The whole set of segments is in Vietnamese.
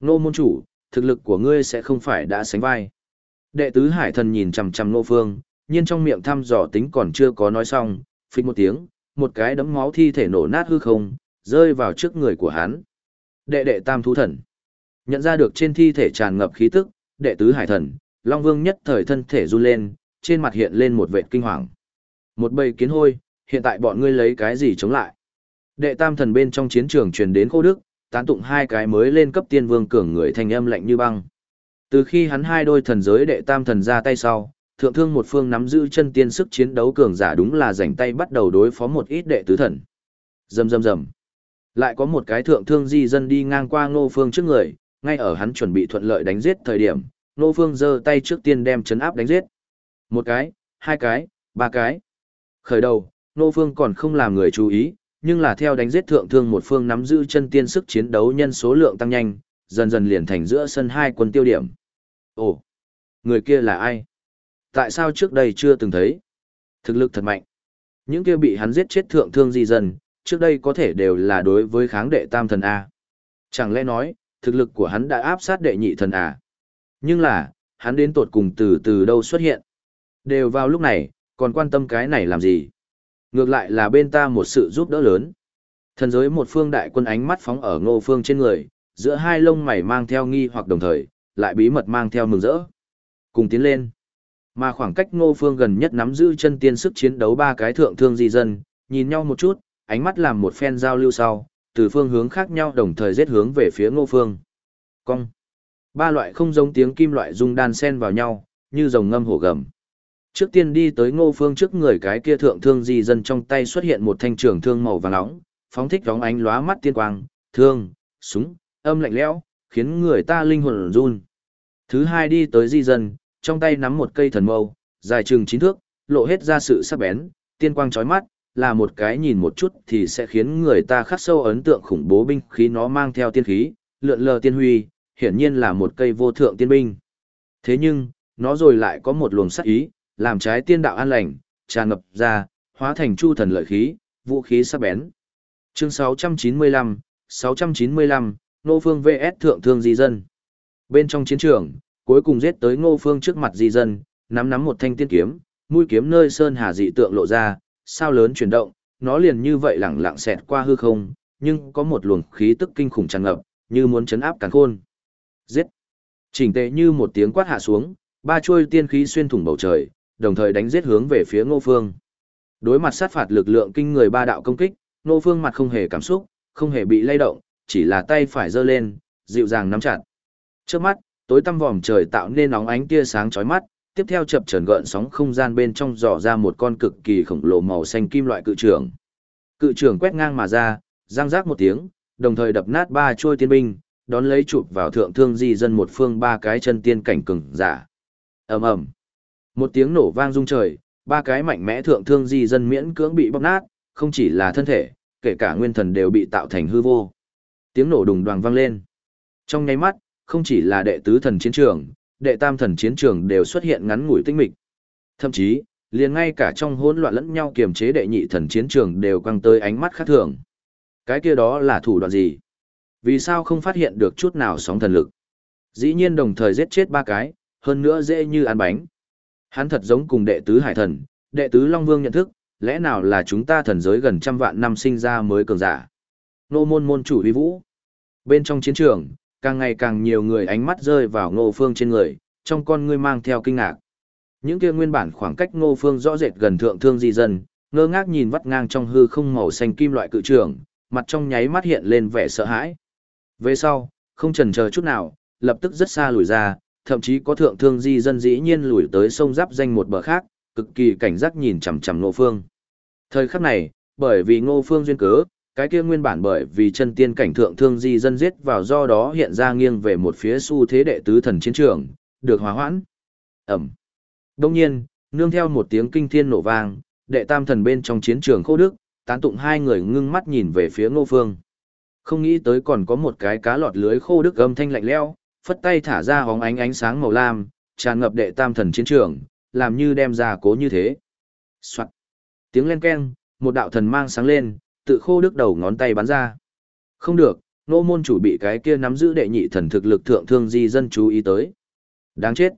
Nô môn chủ, thực lực của ngươi sẽ không phải đã sánh vai. Đệ tứ hải thần nhìn chằm chằm nô phương, nhiên trong miệng thăm dò tính còn chưa có nói xong, phịch một tiếng, một cái đấm máu thi thể nổ nát hư không, rơi vào trước người của hắn. Đệ đệ tam thú thần. Nhận ra được trên thi thể tràn ngập khí tức, đệ tứ hải thần, Long Vương nhất thời thân thể run lên, trên mặt hiện lên một vệt kinh hoàng. Một bầy kiến hôi, hiện tại bọn ngươi lấy cái gì chống lại? Đệ tam thần bên trong chiến trường truyền đến khô đức, tán tụng hai cái mới lên cấp tiên vương cường người thanh âm lạnh như băng. Từ khi hắn hai đôi thần giới đệ tam thần ra tay sau, thượng thương một phương nắm giữ chân tiên sức chiến đấu cường giả đúng là rảnh tay bắt đầu đối phó một ít đệ tứ thần. Rầm rầm rầm. Lại có một cái thượng thương di dân đi ngang qua ngô phương trước người, ngay ở hắn chuẩn bị thuận lợi đánh giết thời điểm, ngô phương giơ tay trước tiên đem chấn áp đánh giết. Một cái, hai cái, ba cái. Khởi đầu, ngô phương còn không làm người chú ý, nhưng là theo đánh giết thượng thương một phương nắm giữ chân tiên sức chiến đấu nhân số lượng tăng nhanh, dần dần liền thành giữa sân hai quân tiêu điểm. Ồ, người kia là ai? Tại sao trước đây chưa từng thấy? Thực lực thật mạnh. Những kia bị hắn giết chết thượng thương di dần, trước đây có thể đều là đối với kháng đệ tam thần A. Chẳng lẽ nói, thực lực của hắn đã áp sát đệ nhị thần à? Nhưng là, hắn đến tột cùng từ từ đâu xuất hiện? Đều vào lúc này, còn quan tâm cái này làm gì? Ngược lại là bên ta một sự giúp đỡ lớn. Thần giới một phương đại quân ánh mắt phóng ở ngô phương trên người, giữa hai lông mày mang theo nghi hoặc đồng thời, lại bí mật mang theo mừng rỡ. Cùng tiến lên. Mà khoảng cách ngô phương gần nhất nắm giữ chân tiên sức chiến đấu ba cái thượng thương di dân, nhìn nhau một chút, ánh mắt làm một phen giao lưu sau, từ phương hướng khác nhau đồng thời giết hướng về phía ngô phương. Cong. Ba loại không giống tiếng kim loại dung đan xen vào nhau, như rồng ngâm hổ gầm. Trước tiên đi tới ngô phương trước người cái kia thượng thương di dân trong tay xuất hiện một thanh trường thương màu vàng nóng, phóng thích vóng ánh lóa mắt tiên quang, thương, súng, âm lạnh lẽo, khiến người ta linh hồn run. Thứ hai đi tới di dân, trong tay nắm một cây thần mâu, dài chừng chín thước, lộ hết ra sự sắc bén, tiên quang chói mắt, là một cái nhìn một chút thì sẽ khiến người ta khắc sâu ấn tượng khủng bố binh khí nó mang theo tiên khí, lượn lờ tiên huy, hiển nhiên là một cây vô thượng tiên binh. Thế nhưng, nó rồi lại có một luồng sắc ý, làm trái tiên đạo an lành, tràn ngập ra, hóa thành chu thần lợi khí, vũ khí sắc bén. Chương 695, 695, Ngô Phương VS Thượng Thương Di Dân. Bên trong chiến trường, cuối cùng giết tới Ngô Phương trước mặt Di Dân, nắm nắm một thanh tiên kiếm, mũi kiếm nơi sơn hà dị tượng lộ ra, sao lớn chuyển động, nó liền như vậy lẳng lặng xẹt qua hư không, nhưng có một luồng khí tức kinh khủng tràn ngập, như muốn chấn áp càn khôn. Giết! Chỉnh tệ như một tiếng quát hạ xuống, ba chuôi tiên khí xuyên thủng bầu trời, đồng thời đánh giết hướng về phía Ngô Phương. Đối mặt sát phạt lực lượng kinh người ba đạo công kích, Ngô Phương mặt không hề cảm xúc, không hề bị lay động, chỉ là tay phải giơ lên, dịu dàng nắm chặt. Trước mắt, tối tăm vòm trời tạo nên nóng ánh tia sáng chói mắt, tiếp theo chập chờn gợn sóng không gian bên trong dò ra một con cực kỳ khổng lồ màu xanh kim loại cự trường. Cự trường quét ngang mà ra, răng rác một tiếng, đồng thời đập nát ba trôi tiên binh, đón lấy chụp vào thượng thương di dân một phương ba cái chân tiên cảnh cường giả. Ầm ầm. Một tiếng nổ vang rung trời, ba cái mạnh mẽ thượng thương di dân miễn cưỡng bị bóc nát, không chỉ là thân thể, kể cả nguyên thần đều bị tạo thành hư vô. Tiếng nổ đùng đoàng vang lên. Trong nháy mắt, không chỉ là đệ tứ thần chiến trường, đệ tam thần chiến trường đều xuất hiện ngắn ngủi tinh mịch. Thậm chí, liền ngay cả trong hỗn loạn lẫn nhau kiềm chế đệ nhị thần chiến trường đều quăng tới ánh mắt khác thường. Cái kia đó là thủ đoạn gì? Vì sao không phát hiện được chút nào sóng thần lực? Dĩ nhiên đồng thời giết chết ba cái, hơn nữa dễ như ăn bánh. Hắn thật giống cùng đệ tứ hải thần, đệ tứ Long Vương nhận thức, lẽ nào là chúng ta thần giới gần trăm vạn năm sinh ra mới cường giả. Nô môn môn chủ uy vũ. Bên trong chiến trường, càng ngày càng nhiều người ánh mắt rơi vào ngô phương trên người, trong con ngươi mang theo kinh ngạc. Những kia nguyên bản khoảng cách ngô phương rõ rệt gần thượng thương di dân, ngơ ngác nhìn vắt ngang trong hư không màu xanh kim loại cự trường, mặt trong nháy mắt hiện lên vẻ sợ hãi. Về sau, không chần chờ chút nào, lập tức rất xa lùi ra, thậm chí có thượng thương di dân dĩ nhiên lùi tới sông giáp danh một bờ khác, cực kỳ cảnh giác nhìn chằm chằm Ngô Phương. Thời khắc này, bởi vì Ngô Phương duyên cớ, cái kia nguyên bản bởi vì chân tiên cảnh thượng thương di dân giết vào do đó hiện ra nghiêng về một phía xu thế đệ tứ thần chiến trường, được hòa hoãn. Ẩm. Đông nhiên, nương theo một tiếng kinh thiên nổ vang, đệ tam thần bên trong chiến trường khô đức, tán tụng hai người ngưng mắt nhìn về phía ngô phương. Không nghĩ tới còn có một cái cá lọt lưới khô đức âm thanh lạnh lẽo phất tay thả ra hóng ánh ánh sáng màu lam, tràn ngập đệ tam thần chiến trường, làm như đem ra cố như thế. Soạn. Tiếng len keng, một đạo thần mang sáng lên, tự khô đức đầu ngón tay bắn ra. Không được, Nô môn chủ bị cái kia nắm giữ đệ nhị thần thực lực thượng thương di dân chú ý tới. Đáng chết.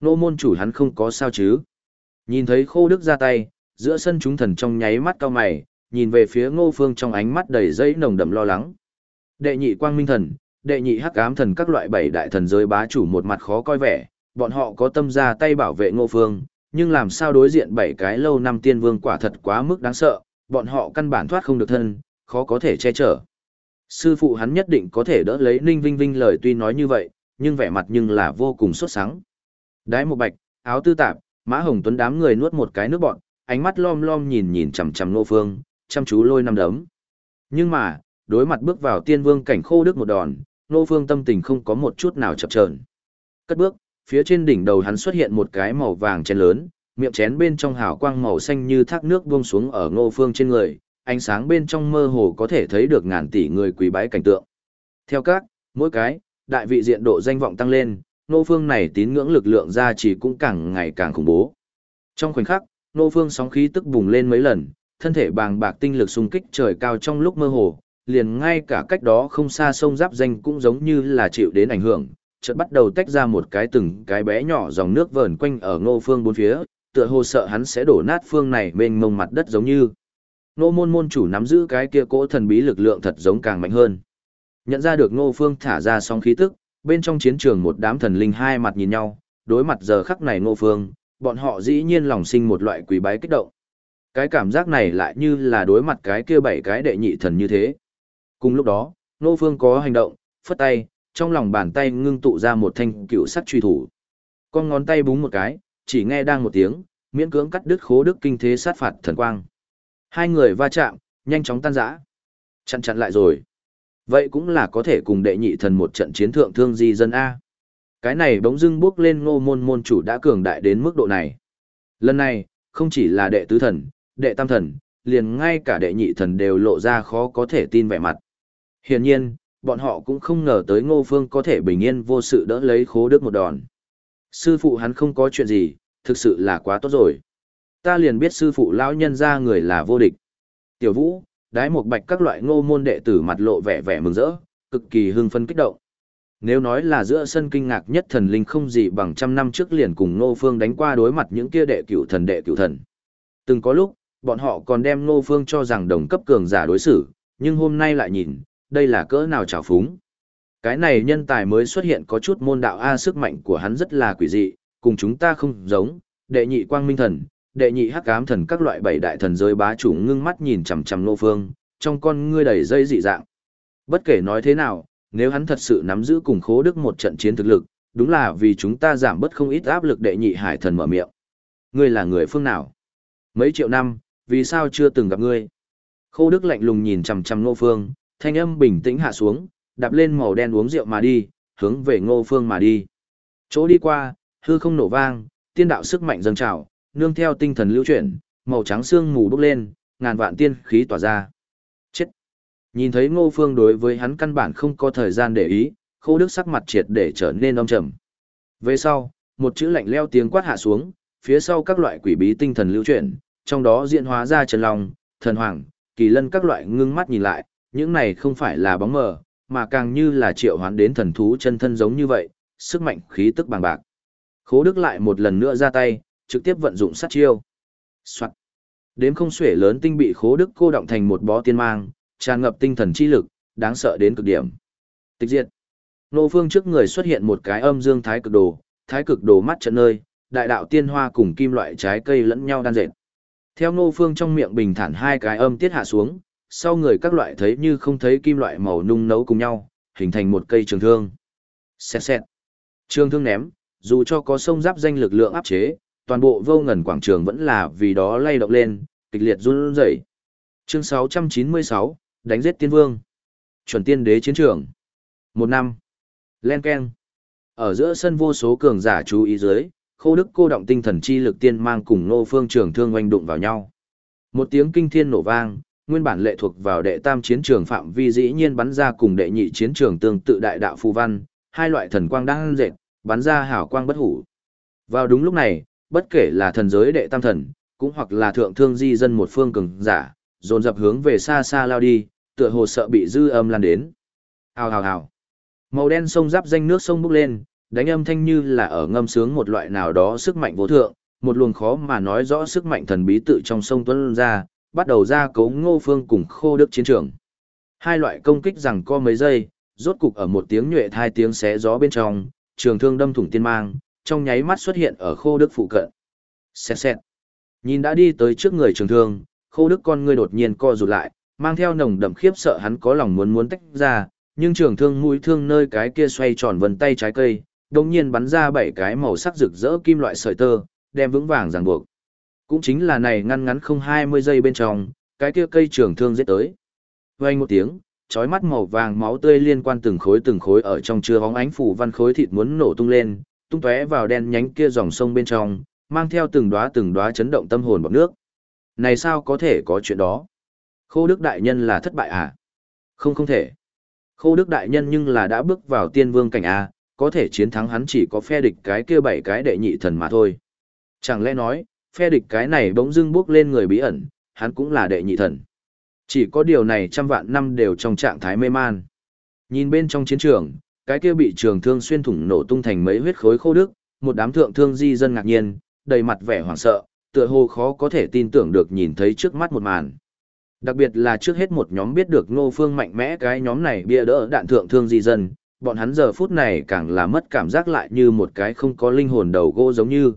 Nô môn chủ hắn không có sao chứ. Nhìn thấy khô đức ra tay, giữa sân chúng thần trong nháy mắt cao mày, nhìn về phía ngô phương trong ánh mắt đầy dây nồng đậm lo lắng. Đệ nhị quang minh thần, đệ nhị hắc ám thần các loại bảy đại thần giới bá chủ một mặt khó coi vẻ, bọn họ có tâm ra tay bảo vệ ngô phương, nhưng làm sao đối diện bảy cái lâu năm tiên vương quả thật quá mức đáng sợ, bọn họ căn bản thoát không được thân, khó có thể che chở. Sư phụ hắn nhất định có thể đỡ lấy Ninh Vinh Vinh lời tuy nói như vậy, nhưng vẻ mặt nhưng là vô cùng xuất sáng. Đái một bạch, áo tư tạp, mã hồng tuấn đám người nuốt một cái nước bọn, ánh mắt lom lom nhìn nhìn chằm chằm nô phương, chăm chú lôi năm đấm. Nhưng mà, đối mặt bước vào tiên vương cảnh khô đức một đòn, nô phương tâm tình không có một chút nào chập chờn. Cất bước, phía trên đỉnh đầu hắn xuất hiện một cái màu vàng chén lớn, miệng chén bên trong hào quang màu xanh như thác nước buông xuống ở ngô phương trên người, ánh sáng bên trong mơ hồ có thể thấy được ngàn tỷ người quỳ bái cảnh tượng. Theo các, mỗi cái, đại vị diện độ danh vọng tăng lên, ngô phương này tín ngưỡng lực lượng ra chỉ cũng càng ngày càng khủng bố. Trong khoảnh khắc, ngô phương sóng khí tức bùng lên mấy lần, thân thể bàng bạc tinh lực xung kích trời cao trong lúc mơ hồ, liền ngay cả cách đó không xa sông giáp danh cũng giống như là chịu đến ảnh hưởng, chợt bắt đầu tách ra một cái từng cái bé nhỏ dòng nước vờn quanh ở ngô phương bốn phía, tựa hồ sợ hắn sẽ đổ nát phương này mênh mông mặt đất giống như. Ngô môn môn chủ nắm giữ cái kia cỗ thần bí lực lượng thật giống càng mạnh hơn. Nhận ra được ngô phương thả ra sóng khí tức, bên trong chiến trường một đám thần linh hai mặt nhìn nhau, đối mặt giờ khắc này ngô phương, bọn họ dĩ nhiên lòng sinh một loại quỷ bái kích động. Cái cảm giác này lại như là đối mặt cái kia bảy cái đệ nhị thần như thế. Cùng lúc đó, ngô phương có hành động, phất tay, trong lòng bàn tay ngưng tụ ra một thanh cựu sắt truy thủ. Con ngón tay búng một cái, chỉ nghe đang một tiếng, miễn cưỡng cắt đứt khố đức kinh thế sát phạt thần quang. Hai người va chạm, nhanh chóng tan rã. Chặn chặn lại rồi. Vậy cũng là có thể cùng đệ nhị thần một trận chiến thượng thương di dân A. Cái này bỗng dưng bước lên ngô môn môn chủ đã cường đại đến mức độ này. Lần này, không chỉ là đệ tứ thần, đệ tam thần, liền ngay cả đệ nhị thần đều lộ ra khó có thể tin vẻ mặt. Hiển nhiên, bọn họ cũng không ngờ tới ngô phương có thể bình yên vô sự đỡ lấy khố đức một đòn. Sư phụ hắn không có chuyện gì, thực sự là quá tốt rồi. Ta liền biết sư phụ lão nhân ra người là vô địch. Tiểu vũ, đái một bạch các loại ngô môn đệ tử mặt lộ vẻ vẻ mừng rỡ, cực kỳ hưng phấn kích động. Nếu nói là giữa sân kinh ngạc nhất thần linh không gì bằng trăm năm trước liền cùng Ngô Phương đánh qua đối mặt những kia đệ cửu thần đệ cửu thần. Từng có lúc, bọn họ còn đem Ngô Phương cho rằng đồng cấp cường giả đối xử, nhưng hôm nay lại nhìn, đây là cỡ nào trào phúng. Cái này nhân tài mới xuất hiện có chút môn đạo A sức mạnh của hắn rất là quỷ dị, cùng chúng ta không giống, đệ nhị quang minh thần, đệ nhị hắc ám thần các loại bảy đại thần giới bá chủ ngưng mắt nhìn chằm chằm nô phương, trong con ngươi đầy dây dị dạng. Bất kể nói thế nào, nếu hắn thật sự nắm giữ cùng khố đức một trận chiến thực lực, đúng là vì chúng ta giảm bớt không ít áp lực đệ nhị hải thần mở miệng. Ngươi là người phương nào? Mấy triệu năm, vì sao chưa từng gặp ngươi? Khô đức lạnh lùng nhìn chằm chằm nô phương, thanh âm bình tĩnh hạ xuống, đạp lên màu đen uống rượu mà đi, hướng về ngô phương mà đi. Chỗ đi qua, hư không nổ vang, tiên đạo sức mạnh dâng trào, nương theo tinh thần lưu chuyển, màu trắng xương mù bốc lên, ngàn vạn tiên khí tỏa ra. Chết! Nhìn thấy ngô phương đối với hắn căn bản không có thời gian để ý, khô đức sắc mặt triệt để trở nên âm trầm. Về sau, một chữ lạnh leo tiếng quát hạ xuống, phía sau các loại quỷ bí tinh thần lưu chuyển, trong đó diễn hóa ra trần long, thần hoàng, kỳ lân các loại ngưng mắt nhìn lại, những này không phải là bóng mờ, mà càng như là triệu hoán đến thần thú chân thân giống như vậy, sức mạnh khí tức bằng bạc. Khố Đức lại một lần nữa ra tay, trực tiếp vận dụng sát chiêu. Soạt. Đếm không xuể lớn tinh bị Khố Đức cô động thành một bó tiên mang, tràn ngập tinh thần chi lực, đáng sợ đến cực điểm. Tịch diệt. Nô phương trước người xuất hiện một cái âm dương thái cực đồ, thái cực đồ mắt trận nơi, đại đạo tiên hoa cùng kim loại trái cây lẫn nhau đan dệt. Theo nô phương trong miệng bình thản hai cái âm tiết hạ xuống, sau người các loại thấy như không thấy kim loại màu nung nấu cùng nhau, hình thành một cây trường thương. Xẹt xẹt. Trường thương ném, dù cho có sông giáp danh lực lượng áp chế, toàn bộ vô ngần quảng trường vẫn là vì đó lay động lên, kịch liệt run rẩy. Chương 696, đánh giết tiên vương. Chuẩn tiên đế chiến trường. Một năm. Len Ken. Ở giữa sân vô số cường giả chú ý dưới, khô đức cô động tinh thần chi lực tiên mang cùng nô phương trường thương oanh đụng vào nhau. Một tiếng kinh thiên nổ vang, nguyên bản lệ thuộc vào đệ tam chiến trường phạm vi dĩ nhiên bắn ra cùng đệ nhị chiến trường tương tự đại đạo phù văn, hai loại thần quang đang dệt, bắn ra hào quang bất hủ. Vào đúng lúc này, bất kể là thần giới đệ tam thần, cũng hoặc là thượng thương di dân một phương cường giả, dồn dập hướng về xa xa lao đi, tựa hồ sợ bị dư âm lan đến. Hào hào hào. Màu đen sông giáp danh nước sông bốc lên, đánh âm thanh như là ở ngâm sướng một loại nào đó sức mạnh vô thượng, một luồng khó mà nói rõ sức mạnh thần bí tự trong sông tuấn ra, bắt đầu ra cấu ngô phương cùng khô đức chiến trường. Hai loại công kích rằng co mấy giây, rốt cục ở một tiếng nhuệ hai tiếng xé gió bên trong, trường thương đâm thủng tiên mang, trong nháy mắt xuất hiện ở khô đức phụ cận. Xẹt xẹt. Nhìn đã đi tới trước người trường thương, khô đức con ngươi đột nhiên co rụt lại, mang theo nồng đậm khiếp sợ hắn có lòng muốn muốn tách ra, nhưng trường thương mũi thương nơi cái kia xoay tròn vần tay trái cây, đồng nhiên bắn ra bảy cái màu sắc rực rỡ kim loại sợi tơ, đem vững vàng ràng buộc. Cũng chính là này ngăn ngắn không 20 giây bên trong, cái kia cây trường thương giết tới. Vang một tiếng, chói mắt màu vàng máu tươi liên quan từng khối từng khối ở trong chứa bóng ánh phủ văn khối thịt muốn nổ tung lên, tung tóe vào đen nhánh kia dòng sông bên trong, mang theo từng đóa từng đóa chấn động tâm hồn bọt nước. Này sao có thể có chuyện đó? Khô Đức đại nhân là thất bại à? Không không thể. Khô Đức đại nhân nhưng là đã bước vào tiên vương cảnh a, có thể chiến thắng hắn chỉ có phe địch cái kia bảy cái đệ nhị thần mà thôi. Chẳng lẽ nói, phe địch cái này bỗng dưng bước lên người bí ẩn, hắn cũng là đệ nhị thần. Chỉ có điều này trăm vạn năm đều trong trạng thái mê man. Nhìn bên trong chiến trường, cái kia bị trường thương xuyên thủng nổ tung thành mấy huyết khối khô đức, một đám thượng thương di dân ngạc nhiên, đầy mặt vẻ hoảng sợ, tựa hồ khó có thể tin tưởng được nhìn thấy trước mắt một màn. Đặc biệt là trước hết một nhóm biết được Ngô Phương mạnh mẽ cái nhóm này bia đỡ đạn thượng thương di dân, bọn hắn giờ phút này càng là mất cảm giác lại như một cái không có linh hồn đầu gỗ giống như.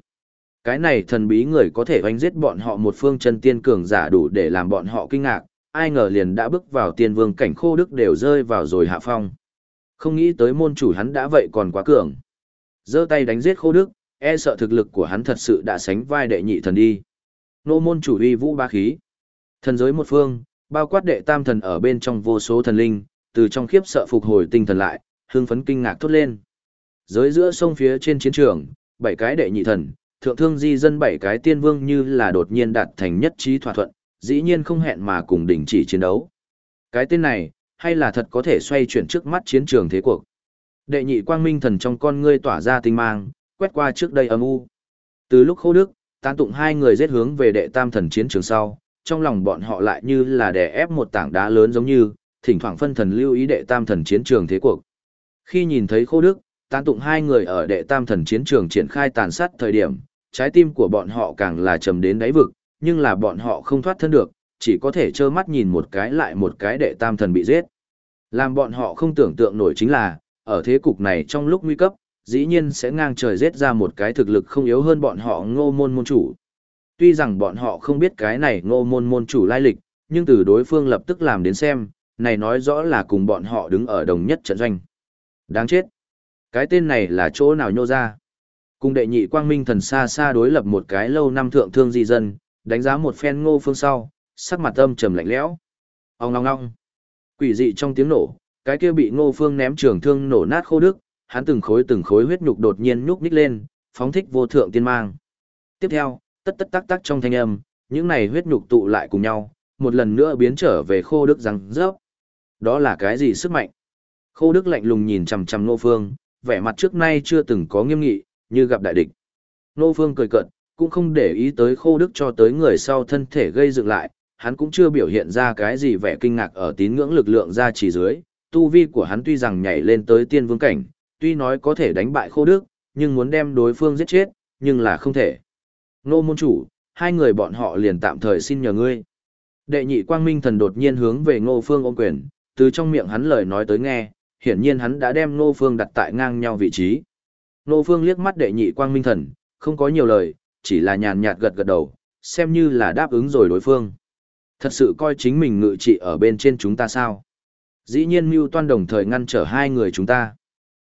Cái này thần bí người có thể oanh giết bọn họ một phương chân tiên cường giả đủ để làm bọn họ kinh ngạc, ai ngờ liền đã bước vào tiên vương cảnh khô đức đều rơi vào rồi hạ phong. Không nghĩ tới môn chủ hắn đã vậy còn quá cường. giơ tay đánh giết khô đức, e sợ thực lực của hắn thật sự đã sánh vai đệ nhị thần đi. Nô môn chủ uy vũ ba khí. Thần giới một phương, bao quát đệ tam thần ở bên trong vô số thần linh, từ trong khiếp sợ phục hồi tinh thần lại, hương phấn kinh ngạc thốt lên. Giới giữa sông phía trên chiến trường, bảy cái đệ nhị thần, thượng thương di dân bảy cái tiên vương như là đột nhiên đạt thành nhất trí thỏa thuận, dĩ nhiên không hẹn mà cùng đình chỉ chiến đấu. Cái tên này, hay là thật có thể xoay chuyển trước mắt chiến trường thế cuộc. Đệ nhị quang minh thần trong con ngươi tỏa ra tinh mang, quét qua trước đây âm u. Từ lúc khô đức, tán tụng hai người giết hướng về đệ tam thần chiến trường sau, trong lòng bọn họ lại như là đè ép một tảng đá lớn giống như, thỉnh thoảng phân thần lưu ý đệ tam thần chiến trường thế cuộc. Khi nhìn thấy khô đức, tán tụng hai người ở đệ tam thần chiến trường triển khai tàn sát thời điểm, trái tim của bọn họ càng là trầm đến đáy vực, nhưng là bọn họ không thoát thân được, chỉ có thể trơ mắt nhìn một cái lại một cái đệ tam thần bị giết. Làm bọn họ không tưởng tượng nổi chính là, ở thế cục này trong lúc nguy cấp, dĩ nhiên sẽ ngang trời giết ra một cái thực lực không yếu hơn bọn họ ngô môn môn chủ. Tuy rằng bọn họ không biết cái này ngô môn môn chủ lai lịch, nhưng từ đối phương lập tức làm đến xem, này nói rõ là cùng bọn họ đứng ở đồng nhất trận doanh. Đáng chết! Cái tên này là chỗ nào nhô ra? Cùng đệ nhị quang minh thần xa xa đối lập một cái lâu năm thượng thương di dân, đánh giá một phen ngô phương sau, sắc mặt âm trầm lạnh lẽo. Ông ngong ngong. Quỷ dị trong tiếng nổ, cái kia bị ngô phương ném trường thương nổ nát khô đức, hắn từng khối từng khối huyết nhục đột nhiên nhúc nhích lên, phóng thích vô thượng tiên mang. Tiếp theo, tất tất tắc tắc trong thanh âm, những này huyết nhục tụ lại cùng nhau, một lần nữa biến trở về khô đức răng rớp. Đó là cái gì sức mạnh? Khô đức lạnh lùng nhìn chằm chằm ngô phương, vẻ mặt trước nay chưa từng có nghiêm nghị, như gặp đại địch. Ngô phương cười cợt, cũng không để ý tới khô đức cho tới người sau thân thể gây dựng lại, hắn cũng chưa biểu hiện ra cái gì vẻ kinh ngạc ở tín ngưỡng lực lượng ra chỉ dưới, tu vi của hắn tuy rằng nhảy lên tới tiên vương cảnh, tuy nói có thể đánh bại khô đức, nhưng muốn đem đối phương giết chết, nhưng là không thể. Nô môn chủ, hai người bọn họ liền tạm thời xin nhờ ngươi. Đệ nhị quang minh thần đột nhiên hướng về ngô phương ôm quyền, từ trong miệng hắn lời nói tới nghe, hiển nhiên hắn đã đem ngô phương đặt tại ngang nhau vị trí. Nô phương liếc mắt đệ nhị quang minh thần, không có nhiều lời, chỉ là nhàn nhạt gật gật đầu, xem như là đáp ứng rồi đối phương. Thật sự coi chính mình ngự trị ở bên trên chúng ta sao? Dĩ nhiên mưu toan đồng thời ngăn trở hai người chúng ta.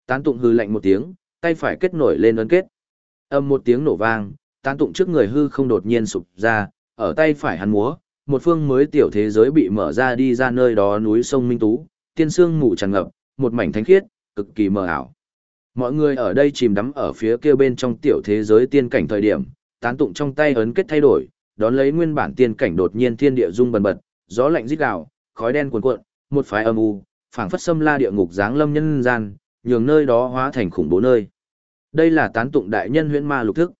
Tán tụng hư lạnh một tiếng, tay phải kết nổi lên ấn kết. Âm một tiếng nổ vang, tán tụng trước người hư không đột nhiên sụp ra, ở tay phải hắn múa, một phương mới tiểu thế giới bị mở ra đi ra nơi đó núi sông Minh Tú, tiên sương mù tràn ngập, một mảnh thánh khiết, cực kỳ mờ ảo. Mọi người ở đây chìm đắm ở phía kia bên trong tiểu thế giới tiên cảnh thời điểm, tán tụng trong tay ấn kết thay đổi, đón lấy nguyên bản tiên cảnh đột nhiên thiên địa rung bần bật, gió lạnh rít gào, khói đen cuồn cuộn, một phái âm u, phảng phất xâm la địa ngục giáng lâm nhân gian, nhường nơi đó hóa thành khủng bố nơi. Đây là tán tụng đại nhân huyễn ma lục thức.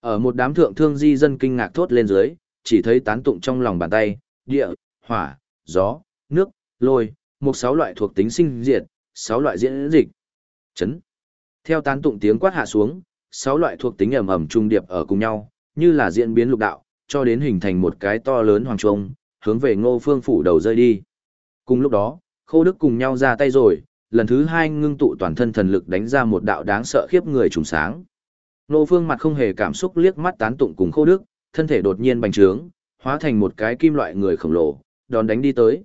Ở một đám thượng thương di dân kinh ngạc thốt lên dưới, chỉ thấy tán tụng trong lòng bàn tay, địa, hỏa, gió, nước, lôi, một sáu loại thuộc tính sinh diệt, sáu loại diễn dịch. Chấn. Theo tán tụng tiếng quát hạ xuống, sáu loại thuộc tính ẩm ẩm trung điệp ở cùng nhau, như là diễn biến lục đạo, cho đến hình thành một cái to lớn hoàng trung, hướng về ngô phương phủ đầu rơi đi. Cùng lúc đó, khô đức cùng nhau ra tay rồi, lần thứ hai ngưng tụ toàn thân thần lực đánh ra một đạo đáng sợ khiếp người trùng sáng. Ngô phương mặt không hề cảm xúc liếc mắt tán tụng cùng khô đức, thân thể đột nhiên bành trướng, hóa thành một cái kim loại người khổng lồ, đón đánh đi tới.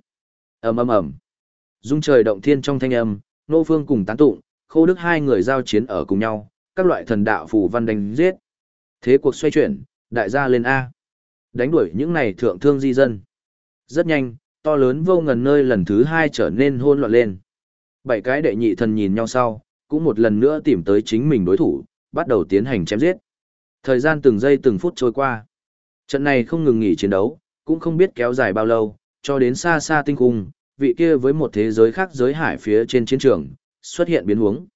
ầm ầm ầm, dung trời động thiên trong thanh âm, Ngô phương cùng tán tụng, khô đức hai người giao chiến ở cùng nhau, các loại thần đạo phù văn đánh giết. Thế cuộc xoay chuyển, đại gia lên A. Đánh đuổi những này thượng thương di dân. Rất nhanh, to lớn vô ngần nơi lần thứ hai trở nên hôn loạn lên. Bảy cái đệ nhị thần nhìn nhau sau, cũng một lần nữa tìm tới chính mình đối thủ, bắt đầu tiến hành chém giết. Thời gian từng giây từng phút trôi qua. Trận này không ngừng nghỉ chiến đấu, cũng không biết kéo dài bao lâu, cho đến xa xa tinh cung, vị kia với một thế giới khác giới hải phía trên chiến trường, xuất hiện biến huống.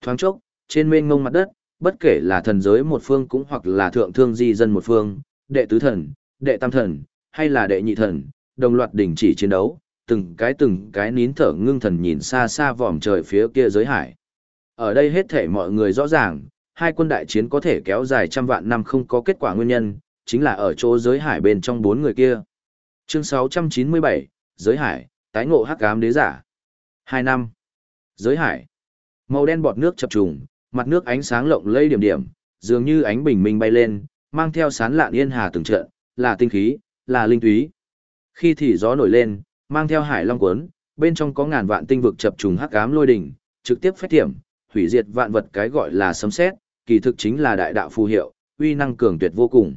Thoáng chốc, trên mênh mông mặt đất, bất kể là thần giới một phương cũng hoặc là thượng thương di dân một phương, đệ tứ thần, đệ tam thần, hay là đệ nhị thần, đồng loạt đình chỉ chiến đấu, từng cái từng cái nín thở ngưng thần nhìn xa xa vòm trời phía kia giới hải. Ở đây hết thể mọi người rõ ràng, hai quân đại chiến có thể kéo dài trăm vạn năm không có kết quả nguyên nhân, chính là ở chỗ giới hải bên trong bốn người kia. Chương 697, Giới hải, tái ngộ hắc ám đế giả. Hai năm. Giới hải. Màu đen bọt nước chập trùng, mặt nước ánh sáng lộng lây điểm điểm, dường như ánh bình minh bay lên, mang theo sán lạn yên hà từng trận, là tinh khí, là linh túy. Khi thì gió nổi lên, mang theo hải long cuốn, bên trong có ngàn vạn tinh vực chập trùng hắc ám lôi đỉnh, trực tiếp phách thiểm, hủy diệt vạn vật cái gọi là sấm sét, kỳ thực chính là đại đạo phù hiệu, uy năng cường tuyệt vô cùng.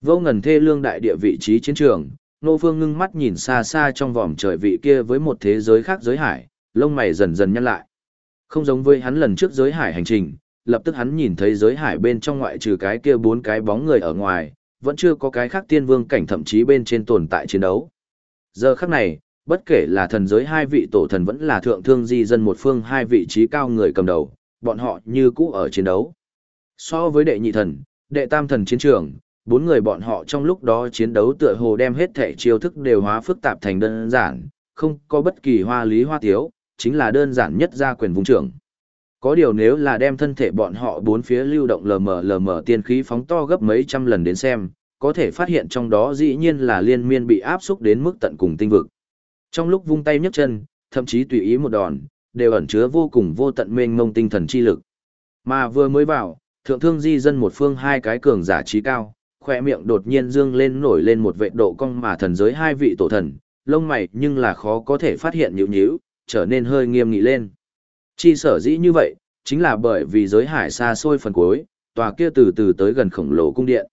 Vô ngần thê lương đại địa vị trí chiến trường, Nô Phương ngưng mắt nhìn xa xa trong vòm trời vị kia với một thế giới khác giới hải, lông mày dần dần nhăn lại. Không giống với hắn lần trước giới hải hành trình, lập tức hắn nhìn thấy giới hải bên trong ngoại trừ cái kia bốn cái bóng người ở ngoài, vẫn chưa có cái khác tiên vương cảnh thậm chí bên trên tồn tại chiến đấu. Giờ khắc này, bất kể là thần giới hai vị tổ thần vẫn là thượng thương di dân một phương hai vị trí cao người cầm đầu, bọn họ như cũ ở chiến đấu. So với đệ nhị thần, đệ tam thần chiến trường, bốn người bọn họ trong lúc đó chiến đấu tựa hồ đem hết thể chiêu thức đều hóa phức tạp thành đơn giản, không có bất kỳ hoa lý hoa tiếu, chính là đơn giản nhất ra quyền vùng trưởng. Có điều nếu là đem thân thể bọn họ bốn phía lưu động lờ mờ lờ mờ tiên khí phóng to gấp mấy trăm lần đến xem, có thể phát hiện trong đó dĩ nhiên là liên miên bị áp xúc đến mức tận cùng tinh vực. Trong lúc vung tay nhấc chân, thậm chí tùy ý một đòn, đều ẩn chứa vô cùng vô tận mênh mông tinh thần chi lực. Mà vừa mới vào, thượng thương di dân một phương hai cái cường giả trí cao, khỏe miệng đột nhiên dương lên nổi lên một vệ độ cong mà thần giới hai vị tổ thần, lông mày nhưng là khó có thể phát hiện nhữ nhữ, trở nên hơi nghiêm nghị lên. Chi sở dĩ như vậy, chính là bởi vì giới hải xa xôi phần cuối, tòa kia từ từ tới gần khổng lồ cung điện.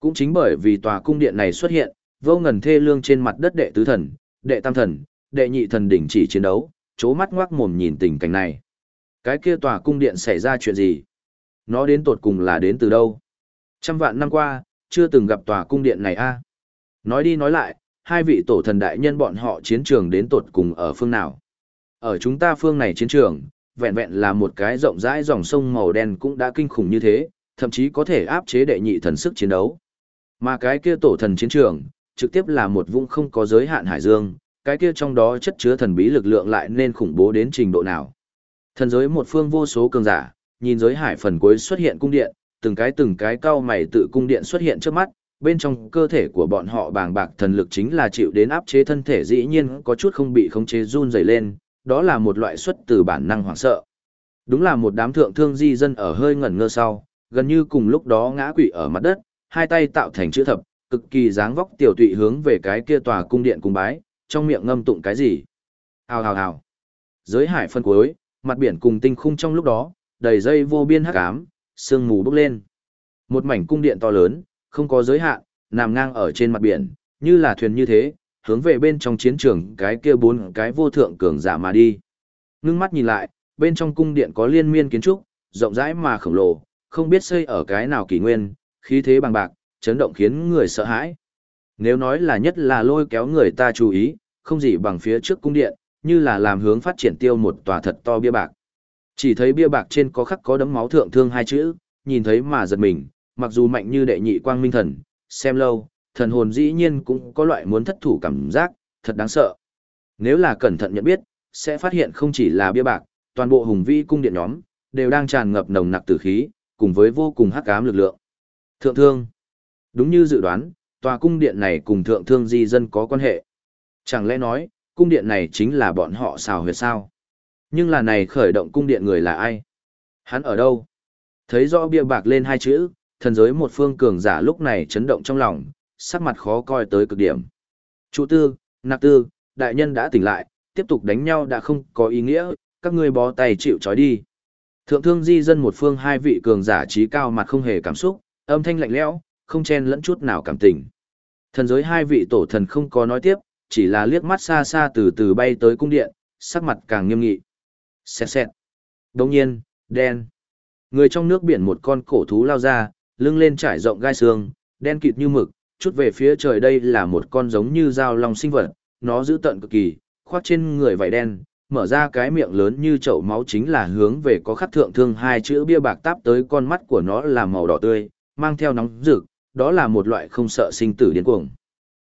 Cũng chính bởi vì tòa cung điện này xuất hiện, vô ngần thê lương trên mặt đất đệ tứ thần, đệ tam thần, đệ nhị thần đỉnh chỉ chiến đấu, chố mắt ngoác mồm nhìn tình cảnh này. Cái kia tòa cung điện xảy ra chuyện gì? Nó đến tột cùng là đến từ đâu? Trăm vạn năm qua, chưa từng gặp tòa cung điện này a. Nói đi nói lại, hai vị tổ thần đại nhân bọn họ chiến trường đến tột cùng ở phương nào? Ở chúng ta phương này chiến trường, vẹn vẹn là một cái rộng rãi dòng sông màu đen cũng đã kinh khủng như thế, thậm chí có thể áp chế đệ nhị thần sức chiến đấu. Mà cái kia tổ thần chiến trường, trực tiếp là một vũng không có giới hạn hải dương, cái kia trong đó chất chứa thần bí lực lượng lại nên khủng bố đến trình độ nào. Thần giới một phương vô số cường giả, nhìn giới hải phần cuối xuất hiện cung điện, từng cái từng cái cao mày tự cung điện xuất hiện trước mắt, bên trong cơ thể của bọn họ bàng bạc thần lực chính là chịu đến áp chế thân thể dĩ nhiên có chút không bị khống chế run rẩy lên, đó là một loại xuất từ bản năng hoảng sợ. Đúng là một đám thượng thương di dân ở hơi ngẩn ngơ sau, gần như cùng lúc đó ngã quỵ ở mặt đất, hai tay tạo thành chữ thập, cực kỳ dáng vóc tiểu tụy hướng về cái kia tòa cung điện cung bái, trong miệng ngâm tụng cái gì. Hào hào hào. Giới hải phân cuối, mặt biển cùng tinh khung trong lúc đó, đầy dây vô biên hắc ám, sương mù bốc lên. Một mảnh cung điện to lớn, không có giới hạn, nằm ngang ở trên mặt biển, như là thuyền như thế, hướng về bên trong chiến trường cái kia bốn cái vô thượng cường giả mà đi. Ngưng mắt nhìn lại, bên trong cung điện có liên miên kiến trúc, rộng rãi mà khổng lồ, không biết xây ở cái nào kỷ nguyên, khí thế bằng bạc, chấn động khiến người sợ hãi. Nếu nói là nhất là lôi kéo người ta chú ý, không gì bằng phía trước cung điện, như là làm hướng phát triển tiêu một tòa thật to bia bạc. Chỉ thấy bia bạc trên có khắc có đấm máu thượng thương hai chữ, nhìn thấy mà giật mình, mặc dù mạnh như đệ nhị quang minh thần, xem lâu, thần hồn dĩ nhiên cũng có loại muốn thất thủ cảm giác, thật đáng sợ. Nếu là cẩn thận nhận biết, sẽ phát hiện không chỉ là bia bạc, toàn bộ hùng vĩ cung điện nhóm, đều đang tràn ngập nồng nặc tử khí, cùng với vô cùng hắc ám lực lượng. Thượng thương. Đúng như dự đoán, tòa cung điện này cùng thượng thương di dân có quan hệ. Chẳng lẽ nói, cung điện này chính là bọn họ xào huyệt sao? Nhưng là này khởi động cung điện người là ai? Hắn ở đâu? Thấy rõ bia bạc lên hai chữ, thần giới một phương cường giả lúc này chấn động trong lòng, sắc mặt khó coi tới cực điểm. Chủ tư, nạp tư, đại nhân đã tỉnh lại, tiếp tục đánh nhau đã không có ý nghĩa, các ngươi bó tay chịu trói đi. Thượng thương di dân một phương hai vị cường giả trí cao mặt không hề cảm xúc, âm thanh lạnh lẽo, không chen lẫn chút nào cảm tình. Thần giới hai vị tổ thần không có nói tiếp, chỉ là liếc mắt xa xa từ từ bay tới cung điện, sắc mặt càng nghiêm nghị. Xẹt xẹt. Đồng nhiên, đen. Người trong nước biển một con cổ thú lao ra, lưng lên trải rộng gai xương, đen kịt như mực, chút về phía trời đây là một con giống như dao long sinh vật, nó giữ tận cực kỳ, khoác trên người vảy đen, mở ra cái miệng lớn như chậu máu chính là hướng về có khắc thượng thương hai chữ bia bạc táp tới con mắt của nó là màu đỏ tươi, mang theo nóng rực, đó là một loại không sợ sinh tử điên cuồng.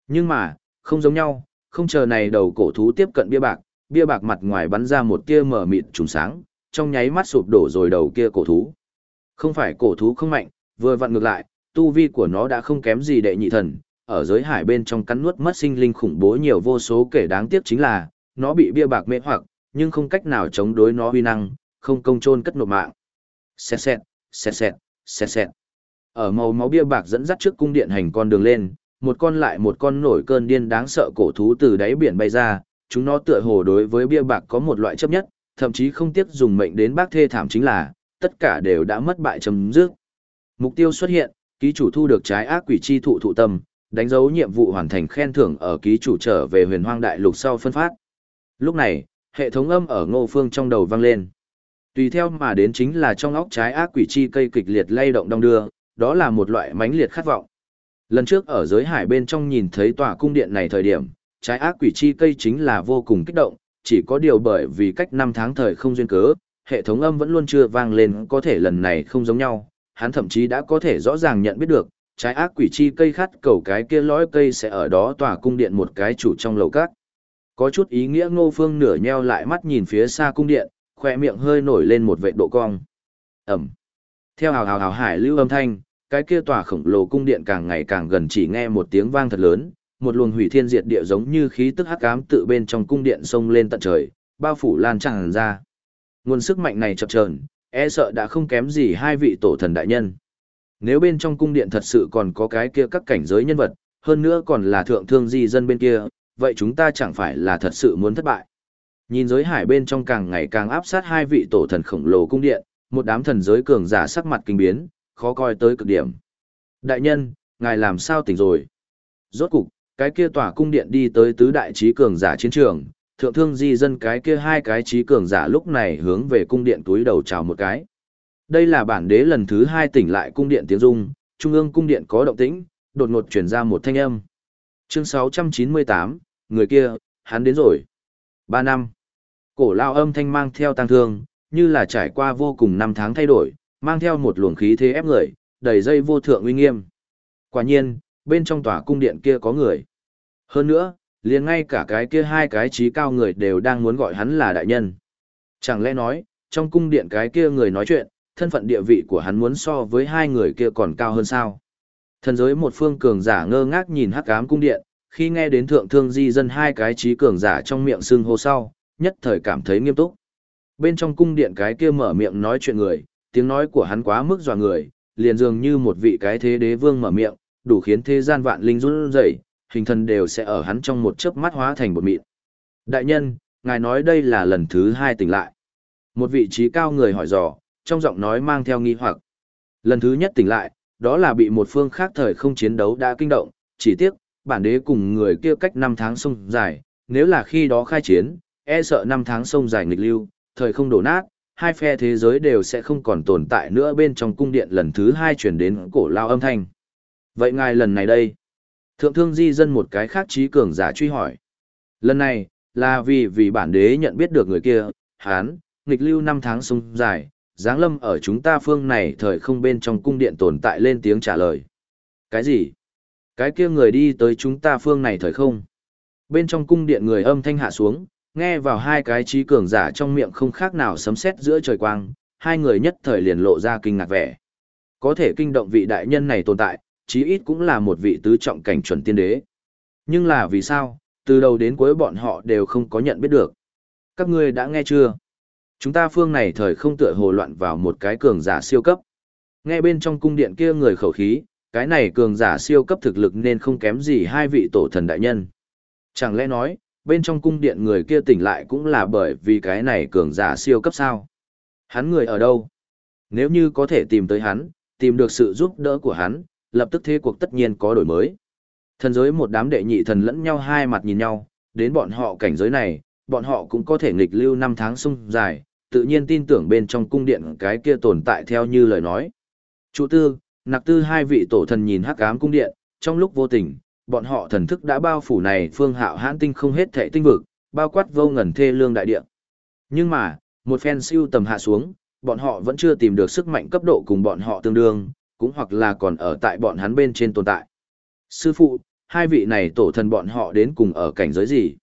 Nhưng mà, không giống nhau, không chờ này đầu cổ thú tiếp cận bia bạc, bia bạc mặt ngoài bắn ra một tia mở mịt trùng sáng, trong nháy mắt sụp đổ rồi đầu kia cổ thú. Không phải cổ thú không mạnh, vừa vặn ngược lại, tu vi của nó đã không kém gì đệ nhị thần, ở giới hải bên trong cắn nuốt mất sinh linh khủng bố nhiều vô số kể đáng tiếc chính là, nó bị bia bạc mê hoặc, nhưng không cách nào chống đối nó huy năng, không công chôn cất nộp mạng. Xẹt xẹt, xẹt xẹt, xẹt xẹt. Ở màu máu bia bạc dẫn dắt trước cung điện hành con đường lên, một con lại một con nổi cơn điên đáng sợ cổ thú từ đáy biển bay ra, chúng nó tựa hồ đối với bia bạc có một loại chấp nhất, thậm chí không tiếc dùng mệnh đến bác thê thảm chính là, tất cả đều đã mất bại chấm dứt. Mục tiêu xuất hiện, ký chủ thu được trái ác quỷ chi thụ thụ tâm, đánh dấu nhiệm vụ hoàn thành khen thưởng ở ký chủ trở về huyền hoang đại lục sau phân phát. Lúc này, hệ thống âm ở ngô phương trong đầu vang lên. Tùy theo mà đến chính là trong óc trái ác quỷ chi cây kịch liệt lay động đong đưa, đó là một loại mãnh liệt khát vọng. Lần trước ở giới hải bên trong nhìn thấy tòa cung điện này thời điểm, trái ác quỷ chi cây chính là vô cùng kích động, chỉ có điều bởi vì cách năm tháng thời không duyên cớ, hệ thống âm vẫn luôn chưa vang lên có thể lần này không giống nhau, hắn thậm chí đã có thể rõ ràng nhận biết được, trái ác quỷ chi cây khát cầu cái kia lõi cây sẽ ở đó tòa cung điện một cái chủ trong lầu cát. Có chút ý nghĩa ngô phương nửa nheo lại mắt nhìn phía xa cung điện, khoe miệng hơi nổi lên một vệ độ cong. Ẩm. Theo hào hào hào hải lưu âm thanh, cái kia tòa khổng lồ cung điện càng ngày càng gần chỉ nghe một tiếng vang thật lớn, một luồng hủy thiên diệt địa giống như khí tức hắc ám tự bên trong cung điện xông lên tận trời, bao phủ lan tràn ra. Nguồn sức mạnh này chập chờn, e sợ đã không kém gì hai vị tổ thần đại nhân. Nếu bên trong cung điện thật sự còn có cái kia các cảnh giới nhân vật, hơn nữa còn là thượng thương di dân bên kia, vậy chúng ta chẳng phải là thật sự muốn thất bại. Nhìn giới hải bên trong càng ngày càng áp sát hai vị tổ thần khổng lồ cung điện, một đám thần giới cường giả sắc mặt kinh biến, khó coi tới cực điểm. Đại nhân, ngài làm sao tỉnh rồi? Rốt cục, cái kia tòa cung điện đi tới tứ đại trí cường giả chiến trường, thượng thương di dân cái kia hai cái trí cường giả lúc này hướng về cung điện túi đầu chào một cái. Đây là bản đế lần thứ hai tỉnh lại cung điện tiếng dung, trung ương cung điện có động tĩnh, đột ngột chuyển ra một thanh âm. Chương 698, người kia, hắn đến rồi. Ba năm. Cổ lao âm thanh mang theo tăng thương, như là trải qua vô cùng năm tháng thay đổi, mang theo một luồng khí thế ép người, đầy dây vô thượng uy nghiêm. Quả nhiên, bên trong tòa cung điện kia có người. Hơn nữa, liền ngay cả cái kia hai cái trí cao người đều đang muốn gọi hắn là đại nhân. Chẳng lẽ nói, trong cung điện cái kia người nói chuyện, thân phận địa vị của hắn muốn so với hai người kia còn cao hơn sao? Thần giới một phương cường giả ngơ ngác nhìn hắc ám cung điện, khi nghe đến thượng thương di dân hai cái trí cường giả trong miệng xưng hô sau, nhất thời cảm thấy nghiêm túc. Bên trong cung điện cái kia mở miệng nói chuyện người, tiếng nói của hắn quá mức dọa người, liền dường như một vị cái thế đế vương mở miệng, đủ khiến thế gian vạn linh run rẩy, hình thần đều sẽ ở hắn trong một chớp mắt hóa thành bột mịn. Đại nhân, ngài nói đây là lần thứ hai tỉnh lại. Một vị trí cao người hỏi dò, trong giọng nói mang theo nghi hoặc. Lần thứ nhất tỉnh lại, đó là bị một phương khác thời không chiến đấu đã kinh động, chỉ tiếc, bản đế cùng người kia cách năm tháng sông dài, nếu là khi đó khai chiến, e sợ năm tháng sông dài nghịch lưu, thời không đổ nát, hai phe thế giới đều sẽ không còn tồn tại nữa bên trong cung điện lần thứ hai chuyển đến cổ lao âm thanh. Vậy ngài lần này đây? Thượng thương di dân một cái khác trí cường giả truy hỏi. Lần này, là vì vì bản đế nhận biết được người kia, hán, nghịch lưu năm tháng sung dài, giáng lâm ở chúng ta phương này thời không bên trong cung điện tồn tại lên tiếng trả lời. Cái gì? Cái kia người đi tới chúng ta phương này thời không? Bên trong cung điện người âm thanh hạ xuống, nghe vào hai cái trí cường giả trong miệng không khác nào sấm sét giữa trời quang, hai người nhất thời liền lộ ra kinh ngạc vẻ. Có thể kinh động vị đại nhân này tồn tại, chí ít cũng là một vị tứ trọng cảnh chuẩn tiên đế. Nhưng là vì sao, từ đầu đến cuối bọn họ đều không có nhận biết được. Các ngươi đã nghe chưa? Chúng ta phương này thời không tựa hồ loạn vào một cái cường giả siêu cấp. Nghe bên trong cung điện kia người khẩu khí, cái này cường giả siêu cấp thực lực nên không kém gì hai vị tổ thần đại nhân. Chẳng lẽ nói, bên trong cung điện người kia tỉnh lại cũng là bởi vì cái này cường giả siêu cấp sao? Hắn người ở đâu? Nếu như có thể tìm tới hắn, tìm được sự giúp đỡ của hắn, lập tức thế cuộc tất nhiên có đổi mới. Thần giới một đám đệ nhị thần lẫn nhau hai mặt nhìn nhau, đến bọn họ cảnh giới này, bọn họ cũng có thể nghịch lưu năm tháng sung dài, tự nhiên tin tưởng bên trong cung điện cái kia tồn tại theo như lời nói. Chủ tư, nặc tư hai vị tổ thần nhìn hắc ám cung điện, trong lúc vô tình, bọn họ thần thức đã bao phủ này phương hạo hãn tinh không hết thệ tinh vực, bao quát vô ngần thê lương đại địa. Nhưng mà, một phen siêu tầm hạ xuống, bọn họ vẫn chưa tìm được sức mạnh cấp độ cùng bọn họ tương đương, cũng hoặc là còn ở tại bọn hắn bên trên tồn tại. Sư phụ, hai vị này tổ thần bọn họ đến cùng ở cảnh giới gì?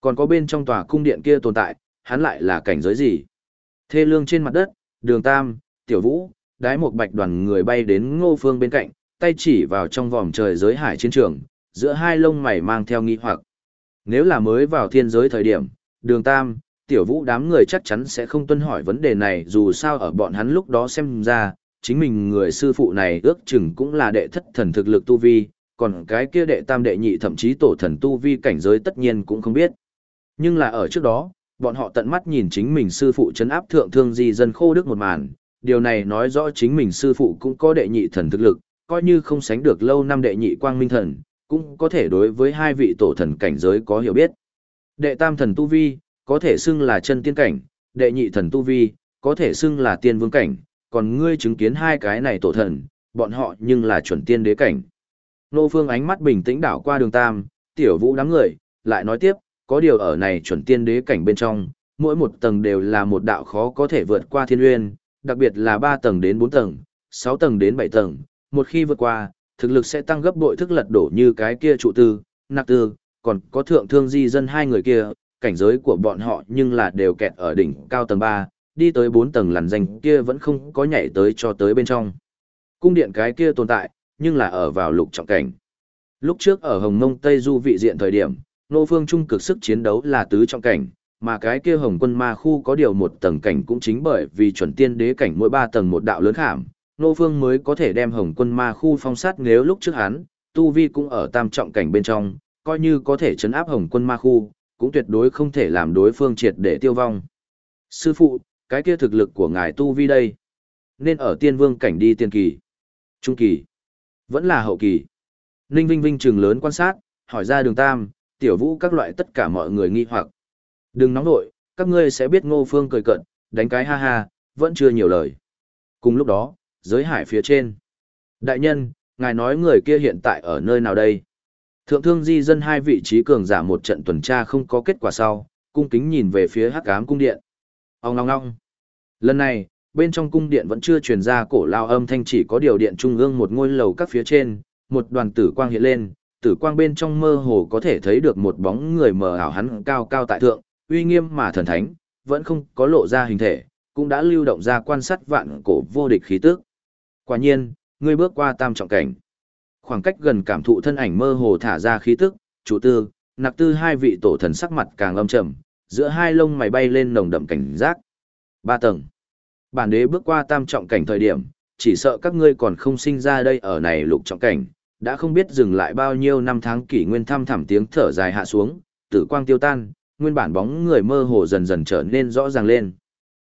Còn có bên trong tòa cung điện kia tồn tại, hắn lại là cảnh giới gì? Thê lương trên mặt đất, đường tam, tiểu vũ, đái một bạch đoàn người bay đến ngô phương bên cạnh, tay chỉ vào trong vòng trời giới hải chiến trường, giữa hai lông mày mang theo nghi hoặc. Nếu là mới vào thiên giới thời điểm, đường tam, tiểu vũ đám người chắc chắn sẽ không tuân hỏi vấn đề này dù sao ở bọn hắn lúc đó xem ra, chính mình người sư phụ này ước chừng cũng là đệ thất thần thực lực tu vi, còn cái kia đệ tam đệ nhị thậm chí tổ thần tu vi cảnh giới tất nhiên cũng không biết. Nhưng là ở trước đó, bọn họ tận mắt nhìn chính mình sư phụ chấn áp thượng thương di dân khô đức một màn, điều này nói rõ chính mình sư phụ cũng có đệ nhị thần thực lực, coi như không sánh được lâu năm đệ nhị quang minh thần, cũng có thể đối với hai vị tổ thần cảnh giới có hiểu biết. Đệ tam thần tu vi, có thể xưng là chân tiên cảnh, đệ nhị thần tu vi, có thể xưng là tiên vương cảnh, còn ngươi chứng kiến hai cái này tổ thần, bọn họ nhưng là chuẩn tiên đế cảnh. Nô Phương ánh mắt bình tĩnh đảo qua đường tam, tiểu vũ đám người, lại nói tiếp, có điều ở này chuẩn tiên đế cảnh bên trong, mỗi một tầng đều là một đạo khó có thể vượt qua thiên uyên, đặc biệt là 3 tầng đến 4 tầng, 6 tầng đến 7 tầng, một khi vượt qua, thực lực sẽ tăng gấp bội thức lật đổ như cái kia trụ tư, nạc tư, còn có thượng thương di dân hai người kia, cảnh giới của bọn họ nhưng là đều kẹt ở đỉnh cao tầng 3, đi tới bốn tầng lằn danh kia vẫn không có nhảy tới cho tới bên trong. Cung điện cái kia tồn tại, nhưng là ở vào lục trọng cảnh. Lúc trước ở Hồng Mông Tây Du vị diện thời điểm, Nô Phương Trung cực sức chiến đấu là tứ trọng cảnh, mà cái kia Hồng Quân Ma khu có điều một tầng cảnh cũng chính bởi vì chuẩn tiên đế cảnh mỗi ba tầng một đạo lớn khảm, Nô Phương mới có thể đem Hồng Quân Ma khu phong sát nếu lúc trước hắn, tu vi cũng ở tam trọng cảnh bên trong, coi như có thể chấn áp Hồng Quân Ma khu, cũng tuyệt đối không thể làm đối phương triệt để tiêu vong. Sư phụ, cái kia thực lực của ngài tu vi đây, nên ở tiên vương cảnh đi tiên kỳ, trung kỳ, vẫn là hậu kỳ. Ninh Vinh Vinh trừng lớn quan sát, hỏi ra đường tam, tiểu vũ các loại tất cả mọi người nghi hoặc. Đừng nóng nội, các ngươi sẽ biết ngô phương cười cận, đánh cái ha ha, vẫn chưa nhiều lời. Cùng lúc đó, giới hải phía trên. Đại nhân, ngài nói người kia hiện tại ở nơi nào đây? Thượng thương di dân hai vị trí cường giả một trận tuần tra không có kết quả sau, cung kính nhìn về phía hắc ám cung điện. Ông ngong ngong. Lần này, bên trong cung điện vẫn chưa truyền ra cổ lao âm thanh chỉ có điều điện trung ương một ngôi lầu các phía trên, một đoàn tử quang hiện lên, tử quang bên trong mơ hồ có thể thấy được một bóng người mờ ảo hắn cao cao tại thượng, uy nghiêm mà thần thánh, vẫn không có lộ ra hình thể, cũng đã lưu động ra quan sát vạn cổ vô địch khí tức. Quả nhiên, ngươi bước qua tam trọng cảnh. Khoảng cách gần cảm thụ thân ảnh mơ hồ thả ra khí tức, chủ tư, nặc tư hai vị tổ thần sắc mặt càng âm trầm, giữa hai lông mày bay lên nồng đậm cảnh giác. Ba tầng. Bản đế bước qua tam trọng cảnh thời điểm, chỉ sợ các ngươi còn không sinh ra đây ở này lục trọng cảnh, đã không biết dừng lại bao nhiêu năm tháng kỷ nguyên thăm thẳm tiếng thở dài hạ xuống, tử quang tiêu tan, nguyên bản bóng người mơ hồ dần dần trở nên rõ ràng lên.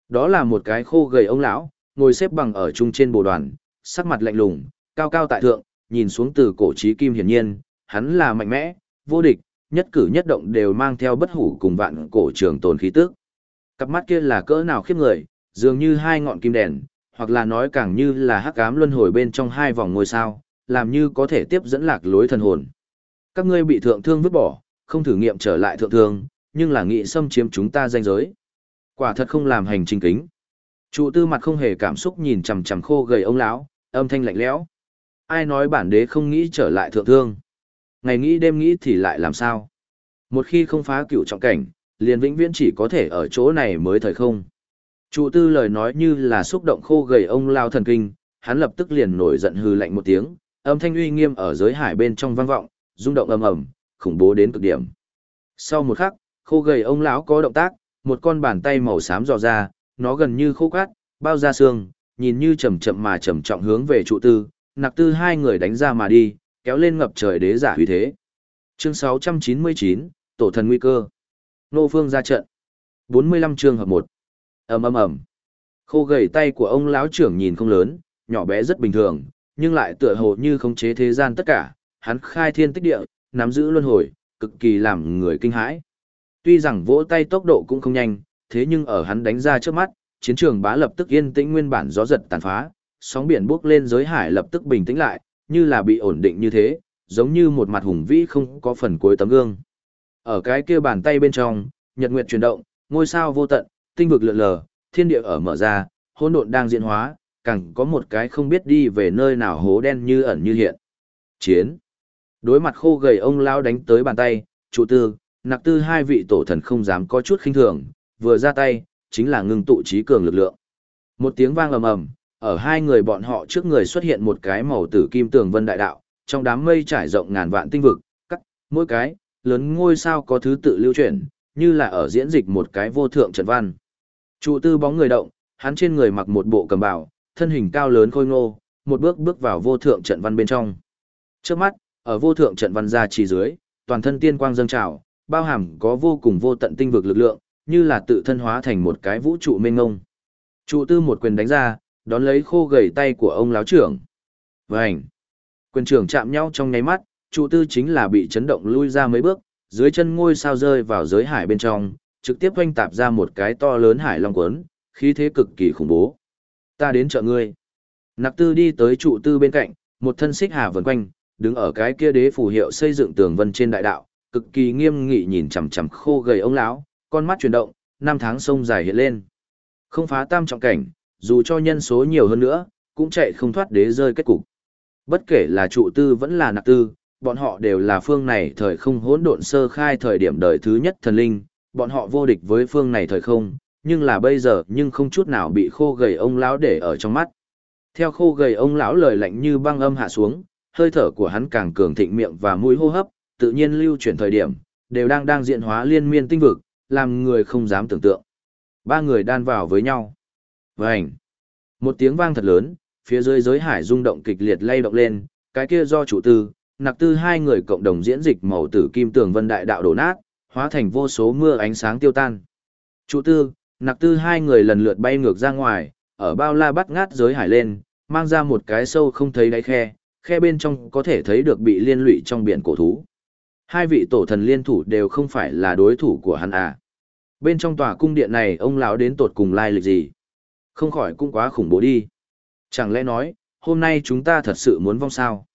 Đó là một cái khô gầy ông lão, ngồi xếp bằng ở trung trên bồ đoàn, sắc mặt lạnh lùng, cao cao tại thượng, nhìn xuống từ cổ chí kim hiển nhiên, hắn là mạnh mẽ, vô địch, nhất cử nhất động đều mang theo bất hủ cùng vạn cổ trường tồn khí tức. Cặp mắt kia là cỡ nào khiếp người, dường như hai ngọn kim đèn, hoặc là nói càng như là hắc ám luân hồi bên trong hai vòng ngôi sao, làm như có thể tiếp dẫn lạc lối thần hồn. Các ngươi bị thượng thương vứt bỏ, không thử nghiệm trở lại thượng thương, nhưng là nghị xâm chiếm chúng ta danh giới. Quả thật không làm hành trình kính. Trụ tư mặt không hề cảm xúc nhìn chằm chằm khô gầy ông lão, âm thanh lạnh lẽo. Ai nói bản đế không nghĩ trở lại thượng thương? Ngày nghĩ đêm nghĩ thì lại làm sao? Một khi không phá cựu trọng cảnh, liền vĩnh viễn chỉ có thể ở chỗ này mới thời không. Trụ tư lời nói như là xúc động khô gầy ông lao thần kinh, hắn lập tức liền nổi giận hư lạnh một tiếng, âm thanh uy nghiêm ở giới hải bên trong vang vọng, rung động ầm ầm, khủng bố đến cực điểm. Sau một khắc, khô gầy ông lão có động tác, một con bàn tay màu xám dò ra, nó gần như khô cát, bao ra xương, nhìn như chậm chậm mà chậm trọng hướng về trụ tư, nặc tư hai người đánh ra mà đi, kéo lên ngập trời đế giả uy thế. Chương 699, Tổ thần nguy cơ. Nô Phương ra trận. 45 chương hợp 1. Ầm ầm ầm. Khô gầy tay của ông lão trưởng nhìn không lớn, nhỏ bé rất bình thường, nhưng lại tựa hồ như khống chế thế gian tất cả, hắn khai thiên tích địa, nắm giữ luân hồi, cực kỳ làm người kinh hãi. Tuy rằng vỗ tay tốc độ cũng không nhanh, thế nhưng ở hắn đánh ra trước mắt, chiến trường bá lập tức yên tĩnh nguyên bản gió giật tàn phá, sóng biển bước lên giới hải lập tức bình tĩnh lại, như là bị ổn định như thế, giống như một mặt hùng vĩ không có phần cuối tấm gương. Ở cái kia bàn tay bên trong, nhật nguyệt chuyển động, ngôi sao vô tận, tinh vực lượn lờ, thiên địa ở mở ra, hỗn độn đang diễn hóa, càng có một cái không biết đi về nơi nào hố đen như ẩn như hiện. Chiến. Đối mặt khô gầy ông lao đánh tới bàn tay, trụ tư, nặc tư hai vị tổ thần không dám có chút khinh thường, vừa ra tay, chính là ngưng tụ trí cường lực lượng. Một tiếng vang ầm ầm, ở hai người bọn họ trước người xuất hiện một cái màu tử kim tường vân đại đạo, trong đám mây trải rộng ngàn vạn tinh vực, cắt, mỗi cái, lớn ngôi sao có thứ tự lưu chuyển, như là ở diễn dịch một cái vô thượng trận văn. Trụ tư bóng người động, hắn trên người mặc một bộ cầm bào, thân hình cao lớn khôi ngô, một bước bước vào vô thượng trận văn bên trong. Trước mắt, ở vô thượng trận văn ra chỉ dưới, toàn thân tiên quang dâng trào, bao hàm có vô cùng vô tận tinh vực lực lượng, như là tự thân hóa thành một cái vũ trụ mênh ngông. Trụ tư một quyền đánh ra, đón lấy khô gầy tay của ông láo trưởng. Vành! Quyền trưởng chạm nhau trong nháy mắt, trụ tư chính là bị chấn động lui ra mấy bước, dưới chân ngôi sao rơi vào giới hải bên trong, trực tiếp oanh tạp ra một cái to lớn hải long cuốn, khí thế cực kỳ khủng bố. Ta đến chợ ngươi. Nặc tư đi tới trụ tư bên cạnh, một thân xích hà vần quanh, đứng ở cái kia đế phù hiệu xây dựng tường vân trên đại đạo, cực kỳ nghiêm nghị nhìn chằm chằm khô gầy ông lão, con mắt chuyển động, năm tháng sông dài hiện lên. Không phá tam trọng cảnh, dù cho nhân số nhiều hơn nữa, cũng chạy không thoát đế rơi kết cục. Bất kể là trụ tư vẫn là nặc tư, bọn họ đều là phương này thời không hỗn độn sơ khai thời điểm đời thứ nhất thần linh, bọn họ vô địch với phương này thời không, nhưng là bây giờ nhưng không chút nào bị khô gầy ông lão để ở trong mắt. Theo khô gầy ông lão lời lạnh như băng âm hạ xuống, hơi thở của hắn càng cường thịnh miệng và mũi hô hấp, tự nhiên lưu chuyển thời điểm, đều đang đang diện hóa liên miên tinh vực, làm người không dám tưởng tượng. Ba người đan vào với nhau. Vành. Một tiếng vang thật lớn, phía dưới giới hải rung động kịch liệt lay động lên, cái kia do chủ tư, nặc tư hai người cộng đồng diễn dịch màu tử kim tường vân đại đạo đổ nát, hóa thành vô số mưa ánh sáng tiêu tan. Chủ tư, nặc tư hai người lần lượt bay ngược ra ngoài, ở bao la bắt ngát giới hải lên, mang ra một cái sâu không thấy đáy khe, khe bên trong có thể thấy được bị liên lụy trong biển cổ thú. Hai vị tổ thần liên thủ đều không phải là đối thủ của hắn à. Bên trong tòa cung điện này ông lão đến tột cùng lai lịch gì? Không khỏi cũng quá khủng bố đi. Chẳng lẽ nói, hôm nay chúng ta thật sự muốn vong sao?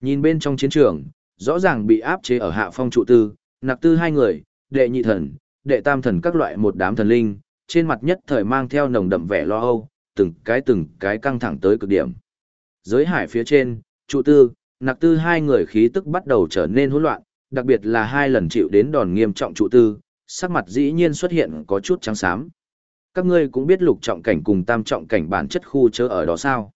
Nhìn bên trong chiến trường, rõ ràng bị áp chế ở hạ phong trụ tư, nặc tư hai người, đệ nhị thần, đệ tam thần các loại một đám thần linh, trên mặt nhất thời mang theo nồng đậm vẻ lo âu, từng cái từng cái căng thẳng tới cực điểm. Giới hải phía trên, trụ tư, nặc tư hai người khí tức bắt đầu trở nên hỗn loạn, đặc biệt là hai lần chịu đến đòn nghiêm trọng trụ tư, sắc mặt dĩ nhiên xuất hiện có chút trắng xám. Các ngươi cũng biết lục trọng cảnh cùng tam trọng cảnh bản chất khu chớ ở đó sao?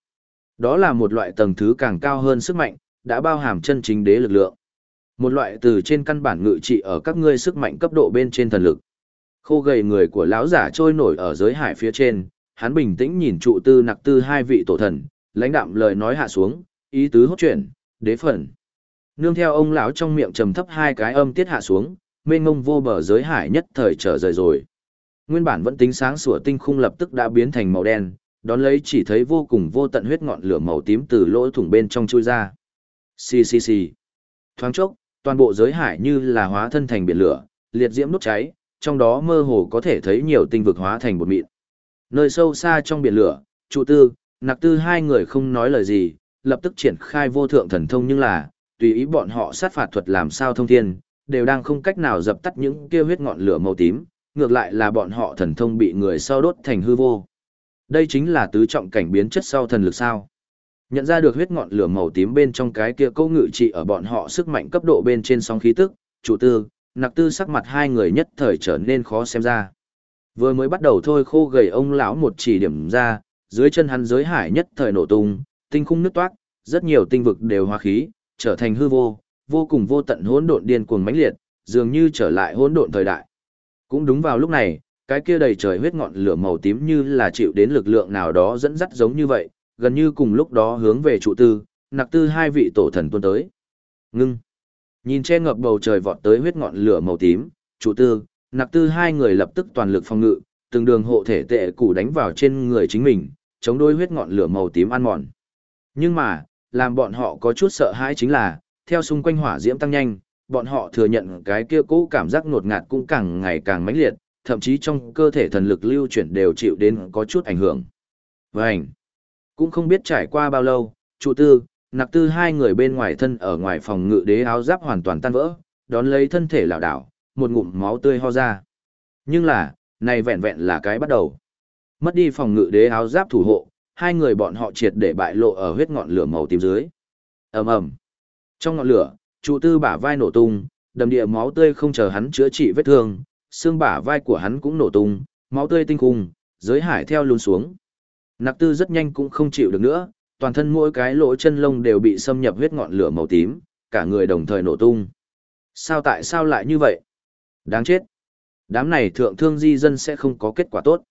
Đó là một loại tầng thứ càng cao hơn sức mạnh, đã bao hàm chân chính đế lực lượng. Một loại từ trên căn bản ngự trị ở các ngươi sức mạnh cấp độ bên trên thần lực. Khô gầy người của lão giả trôi nổi ở giới hải phía trên, hắn bình tĩnh nhìn trụ tư nặc tư hai vị tổ thần, lãnh đạm lời nói hạ xuống, ý tứ hốt chuyển, đế phần. Nương theo ông lão trong miệng trầm thấp hai cái âm tiết hạ xuống, mênh ngông vô bờ giới hải nhất thời trở rời rồi. Nguyên bản vẫn tính sáng sủa tinh khung lập tức đã biến thành màu đen, đón lấy chỉ thấy vô cùng vô tận huyết ngọn lửa màu tím từ lỗ thủng bên trong chui ra. Xì xì xì. Thoáng chốc, toàn bộ giới hải như là hóa thân thành biển lửa, liệt diễm đốt cháy, trong đó mơ hồ có thể thấy nhiều tinh vực hóa thành bột mịn. Nơi sâu xa trong biển lửa, trụ tư, nặc tư hai người không nói lời gì, lập tức triển khai vô thượng thần thông nhưng là, tùy ý bọn họ sát phạt thuật làm sao thông thiên, đều đang không cách nào dập tắt những kia huyết ngọn lửa màu tím, ngược lại là bọn họ thần thông bị người sau đốt thành hư vô. Đây chính là tứ trọng cảnh biến chất sau thần lực sao. Nhận ra được huyết ngọn lửa màu tím bên trong cái kia câu ngự trị ở bọn họ sức mạnh cấp độ bên trên sóng khí tức, chủ tư, nặc tư sắc mặt hai người nhất thời trở nên khó xem ra. Vừa mới bắt đầu thôi khô gầy ông lão một chỉ điểm ra, dưới chân hắn giới hải nhất thời nổ tung, tinh khung nứt toát, rất nhiều tinh vực đều hóa khí, trở thành hư vô, vô cùng vô tận hỗn độn điên cuồng mãnh liệt, dường như trở lại hỗn độn thời đại. Cũng đúng vào lúc này, cái kia đầy trời huyết ngọn lửa màu tím như là chịu đến lực lượng nào đó dẫn dắt giống như vậy, gần như cùng lúc đó hướng về trụ tư, nặc tư hai vị tổ thần tuôn tới. Ngưng. Nhìn che ngập bầu trời vọt tới huyết ngọn lửa màu tím, trụ tư, nặc tư hai người lập tức toàn lực phòng ngự, từng đường hộ thể tệ củ đánh vào trên người chính mình, chống đối huyết ngọn lửa màu tím ăn mòn. Nhưng mà, làm bọn họ có chút sợ hãi chính là, theo xung quanh hỏa diễm tăng nhanh, bọn họ thừa nhận cái kia cũ cảm giác ngột ngạt cũng càng ngày càng mãnh liệt, thậm chí trong cơ thể thần lực lưu chuyển đều chịu đến có chút ảnh hưởng. Vânh! Cũng không biết trải qua bao lâu, trụ tư, nặc tư hai người bên ngoài thân ở ngoài phòng ngự đế áo giáp hoàn toàn tan vỡ, đón lấy thân thể lảo đảo, một ngụm máu tươi ho ra. Nhưng là, này vẹn vẹn là cái bắt đầu. Mất đi phòng ngự đế áo giáp thủ hộ, hai người bọn họ triệt để bại lộ ở huyết ngọn lửa màu tím dưới. ầm ầm, trong ngọn lửa, trụ tư bả vai nổ tung, đầm địa máu tươi không chờ hắn chữa trị vết thương, xương bả vai của hắn cũng nổ tung, máu tươi tinh khung, giới hải theo luôn xuống. Nặc tư rất nhanh cũng không chịu được nữa, toàn thân mỗi cái lỗ chân lông đều bị xâm nhập huyết ngọn lửa màu tím, cả người đồng thời nổ tung. Sao tại sao lại như vậy? Đáng chết. Đám này thượng thương di dân sẽ không có kết quả tốt.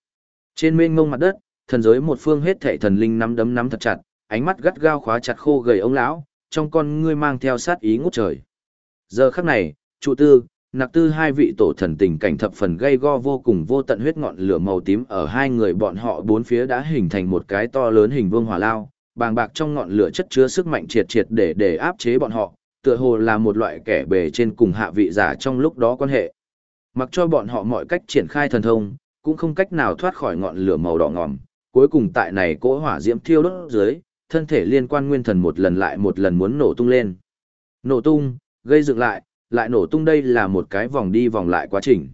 Trên mênh mông mặt đất, thần giới một phương hết thảy thần linh nắm đấm nắm thật chặt, ánh mắt gắt gao khóa chặt khô gầy ông lão, trong con ngươi mang theo sát ý ngút trời. Giờ khắc này, trụ tư, nặc tư hai vị tổ thần tình cảnh thập phần gây go vô cùng vô tận huyết ngọn lửa màu tím ở hai người bọn họ bốn phía đã hình thành một cái to lớn hình vương hỏa lao, bàng bạc trong ngọn lửa chất chứa sức mạnh triệt triệt để để áp chế bọn họ, tựa hồ là một loại kẻ bề trên cùng hạ vị giả trong lúc đó quan hệ. Mặc cho bọn họ mọi cách triển khai thần thông, cũng không cách nào thoát khỏi ngọn lửa màu đỏ ngòm, cuối cùng tại này cỗ hỏa diễm thiêu đốt dưới, thân thể liên quan nguyên thần một lần lại một lần muốn nổ tung lên. Nổ tung, gây dựng lại, lại nổ tung đây là một cái vòng đi vòng lại quá trình.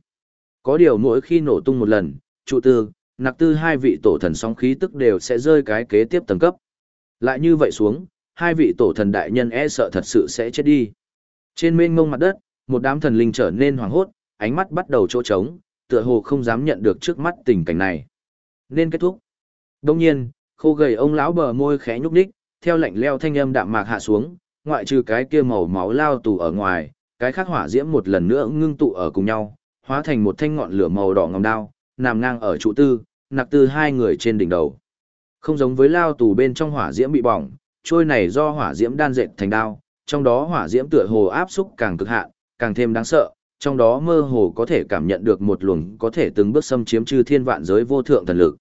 Có điều mỗi khi nổ tung một lần, trụ tư, nặc tư hai vị tổ thần sóng khí tức đều sẽ rơi cái kế tiếp tầng cấp. Lại như vậy xuống, hai vị tổ thần đại nhân e sợ thật sự sẽ chết đi. Trên mênh mông mặt đất, một đám thần linh trở nên hoảng hốt, ánh mắt bắt đầu chỗ trống, tựa hồ không dám nhận được trước mắt tình cảnh này. Nên kết thúc. Đông nhiên, khô gầy ông lão bờ môi khẽ nhúc nhích, theo lạnh leo thanh âm đạm mạc hạ xuống, ngoại trừ cái kia màu máu lao tù ở ngoài, cái khác hỏa diễm một lần nữa ngưng tụ ở cùng nhau, hóa thành một thanh ngọn lửa màu đỏ ngầm đao, nằm ngang ở trụ tư, nặc tư hai người trên đỉnh đầu. Không giống với lao tù bên trong hỏa diễm bị bỏng, trôi này do hỏa diễm đan dệt thành đao, trong đó hỏa diễm tựa hồ áp xúc càng cực hạn, càng thêm đáng sợ, trong đó mơ hồ có thể cảm nhận được một luồng có thể từng bước xâm chiếm chư thiên vạn giới vô thượng thần lực.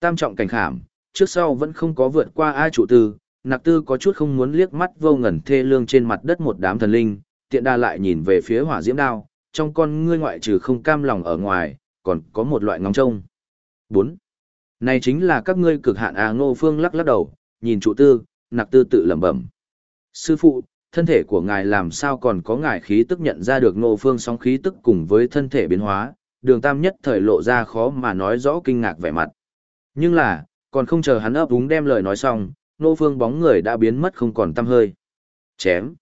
Tam trọng cảnh khảm, trước sau vẫn không có vượt qua ai trụ tư, nặc tư có chút không muốn liếc mắt vô ngẩn thê lương trên mặt đất một đám thần linh, tiện đa lại nhìn về phía hỏa diễm đao, trong con ngươi ngoại trừ không cam lòng ở ngoài, còn có một loại ngóng trông. 4. Này chính là các ngươi cực hạn à ngô phương lắc lắc đầu, nhìn trụ tư, nặc tư tự lẩm bẩm. Sư phụ, thân thể của ngài làm sao còn có ngài khí tức nhận ra được ngô phương song khí tức cùng với thân thể biến hóa, đường tam nhất thời lộ ra khó mà nói rõ kinh ngạc vẻ mặt. Nhưng là, còn không chờ hắn ấp úng đem lời nói xong, Nô phương bóng người đã biến mất không còn tăm hơi. Chém.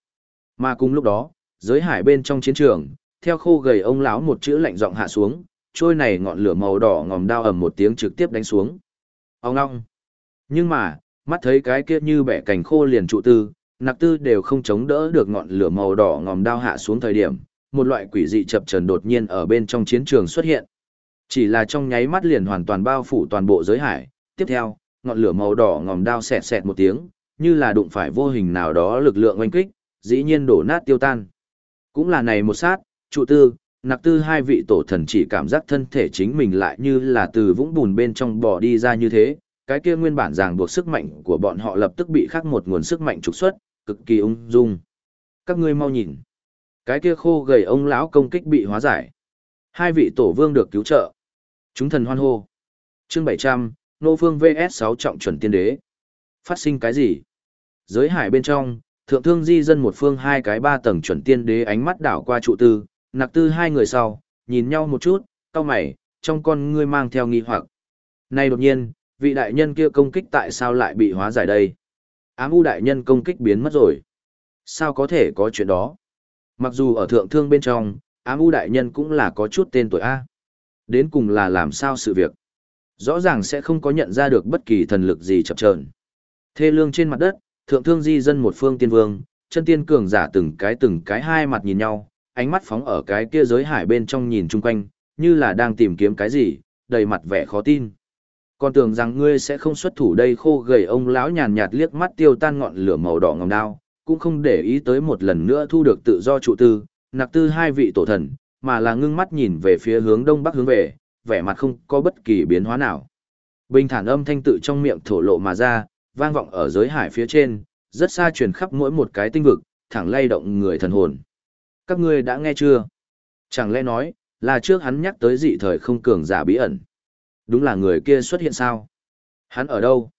Mà cùng lúc đó, giới hải bên trong chiến trường, theo khô gầy ông lão một chữ lạnh giọng hạ xuống, trôi này ngọn lửa màu đỏ ngòm đao ầm một tiếng trực tiếp đánh xuống. Ông ngong. Nhưng mà, mắt thấy cái kia như bẻ cành khô liền trụ tư, nặc tư đều không chống đỡ được ngọn lửa màu đỏ ngòm đao hạ xuống thời điểm, một loại quỷ dị chập trần đột nhiên ở bên trong chiến trường xuất hiện. Chỉ là trong nháy mắt liền hoàn toàn bao phủ toàn bộ giới hải, tiếp theo, ngọn lửa màu đỏ ngòm đao xẹt xẹt một tiếng, như là đụng phải vô hình nào đó lực lượng oanh kích, dĩ nhiên đổ nát tiêu tan. Cũng là này một sát, trụ tư, nặc tư hai vị tổ thần chỉ cảm giác thân thể chính mình lại như là từ vũng bùn bên trong bò đi ra như thế, cái kia nguyên bản ràng buộc sức mạnh của bọn họ lập tức bị khắc một nguồn sức mạnh trục xuất, cực kỳ ung dung. Các ngươi mau nhìn. Cái kia khô gầy ông lão công kích bị hóa giải. Hai vị tổ vương được cứu trợ. Chúng thần hoan hô. Chương 700, Nô Phương VS 6 trọng chuẩn tiên đế. Phát sinh cái gì? Giới hải bên trong, thượng thương di dân một phương hai cái ba tầng chuẩn tiên đế ánh mắt đảo qua trụ tư, nặc tư hai người sau, nhìn nhau một chút, cao mày, trong con ngươi mang theo nghi hoặc. Này đột nhiên, vị đại nhân kia công kích tại sao lại bị hóa giải đây? Ám u đại nhân công kích biến mất rồi. Sao có thể có chuyện đó? Mặc dù ở thượng thương bên trong, ám u đại nhân cũng là có chút tên tuổi A. Đến cùng là làm sao sự việc. Rõ ràng sẽ không có nhận ra được bất kỳ thần lực gì chập chờn. Thê lương trên mặt đất, thượng thương di dân một phương tiên vương, chân tiên cường giả từng cái từng cái hai mặt nhìn nhau, ánh mắt phóng ở cái kia giới hải bên trong nhìn chung quanh, như là đang tìm kiếm cái gì, đầy mặt vẻ khó tin. Còn tưởng rằng ngươi sẽ không xuất thủ đây khô gầy ông lão nhàn nhạt liếc mắt tiêu tan ngọn lửa màu đỏ ngầm đao, cũng không để ý tới một lần nữa thu được tự do trụ tư, nặc tư hai vị tổ thần, mà là ngưng mắt nhìn về phía hướng đông bắc hướng về, vẻ mặt không có bất kỳ biến hóa nào. Bình thản âm thanh tự trong miệng thổ lộ mà ra, vang vọng ở giới hải phía trên, rất xa truyền khắp mỗi một cái tinh vực, thẳng lay động người thần hồn. Các ngươi đã nghe chưa? Chẳng lẽ nói, là trước hắn nhắc tới dị thời không cường giả bí ẩn. Đúng là người kia xuất hiện sao? Hắn ở đâu?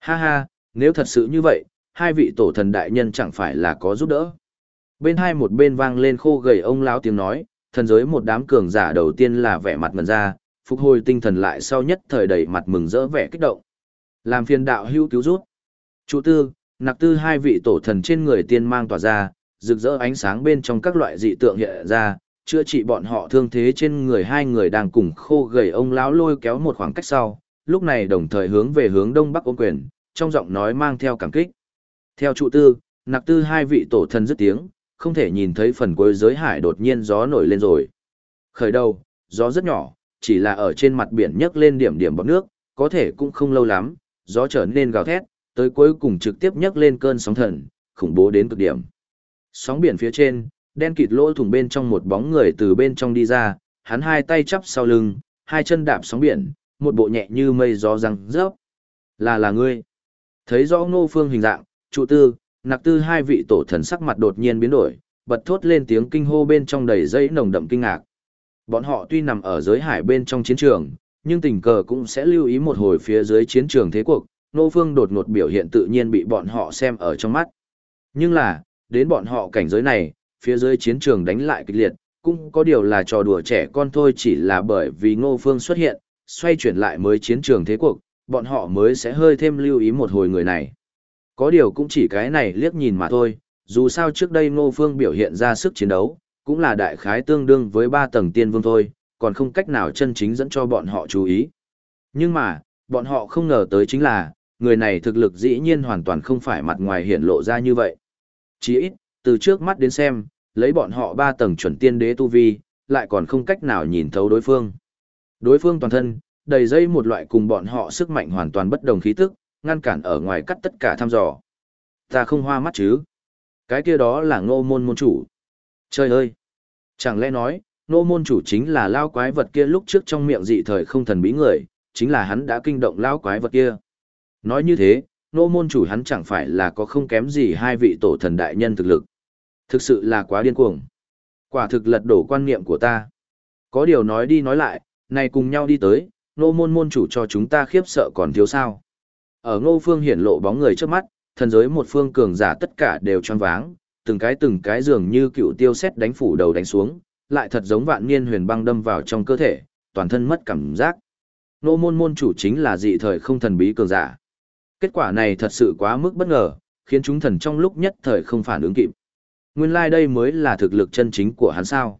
Ha ha, nếu thật sự như vậy, hai vị tổ thần đại nhân chẳng phải là có giúp đỡ. Bên hai một bên vang lên khô gầy ông lão tiếng nói, thần giới một đám cường giả đầu tiên là vẻ mặt ngần ra, phục hồi tinh thần lại sau nhất thời đầy mặt mừng rỡ vẻ kích động. Làm phiền đạo hữu cứu rút. Chủ tư, nặc tư hai vị tổ thần trên người tiên mang tỏa ra, rực rỡ ánh sáng bên trong các loại dị tượng hiện ra, chữa trị bọn họ thương thế trên người hai người đang cùng khô gầy ông lão lôi kéo một khoảng cách sau, lúc này đồng thời hướng về hướng đông bắc ôm quyền, trong giọng nói mang theo cảm kích. Theo trụ tư, nặc tư hai vị tổ thần dứt tiếng, không thể nhìn thấy phần cuối giới hải đột nhiên gió nổi lên rồi. Khởi đầu, gió rất nhỏ, chỉ là ở trên mặt biển nhấc lên điểm điểm bọt nước, có thể cũng không lâu lắm, gió trở nên gào thét, tới cuối cùng trực tiếp nhấc lên cơn sóng thần, khủng bố đến cực điểm. Sóng biển phía trên, đen kịt lỗ thủng bên trong một bóng người từ bên trong đi ra, hắn hai tay chắp sau lưng, hai chân đạp sóng biển, một bộ nhẹ như mây gió răng rớp. Là là ngươi. Thấy rõ ngô phương hình dạng, trụ tư, nặc tư hai vị tổ thần sắc mặt đột nhiên biến đổi, bật thốt lên tiếng kinh hô bên trong đầy dây nồng đậm kinh ngạc. Bọn họ tuy nằm ở giới hải bên trong chiến trường, nhưng tình cờ cũng sẽ lưu ý một hồi phía dưới chiến trường thế cuộc, nô phương đột ngột biểu hiện tự nhiên bị bọn họ xem ở trong mắt. Nhưng là, đến bọn họ cảnh giới này, phía dưới chiến trường đánh lại kịch liệt, cũng có điều là trò đùa trẻ con thôi chỉ là bởi vì ngô phương xuất hiện, xoay chuyển lại mới chiến trường thế cuộc, bọn họ mới sẽ hơi thêm lưu ý một hồi người này. Có điều cũng chỉ cái này liếc nhìn mà thôi, dù sao trước đây ngô phương biểu hiện ra sức chiến đấu, cũng là đại khái tương đương với ba tầng tiên vương thôi, còn không cách nào chân chính dẫn cho bọn họ chú ý. Nhưng mà, bọn họ không ngờ tới chính là, người này thực lực dĩ nhiên hoàn toàn không phải mặt ngoài hiện lộ ra như vậy. Chỉ ít, từ trước mắt đến xem, lấy bọn họ ba tầng chuẩn tiên đế tu vi, lại còn không cách nào nhìn thấu đối phương. Đối phương toàn thân, đầy dây một loại cùng bọn họ sức mạnh hoàn toàn bất đồng khí tức, ngăn cản ở ngoài cắt tất cả thăm dò. Ta không hoa mắt chứ? Cái kia đó là ngô môn môn chủ. Trời ơi! Chẳng lẽ nói, ngô môn chủ chính là lao quái vật kia lúc trước trong miệng dị thời không thần bí người, chính là hắn đã kinh động lao quái vật kia. Nói như thế, ngô môn chủ hắn chẳng phải là có không kém gì hai vị tổ thần đại nhân thực lực. Thực sự là quá điên cuồng. Quả thực lật đổ quan niệm của ta. Có điều nói đi nói lại, này cùng nhau đi tới, nô môn môn chủ cho chúng ta khiếp sợ còn thiếu sao. Ở ngô phương hiển lộ bóng người trước mắt, thần giới một phương cường giả tất cả đều tròn váng, từng cái từng cái dường như cựu tiêu xét đánh phủ đầu đánh xuống, lại thật giống vạn niên huyền băng đâm vào trong cơ thể, toàn thân mất cảm giác. Nô môn môn chủ chính là dị thời không thần bí cường giả. Kết quả này thật sự quá mức bất ngờ, khiến chúng thần trong lúc nhất thời không phản ứng kịp. Nguyên lai like đây mới là thực lực chân chính của hắn sao.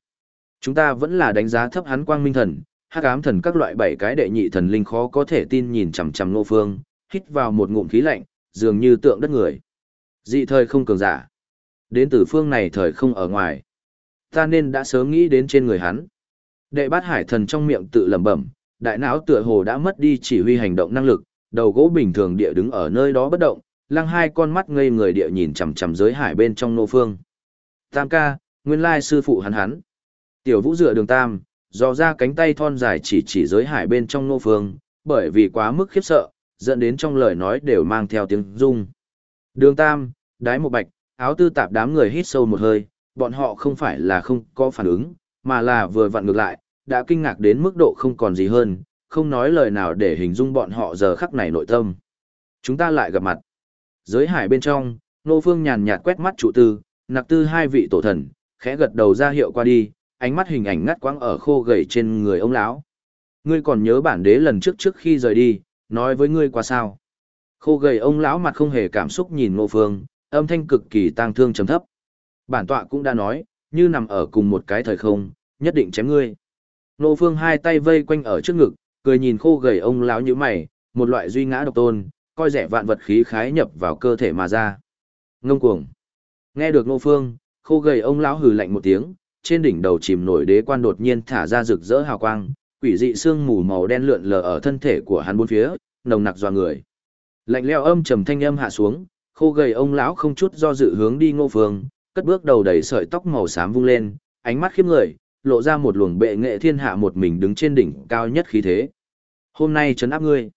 Chúng ta vẫn là đánh giá thấp hắn quang minh thần, hắc ám thần các loại bảy cái đệ nhị thần linh khó có thể tin nhìn chằm chằm nô phương, hít vào một ngụm khí lạnh, dường như tượng đất người. Dị thời không cường giả. Đến từ phương này thời không ở ngoài. Ta nên đã sớm nghĩ đến trên người hắn. Đệ bát hải thần trong miệng tự lẩm bẩm, đại não tựa hồ đã mất đi chỉ huy hành động năng lực, đầu gỗ bình thường địa đứng ở nơi đó bất động, lăng hai con mắt ngây người địa nhìn chằm chằm giới hải bên trong nô phương. Tam ca, nguyên lai sư phụ hắn hắn. Tiểu vũ dựa đường tam, dò ra cánh tay thon dài chỉ chỉ giới hải bên trong nô phương, bởi vì quá mức khiếp sợ, dẫn đến trong lời nói đều mang theo tiếng rung. Đường tam, đái một bạch, áo tư tạp đám người hít sâu một hơi, bọn họ không phải là không có phản ứng, mà là vừa vặn ngược lại, đã kinh ngạc đến mức độ không còn gì hơn, không nói lời nào để hình dung bọn họ giờ khắc này nội tâm. Chúng ta lại gặp mặt. Giới hải bên trong, nô phương nhàn nhạt quét mắt trụ tư, nặc tư hai vị tổ thần, khẽ gật đầu ra hiệu qua đi, ánh mắt hình ảnh ngắt quãng ở khô gầy trên người ông lão. Ngươi còn nhớ bản đế lần trước trước khi rời đi, nói với ngươi qua sao? Khô gầy ông lão mặt không hề cảm xúc nhìn Ngô Phương, âm thanh cực kỳ tang thương trầm thấp. Bản tọa cũng đã nói, như nằm ở cùng một cái thời không, nhất định chém ngươi. Ngô Phương hai tay vây quanh ở trước ngực, cười nhìn khô gầy ông lão như mày, một loại duy ngã độc tôn, coi rẻ vạn vật khí khái nhập vào cơ thể mà ra. Ngông cuồng. Nghe được Ngô Phương, khô gầy ông lão hừ lạnh một tiếng, trên đỉnh đầu chìm nổi đế quan đột nhiên thả ra rực rỡ hào quang, quỷ dị xương mù màu đen lượn lờ ở thân thể của hắn bốn phía, nồng nặc dọa người. Lạnh lẽo âm trầm thanh âm hạ xuống, khô gầy ông lão không chút do dự hướng đi Ngô Phương, cất bước đầu đầy sợi tóc màu xám vung lên, ánh mắt khiếp người, lộ ra một luồng bệ nghệ thiên hạ một mình đứng trên đỉnh cao nhất khí thế. Hôm nay trấn áp ngươi.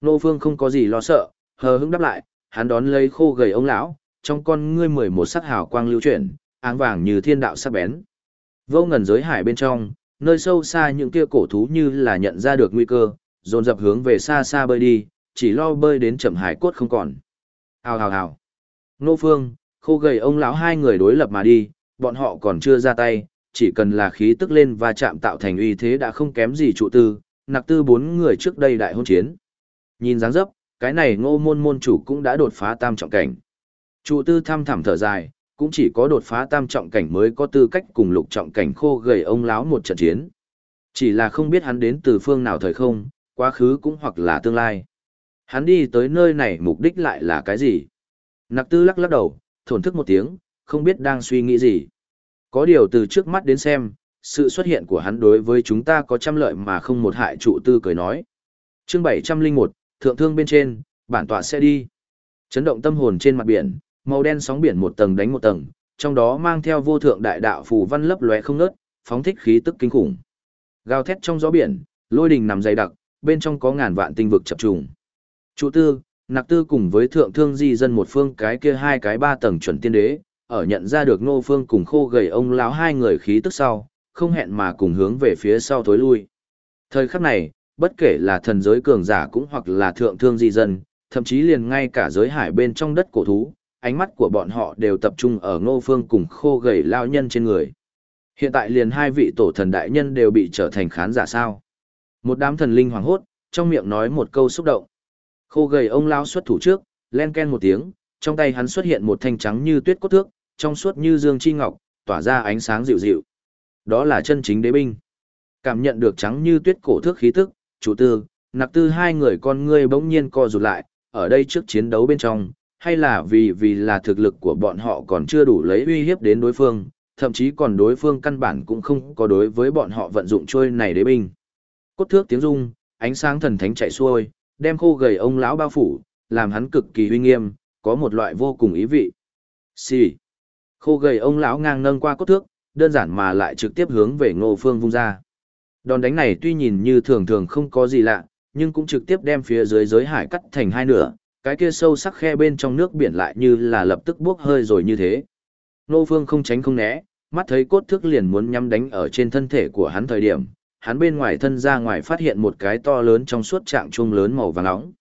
Ngô Phương không có gì lo sợ, hờ hững đáp lại, hắn đón lấy khô gầy ông lão, trong con ngươi mười một sắc hào quang lưu chuyển, áng vàng như thiên đạo sắc bén. Vô ngần giới hải bên trong, nơi sâu xa những kia cổ thú như là nhận ra được nguy cơ, dồn dập hướng về xa xa bơi đi, chỉ lo bơi đến chậm hải cốt không còn. Hào hào hào. Nô Phương, khô gầy ông lão hai người đối lập mà đi, bọn họ còn chưa ra tay, chỉ cần là khí tức lên và chạm tạo thành uy thế đã không kém gì trụ tư, nặc tư bốn người trước đây đại hôn chiến. Nhìn dáng dấp, cái này ngô môn môn chủ cũng đã đột phá tam trọng cảnh. Trụ tư thăm thẳm thở dài, cũng chỉ có đột phá tam trọng cảnh mới có tư cách cùng lục trọng cảnh khô gầy ông lão một trận chiến. Chỉ là không biết hắn đến từ phương nào thời không, quá khứ cũng hoặc là tương lai. Hắn đi tới nơi này mục đích lại là cái gì? Nặc tư lắc lắc đầu, thổn thức một tiếng, không biết đang suy nghĩ gì. Có điều từ trước mắt đến xem, sự xuất hiện của hắn đối với chúng ta có trăm lợi mà không một hại trụ tư cười nói. chương 701, thượng thương bên trên, bản tọa sẽ đi. Chấn động tâm hồn trên mặt biển, màu đen sóng biển một tầng đánh một tầng, trong đó mang theo vô thượng đại đạo phù văn lấp lóe không ngớt, phóng thích khí tức kinh khủng. Gào thét trong gió biển, lôi đình nằm dày đặc, bên trong có ngàn vạn tinh vực chập trùng. Chủ tư, nặc tư cùng với thượng thương di dân một phương cái kia hai cái ba tầng chuẩn tiên đế, ở nhận ra được nô phương cùng khô gầy ông lão hai người khí tức sau, không hẹn mà cùng hướng về phía sau tối lui. Thời khắc này, bất kể là thần giới cường giả cũng hoặc là thượng thương di dân, thậm chí liền ngay cả giới hải bên trong đất cổ thú, ánh mắt của bọn họ đều tập trung ở ngô phương cùng khô gầy lao nhân trên người. Hiện tại liền hai vị tổ thần đại nhân đều bị trở thành khán giả sao. Một đám thần linh hoàng hốt, trong miệng nói một câu xúc động. Khô gầy ông lao xuất thủ trước, len ken một tiếng, trong tay hắn xuất hiện một thanh trắng như tuyết cốt thước, trong suốt như dương chi ngọc, tỏa ra ánh sáng dịu dịu. Đó là chân chính đế binh. Cảm nhận được trắng như tuyết cổ thước khí tức, chủ tư, nặc tư hai người con ngươi bỗng nhiên co rụt lại, ở đây trước chiến đấu bên trong, hay là vì vì là thực lực của bọn họ còn chưa đủ lấy uy hiếp đến đối phương, thậm chí còn đối phương căn bản cũng không có đối với bọn họ vận dụng trôi này đế binh. Cốt thước tiếng rung, ánh sáng thần thánh chạy xuôi, đem khô gầy ông lão bao phủ, làm hắn cực kỳ uy nghiêm, có một loại vô cùng ý vị. Xì. Khô gầy ông lão ngang nâng qua cốt thước, đơn giản mà lại trực tiếp hướng về Ngô Phương vung ra. Đòn đánh này tuy nhìn như thường thường không có gì lạ, nhưng cũng trực tiếp đem phía dưới giới hải cắt thành hai nửa, cái kia sâu sắc khe bên trong nước biển lại như là lập tức buốc hơi rồi như thế. Nô Phương không tránh không né, mắt thấy cốt thước liền muốn nhắm đánh ở trên thân thể của hắn thời điểm, hắn bên ngoài thân ra ngoài phát hiện một cái to lớn trong suốt trạng chuông lớn màu vàng nóng.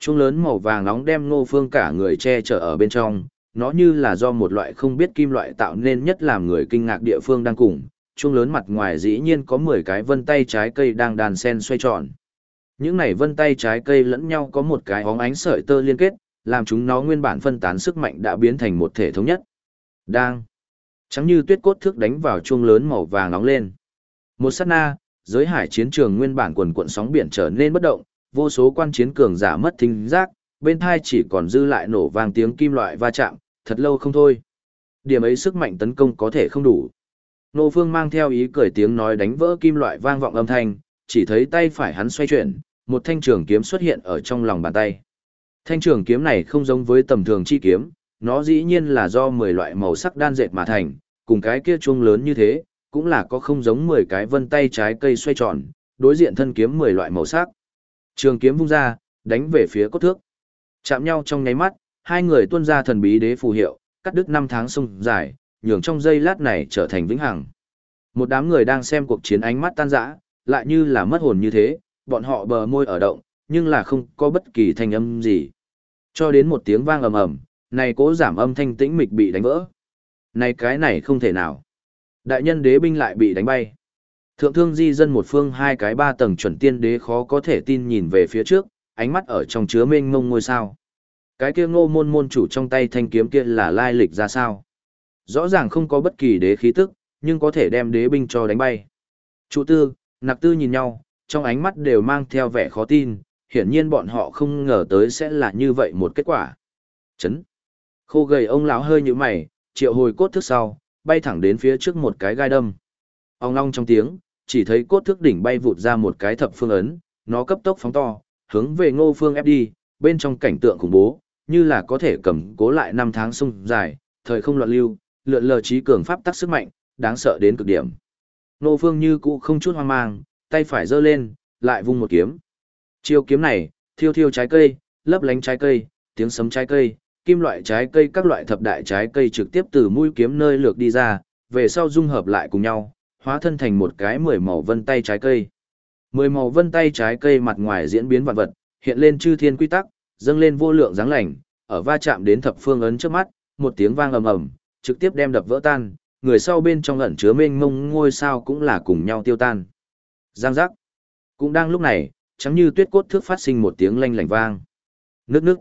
Chuông lớn màu vàng nóng đem Nô Phương cả người che chở ở bên trong, nó như là do một loại không biết kim loại tạo nên nhất làm người kinh ngạc địa phương đang cùng. Chuông lớn mặt ngoài dĩ nhiên có 10 cái vân tay trái cây đang đàn sen xoay tròn. Những này vân tay trái cây lẫn nhau có một cái óng ánh sợi tơ liên kết, làm chúng nó nguyên bản phân tán sức mạnh đã biến thành một thể thống nhất. Đang. Trắng như tuyết cốt thước đánh vào chuông lớn màu vàng nóng lên. Một sát na, giới hải chiến trường nguyên bản quần cuộn sóng biển trở nên bất động, vô số quan chiến cường giả mất thính giác, bên thai chỉ còn dư lại nổ vang tiếng kim loại va chạm, thật lâu không thôi. Điểm ấy sức mạnh tấn công có thể không đủ. Nô Phương mang theo ý cười tiếng nói đánh vỡ kim loại vang vọng âm thanh, chỉ thấy tay phải hắn xoay chuyển, một thanh trường kiếm xuất hiện ở trong lòng bàn tay. Thanh trường kiếm này không giống với tầm thường chi kiếm, nó dĩ nhiên là do 10 loại màu sắc đan dệt mà thành, cùng cái kia chuông lớn như thế, cũng là có không giống 10 cái vân tay trái cây xoay tròn, đối diện thân kiếm 10 loại màu sắc. Trường kiếm vung ra, đánh về phía cốt thước. Chạm nhau trong nháy mắt, hai người tuôn ra thần bí đế phù hiệu, cắt đứt năm tháng sông dài, nhường trong giây lát này trở thành vĩnh hằng. Một đám người đang xem cuộc chiến ánh mắt tan rã, lại như là mất hồn như thế, bọn họ bờ môi ở động, nhưng là không có bất kỳ thanh âm gì. Cho đến một tiếng vang ầm ầm, này cố giảm âm thanh tĩnh mịch bị đánh vỡ. Này cái này không thể nào. Đại nhân đế binh lại bị đánh bay. Thượng thương di dân một phương hai cái ba tầng chuẩn tiên đế khó có thể tin nhìn về phía trước, ánh mắt ở trong chứa mênh mông ngôi sao. Cái kia ngô môn môn chủ trong tay thanh kiếm kia là lai lịch ra sao. Rõ ràng không có bất kỳ đế khí tức, nhưng có thể đem đế binh cho đánh bay. Chủ tư, nặc tư nhìn nhau, trong ánh mắt đều mang theo vẻ khó tin, hiển nhiên bọn họ không ngờ tới sẽ là như vậy một kết quả. Chấn. Khô gầy ông lão hơi như mày, triệu hồi cốt thức sau, bay thẳng đến phía trước một cái gai đâm. Ông long trong tiếng, chỉ thấy cốt thức đỉnh bay vụt ra một cái thập phương ấn, nó cấp tốc phóng to, hướng về ngô phương ép đi, bên trong cảnh tượng khủng bố, như là có thể cầm cố lại năm tháng sung dài, thời không loạn lưu, lượn lờ trí cường pháp tắc sức mạnh, đáng sợ đến cực điểm. Ngô phương như cũ không chút hoang mang, tay phải giơ lên, lại vung một kiếm. Chiêu kiếm này, thiêu thiêu trái cây, lấp lánh trái cây, tiếng sấm trái cây, kim loại trái cây các loại thập đại trái cây trực tiếp từ mũi kiếm nơi lược đi ra, về sau dung hợp lại cùng nhau, hóa thân thành một cái mười màu vân tay trái cây. Mười màu vân tay trái cây mặt ngoài diễn biến vạn vật, hiện lên chư thiên quy tắc, dâng lên vô lượng dáng lành, ở va chạm đến thập phương ấn trước mắt, một tiếng vang ầm ầm, trực tiếp đem đập vỡ tan, người sau bên trong ẩn chứa mênh mông ngôi sao cũng là cùng nhau tiêu tan. Giang giác. Cũng đang lúc này, trắng như tuyết cốt thước phát sinh một tiếng lanh lảnh vang. Nước nước.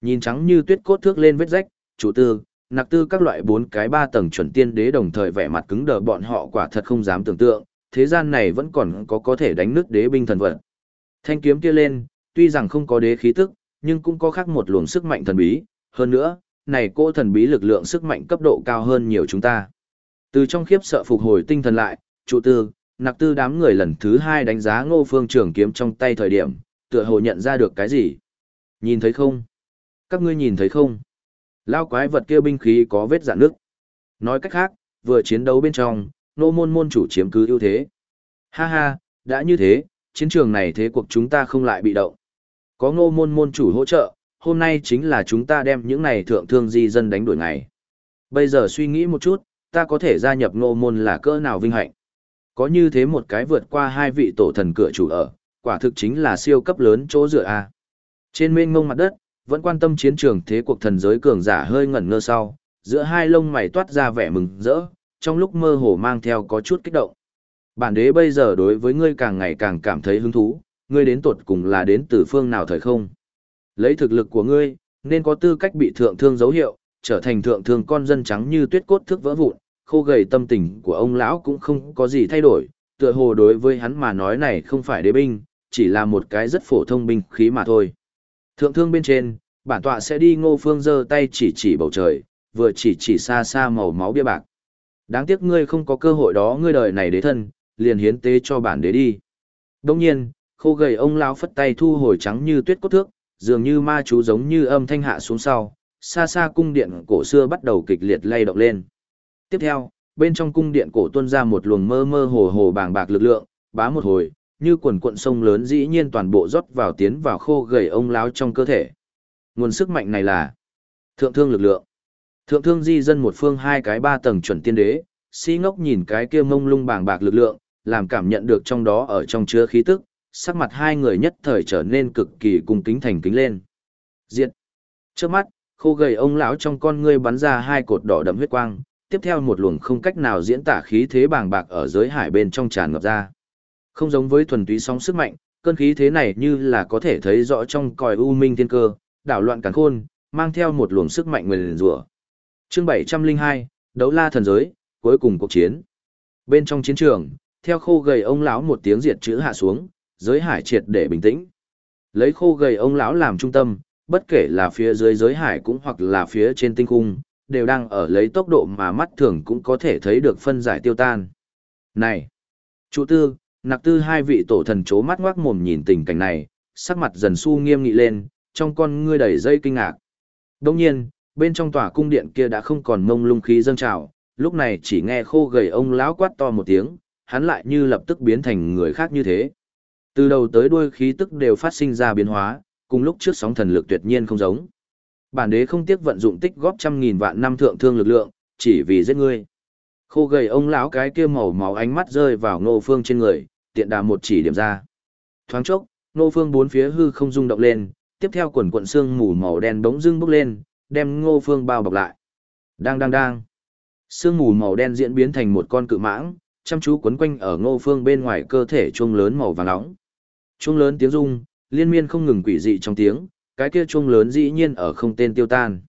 Nhìn trắng như tuyết cốt thước lên vết rách, chủ tư, nặc tư các loại bốn cái ba tầng chuẩn tiên đế đồng thời vẻ mặt cứng đờ bọn họ quả thật không dám tưởng tượng, thế gian này vẫn còn có có thể đánh nước đế binh thần vật. Thanh kiếm kia lên, tuy rằng không có đế khí tức, nhưng cũng có khác một luồng sức mạnh thần bí, hơn nữa, này cô thần bí lực lượng sức mạnh cấp độ cao hơn nhiều chúng ta. Từ trong khiếp sợ phục hồi tinh thần lại, chủ tư, nặc tư đám người lần thứ hai đánh giá ngô phương trường kiếm trong tay thời điểm, tựa hồ nhận ra được cái gì. Nhìn thấy không? Các ngươi nhìn thấy không? Lao quái vật kia binh khí có vết dạn nước. Nói cách khác, vừa chiến đấu bên trong, nô môn môn chủ chiếm cứ ưu thế. Ha ha, đã như thế, chiến trường này thế cuộc chúng ta không lại bị động. Có ngô môn môn chủ hỗ trợ, hôm nay chính là chúng ta đem những này thượng thương di dân đánh đuổi ngày. Bây giờ suy nghĩ một chút, ta có thể gia nhập ngô môn là cỡ nào vinh hạnh. Có như thế một cái vượt qua hai vị tổ thần cửa chủ ở, quả thực chính là siêu cấp lớn chỗ dựa A. Trên mênh ngông mặt đất, vẫn quan tâm chiến trường thế cuộc thần giới cường giả hơi ngẩn ngơ sau, giữa hai lông mày toát ra vẻ mừng rỡ, trong lúc mơ hồ mang theo có chút kích động. Bản đế bây giờ đối với ngươi càng ngày càng cảm thấy hứng thú, ngươi đến tuột cùng là đến từ phương nào thời không. Lấy thực lực của ngươi, nên có tư cách bị thượng thương dấu hiệu, trở thành thượng thương con dân trắng như tuyết cốt thức vỡ vụn, khô gầy tâm tình của ông lão cũng không có gì thay đổi, tựa hồ đối với hắn mà nói này không phải đế binh, chỉ là một cái rất phổ thông binh khí mà thôi. Thượng thương bên trên, bản tọa sẽ đi ngô phương giơ tay chỉ chỉ bầu trời, vừa chỉ chỉ xa xa màu máu bia bạc. Đáng tiếc ngươi không có cơ hội đó ngươi đời này đế thân, liền hiến tế cho bản đế đi. Đồng nhiên, khô gầy ông lão phất tay thu hồi trắng như tuyết cốt thước, dường như ma chú giống như âm thanh hạ xuống sau, xa xa cung điện cổ xưa bắt đầu kịch liệt lay động lên. Tiếp theo, bên trong cung điện cổ tuôn ra một luồng mơ mơ hồ hồ bàng bạc lực lượng, bá một hồi, như quần cuộn sông lớn dĩ nhiên toàn bộ rót vào tiến vào khô gầy ông lão trong cơ thể. Nguồn sức mạnh này là thượng thương lực lượng. Thượng thương di dân một phương hai cái ba tầng chuẩn tiên đế, si ngốc nhìn cái kia mông lung bàng bạc lực lượng, làm cảm nhận được trong đó ở trong chứa khí tức, sắc mặt hai người nhất thời trở nên cực kỳ cung kính thành kính lên. Diệt. Trước mắt, khô gầy ông lão trong con ngươi bắn ra hai cột đỏ đậm huyết quang, tiếp theo một luồng không cách nào diễn tả khí thế bàng bạc ở giới hải bên trong tràn ngập ra. Không giống với thuần túy sóng sức mạnh, cơn khí thế này như là có thể thấy rõ trong còi u minh thiên cơ, đảo loạn càn khôn, mang theo một luồng sức mạnh nguyền rủa. Chương 702, đấu la thần giới, cuối cùng cuộc chiến. Bên trong chiến trường, theo khô gầy ông lão một tiếng diệt chữ hạ xuống, giới hải triệt để bình tĩnh. Lấy khô gầy ông lão làm trung tâm, bất kể là phía dưới giới hải cũng hoặc là phía trên tinh cung, đều đang ở lấy tốc độ mà mắt thường cũng có thể thấy được phân giải tiêu tan. Này! Chủ tư, nặc tư hai vị tổ thần chố mắt ngoác mồm nhìn tình cảnh này, sắc mặt dần su nghiêm nghị lên, trong con ngươi đầy dây kinh ngạc. Đồng nhiên, bên trong tòa cung điện kia đã không còn mông lung khí dâng trào, lúc này chỉ nghe khô gầy ông lão quát to một tiếng, hắn lại như lập tức biến thành người khác như thế. Từ đầu tới đuôi khí tức đều phát sinh ra biến hóa, cùng lúc trước sóng thần lực tuyệt nhiên không giống. Bản đế không tiếc vận dụng tích góp trăm nghìn vạn năm thượng thương lực lượng, chỉ vì giết ngươi. Khô gầy ông lão cái kia màu máu ánh mắt rơi vào Ngô Phương trên người, tiện đà một chỉ điểm ra. Thoáng chốc, Ngô Phương bốn phía hư không rung động lên, tiếp theo quần quần xương mù màu đen bỗng dưng bốc lên, đem Ngô Phương bao bọc lại. Đang đang đang. xương mù màu đen diễn biến thành một con cự mãng, chăm chú quấn quanh ở Ngô Phương bên ngoài cơ thể chuông lớn màu vàng nóng. Chuông lớn tiếng rung, liên miên không ngừng quỷ dị trong tiếng, cái kia chuông lớn dĩ nhiên ở không tên tiêu tan.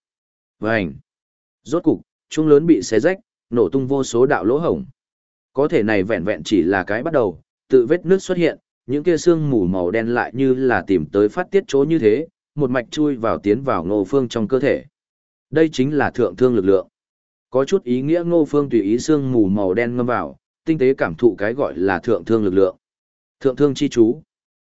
Vành. Rốt cục, chuông lớn bị xé rách, nổ tung vô số đạo lỗ hổng. Có thể này vẹn vẹn chỉ là cái bắt đầu, tự vết nước xuất hiện, những kia xương mù màu đen lại như là tìm tới phát tiết chỗ như thế, một mạch chui vào tiến vào ngô phương trong cơ thể. Đây chính là thượng thương lực lượng. Có chút ý nghĩa ngô phương tùy ý xương mù màu đen ngâm vào, tinh tế cảm thụ cái gọi là thượng thương lực lượng. Thượng thương chi chú.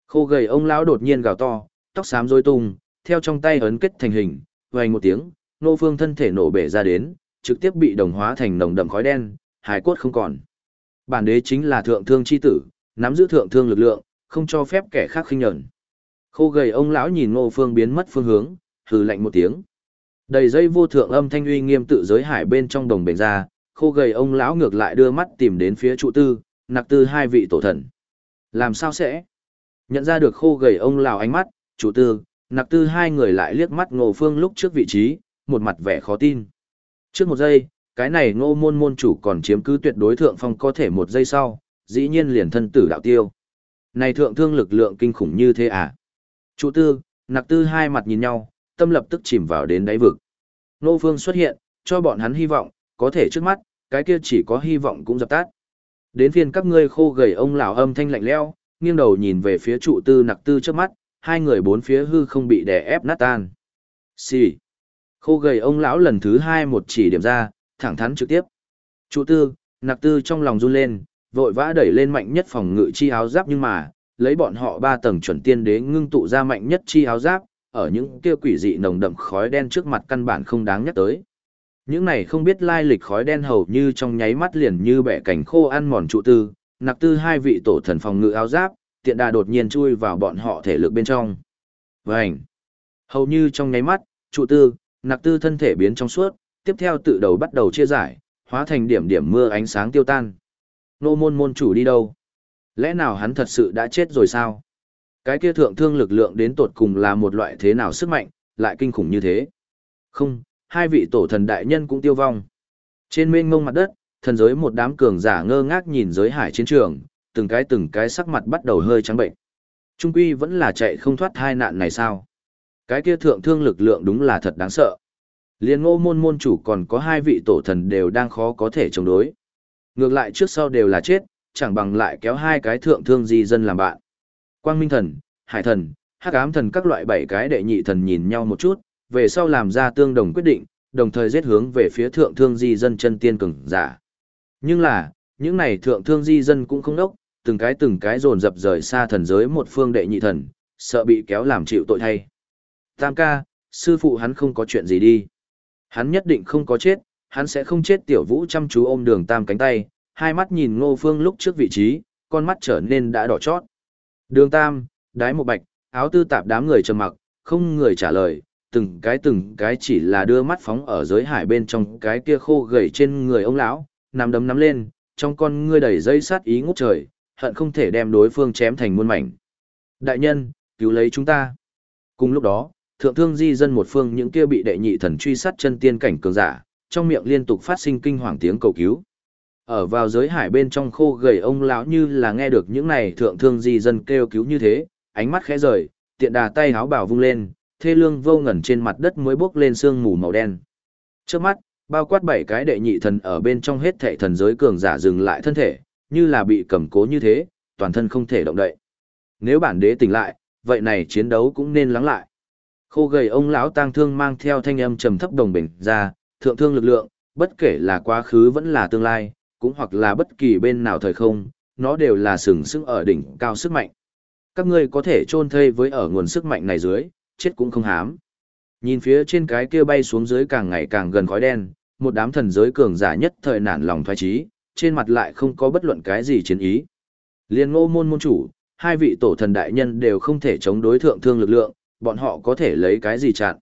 Khô gầy ông lão đột nhiên gào to, tóc xám rối tung, theo trong tay ấn kết thành hình, vang một tiếng, ngô phương thân thể nổ bể ra đến, trực tiếp bị đồng hóa thành nồng đậm khói đen, hải cốt không còn. Bản đế chính là thượng thương chi tử, nắm giữ thượng thương lực lượng, không cho phép kẻ khác khinh nhẫn. Khô gầy ông lão nhìn Ngô Phương biến mất phương hướng, hừ lạnh một tiếng. Đầy dây vô thượng âm thanh uy nghiêm tự giới hải bên trong đồng bền ra, khô gầy ông lão ngược lại đưa mắt tìm đến phía trụ tư, nặc tư hai vị tổ thần. Làm sao sẽ? Nhận ra được khô gầy ông lão ánh mắt, Chủ tư, nặc tư hai người lại liếc mắt Ngô Phương lúc trước vị trí, một mặt vẻ khó tin. Trước một giây, cái này ngô môn môn chủ còn chiếm cứ tuyệt đối thượng phong có thể một giây sau, dĩ nhiên liền thân tử đạo tiêu. Này thượng thương lực lượng kinh khủng như thế à? Chủ tư, nặc tư hai mặt nhìn nhau, tâm lập tức chìm vào đến đáy vực. Ngô phương xuất hiện, cho bọn hắn hy vọng, có thể trước mắt, cái kia chỉ có hy vọng cũng dập tắt. Đến phiên các ngươi khô gầy ông lão âm thanh lạnh lẽo, nghiêng đầu nhìn về phía trụ tư nặc tư trước mắt, hai người bốn phía hư không bị đè ép nát tan. Xì. Khô gầy ông lão lần thứ hai một chỉ điểm ra, thẳng thắn trực tiếp. Chủ tư, nặc tư trong lòng run lên, vội vã đẩy lên mạnh nhất phòng ngự chi áo giáp nhưng mà, lấy bọn họ ba tầng chuẩn tiên đế ngưng tụ ra mạnh nhất chi áo giáp, ở những kia quỷ dị nồng đậm khói đen trước mặt căn bản không đáng nhắc tới. Những này không biết lai lịch khói đen hầu như trong nháy mắt liền như bẻ cảnh khô ăn mòn trụ tư, nặc tư hai vị tổ thần phòng ngự áo giáp, tiện đà đột nhiên chui vào bọn họ thể lực bên trong. Vành! Hầu như trong nháy mắt, trụ tư, nặc tư thân thể biến trong suốt, tiếp theo tự đầu bắt đầu chia giải, hóa thành điểm điểm mưa ánh sáng tiêu tan. Nô môn môn chủ đi đâu? Lẽ nào hắn thật sự đã chết rồi sao? Cái kia thượng thương lực lượng đến tột cùng là một loại thế nào sức mạnh, lại kinh khủng như thế? Không, hai vị tổ thần đại nhân cũng tiêu vong. Trên mênh mông mặt đất, thần giới một đám cường giả ngơ ngác nhìn giới hải chiến trường, từng cái từng cái sắc mặt bắt đầu hơi trắng bệnh. Trung quy vẫn là chạy không thoát hai nạn này sao? Cái kia thượng thương lực lượng đúng là thật đáng sợ. Liên ngô môn môn chủ còn có hai vị tổ thần đều đang khó có thể chống đối. Ngược lại trước sau đều là chết, chẳng bằng lại kéo hai cái thượng thương di dân làm bạn. Quang Minh Thần, Hải Thần, Hắc Ám Thần các loại bảy cái đệ nhị thần nhìn nhau một chút, về sau làm ra tương đồng quyết định, đồng thời giết hướng về phía thượng thương di dân chân tiên cường giả. Nhưng là, những này thượng thương di dân cũng không đốc, từng cái từng cái dồn dập rời xa thần giới một phương đệ nhị thần, sợ bị kéo làm chịu tội thay. Tam ca, sư phụ hắn không có chuyện gì đi. Hắn nhất định không có chết, hắn sẽ không chết tiểu vũ chăm chú ôm đường tam cánh tay, hai mắt nhìn ngô phương lúc trước vị trí, con mắt trở nên đã đỏ chót. Đường tam, đái một bạch, áo tư tạp đám người trầm mặc, không người trả lời, từng cái từng cái chỉ là đưa mắt phóng ở giới hải bên trong cái kia khô gầy trên người ông lão, nằm đấm nắm lên, trong con ngươi đầy dây sát ý ngút trời, hận không thể đem đối phương chém thành muôn mảnh. Đại nhân, cứu lấy chúng ta. Cùng lúc đó, thượng thương di dân một phương những kia bị đệ nhị thần truy sát chân tiên cảnh cường giả, trong miệng liên tục phát sinh kinh hoàng tiếng cầu cứu. Ở vào giới hải bên trong khô gầy ông lão như là nghe được những này thượng thương di dân kêu cứu như thế, ánh mắt khẽ rời, tiện đà tay háo bảo vung lên, thê lương vô ngẩn trên mặt đất mới bốc lên sương mù màu đen. Trước mắt, bao quát bảy cái đệ nhị thần ở bên trong hết thảy thần giới cường giả dừng lại thân thể, như là bị cầm cố như thế, toàn thân không thể động đậy. Nếu bản đế tỉnh lại, vậy này chiến đấu cũng nên lắng lại. Khô gầy ông lão tang thương mang theo thanh âm trầm thấp đồng bình ra, thượng thương lực lượng, bất kể là quá khứ vẫn là tương lai, cũng hoặc là bất kỳ bên nào thời không, nó đều là sừng sững ở đỉnh cao sức mạnh. Các ngươi có thể chôn thây với ở nguồn sức mạnh này dưới, chết cũng không hám. Nhìn phía trên cái kia bay xuống dưới càng ngày càng gần khói đen, một đám thần giới cường giả nhất thời nản lòng thoái trí, trên mặt lại không có bất luận cái gì chiến ý. Liên ngô môn môn chủ, hai vị tổ thần đại nhân đều không thể chống đối thượng thương lực lượng, bọn họ có thể lấy cái gì chặn.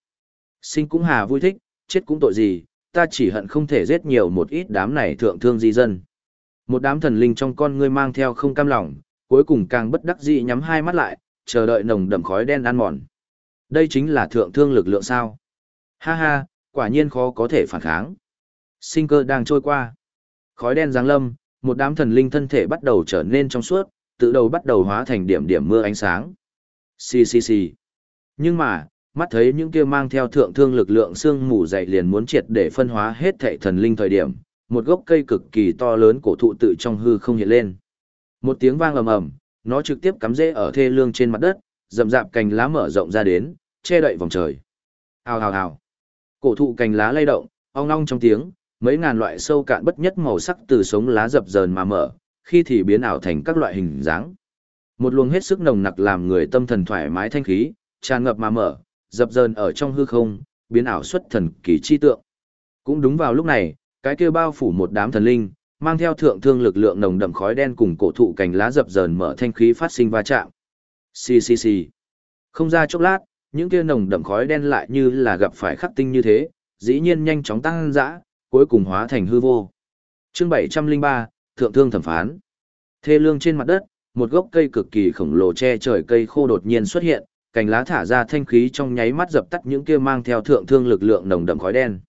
Sinh cũng hà vui thích, chết cũng tội gì, ta chỉ hận không thể giết nhiều một ít đám này thượng thương di dân. Một đám thần linh trong con ngươi mang theo không cam lòng, cuối cùng càng bất đắc dĩ nhắm hai mắt lại, chờ đợi nồng đậm khói đen ăn mòn. Đây chính là thượng thương lực lượng sao. Ha ha, quả nhiên khó có thể phản kháng. Sinh cơ đang trôi qua. Khói đen giáng lâm, một đám thần linh thân thể bắt đầu trở nên trong suốt, tự đầu bắt đầu hóa thành điểm điểm mưa ánh sáng. Xì xì xì. Nhưng mà, mắt thấy những kia mang theo thượng thương lực lượng xương mù dày liền muốn triệt để phân hóa hết thệ thần linh thời điểm, một gốc cây cực kỳ to lớn cổ thụ tự trong hư không hiện lên. Một tiếng vang ầm ầm, nó trực tiếp cắm rễ ở thê lương trên mặt đất, rậm rạp cành lá mở rộng ra đến, che đậy vòng trời. Hào hào hào. Cổ thụ cành lá lay động, ong ong trong tiếng, mấy ngàn loại sâu cạn bất nhất màu sắc từ sống lá dập dờn mà mở, khi thì biến ảo thành các loại hình dáng. Một luồng hết sức nồng nặc làm người tâm thần thoải mái thanh khí, tràn ngập mà mở, dập dờn ở trong hư không, biến ảo xuất thần kỳ chi tượng. Cũng đúng vào lúc này, cái kia bao phủ một đám thần linh, mang theo thượng thương lực lượng nồng đậm khói đen cùng cổ thụ cành lá dập dờn mở thanh khí phát sinh va chạm. Xì xì xì. Không ra chốc lát, những kia nồng đậm khói đen lại như là gặp phải khắc tinh như thế, dĩ nhiên nhanh chóng tăng dã, cuối cùng hóa thành hư vô. Chương 703, Thượng thương thẩm phán. Thê lương trên mặt đất, một gốc cây cực kỳ khổng lồ che trời cây khô đột nhiên xuất hiện, cành lá thả ra thanh khí trong nháy mắt dập tắt những kia mang theo thượng thương lực lượng nồng đậm khói đen.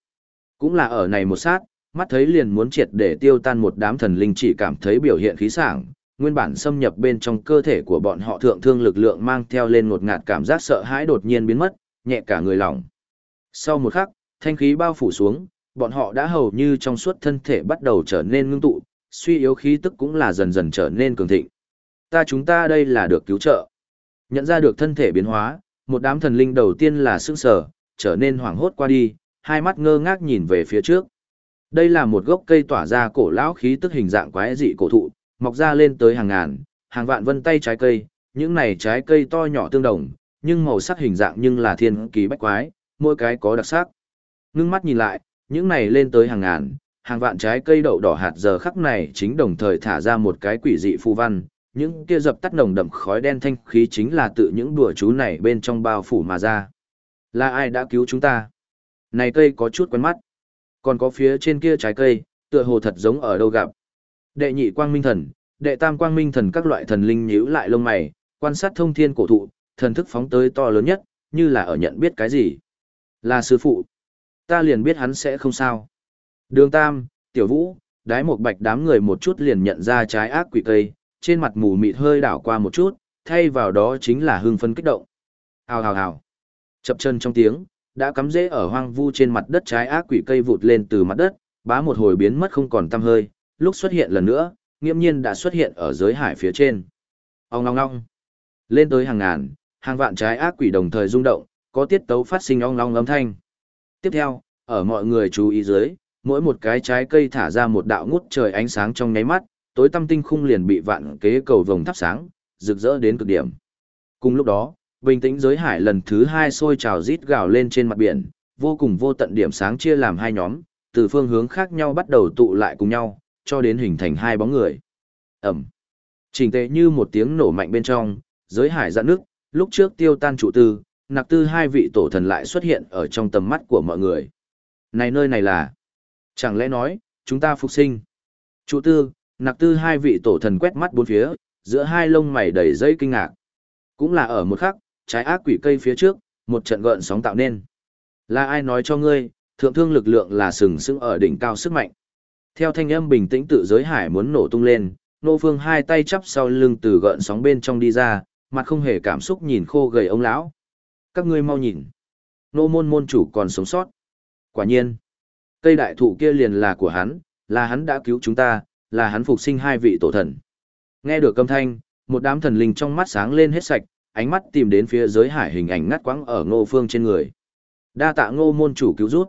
Cũng là ở này một sát, mắt thấy liền muốn triệt để tiêu tan một đám thần linh chỉ cảm thấy biểu hiện khí sảng, nguyên bản xâm nhập bên trong cơ thể của bọn họ thượng thương lực lượng mang theo lên một ngạt cảm giác sợ hãi đột nhiên biến mất, nhẹ cả người lỏng. Sau một khắc, thanh khí bao phủ xuống, bọn họ đã hầu như trong suốt thân thể bắt đầu trở nên ngưng tụ, suy yếu khí tức cũng là dần dần trở nên cường thịnh. Ta chúng ta đây là được cứu trợ. Nhận ra được thân thể biến hóa, một đám thần linh đầu tiên là sững sờ, trở nên hoảng hốt qua đi, hai mắt ngơ ngác nhìn về phía trước. Đây là một gốc cây tỏa ra cổ lão khí tức hình dạng quái dị cổ thụ, mọc ra lên tới hàng ngàn, hàng vạn vân tay trái cây, những này trái cây to nhỏ tương đồng, nhưng màu sắc hình dạng nhưng là thiên kỳ bách quái, mỗi cái có đặc sắc. Ngưng mắt nhìn lại, những này lên tới hàng ngàn, hàng vạn trái cây đậu đỏ hạt giờ khắc này chính đồng thời thả ra một cái quỷ dị phù văn, những kia dập tắt nồng đậm khói đen thanh khí chính là tự những đùa chú này bên trong bao phủ mà ra. Là ai đã cứu chúng ta? Này cây có chút quen mắt. Còn có phía trên kia trái cây, tựa hồ thật giống ở đâu gặp. Đệ nhị quang minh thần, đệ tam quang minh thần các loại thần linh nhíu lại lông mày, quan sát thông thiên cổ thụ, thần thức phóng tới to lớn nhất, như là ở nhận biết cái gì. Là sư phụ. Ta liền biết hắn sẽ không sao. Đường tam, tiểu vũ, đái một bạch đám người một chút liền nhận ra trái ác quỷ cây, trên mặt mù mịt hơi đảo qua một chút, thay vào đó chính là hưng phấn kích động. Hào hào hào. Chập chân trong tiếng, đã cắm rễ ở hoang vu trên mặt đất trái ác quỷ cây vụt lên từ mặt đất, bá một hồi biến mất không còn tăm hơi, lúc xuất hiện lần nữa, nghiêm nhiên đã xuất hiện ở giới hải phía trên. Ông ngong ngong. Lên tới hàng ngàn, hàng vạn trái ác quỷ đồng thời rung động, có tiết tấu phát sinh ong long âm thanh. Tiếp theo, ở mọi người chú ý dưới, mỗi một cái trái cây thả ra một đạo ngút trời ánh sáng trong nháy mắt, tối tâm tinh khung liền bị vạn kế cầu vồng thắp sáng, rực rỡ đến cực điểm. Cùng lúc đó, bình tĩnh giới hải lần thứ hai sôi trào rít gào lên trên mặt biển, vô cùng vô tận điểm sáng chia làm hai nhóm, từ phương hướng khác nhau bắt đầu tụ lại cùng nhau, cho đến hình thành hai bóng người. Ẩm. Trình tệ như một tiếng nổ mạnh bên trong, giới hải dạn nước, lúc trước tiêu tan trụ tư, nặc tư hai vị tổ thần lại xuất hiện ở trong tầm mắt của mọi người. Này nơi này là... Chẳng lẽ nói, chúng ta phục sinh? Chủ tư, nặc tư hai vị tổ thần quét mắt bốn phía, giữa hai lông mày đầy dây kinh ngạc. Cũng là ở một khắc, trái ác quỷ cây phía trước, một trận gợn sóng tạo nên. Là ai nói cho ngươi, thượng thương lực lượng là sừng sững ở đỉnh cao sức mạnh. Theo thanh âm bình tĩnh tự giới hải muốn nổ tung lên, nô phương hai tay chắp sau lưng từ gợn sóng bên trong đi ra, mặt không hề cảm xúc nhìn khô gầy ông lão. Các ngươi mau nhìn. Nô môn môn chủ còn sống sót. Quả nhiên. Cây đại thụ kia liền là của hắn, là hắn đã cứu chúng ta, là hắn phục sinh hai vị tổ thần. Nghe được âm thanh, một đám thần linh trong mắt sáng lên hết sạch, ánh mắt tìm đến phía giới hải hình ảnh ngắt quãng ở ngô phương trên người. Đa tạ ngô môn chủ cứu rút.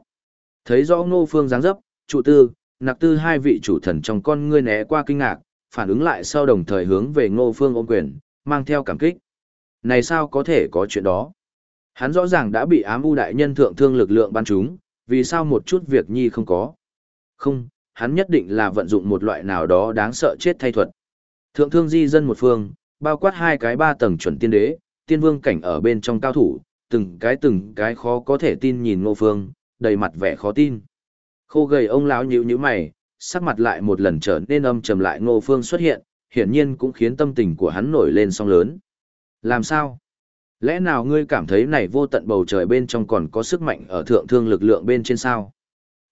Thấy rõ ngô phương dáng dấp, trụ tư, nặc tư hai vị chủ thần trong con ngươi né qua kinh ngạc, phản ứng lại sau đồng thời hướng về ngô phương ôm quyền, mang theo cảm kích. Này sao có thể có chuyện đó? Hắn rõ ràng đã bị ám u đại nhân thượng thương lực lượng ban chúng, vì sao một chút việc nhi không có? Không, hắn nhất định là vận dụng một loại nào đó đáng sợ chết thay thuật. Thượng thương di dân một phương, bao quát hai cái ba tầng chuẩn tiên đế, tiên vương cảnh ở bên trong cao thủ, từng cái từng cái khó có thể tin nhìn ngô phương, đầy mặt vẻ khó tin. Khô gầy ông lão nhíu nhíu mày, sắc mặt lại một lần trở nên âm trầm lại ngô phương xuất hiện, hiển nhiên cũng khiến tâm tình của hắn nổi lên song lớn. Làm sao? Lẽ nào ngươi cảm thấy này vô tận bầu trời bên trong còn có sức mạnh ở thượng thương lực lượng bên trên sao?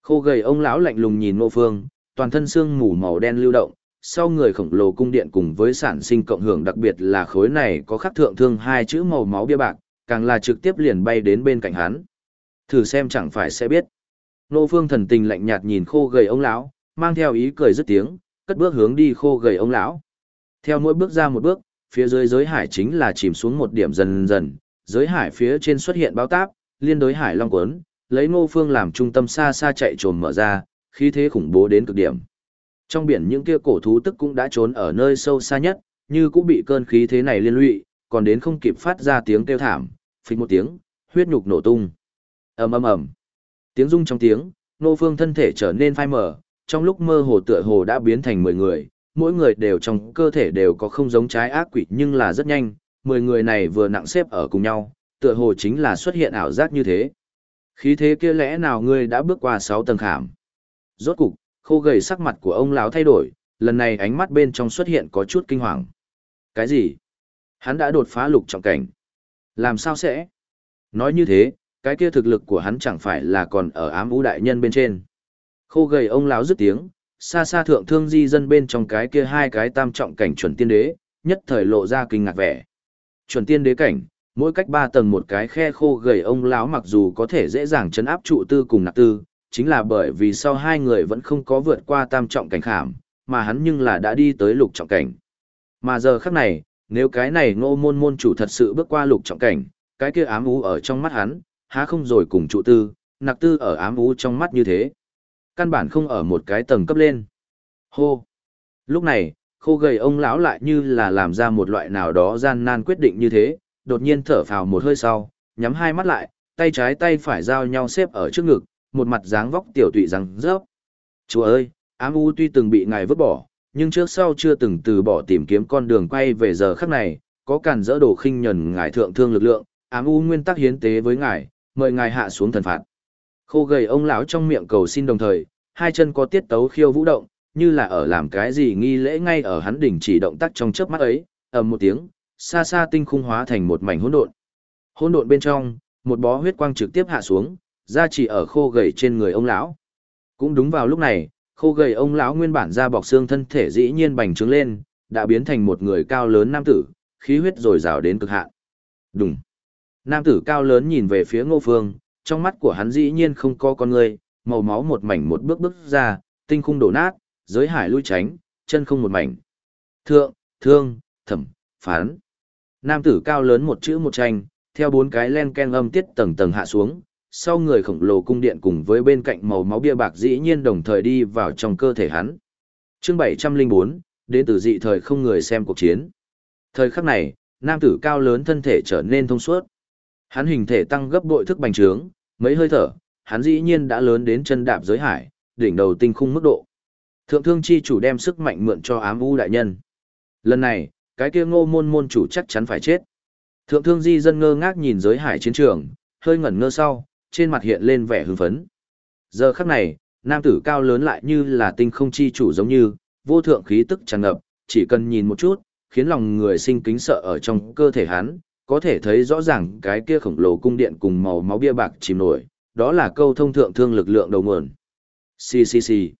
Khô gầy ông lão lạnh lùng nhìn ngô phương, toàn thân xương mù màu đen lưu động, sau người khổng lồ cung điện cùng với sản sinh cộng hưởng đặc biệt là khối này có khắc thượng thương hai chữ màu máu bia bạc, càng là trực tiếp liền bay đến bên cạnh hắn. Thử xem chẳng phải sẽ biết. Ngô phương thần tình lạnh nhạt nhìn khô gầy ông lão, mang theo ý cười dứt tiếng, cất bước hướng đi khô gầy ông lão. Theo mỗi bước ra một bước, phía dưới giới hải chính là chìm xuống một điểm dần dần, giới hải phía trên xuất hiện báo táp, liên đối hải long cuốn, lấy Ngô Phương làm trung tâm xa xa chạy trồm mở ra, khí thế khủng bố đến cực điểm. Trong biển những kia cổ thú tức cũng đã trốn ở nơi sâu xa nhất, như cũng bị cơn khí thế này liên lụy, còn đến không kịp phát ra tiếng kêu thảm, phịch một tiếng, huyết nhục nổ tung. Ầm ầm ầm. Tiếng rung trong tiếng, Ngô Phương thân thể trở nên phai mờ, trong lúc mơ hồ tựa hồ đã biến thành 10 người, mỗi người đều trong cơ thể đều có không giống trái ác quỷ nhưng là rất nhanh, 10 người này vừa nặng xếp ở cùng nhau, tựa hồ chính là xuất hiện ảo giác như thế. Khí thế kia lẽ nào ngươi đã bước qua 6 tầng khảm? Rốt cục, khô gầy sắc mặt của ông lão thay đổi, lần này ánh mắt bên trong xuất hiện có chút kinh hoàng. Cái gì? Hắn đã đột phá lục trọng cảnh. Làm sao sẽ? Nói như thế, cái kia thực lực của hắn chẳng phải là còn ở ám vũ đại nhân bên trên. Khô gầy ông lão dứt tiếng, xa xa thượng thương di dân bên trong cái kia hai cái tam trọng cảnh chuẩn tiên đế, nhất thời lộ ra kinh ngạc vẻ. Chuẩn tiên đế cảnh, mỗi cách ba tầng một cái khe khô gầy ông lão mặc dù có thể dễ dàng chấn áp trụ tư cùng nạc tư, chính là bởi vì sau hai người vẫn không có vượt qua tam trọng cảnh khảm, mà hắn nhưng là đã đi tới lục trọng cảnh. Mà giờ khắc này, nếu cái này ngô môn môn chủ thật sự bước qua lục trọng cảnh, cái kia ám ú ở trong mắt hắn, há không rồi cùng trụ tư, nặc tư ở ám ú trong mắt như thế. Căn bản không ở một cái tầng cấp lên. Hô! Lúc này, khô gầy ông lão lại như là làm ra một loại nào đó gian nan quyết định như thế, đột nhiên thở phào một hơi sau, nhắm hai mắt lại, tay trái tay phải giao nhau xếp ở trước ngực, một mặt dáng vóc tiểu tụy răng rớp. Chúa ơi, ám u tuy từng bị ngài vứt bỏ, nhưng trước sau chưa từng từ bỏ tìm kiếm con đường quay về giờ khắc này, có cản dỡ đồ khinh nhẫn ngài thượng thương lực lượng, ám u nguyên tắc hiến tế với ngài, mời ngài hạ xuống thần phạt. Khô gầy ông lão trong miệng cầu xin đồng thời, hai chân có tiết tấu khiêu vũ động, như là ở làm cái gì nghi lễ ngay ở hắn đỉnh chỉ động tác trong chớp mắt ấy, ầm một tiếng, xa xa tinh khung hóa thành một mảnh hỗn độn. Hỗn độn bên trong, một bó huyết quang trực tiếp hạ xuống, ra chỉ ở khô gầy trên người ông lão. Cũng đúng vào lúc này, khô gầy ông lão nguyên bản da bọc xương thân thể dĩ nhiên bành trướng lên, đã biến thành một người cao lớn nam tử, khí huyết dồi dào đến cực hạn. Đùng. Nam tử cao lớn nhìn về phía Ngô Phương, trong mắt của hắn dĩ nhiên không có con người, màu máu một mảnh một bước bước ra, tinh khung đổ nát, giới hải lui tránh, chân không một mảnh. Thượng, thương, thẩm, phán. Nam tử cao lớn một chữ một tranh, theo bốn cái len ken âm tiết tầng tầng hạ xuống, sau người khổng lồ cung điện cùng với bên cạnh màu máu bia bạc dĩ nhiên đồng thời đi vào trong cơ thể hắn. Chương 704, đến từ dị thời không người xem cuộc chiến. Thời khắc này, nam tử cao lớn thân thể trở nên thông suốt. Hắn hình thể tăng gấp bội thức bành trướng, mấy hơi thở, hắn dĩ nhiên đã lớn đến chân đạp giới hải, đỉnh đầu tinh khung mức độ. Thượng thương chi chủ đem sức mạnh mượn cho ám u đại nhân. Lần này, cái kia ngô môn môn chủ chắc chắn phải chết. Thượng thương di dân ngơ ngác nhìn giới hải chiến trường, hơi ngẩn ngơ sau, trên mặt hiện lên vẻ hưng phấn. Giờ khắc này, nam tử cao lớn lại như là tinh không chi chủ giống như, vô thượng khí tức tràn ngập, chỉ cần nhìn một chút, khiến lòng người sinh kính sợ ở trong cơ thể hắn, có thể thấy rõ ràng cái kia khổng lồ cung điện cùng màu máu bia bạc chìm nổi, đó là câu thông thượng thương lực lượng đầu nguồn. Xì xì xì.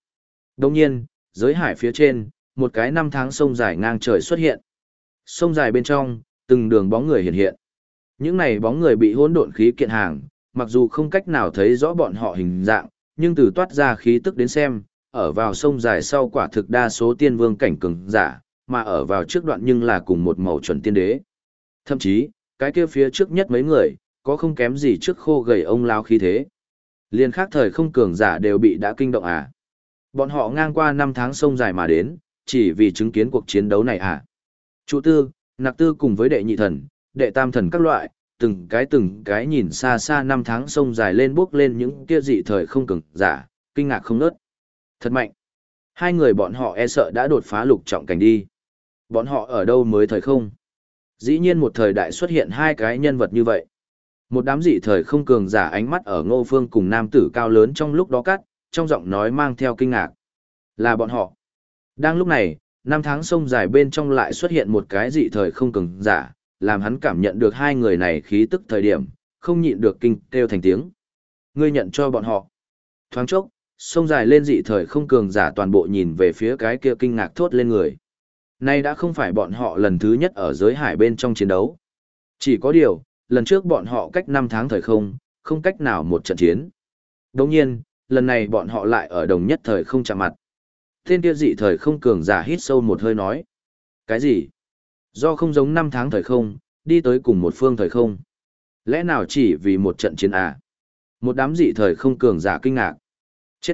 Đồng nhiên, giới hải phía trên, một cái năm tháng sông dài ngang trời xuất hiện. Sông dài bên trong, từng đường bóng người hiện hiện. Những này bóng người bị hỗn độn khí kiện hàng, mặc dù không cách nào thấy rõ bọn họ hình dạng, nhưng từ toát ra khí tức đến xem, ở vào sông dài sau quả thực đa số tiên vương cảnh cường giả, mà ở vào trước đoạn nhưng là cùng một màu chuẩn tiên đế. Thậm chí, cái kia phía trước nhất mấy người, có không kém gì trước khô gầy ông lao khí thế. Liên khác thời không cường giả đều bị đã kinh động à. Bọn họ ngang qua năm tháng sông dài mà đến, chỉ vì chứng kiến cuộc chiến đấu này à. Chủ tư, nặc tư cùng với đệ nhị thần, đệ tam thần các loại, từng cái từng cái nhìn xa xa năm tháng sông dài lên bước lên những kia dị thời không cường giả, kinh ngạc không nớt. Thật mạnh. Hai người bọn họ e sợ đã đột phá lục trọng cảnh đi. Bọn họ ở đâu mới thời không? Dĩ nhiên một thời đại xuất hiện hai cái nhân vật như vậy. Một đám dị thời không cường giả ánh mắt ở ngô phương cùng nam tử cao lớn trong lúc đó cắt, trong giọng nói mang theo kinh ngạc. Là bọn họ. Đang lúc này, năm tháng sông dài bên trong lại xuất hiện một cái dị thời không cường giả, làm hắn cảm nhận được hai người này khí tức thời điểm, không nhịn được kinh kêu thành tiếng. Ngươi nhận cho bọn họ. Thoáng chốc, sông dài lên dị thời không cường giả toàn bộ nhìn về phía cái kia kinh ngạc thốt lên người. Nay đã không phải bọn họ lần thứ nhất ở giới hải bên trong chiến đấu. Chỉ có điều, lần trước bọn họ cách 5 tháng thời không, không cách nào một trận chiến. Đồng nhiên, lần này bọn họ lại ở đồng nhất thời không chạm mặt. Tên kia dị thời không cường giả hít sâu một hơi nói. Cái gì? Do không giống năm tháng thời không, đi tới cùng một phương thời không. Lẽ nào chỉ vì một trận chiến à? Một đám dị thời không cường giả kinh ngạc. Chết!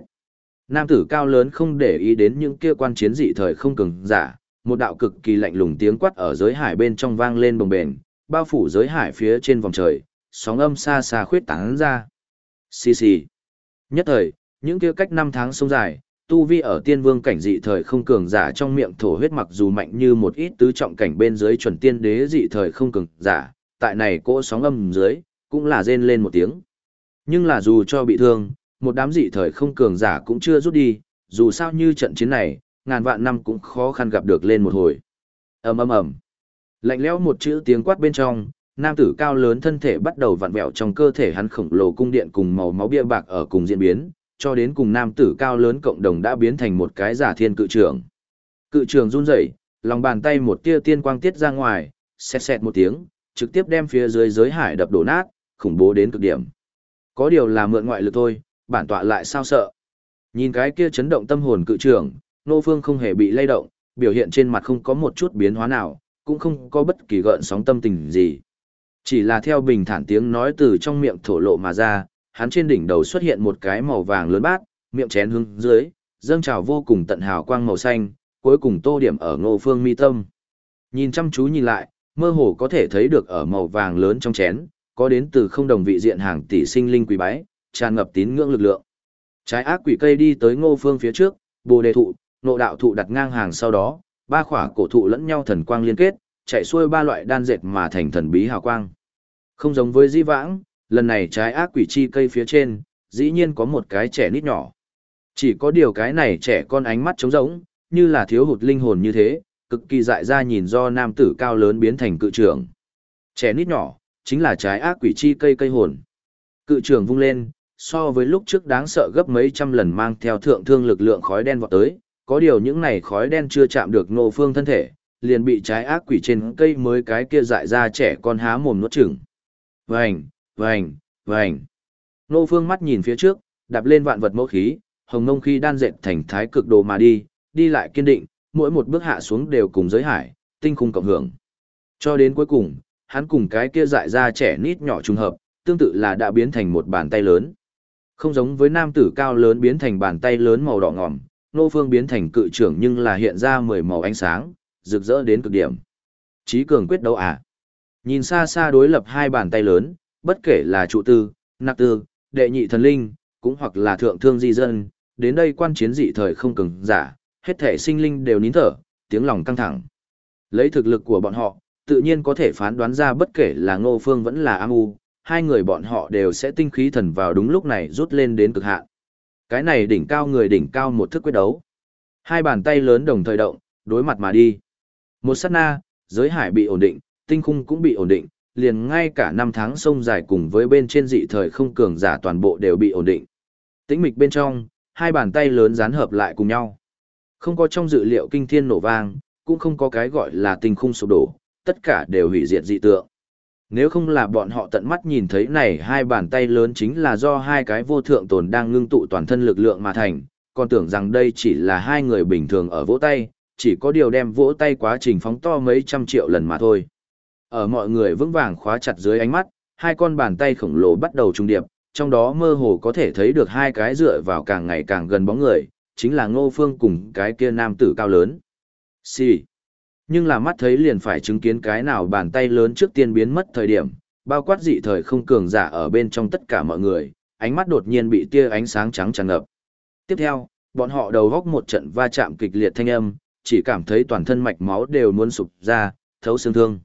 Nam tử cao lớn không để ý đến những kia quan chiến dị thời không cường giả, một đạo cực kỳ lạnh lùng tiếng quát ở giới hải bên trong vang lên bồng bềnh, bao phủ giới hải phía trên vòng trời, sóng âm xa xa khuyết tán ra. Xì xì. Nhất thời, những kia cách năm tháng sông dài, tu vi ở tiên vương cảnh dị thời không cường giả trong miệng thổ huyết mặc dù mạnh như một ít tứ trọng cảnh bên dưới chuẩn tiên đế dị thời không cường giả, tại này cỗ sóng âm dưới, cũng là rên lên một tiếng. Nhưng là dù cho bị thương, một đám dị thời không cường giả cũng chưa rút đi, dù sao như trận chiến này, ngàn vạn năm cũng khó khăn gặp được lên một hồi. ầm ầm ầm, lạnh lẽo một chữ tiếng quát bên trong, nam tử cao lớn thân thể bắt đầu vặn vẹo trong cơ thể hắn khổng lồ cung điện cùng màu máu bia bạc ở cùng diễn biến, cho đến cùng nam tử cao lớn cộng đồng đã biến thành một cái giả thiên cự trường. Cự trường run rẩy, lòng bàn tay một tia tiên quang tiết ra ngoài, xẹt xẹt một tiếng, trực tiếp đem phía dưới giới hải đập đổ nát, khủng bố đến cực điểm. Có điều là mượn ngoại lực thôi, bản tọa lại sao sợ. Nhìn cái kia chấn động tâm hồn cự trường, Nô Phương không hề bị lay động, biểu hiện trên mặt không có một chút biến hóa nào, cũng không có bất kỳ gợn sóng tâm tình gì. Chỉ là theo bình thản tiếng nói từ trong miệng thổ lộ mà ra, hắn trên đỉnh đầu xuất hiện một cái màu vàng lớn bát, miệng chén hướng dưới, dâng trào vô cùng tận hào quang màu xanh, cuối cùng tô điểm ở Ngô Phương mi tâm. Nhìn chăm chú nhìn lại, mơ hồ có thể thấy được ở màu vàng lớn trong chén, có đến từ không đồng vị diện hàng tỷ sinh linh quý bái, tràn ngập tín ngưỡng lực lượng. Trái ác quỷ cây đi tới Ngô Phương phía trước, Bồ đề thụ, nộ đạo thụ đặt ngang hàng sau đó, ba khỏa cổ thụ lẫn nhau thần quang liên kết, chạy xuôi ba loại đan dệt mà thành thần bí hào quang. Không giống với di vãng, lần này trái ác quỷ chi cây phía trên, dĩ nhiên có một cái trẻ nít nhỏ. Chỉ có điều cái này trẻ con ánh mắt trống rỗng, như là thiếu hụt linh hồn như thế, cực kỳ dại ra nhìn do nam tử cao lớn biến thành cự trưởng. Trẻ nít nhỏ, chính là trái ác quỷ chi cây cây hồn. Cự trưởng vung lên, so với lúc trước đáng sợ gấp mấy trăm lần mang theo thượng thương lực lượng khói đen vọt tới, có điều những này khói đen chưa chạm được ngô phương thân thể, liền bị trái ác quỷ trên cây mới cái kia dại ra trẻ con há mồm nuốt chửng. Vành, vành, vành. Ngô phương mắt nhìn phía trước, đạp lên vạn vật mẫu khí, hồng ngông khi đan dệt thành thái cực đồ mà đi, đi lại kiên định, mỗi một bước hạ xuống đều cùng giới hải, tinh khung cộng hưởng. Cho đến cuối cùng, hắn cùng cái kia dại ra trẻ nít nhỏ trùng hợp, tương tự là đã biến thành một bàn tay lớn. Không giống với nam tử cao lớn biến thành bàn tay lớn màu đỏ ngòm, nô phương biến thành cự trưởng nhưng là hiện ra mười màu ánh sáng, rực rỡ đến cực điểm. Chí cường quyết đấu à? Nhìn xa xa đối lập hai bàn tay lớn, bất kể là trụ tư, nạc tư, đệ nhị thần linh, cũng hoặc là thượng thương di dân, đến đây quan chiến dị thời không cường giả, hết thể sinh linh đều nín thở, tiếng lòng căng thẳng. Lấy thực lực của bọn họ, tự nhiên có thể phán đoán ra bất kể là ngô phương vẫn là am u, hai người bọn họ đều sẽ tinh khí thần vào đúng lúc này rút lên đến cực hạn. Cái này đỉnh cao người đỉnh cao một thức quyết đấu. Hai bàn tay lớn đồng thời động, đối mặt mà đi. Một sát na, giới hải bị ổn định, tinh khung cũng bị ổn định, liền ngay cả năm tháng sông dài cùng với bên trên dị thời không cường giả toàn bộ đều bị ổn định. Tĩnh mịch bên trong, hai bàn tay lớn dán hợp lại cùng nhau. Không có trong dự liệu kinh thiên nổ vang, cũng không có cái gọi là tinh khung sụp đổ, tất cả đều hủy diệt dị tượng. Nếu không là bọn họ tận mắt nhìn thấy này hai bàn tay lớn chính là do hai cái vô thượng tồn đang ngưng tụ toàn thân lực lượng mà thành, còn tưởng rằng đây chỉ là hai người bình thường ở vỗ tay, chỉ có điều đem vỗ tay quá trình phóng to mấy trăm triệu lần mà thôi. Ở mọi người vững vàng khóa chặt dưới ánh mắt, hai con bàn tay khổng lồ bắt đầu trung điệp, trong đó mơ hồ có thể thấy được hai cái dựa vào càng ngày càng gần bóng người, chính là Ngô Phương cùng cái kia nam tử cao lớn. Xì. Nhưng là mắt thấy liền phải chứng kiến cái nào bàn tay lớn trước tiên biến mất thời điểm, bao quát dị thời không cường giả ở bên trong tất cả mọi người, ánh mắt đột nhiên bị tia ánh sáng trắng tràn ngập. Tiếp theo, bọn họ đầu góc một trận va chạm kịch liệt thanh âm, chỉ cảm thấy toàn thân mạch máu đều muốn sụp ra, thấu xương thương.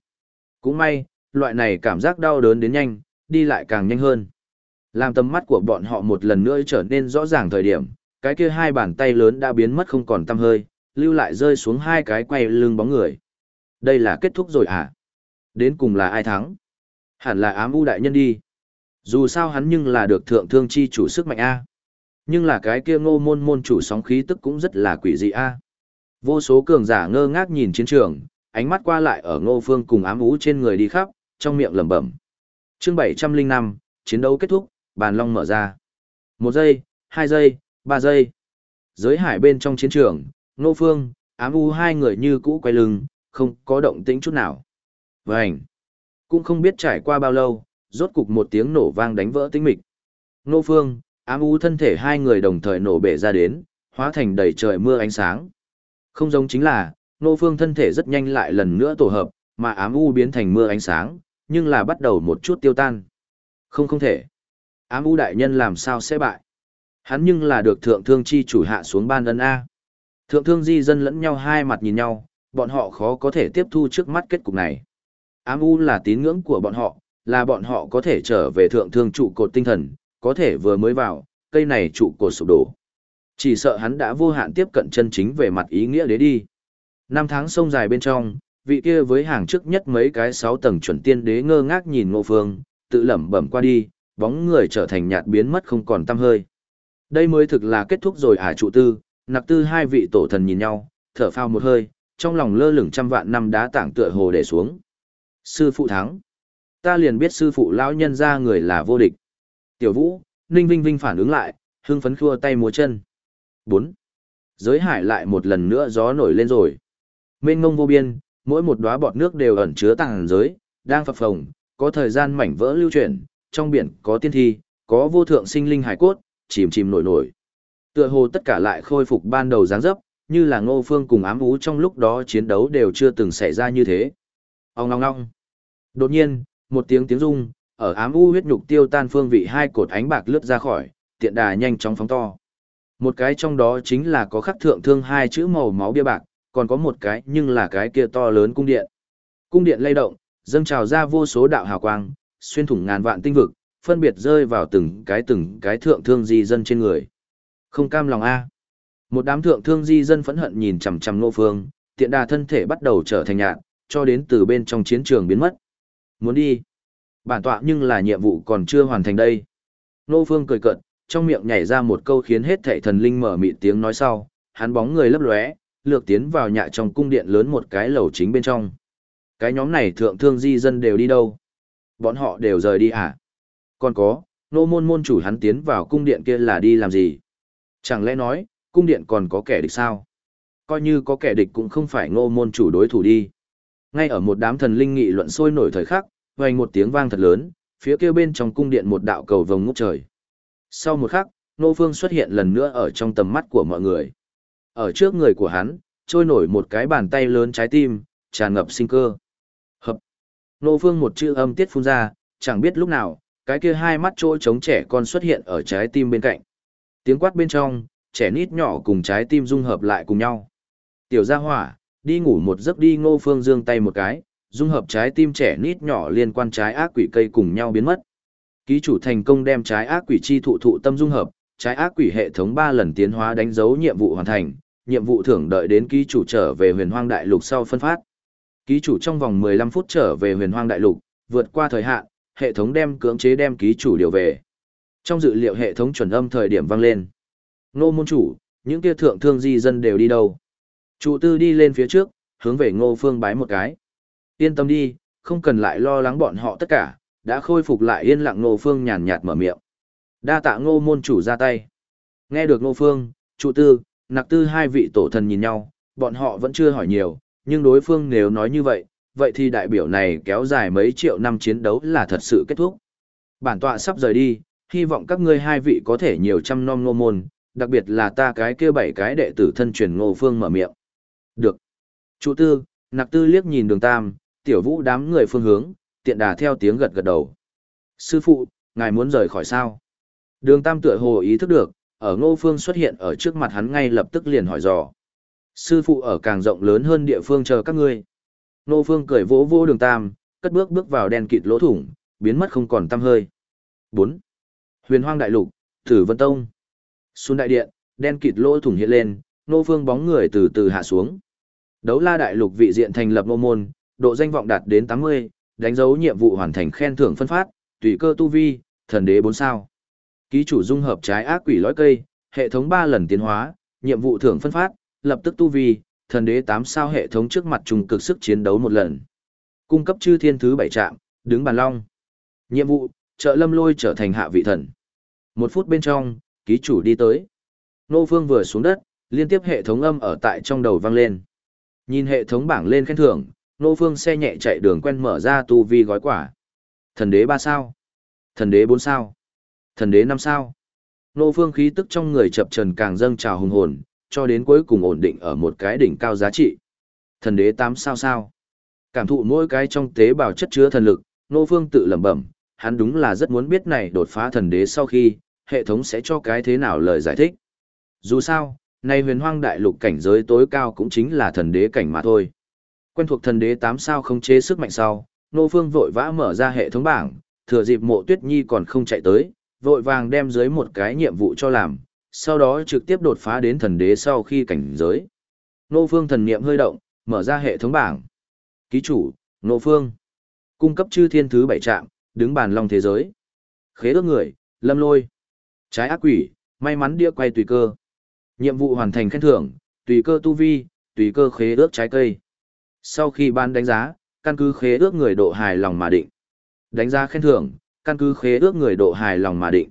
Cũng may, loại này cảm giác đau đớn đến nhanh, đi lại càng nhanh hơn. Làm tầm mắt của bọn họ một lần nữa trở nên rõ ràng thời điểm, cái kia hai bàn tay lớn đã biến mất không còn tăm hơi, lưu lại rơi xuống hai cái quay lưng bóng người. Đây là kết thúc rồi à? Đến cùng là ai thắng? Hẳn là ám u đại nhân đi. Dù sao hắn nhưng là được thượng thương chi chủ sức mạnh A. Nhưng là cái kia ngô môn môn chủ sóng khí tức cũng rất là quỷ dị A. Vô số cường giả ngơ ngác nhìn chiến trường, ánh mắt qua lại ở ngô phương cùng ám ú trên người đi khắp, trong miệng lẩm bẩm. chương 705, chiến đấu kết thúc, bàn long mở ra. Một giây, hai giây, ba giây. Giới hải bên trong chiến trường, Nô Phương, ám u hai người như cũ quay lưng, không có động tĩnh chút nào. Vành! Cũng không biết trải qua bao lâu, rốt cục một tiếng nổ vang đánh vỡ tĩnh mịch. Nô Phương, ám u thân thể hai người đồng thời nổ bể ra đến, hóa thành đầy trời mưa ánh sáng. Không giống chính là, Nô Phương thân thể rất nhanh lại lần nữa tổ hợp, mà ám u biến thành mưa ánh sáng, nhưng là bắt đầu một chút tiêu tan. Không không thể. Ám u đại nhân làm sao sẽ bại? Hắn nhưng là được thượng thương chi chủ hạ xuống ban ân A. Thượng thương di dân lẫn nhau hai mặt nhìn nhau, bọn họ khó có thể tiếp thu trước mắt kết cục này. Ám u là tín ngưỡng của bọn họ, là bọn họ có thể trở về thượng thương trụ cột tinh thần, có thể vừa mới vào, cây này trụ cột sụp đổ. Chỉ sợ hắn đã vô hạn tiếp cận chân chính về mặt ý nghĩa đế đi. Năm tháng sông dài bên trong, vị kia với hàng trước nhất mấy cái sáu tầng chuẩn tiên đế ngơ ngác nhìn ngô phương, tự lẩm bẩm qua đi, bóng người trở thành nhạt biến mất không còn tăm hơi. Đây mới thực là kết thúc rồi à trụ tư, nặc tư hai vị tổ thần nhìn nhau, thở phao một hơi, trong lòng lơ lửng trăm vạn năm đá tảng tựa hồ để xuống. Sư phụ thắng. Ta liền biết sư phụ lão nhân ra người là vô địch. Tiểu vũ, Ninh Vinh Vinh phản ứng lại, hưng phấn khua tay múa chân. 4. Giới hải lại một lần nữa gió nổi lên rồi. Mênh ngông vô biên, mỗi một đóa bọt nước đều ẩn chứa tàng giới, đang phập phồng, có thời gian mảnh vỡ lưu chuyển, trong biển có tiên thi, có vô thượng sinh linh hải cốt, chìm chìm nổi nổi. Tựa hồ tất cả lại khôi phục ban đầu dáng dấp, như là ngô phương cùng ám ú trong lúc đó chiến đấu đều chưa từng xảy ra như thế. Ông ngong ngong. Đột nhiên, một tiếng tiếng rung, ở ám u huyết nhục tiêu tan phương vị hai cột ánh bạc lướt ra khỏi, tiện đà nhanh chóng phóng to. Một cái trong đó chính là có khắc thượng thương hai chữ màu máu bia bạc, còn có một cái nhưng là cái kia to lớn cung điện. Cung điện lay động, dâng trào ra vô số đạo hào quang, xuyên thủng ngàn vạn tinh vực, phân biệt rơi vào từng cái từng cái thượng thương di dân trên người. Không cam lòng a. Một đám thượng thương di dân phẫn hận nhìn chằm chằm Ngô Phương, tiện đà thân thể bắt đầu trở thành nhạt, cho đến từ bên trong chiến trường biến mất. Muốn đi. Bản tọa nhưng là nhiệm vụ còn chưa hoàn thành đây. Ngô Phương cười cợt, trong miệng nhảy ra một câu khiến hết thảy thần linh mở mịt tiếng nói sau, hắn bóng người lấp lóe, lược tiến vào nhạ trong cung điện lớn một cái lầu chính bên trong. Cái nhóm này thượng thương di dân đều đi đâu? Bọn họ đều rời đi à? Còn có, nô môn môn chủ hắn tiến vào cung điện kia là đi làm gì? Chẳng lẽ nói, cung điện còn có kẻ địch sao? Coi như có kẻ địch cũng không phải ngô môn chủ đối thủ đi. Ngay ở một đám thần linh nghị luận sôi nổi thời khắc, vang một tiếng vang thật lớn, phía kia bên trong cung điện một đạo cầu vồng ngút trời. Sau một khắc, Nô Phương xuất hiện lần nữa ở trong tầm mắt của mọi người. Ở trước người của hắn, trôi nổi một cái bàn tay lớn trái tim, tràn ngập sinh cơ. Hợp. Nô Phương một chữ âm tiết phun ra, chẳng biết lúc nào, cái kia hai mắt trôi trống trẻ con xuất hiện ở trái tim bên cạnh. Tiếng quát bên trong, trẻ nít nhỏ cùng trái tim dung hợp lại cùng nhau. Tiểu gia hỏa, đi ngủ một giấc đi ngô phương Dương tay một cái, dung hợp trái tim trẻ nít nhỏ liên quan trái ác quỷ cây cùng nhau biến mất. Ký chủ thành công đem trái ác quỷ chi thụ thụ tâm dung hợp, trái ác quỷ hệ thống 3 lần tiến hóa đánh dấu nhiệm vụ hoàn thành, nhiệm vụ thưởng đợi đến ký chủ trở về huyền hoang đại lục sau phân phát. Ký chủ trong vòng 15 phút trở về huyền hoang đại lục, vượt qua thời hạn, hệ thống đem cưỡng chế đem ký chủ điều về. Trong dự liệu hệ thống chuẩn âm thời điểm vang lên. Ngô môn chủ, những kia thượng thương di dân đều đi đâu? Chủ tư đi lên phía trước, hướng về ngô phương bái một cái. Yên tâm đi, không cần lại lo lắng bọn họ tất cả, đã khôi phục lại yên lặng ngô phương nhàn nhạt mở miệng. Đa tạ ngô môn chủ ra tay. Nghe được ngô phương, chủ tư, nặc tư hai vị tổ thần nhìn nhau, bọn họ vẫn chưa hỏi nhiều, nhưng đối phương nếu nói như vậy, vậy thì đại biểu này kéo dài mấy triệu năm chiến đấu là thật sự kết thúc. Bản tọa sắp rời đi, hy vọng các ngươi hai vị có thể nhiều trăm nom ngô môn, đặc biệt là ta cái kia bảy cái đệ tử thân truyền ngô phương mở miệng. Được. Chủ tư, nặc tư liếc nhìn đường tam, tiểu vũ đám người phương hướng, tiện đà theo tiếng gật gật đầu. Sư phụ, ngài muốn rời khỏi sao? Đường tam tựa hồ ý thức được, ở ngô phương xuất hiện ở trước mặt hắn ngay lập tức liền hỏi dò. Sư phụ ở càng rộng lớn hơn địa phương chờ các ngươi. Ngô phương cười vỗ vỗ đường tam, cất bước bước vào đen kịt lỗ thủng, biến mất không còn tăm hơi. 4. Huyền hoang đại lục, Tử Vân Tông. Xuân đại điện, đen kịt lỗ thủng hiện lên, nô phương bóng người từ từ hạ xuống. Đấu la đại lục vị diện thành lập nô môn, độ danh vọng đạt đến 80, đánh dấu nhiệm vụ hoàn thành khen thưởng phân phát, tùy cơ tu vi, thần đế 4 sao. Ký chủ dung hợp trái ác quỷ lõi cây, hệ thống 3 lần tiến hóa, nhiệm vụ thưởng phân phát, lập tức tu vi, thần đế 8 sao hệ thống trước mặt trùng cực sức chiến đấu một lần. Cung cấp chư thiên thứ 7 trạm, đứng bàn long. Nhiệm vụ, trợ lâm lôi trở thành hạ vị thần. Một phút bên trong, ký chủ đi tới. Nô Phương vừa xuống đất, liên tiếp hệ thống âm ở tại trong đầu vang lên. Nhìn hệ thống bảng lên khen thưởng, Nô Phương xe nhẹ chạy đường quen mở ra tu vi gói quả. Thần đế 3 sao, thần đế 4 sao, thần đế 5 sao. Nô Phương khí tức trong người chập trần càng dâng trào hùng hồn, cho đến cuối cùng ổn định ở một cái đỉnh cao giá trị. Thần đế 8 sao sao. Cảm thụ mỗi cái trong tế bào chất chứa thần lực, Nô Phương tự lẩm bẩm, hắn đúng là rất muốn biết này đột phá thần đế sau khi, hệ thống sẽ cho cái thế nào lời giải thích. Dù sao, nay huyền hoang đại lục cảnh giới tối cao cũng chính là thần đế cảnh mà thôi. Quen thuộc thần đế 8 sao không chế sức mạnh sau, Nô Phương vội vã mở ra hệ thống bảng, thừa dịp mộ tuyết nhi còn không chạy tới, vội vàng đem dưới một cái nhiệm vụ cho làm, sau đó trực tiếp đột phá đến thần đế sau khi cảnh giới. Nô Phương thần niệm hơi động, mở ra hệ thống bảng. Ký chủ, Nô Phương. Cung cấp chư thiên thứ bảy trạm, đứng bàn long thế giới. Khế ước người, lâm lôi. Trái ác quỷ, may mắn đĩa quay tùy cơ. Nhiệm vụ hoàn thành khen thưởng, tùy cơ tu vi, tùy cơ khế ước trái cây. Sau khi ban đánh giá, căn cứ khế ước người độ hài lòng mà định. Đánh giá khen thưởng, căn cứ khế ước người độ hài lòng mà định.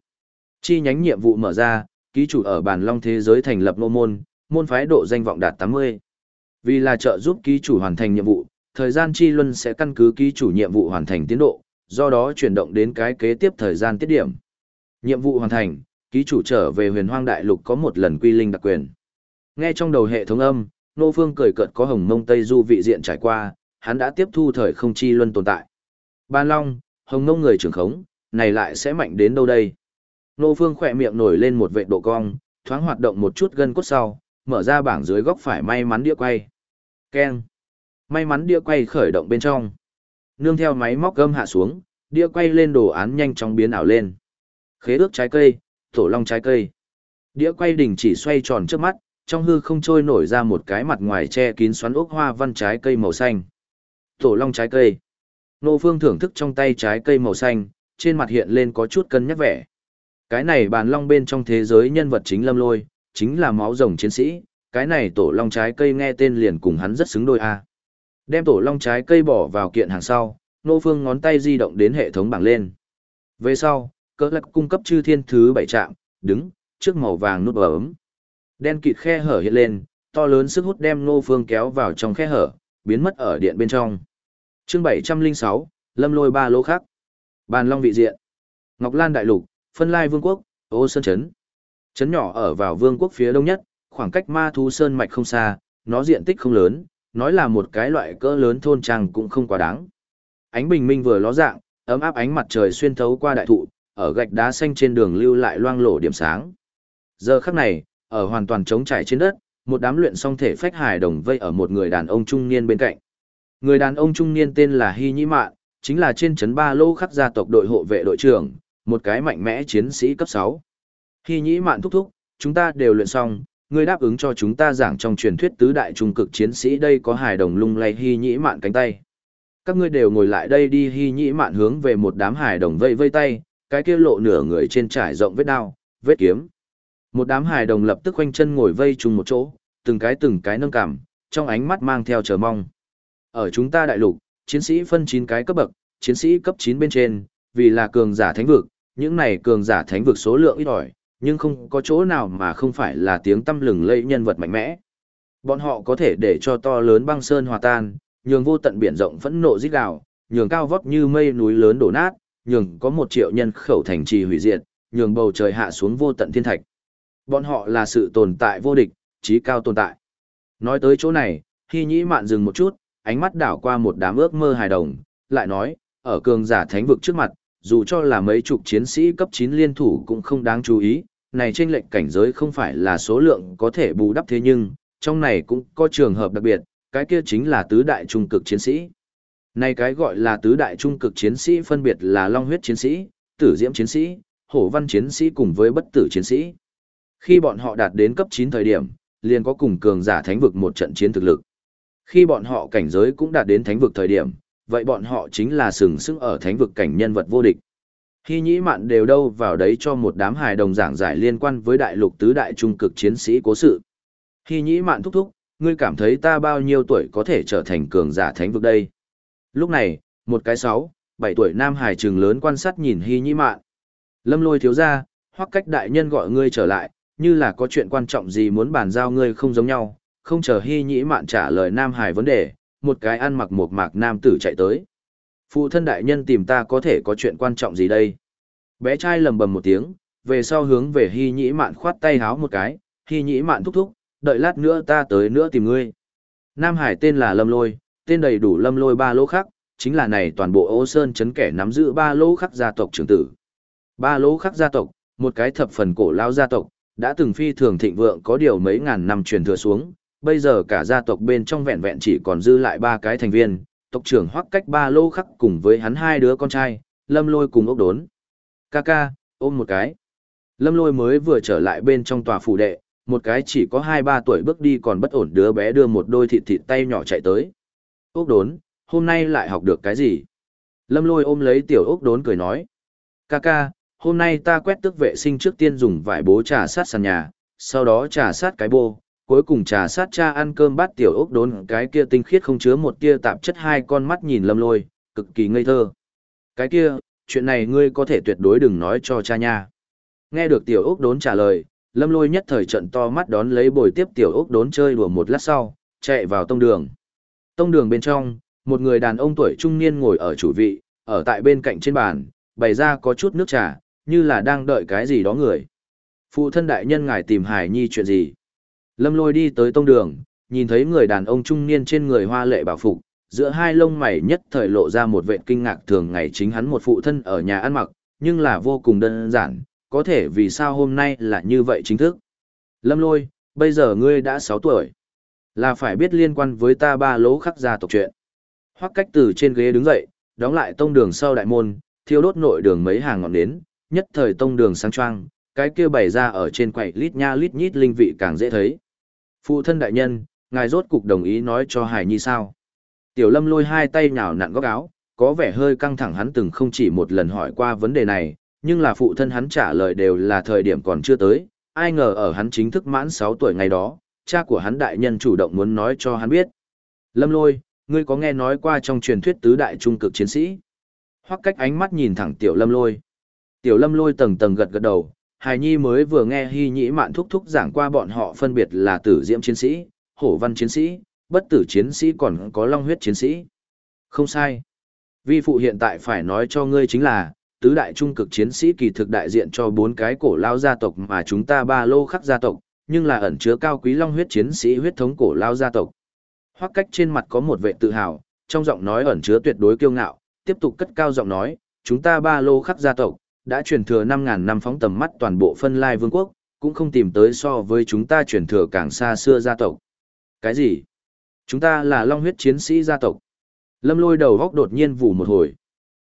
Chi nhánh nhiệm vụ mở ra, ký chủ ở bản long thế giới thành lập nô môn, môn phái độ danh vọng đạt 80. Vì là trợ giúp ký chủ hoàn thành nhiệm vụ, thời gian chi luân sẽ căn cứ ký chủ nhiệm vụ hoàn thành tiến độ, do đó chuyển động đến cái kế tiếp thời gian tiết điểm. Nhiệm vụ hoàn thành, ký chủ trở về huyền hoang đại lục có một lần quy linh đặc quyền. Nghe trong đầu hệ thống âm, Nô Phương cười cợt có hồng mông Tây Du vị diện trải qua, hắn đã tiếp thu thời không chi luân tồn tại. Ban Long, hồng mông người trưởng khống, này lại sẽ mạnh đến đâu đây? Nô Phương khỏe miệng nổi lên một vệ độ cong, thoáng hoạt động một chút gân cốt sau, mở ra bảng dưới góc phải may mắn đĩa quay. Keng. May mắn đĩa quay khởi động bên trong. Nương theo máy móc gâm hạ xuống, đĩa quay lên đồ án nhanh chóng biến ảo lên. Khế ước trái cây, tổ long trái cây. Đĩa quay đỉnh chỉ xoay tròn trước mắt, trong hư không trôi nổi ra một cái mặt ngoài che kín xoắn ốc hoa văn trái cây màu xanh. Tổ long trái cây. Nô Phương thưởng thức trong tay trái cây màu xanh, trên mặt hiện lên có chút cân nhắc vẻ. Cái này bàn long bên trong thế giới nhân vật chính lâm lôi, chính là máu rồng chiến sĩ, cái này tổ long trái cây nghe tên liền cùng hắn rất xứng đôi a. Đem tổ long trái cây bỏ vào kiện hàng sau, Nô Phương ngón tay di động đến hệ thống bảng lên. Về sau, cỡ lạc cung cấp chư thiên thứ bảy trạm, đứng, trước màu vàng nút ấm. Đen kịt khe hở hiện lên, to lớn sức hút đem Nô Phương kéo vào trong khe hở, biến mất ở điện bên trong. Chương 706, Lâm Lôi ba lô khác. Bàn Long vị diện. Ngọc Lan đại lục, Phân Lai Vương quốc, Ô Sơn trấn. Trấn nhỏ ở vào vương quốc phía đông nhất, khoảng cách Ma Thú Sơn mạch không xa, nó diện tích không lớn, nói là một cái loại cỡ lớn thôn trang cũng không quá đáng. Ánh bình minh vừa ló dạng, ấm áp ánh mặt trời xuyên thấu qua đại thụ, ở gạch đá xanh trên đường lưu lại loang lổ điểm sáng. Giờ khắc này, ở hoàn toàn trống trải trên đất, một đám luyện song thể phách hài đồng vây ở một người đàn ông trung niên bên cạnh. Người đàn ông trung niên tên là Hy Nhĩ Mạn, chính là trên trấn Ba Lô khắc gia tộc đội hộ vệ đội trưởng, một cái mạnh mẽ chiến sĩ cấp 6. Hy Nhĩ Mạn thúc thúc, chúng ta đều luyện xong, ngươi đáp ứng cho chúng ta giảng trong truyền thuyết tứ đại trung cực chiến sĩ đây có hài đồng lung lay Hy Nhĩ Mạn cánh tay. Các ngươi đều ngồi lại đây đi Hy Nhĩ Mạn hướng về một đám hài đồng vây vây tay, cái kia lộ nửa người trên trải rộng vết đao, vết kiếm. Một đám hài đồng lập tức quanh chân ngồi vây chung một chỗ, từng cái từng cái nâng cảm, trong ánh mắt mang theo chờ mong. Ở chúng ta đại lục, chiến sĩ phân 9 cái cấp bậc, chiến sĩ cấp 9 bên trên, vì là cường giả thánh vực, những này cường giả thánh vực số lượng ít ỏi, nhưng không có chỗ nào mà không phải là tiếng tâm lừng lẫy nhân vật mạnh mẽ. Bọn họ có thể để cho to lớn băng sơn hòa tan, nhường vô tận biển rộng phẫn nộ rít gào, nhường cao vóc như mây núi lớn đổ nát, nhường có một triệu nhân khẩu thành trì hủy diệt, nhường bầu trời hạ xuống vô tận thiên thạch. Bọn họ là sự tồn tại vô địch, trí cao tồn tại. Nói tới chỗ này, Hy Nhĩ Mạn dừng một chút, ánh mắt đảo qua một đám ước mơ hài đồng, lại nói, ở cường giả thánh vực trước mặt, dù cho là mấy chục chiến sĩ cấp 9 liên thủ cũng không đáng chú ý, này trên lệnh cảnh giới không phải là số lượng có thể bù đắp thế nhưng, trong này cũng có trường hợp đặc biệt, cái kia chính là tứ đại trung cực chiến sĩ. Này cái gọi là tứ đại trung cực chiến sĩ phân biệt là long huyết chiến sĩ, tử diễm chiến sĩ, hổ văn chiến sĩ cùng với bất tử chiến sĩ. Khi bọn họ đạt đến cấp 9 thời điểm, liền có cùng cường giả thánh vực một trận chiến thực lực. Khi bọn họ cảnh giới cũng đạt đến thánh vực thời điểm, vậy bọn họ chính là sừng sững ở thánh vực cảnh nhân vật vô địch. Hy nhĩ mạn đều đâu vào đấy cho một đám hài đồng giảng giải liên quan với đại lục tứ đại trung cực chiến sĩ cố sự. Hy nhĩ mạn thúc thúc, ngươi cảm thấy ta bao nhiêu tuổi có thể trở thành cường giả thánh vực đây? Lúc này, một cái sáu, bảy tuổi nam hải trường lớn quan sát nhìn hy nhĩ mạn. Lâm lôi thiếu ra, hoặc cách đại nhân gọi ngươi trở lại, như là có chuyện quan trọng gì muốn bàn giao ngươi không giống nhau, không chờ hy nhĩ mạn trả lời Nam Hải vấn đề, một cái ăn mặc một mạc nam tử chạy tới. Phụ thân đại nhân tìm ta có thể có chuyện quan trọng gì đây? Bé trai lầm bầm một tiếng, về sau hướng về hy nhĩ mạn khoát tay háo một cái, hy nhĩ mạn thúc thúc, đợi lát nữa ta tới nữa tìm ngươi. Nam Hải tên là Lâm Lôi, tên đầy đủ Lâm Lôi ba lỗ khắc, chính là này toàn bộ ô sơn chấn kẻ nắm giữ ba lỗ khắc gia tộc trưởng tử. Ba lỗ khắc gia tộc, một cái thập phần cổ lao gia tộc, đã từng phi thường thịnh vượng có điều mấy ngàn năm truyền thừa xuống, bây giờ cả gia tộc bên trong vẹn vẹn chỉ còn dư lại ba cái thành viên, tộc trưởng hoắc cách ba lô khắc cùng với hắn hai đứa con trai, lâm lôi cùng ốc đốn. Kaka, ôm một cái. Lâm lôi mới vừa trở lại bên trong tòa phủ đệ, một cái chỉ có hai ba tuổi bước đi còn bất ổn đứa bé đưa một đôi thịt thịt tay nhỏ chạy tới. Ốc đốn, hôm nay lại học được cái gì? Lâm lôi ôm lấy tiểu ốc đốn cười nói. Kaka, hôm nay ta quét tức vệ sinh trước tiên dùng vải bố trà sát sàn nhà, sau đó trà sát cái bô, cuối cùng trà sát cha ăn cơm bát tiểu ốc đốn cái kia tinh khiết không chứa một tia tạp chất hai con mắt nhìn lâm lôi, cực kỳ ngây thơ. Cái kia, chuyện này ngươi có thể tuyệt đối đừng nói cho cha nha. Nghe được tiểu ốc đốn trả lời, lâm lôi nhất thời trận to mắt đón lấy bồi tiếp tiểu ốc đốn chơi đùa một lát sau, chạy vào tông đường. Tông đường bên trong, một người đàn ông tuổi trung niên ngồi ở chủ vị, ở tại bên cạnh trên bàn, bày ra có chút nước trà, như là đang đợi cái gì đó người. Phụ thân đại nhân ngài tìm Hải Nhi chuyện gì? Lâm lôi đi tới tông đường, nhìn thấy người đàn ông trung niên trên người hoa lệ bảo phục, giữa hai lông mày nhất thời lộ ra một vệ kinh ngạc thường ngày chính hắn một phụ thân ở nhà ăn mặc, nhưng là vô cùng đơn giản, có thể vì sao hôm nay là như vậy chính thức. Lâm lôi, bây giờ ngươi đã 6 tuổi, là phải biết liên quan với ta ba lỗ khắc gia tộc chuyện. Hoắc cách từ trên ghế đứng dậy, đóng lại tông đường sau đại môn, thiêu đốt nội đường mấy hàng ngọn nến, nhất thời tông đường sáng choang, cái kia bày ra ở trên quầy lít nha lít nhít linh vị càng dễ thấy. Phụ thân đại nhân, ngài rốt cục đồng ý nói cho Hải Nhi sao? Tiểu Lâm lôi hai tay nhào nặn góc áo, có vẻ hơi căng thẳng hắn từng không chỉ một lần hỏi qua vấn đề này, nhưng là phụ thân hắn trả lời đều là thời điểm còn chưa tới, ai ngờ ở hắn chính thức mãn 6 tuổi ngày đó, cha của hắn đại nhân chủ động muốn nói cho hắn biết. Lâm lôi, ngươi có nghe nói qua trong truyền thuyết tứ đại trung cực chiến sĩ? Hoắc cách ánh mắt nhìn thẳng tiểu lâm lôi. Tiểu lâm lôi tầng tầng gật gật đầu, Hài Nhi mới vừa nghe Hy Nhĩ Mạn thúc thúc giảng qua bọn họ phân biệt là tử diễm chiến sĩ, hổ văn chiến sĩ, bất tử chiến sĩ còn có long huyết chiến sĩ. Không sai. Vi phụ hiện tại phải nói cho ngươi chính là, tứ đại trung cực chiến sĩ kỳ thực đại diện cho bốn cái cổ lao gia tộc mà chúng ta ba lô khắc gia tộc, nhưng là ẩn chứa cao quý long huyết chiến sĩ huyết thống cổ lao gia tộc. Hoắc cách trên mặt có một vẻ tự hào, trong giọng nói ẩn chứa tuyệt đối kiêu ngạo, tiếp tục cất cao giọng nói, chúng ta ba lô khắc gia tộc, đã truyền thừa 5.000 năm phóng tầm mắt toàn bộ phân lai vương quốc, cũng không tìm tới so với chúng ta truyền thừa càng xa xưa gia tộc. Cái gì? Chúng ta là long huyết chiến sĩ gia tộc. Lâm lôi đầu góc đột nhiên vù một hồi.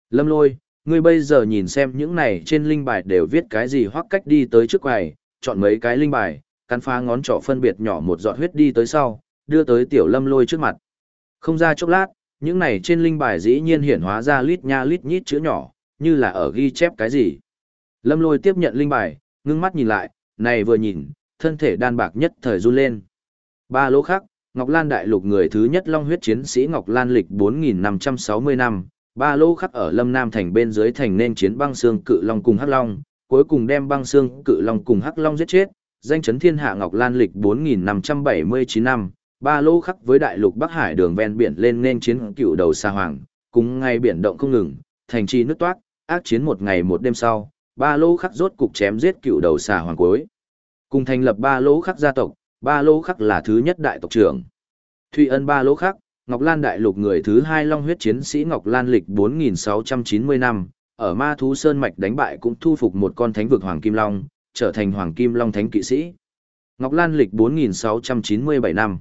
Lâm lôi, ngươi bây giờ nhìn xem những này trên linh bài đều viết cái gì hoặc cách đi tới trước quầy, chọn mấy cái linh bài, cắn phá ngón trỏ phân biệt nhỏ một giọt huyết đi tới sau, đưa tới tiểu lâm lôi trước mặt. Không ra chốc lát, những này trên linh bài dĩ nhiên hiển hóa ra lít nha lít nhít chữ nhỏ, như là ở ghi chép cái gì. Lâm lôi tiếp nhận linh bài, ngưng mắt nhìn lại, này vừa nhìn, thân thể đan bạc nhất thời run lên. Ba lỗ khác, Ngọc Lan Đại Lục người thứ nhất long huyết chiến sĩ Ngọc Lan lịch 4.560 năm, ba lô khắc ở Lâm Nam thành bên dưới thành nên chiến băng xương cự long cùng hắc long, cuối cùng đem băng xương cự long cùng hắc long giết chết, danh chấn thiên hạ Ngọc Lan lịch 4.579 năm, ba Lô khắc với Đại Lục Bắc Hải đường ven biển lên nên chiến cựu đầu xa hoàng, cùng ngay biển động không ngừng, thành trì nước toát, ác chiến một ngày một đêm sau, ba lô khắc rốt cục chém giết cựu đầu xà hoàng cuối. Cùng thành lập ba lô khắc gia tộc, ba lô khắc là thứ nhất đại tộc trưởng. Thụy ân ba lô khắc, Ngọc Lan đại lục người thứ hai long huyết chiến sĩ Ngọc Lan lịch 4690 năm, ở ma thú sơn mạch đánh bại cũng thu phục một con thánh vực hoàng kim long, trở thành hoàng kim long thánh kỵ sĩ. Ngọc Lan lịch 4697 năm.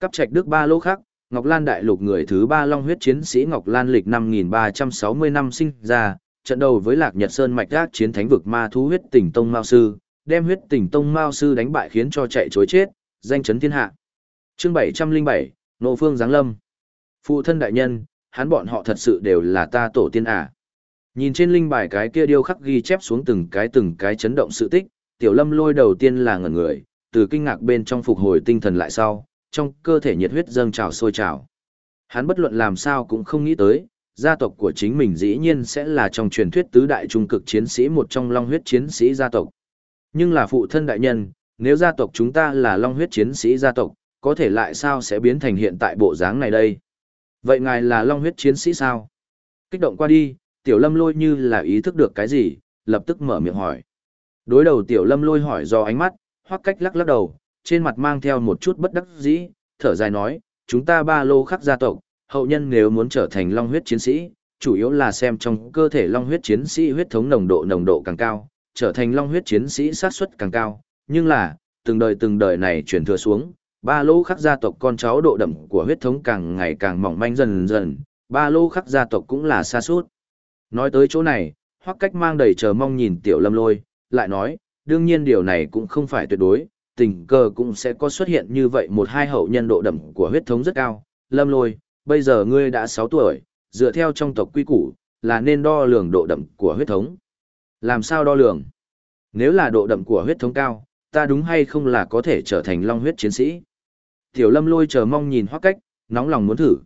Cấp trạch đức ba lô khắc, Ngọc Lan đại lục người thứ ba long huyết chiến sĩ Ngọc Lan lịch 5360 năm sinh ra, trận đầu với Lạc Nhật Sơn mạch gác chiến thánh vực ma thú huyết tỉnh tông mao sư, đem huyết tỉnh tông mao sư đánh bại khiến cho chạy chối chết, danh chấn thiên hạ. Chương 707, Nộ Phương Giáng Lâm. Phụ thân đại nhân, hắn bọn họ thật sự đều là ta tổ tiên à. Nhìn trên linh bài cái kia điêu khắc ghi chép xuống từng cái từng cái chấn động sự tích, tiểu lâm lôi đầu tiên là ngẩn người, từ kinh ngạc bên trong phục hồi tinh thần lại sau, trong cơ thể nhiệt huyết dâng trào sôi trào. Hắn bất luận làm sao cũng không nghĩ tới, gia tộc của chính mình dĩ nhiên sẽ là trong truyền thuyết tứ đại trung cực chiến sĩ một trong long huyết chiến sĩ gia tộc. Nhưng là phụ thân đại nhân, nếu gia tộc chúng ta là long huyết chiến sĩ gia tộc, có thể lại sao sẽ biến thành hiện tại bộ dáng này đây? Vậy ngài là long huyết chiến sĩ sao? Kích động qua đi, tiểu lâm lôi như là ý thức được cái gì, lập tức mở miệng hỏi. Đối đầu tiểu lâm lôi hỏi do ánh mắt, hoặc cách lắc lắc đầu, trên mặt mang theo một chút bất đắc dĩ, thở dài nói, chúng ta ba lô khắc gia tộc, hậu nhân nếu muốn trở thành long huyết chiến sĩ, chủ yếu là xem trong cơ thể long huyết chiến sĩ huyết thống nồng độ nồng độ càng cao, trở thành long huyết chiến sĩ sát suất càng cao, nhưng là, từng đời từng đời này truyền thừa xuống, ba lô khắc gia tộc con cháu độ đậm của huyết thống càng ngày càng mỏng manh dần dần, ba lô khắc gia tộc cũng là xa suốt. Nói tới chỗ này, hoắc cách mang đầy chờ mong nhìn tiểu lâm lôi, lại nói, đương nhiên điều này cũng không phải tuyệt đối, tình cờ cũng sẽ có xuất hiện như vậy một hai hậu nhân độ đậm của huyết thống rất cao. Lâm lôi, bây giờ ngươi đã 6 tuổi, dựa theo trong tộc quy củ, là nên đo lường độ đậm của huyết thống. Làm sao đo lường? Nếu là độ đậm của huyết thống cao, ta đúng hay không là có thể trở thành long huyết chiến sĩ? Tiểu lâm lôi chờ mong nhìn hoắc cách, nóng lòng muốn thử.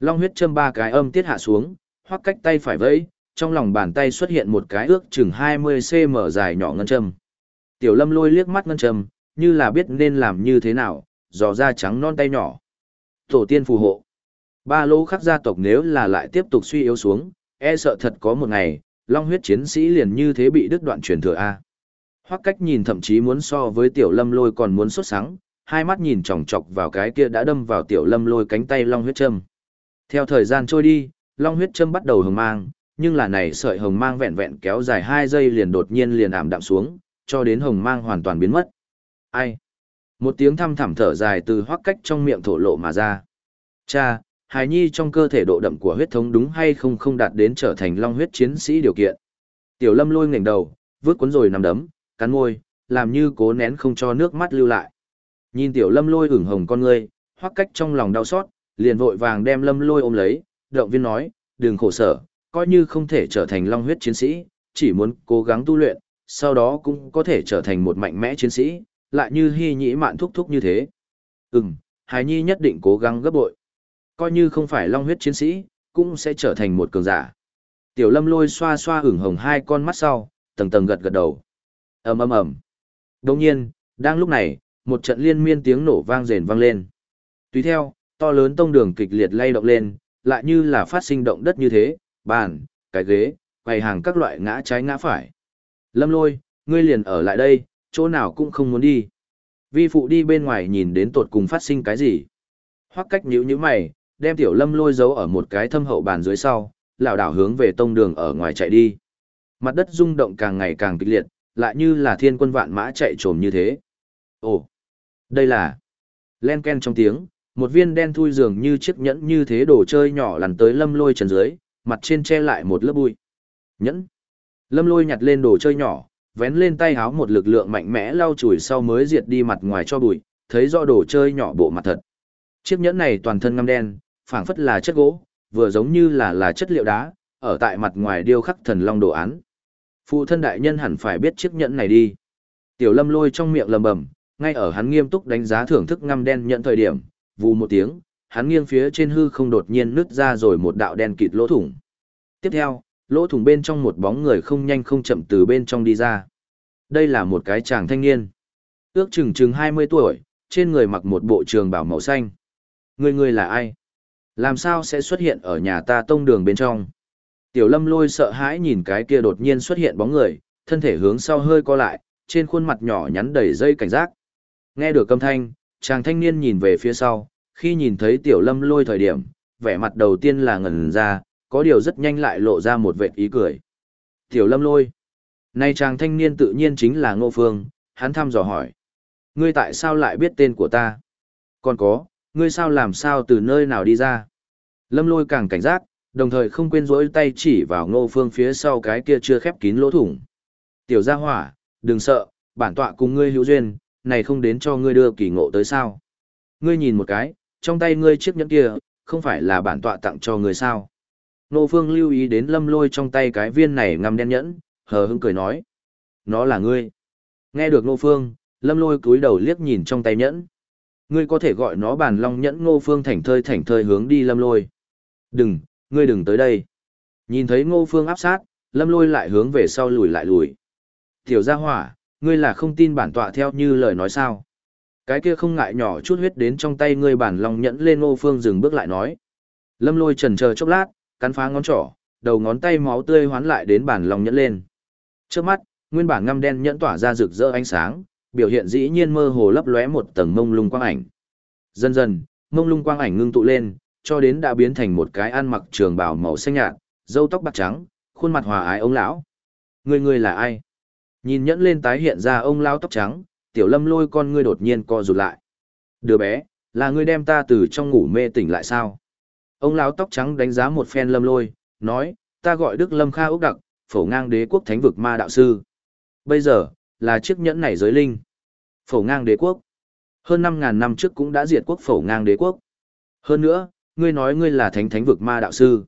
Long huyết châm ba cái âm tiết hạ xuống, hoắc cách tay phải vẫy, trong lòng bàn tay xuất hiện một cái ước chừng 20cm dài nhỏ ngân châm. Tiểu lâm lôi liếc mắt ngân châm, như là biết nên làm như thế nào, dò ra trắng non tay nhỏ. Tổ tiên phù hộ. Ba lô khắc gia tộc nếu là lại tiếp tục suy yếu xuống, e sợ thật có một ngày, long huyết chiến sĩ liền như thế bị đứt đoạn truyền thừa A. Hoắc cách nhìn thậm chí muốn so với tiểu lâm lôi còn muốn xuất sáng, hai mắt nhìn chòng chọc vào cái kia đã đâm vào tiểu lâm lôi cánh tay long huyết châm. Theo thời gian trôi đi, long huyết châm bắt đầu hồng mang, nhưng là này sợi hồng mang vẹn vẹn kéo dài hai giây liền đột nhiên liền ảm đạm xuống, cho đến hồng mang hoàn toàn biến mất. Ai? Một tiếng thăm thẳm thở dài từ hoắc cách trong miệng thổ lộ mà ra. Cha, hài nhi trong cơ thể độ đậm của huyết thống đúng hay không không đạt đến trở thành long huyết chiến sĩ điều kiện. Tiểu lâm lôi ngẩng đầu, vướt cuốn rồi nằm đấm, cắn môi, làm như cố nén không cho nước mắt lưu lại. Nhìn tiểu lâm lôi ửng hồng con ngươi, hoắc cách trong lòng đau xót, liền vội vàng đem lâm lôi ôm lấy, động viên nói, đừng khổ sở, coi như không thể trở thành long huyết chiến sĩ, chỉ muốn cố gắng tu luyện, sau đó cũng có thể trở thành một mạnh mẽ chiến sĩ, lại như hy nhĩ mạn thúc thúc như thế. Ừm, Hải Nhi nhất định cố gắng gấp bội. Coi như không phải long huyết chiến sĩ, cũng sẽ trở thành một cường giả. Tiểu lâm lôi xoa xoa hửng hồng hai con mắt sau, tầng tầng gật gật đầu. ầm ầm ầm. Đồng nhiên, đang lúc này, một trận liên miên tiếng nổ vang rền vang lên. Tùy theo, to lớn tông đường kịch liệt lay động lên, lại như là phát sinh động đất như thế, bàn, cái ghế, quầy hàng các loại ngã trái ngã phải. Lâm lôi, ngươi liền ở lại đây, chỗ nào cũng không muốn đi. Vi phụ đi bên ngoài nhìn đến tột cùng phát sinh cái gì. Hoắc cách nhíu nhíu mày, đem tiểu lâm lôi giấu ở một cái thâm hậu bàn dưới sau, lảo đảo hướng về tông đường ở ngoài chạy đi. Mặt đất rung động càng ngày càng kịch liệt, lại như là thiên quân vạn mã chạy trồm như thế. Ồ, đây là... Len ken trong tiếng, một viên đen thui dường như chiếc nhẫn như thế đồ chơi nhỏ lằn tới lâm lôi trần dưới, mặt trên che lại một lớp bụi. Nhẫn. Lâm lôi nhặt lên đồ chơi nhỏ, vén lên tay háo một lực lượng mạnh mẽ lau chùi sau mới diệt đi mặt ngoài cho bụi, thấy rõ đồ chơi nhỏ bộ mặt thật. Chiếc nhẫn này toàn thân ngăm đen, phảng phất là chất gỗ, vừa giống như là là chất liệu đá, ở tại mặt ngoài điêu khắc thần long đồ án. Phụ thân đại nhân hẳn phải biết chiếc nhẫn này đi. Tiểu lâm lôi trong miệng lầm bầm, ngay ở hắn nghiêm túc đánh giá thưởng thức ngăm đen nhận thời điểm, vù một tiếng, hắn nghiêng phía trên hư không đột nhiên nứt ra rồi một đạo đen kịt lỗ thủng. Tiếp theo, lỗ thủng bên trong một bóng người không nhanh không chậm từ bên trong đi ra. Đây là một cái chàng thanh niên. Ước chừng chừng 20 tuổi, trên người mặc một bộ trường bảo màu xanh. Người người là ai? Làm sao sẽ xuất hiện ở nhà ta tông đường bên trong? Tiểu lâm lôi sợ hãi nhìn cái kia đột nhiên xuất hiện bóng người, thân thể hướng sau hơi co lại, trên khuôn mặt nhỏ nhắn đầy dây cảnh giác. Nghe được âm thanh, chàng thanh niên nhìn về phía sau, khi nhìn thấy tiểu lâm lôi thời điểm, vẻ mặt đầu tiên là ngẩn ra, có điều rất nhanh lại lộ ra một vệt ý cười. Tiểu lâm lôi. Nay chàng thanh niên tự nhiên chính là ngô phương, hắn thăm dò hỏi. Ngươi tại sao lại biết tên của ta? Còn có, ngươi sao làm sao từ nơi nào đi ra? Lâm lôi càng cảnh giác, đồng thời không quên rỗi tay chỉ vào ngô phương phía sau cái kia chưa khép kín lỗ thủng. Tiểu gia hỏa, đừng sợ, bản tọa cùng ngươi hữu duyên, này không đến cho ngươi đưa kỳ ngộ tới sao. Ngươi nhìn một cái, trong tay ngươi chiếc nhẫn kia, không phải là bản tọa tặng cho ngươi sao. Nô Phương lưu ý đến lâm lôi trong tay cái viên này ngăm đen nhẫn, hờ hững cười nói. Nó là ngươi. Nghe được Nô Phương, lâm lôi cúi đầu liếc nhìn trong tay nhẫn. Ngươi có thể gọi nó bàn long nhẫn Ngô Phương thảnh thơi thảnh thơi hướng đi lâm lôi. Đừng, ngươi đừng tới đây. Nhìn thấy Ngô Phương áp sát, lâm lôi lại hướng về sau lùi lại lùi. Tiểu gia hỏa, Ngươi là không tin bản tọa theo như lời nói sao? Cái kia không ngại nhỏ chút huyết đến trong tay ngươi bản lòng nhẫn lên ngô phương dừng bước lại nói. Lâm lôi trần chờ chốc lát, cắn phá ngón trỏ, đầu ngón tay máu tươi hoán lại đến bản lòng nhẫn lên. Trước mắt, nguyên bản ngăm đen nhẫn tỏa ra rực rỡ ánh sáng, biểu hiện dĩ nhiên mơ hồ lấp lóe một tầng mông lung quang ảnh. Dần dần, mông lung quang ảnh ngưng tụ lên, cho đến đã biến thành một cái ăn mặc trường bào màu xanh nhạt, râu tóc bạc trắng, khuôn mặt hòa ái ông lão. Người người là ai? Nhìn nhẫn lên tái hiện ra ông lão tóc trắng, tiểu lâm lôi con ngươi đột nhiên co rụt lại. Đứa bé, là ngươi đem ta từ trong ngủ mê tỉnh lại sao? Ông lão tóc trắng đánh giá một phen lâm lôi, nói, ta gọi Đức Lâm Kha Úc Đặc, phổ ngang đế quốc thánh vực ma đạo sư. Bây giờ, là chiếc nhẫn này giới linh. Phổ ngang đế quốc. Hơn năm ngàn năm trước cũng đã diệt quốc phổ ngang đế quốc. Hơn nữa, ngươi nói ngươi là thánh thánh vực ma đạo sư.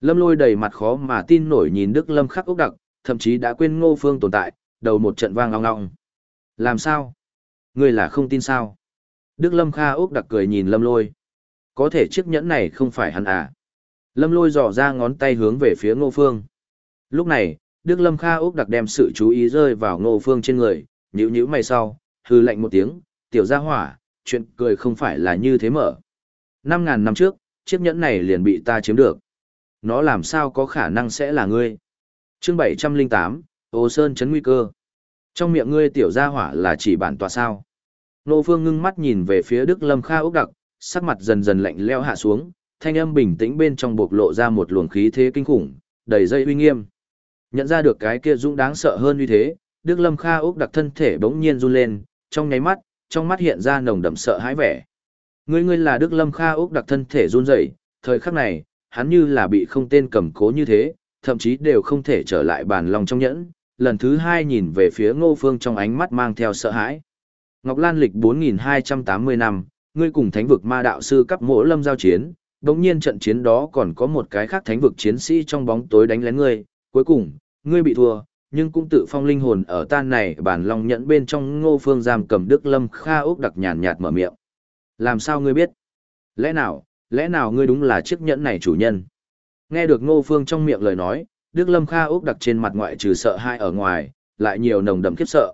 Lâm lôi đầy mặt khó mà tin nổi nhìn Đức Lâm khắc Úc đặc, thậm chí đã quên ngô phương tồn tại, đầu một trận vang long long. Làm sao? Ngươi là không tin sao? Đức Lâm Kha ốc đặc cười nhìn Lâm lôi. Có thể chiếc nhẫn này không phải hắn à? Lâm lôi dò ra ngón tay hướng về phía ngô phương. Lúc này, Đức Lâm Kha ốc đặc đem sự chú ý rơi vào ngô phương trên người, nhữ nhữ mày sau, hư lạnh một tiếng, tiểu gia hỏa, chuyện cười không phải là như thế mở. Năm ngàn năm trước, chiếc nhẫn này liền bị ta chiếm được. Nó làm sao có khả năng sẽ là ngươi? Chương bảy trăm linh tám, Ô Sơn chấn nguy cơ. Trong miệng ngươi tiểu gia hỏa là chỉ bản tọa sao? Nô Phương ngưng mắt nhìn về phía Đức Lâm Kha Úc đặc, sắc mặt dần dần lạnh leo hạ xuống, thanh âm bình tĩnh bên trong bộc lộ ra một luồng khí thế kinh khủng, đầy dây uy nghiêm. Nhận ra được cái kia dũng đáng sợ hơn như thế, Đức Lâm Kha Úc đặc thân thể bỗng nhiên run lên, trong nháy mắt, trong mắt hiện ra nồng đậm sợ hãi vẻ. Ngươi ngươi là Đức Lâm Kha Úc đặc thân thể run rẩy, thời khắc này, hắn như là bị không tên cầm cố như thế, thậm chí đều không thể trở lại bàn lòng trong nhẫn. Lần thứ hai nhìn về phía Ngô Phương trong ánh mắt mang theo sợ hãi. Ngọc Lan lịch 4.280 năm, ngươi cùng thánh vực ma đạo sư cấp mỗ lâm giao chiến, đồng nhiên trận chiến đó còn có một cái khác thánh vực chiến sĩ trong bóng tối đánh lén ngươi, cuối cùng, ngươi bị thua, nhưng cũng tự phong linh hồn ở tan này bản long nhẫn bên trong ngô phương giam cầm đức lâm kha ốc đặc nhàn nhạt mở miệng. Làm sao ngươi biết? Lẽ nào lẽ nào ngươi đúng là chiếc nhẫn này chủ nhân? Nghe được ngô phương trong miệng lời nói đức lâm kha ốc đặc trên mặt ngoại trừ sợ hai ở ngoài lại nhiều nồng đậm khiếp sợ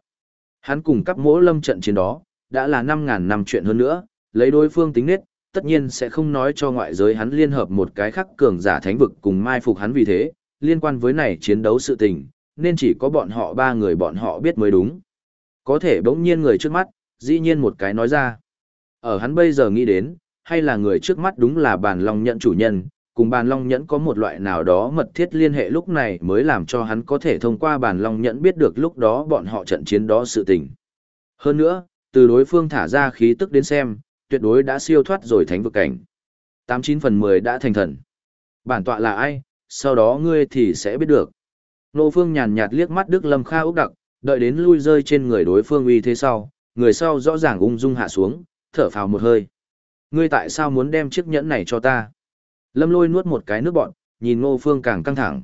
hắn cùng cấp mỗi lâm trận chiến đó đã là năm ngàn năm chuyện hơn nữa lấy đối phương tính nết tất nhiên sẽ không nói cho ngoại giới hắn liên hợp một cái khắc cường giả thánh vực cùng mai phục hắn vì thế liên quan với này chiến đấu sự tình nên chỉ có bọn họ ba người bọn họ biết mới đúng. Có thể bỗng nhiên người trước mắt, dĩ nhiên một cái nói ra. Ở hắn bây giờ nghĩ đến, hay là người trước mắt đúng là bàn long nhận chủ nhân, cùng bàn long nhẫn có một loại nào đó mật thiết liên hệ lúc này mới làm cho hắn có thể thông qua bàn long nhẫn biết được lúc đó bọn họ trận chiến đó sự tình. Hơn nữa, từ đối phương thả ra khí tức đến xem, tuyệt đối đã siêu thoát rồi thánh vực cảnh. 89 phần 10 đã thành thần. Bản tọa là ai, sau đó ngươi thì sẽ biết được. Nô Phương nhàn nhạt liếc mắt Đức Lâm Kha Úc đặc, đợi đến lui rơi trên người đối phương uy thế sau, người sau rõ ràng ung dung hạ xuống, thở phào một hơi. Ngươi tại sao muốn đem chiếc nhẫn này cho ta? Lâm lôi nuốt một cái nước bọn, nhìn Ngô Phương càng căng thẳng.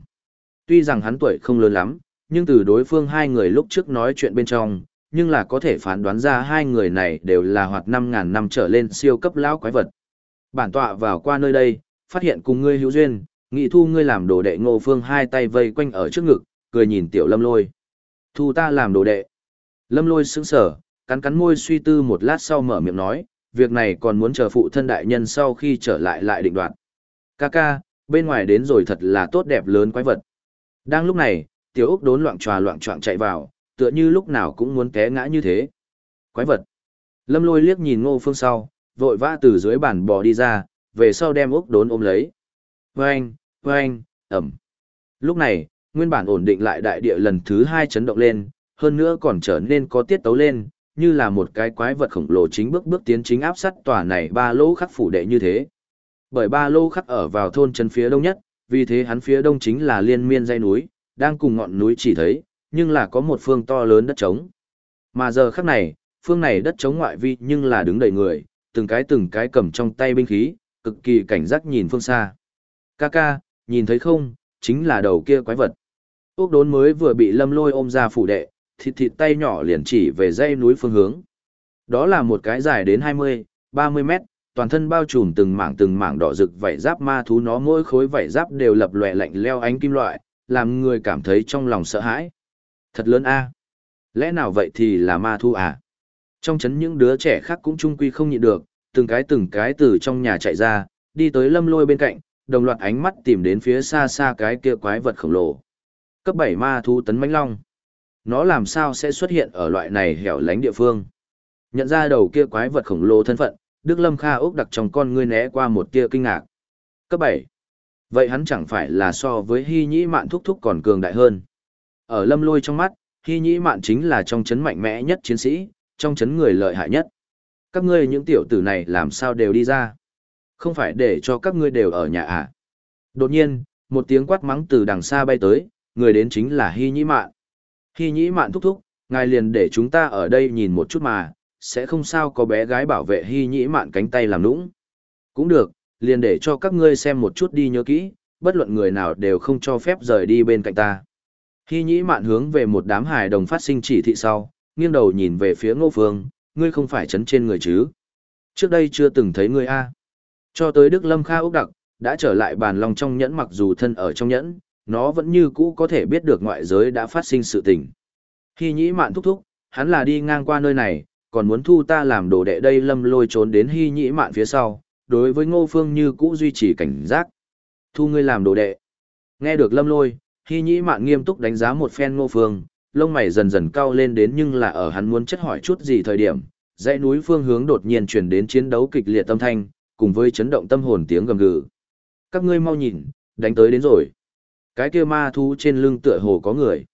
Tuy rằng hắn tuổi không lớn lắm, nhưng từ đối phương hai người lúc trước nói chuyện bên trong, nhưng là có thể phán đoán ra hai người này đều là hoạt năm ngàn năm trở lên siêu cấp lão quái vật. Bản tọa vào qua nơi đây, phát hiện cùng ngươi hữu duyên, Nghị thu ngươi làm đồ đệ ngô phương hai tay vây quanh ở trước ngực, cười nhìn tiểu lâm lôi. Thu ta làm đồ đệ. Lâm lôi sững sở, cắn cắn môi suy tư một lát sau mở miệng nói, việc này còn muốn chờ phụ thân đại nhân sau khi trở lại lại định đoạt. Ca ca, bên ngoài đến rồi thật là tốt đẹp lớn quái vật. Đang lúc này, tiểu úc đốn loạn tròa loạn trọng chạy vào, tựa như lúc nào cũng muốn té ngã như thế. Quái vật. Lâm lôi liếc nhìn ngô phương sau, vội vã từ dưới bàn bò đi ra, về sau đem úc đốn ôm lấy vâng, vâng, ẩm. Lúc này, nguyên bản ổn định lại đại địa lần thứ hai chấn động lên, hơn nữa còn trở nên có tiết tấu lên, như là một cái quái vật khổng lồ chính bước bước tiến chính áp sát tòa này ba lỗ khắc phủ đệ như thế. Bởi ba lô khắc ở vào thôn chân phía đông nhất, vì thế hắn phía đông chính là liên miên dãy núi, đang cùng ngọn núi chỉ thấy, nhưng là có một phương to lớn đất trống. Mà giờ khắc này, phương này đất trống ngoại vi nhưng là đứng đầy người, từng cái từng cái cầm trong tay binh khí, cực kỳ cảnh giác nhìn phương xa. Ca ca, nhìn thấy không, chính là đầu kia quái vật. Úc đốn mới vừa bị lâm lôi ôm ra phủ đệ, thịt thịt tay nhỏ liền chỉ về dãy núi phương hướng. Đó là một cái dài đến 20, 30 mét, toàn thân bao trùm từng mảng từng mảng đỏ rực vảy giáp ma thú nó mỗi khối vảy giáp đều lập lòe lạnh leo ánh kim loại, làm người cảm thấy trong lòng sợ hãi. Thật lớn a. Lẽ nào vậy thì là ma thú à? Trong chấn những đứa trẻ khác cũng chung quy không nhịn được, từng cái từng cái từ trong nhà chạy ra, đi tới lâm lôi bên cạnh, đồng loạt ánh mắt tìm đến phía xa xa cái kia quái vật khổng lồ. Cấp 7 ma thú tấn mãnh long. Nó làm sao sẽ xuất hiện ở loại này hẻo lánh địa phương? Nhận ra đầu kia quái vật khổng lồ thân phận, Đức Lâm Kha ốc đặc trong con ngươi né qua một tia kinh ngạc. Cấp 7. Vậy hắn chẳng phải là so với Hy Nhĩ Mạn thúc thúc còn cường đại hơn. Ở Lâm Lôi trong mắt, Hy Nhĩ Mạn chính là trong chấn mạnh mẽ nhất chiến sĩ, trong chấn người lợi hại nhất. Các ngươi những tiểu tử này làm sao đều đi ra? Không phải để cho các ngươi đều ở nhà à? Đột nhiên, một tiếng quát mắng từ đằng xa bay tới, người đến chính là Hy Nhĩ Mạn. Hy Nhĩ Mạn thúc thúc, ngài liền để chúng ta ở đây nhìn một chút mà, sẽ không sao có bé gái bảo vệ Hy Nhĩ Mạn cánh tay làm nũng. Cũng được, liền để cho các ngươi xem một chút đi nhớ kỹ, bất luận người nào đều không cho phép rời đi bên cạnh ta. Hy Nhĩ Mạn hướng về một đám hài đồng phát sinh chỉ thị sau, nghiêng đầu nhìn về phía Ngô Phương, ngươi không phải chấn trên người chứ? Trước đây chưa từng thấy ngươi a. Cho tới Đức Lâm Kha Úc Đặc, đã trở lại bàn lòng trong nhẫn mặc dù thân ở trong nhẫn, nó vẫn như cũ có thể biết được ngoại giới đã phát sinh sự tình. Hy Nhĩ Mạn thúc thúc, hắn là đi ngang qua nơi này, còn muốn thu ta làm đồ đệ đây lâm lôi trốn đến Hy Nhĩ Mạn phía sau, đối với Ngô Phương như cũ duy trì cảnh giác. Thu ngươi làm đồ đệ. Nghe được lâm lôi, Hy Nhĩ Mạn nghiêm túc đánh giá một phen Ngô Phương, lông mày dần dần cao lên đến nhưng là ở hắn muốn chất hỏi chút gì thời điểm, dãy núi phương hướng đột nhiên chuyển đến chiến đấu kịch liệt tâm thanh, cùng với chấn động tâm hồn tiếng gầm gừ. Các ngươi mau nhìn, đánh tới đến rồi. Cái kia ma thú trên lưng tựa hồ có người.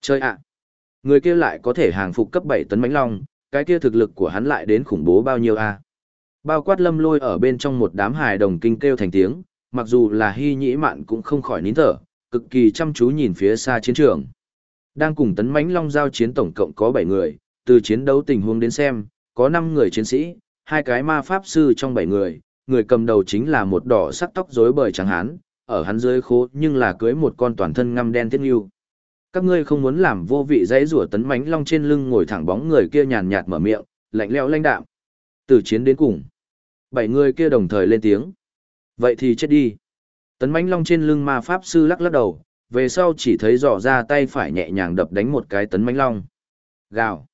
Chơi ạ! Người kia lại có thể hàng phục cấp 7 tấn mãnh long, cái kia thực lực của hắn lại đến khủng bố bao nhiêu a? Bao quát lâm lôi ở bên trong một đám hài đồng kinh kêu thành tiếng, mặc dù là hy nhĩ mạn cũng không khỏi nín thở, cực kỳ chăm chú nhìn phía xa chiến trường. Đang cùng tấn mãnh long giao chiến tổng cộng có bảy người, từ chiến đấu tình huống đến xem, có năm người chiến sĩ, hai cái ma pháp sư trong bảy người, người cầm đầu chính là một đỏ sắc tóc rối bời trắng hán, ở hắn dưới khố nhưng là cưới một con toàn thân ngăm đen thiết nghiêu. Các ngươi không muốn làm vô vị dãy rủa tấn mãnh long trên lưng ngồi thẳng bóng người kia nhàn nhạt mở miệng, lạnh lẽo lãnh đạm. Từ chiến đến cùng, bảy người kia đồng thời lên tiếng. Vậy thì chết đi. Tấn mãnh long trên lưng ma pháp sư lắc lắc đầu, về sau chỉ thấy dò ra tay phải nhẹ nhàng đập đánh một cái tấn mãnh long. Gào.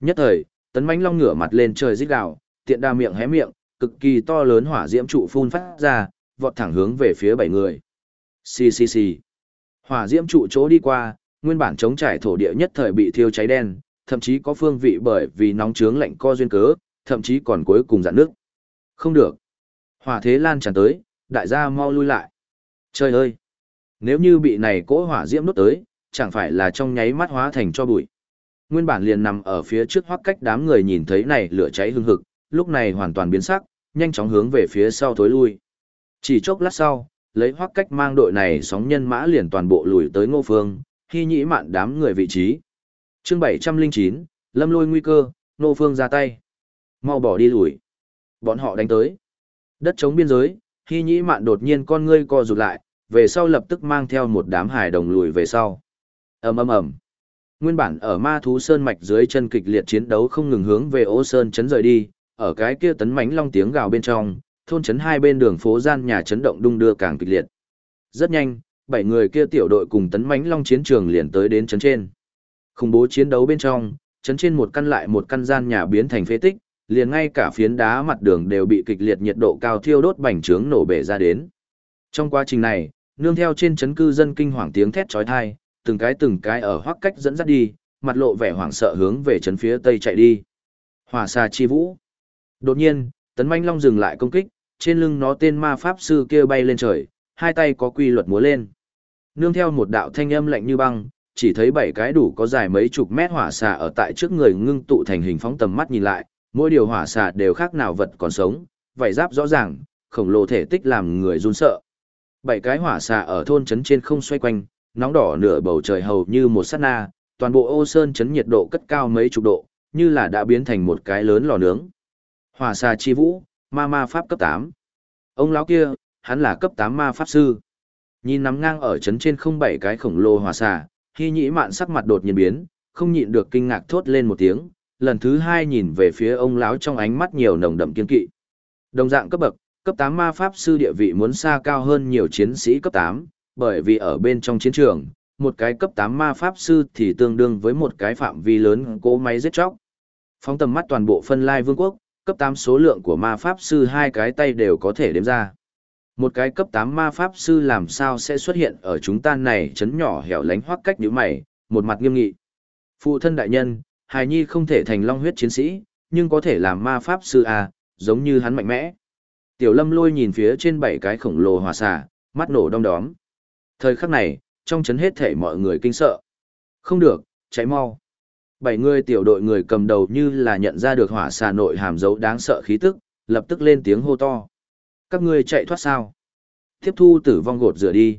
Nhất thời, tấn mãnh long ngửa mặt lên trời rít gào, tiện đa miệng hé miệng, cực kỳ to lớn hỏa diễm trụ phun phát ra, vọt thẳng hướng về phía bảy người. ccc. Hỏa diễm trụ chỗ đi qua, nguyên bản chống trải thổ địa nhất thời bị thiêu cháy đen, thậm chí có phương vị bởi vì nóng trướng lạnh co duyên cớ, thậm chí còn cuối cùng dạn nước. Không được. Hỏa thế lan tràn tới, đại gia mau lui lại. Trời ơi! Nếu như bị này cỗ hỏa diễm đốt tới, chẳng phải là trong nháy mắt hóa thành cho bụi. Nguyên bản liền nằm ở phía trước hoắc cách đám người nhìn thấy này lửa cháy hương hực, lúc này hoàn toàn biến sắc, nhanh chóng hướng về phía sau thối lui. Chỉ chốc lát sau, lấy hoắc cách mang đội này sóng nhân mã liền toàn bộ lùi tới ngô phương, hy nhĩ mạn đám người vị trí. chương 709, lâm lôi nguy cơ, ngô phương ra tay. Mau bỏ đi lùi. Bọn họ đánh tới. Đất chống biên giới, hy nhĩ mạn đột nhiên con ngươi co rụt lại, về sau lập tức mang theo một đám hải đồng lùi về sau. ầm ầm ầm Nguyên bản ở ma thú sơn mạch dưới chân kịch liệt chiến đấu không ngừng hướng về ô sơn chấn rời đi, ở cái kia tấn mánh long tiếng gào bên trong, thôn chấn hai bên đường phố gian nhà chấn động đung đưa càng kịch liệt. Rất nhanh, bảy người kia tiểu đội cùng tấn mãnh long chiến trường liền tới đến trấn trên. Khủng bố chiến đấu bên trong, trấn trên một căn lại một căn gian nhà biến thành phế tích, liền ngay cả phiến đá mặt đường đều bị kịch liệt nhiệt độ cao thiêu đốt bành trướng nổ bể ra đến. Trong quá trình này, nương theo trên trấn cư dân kinh hoàng tiếng thét chói tai, từng cái từng cái ở hoắc cách dẫn dắt đi, mặt lộ vẻ hoảng sợ hướng về trấn phía tây chạy đi. Hỏa xa chi vũ. Đột nhiên, tấn manh long dừng lại công kích, trên lưng nó tên ma pháp sư kia bay lên trời, hai tay có quy luật múa lên. Nương theo một đạo thanh âm lạnh như băng, chỉ thấy bảy cái đủ có dài mấy chục mét hỏa xà ở tại trước người ngưng tụ thành hình phóng tầm mắt nhìn lại, mỗi điều hỏa xà đều khác nào vật còn sống, vảy giáp rõ ràng, khổng lồ thể tích làm người run sợ. Bảy cái hỏa xà ở thôn trấn trên không xoay quanh, nóng đỏ nửa bầu trời hầu như một sát na, toàn bộ ô sơn trấn nhiệt độ cất cao mấy chục độ, như là đã biến thành một cái lớn lò nướng. Hỏa xà chi vũ, ma ma pháp cấp 8. Ông lão kia, hắn là cấp 8 ma pháp sư. Nhìn nắm ngang ở chấn trên không bảy cái khổng lồ hỏa xà, hy nhĩ mạn sắc mặt đột nhiên biến, không nhịn được kinh ngạc thốt lên một tiếng, lần thứ hai nhìn về phía ông lão trong ánh mắt nhiều nồng đậm kiên kỵ. Đồng dạng cấp bậc, cấp 8 ma pháp sư địa vị muốn xa cao hơn nhiều chiến sĩ cấp 8, bởi vì ở bên trong chiến trường, một cái cấp 8 ma pháp sư thì tương đương với một cái phạm vi lớn cỗ máy giết chóc. Phóng tầm mắt toàn bộ phân lai vương quốc, cấp 8 số lượng của ma pháp sư hai cái tay đều có thể đếm ra. Một cái cấp 8 ma pháp sư làm sao sẽ xuất hiện ở chúng ta này chấn nhỏ hẻo lánh hoắc cách như mày, một mặt nghiêm nghị. Phụ thân đại nhân, hài nhi không thể thành long huyết chiến sĩ, nhưng có thể làm ma pháp sư à, giống như hắn mạnh mẽ. Tiểu lâm lôi nhìn phía trên bảy cái khổng lồ hòa xà, mắt nổ đong đóm. Thời khắc này, trong chấn hết thể mọi người kinh sợ. Không được, cháy mau. Bảy người tiểu đội người cầm đầu như là nhận ra được hỏa xà nội hàm dấu đáng sợ khí tức, lập tức lên tiếng hô to. Các ngươi chạy thoát sao? Tiếp thu tử vong gột rửa đi.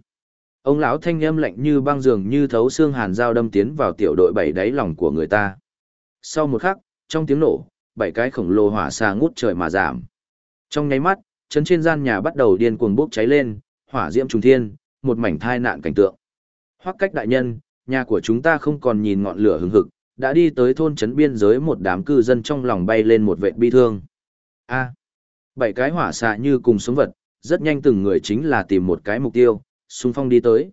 Ông lão thanh âm lạnh như băng dường như thấu xương hàn dao đâm tiến vào tiểu đội bảy đáy lòng của người ta. Sau một khắc, trong tiếng nổ, bảy cái khổng lồ hỏa xa ngút trời mà giảm. Trong nháy mắt, chấn trên gian nhà bắt đầu điên cuồng bốc cháy lên, hỏa diễm trùng thiên, một mảnh thai nạn cảnh tượng. Hoắc cách đại nhân, nhà của chúng ta không còn nhìn ngọn lửa hừng hực, đã đi tới thôn trấn biên giới một đám cư dân trong lòng bay lên một vệ bi thương. A bảy cái hỏa xạ như cùng sống vật, rất nhanh từng người chính là tìm một cái mục tiêu, xung phong đi tới.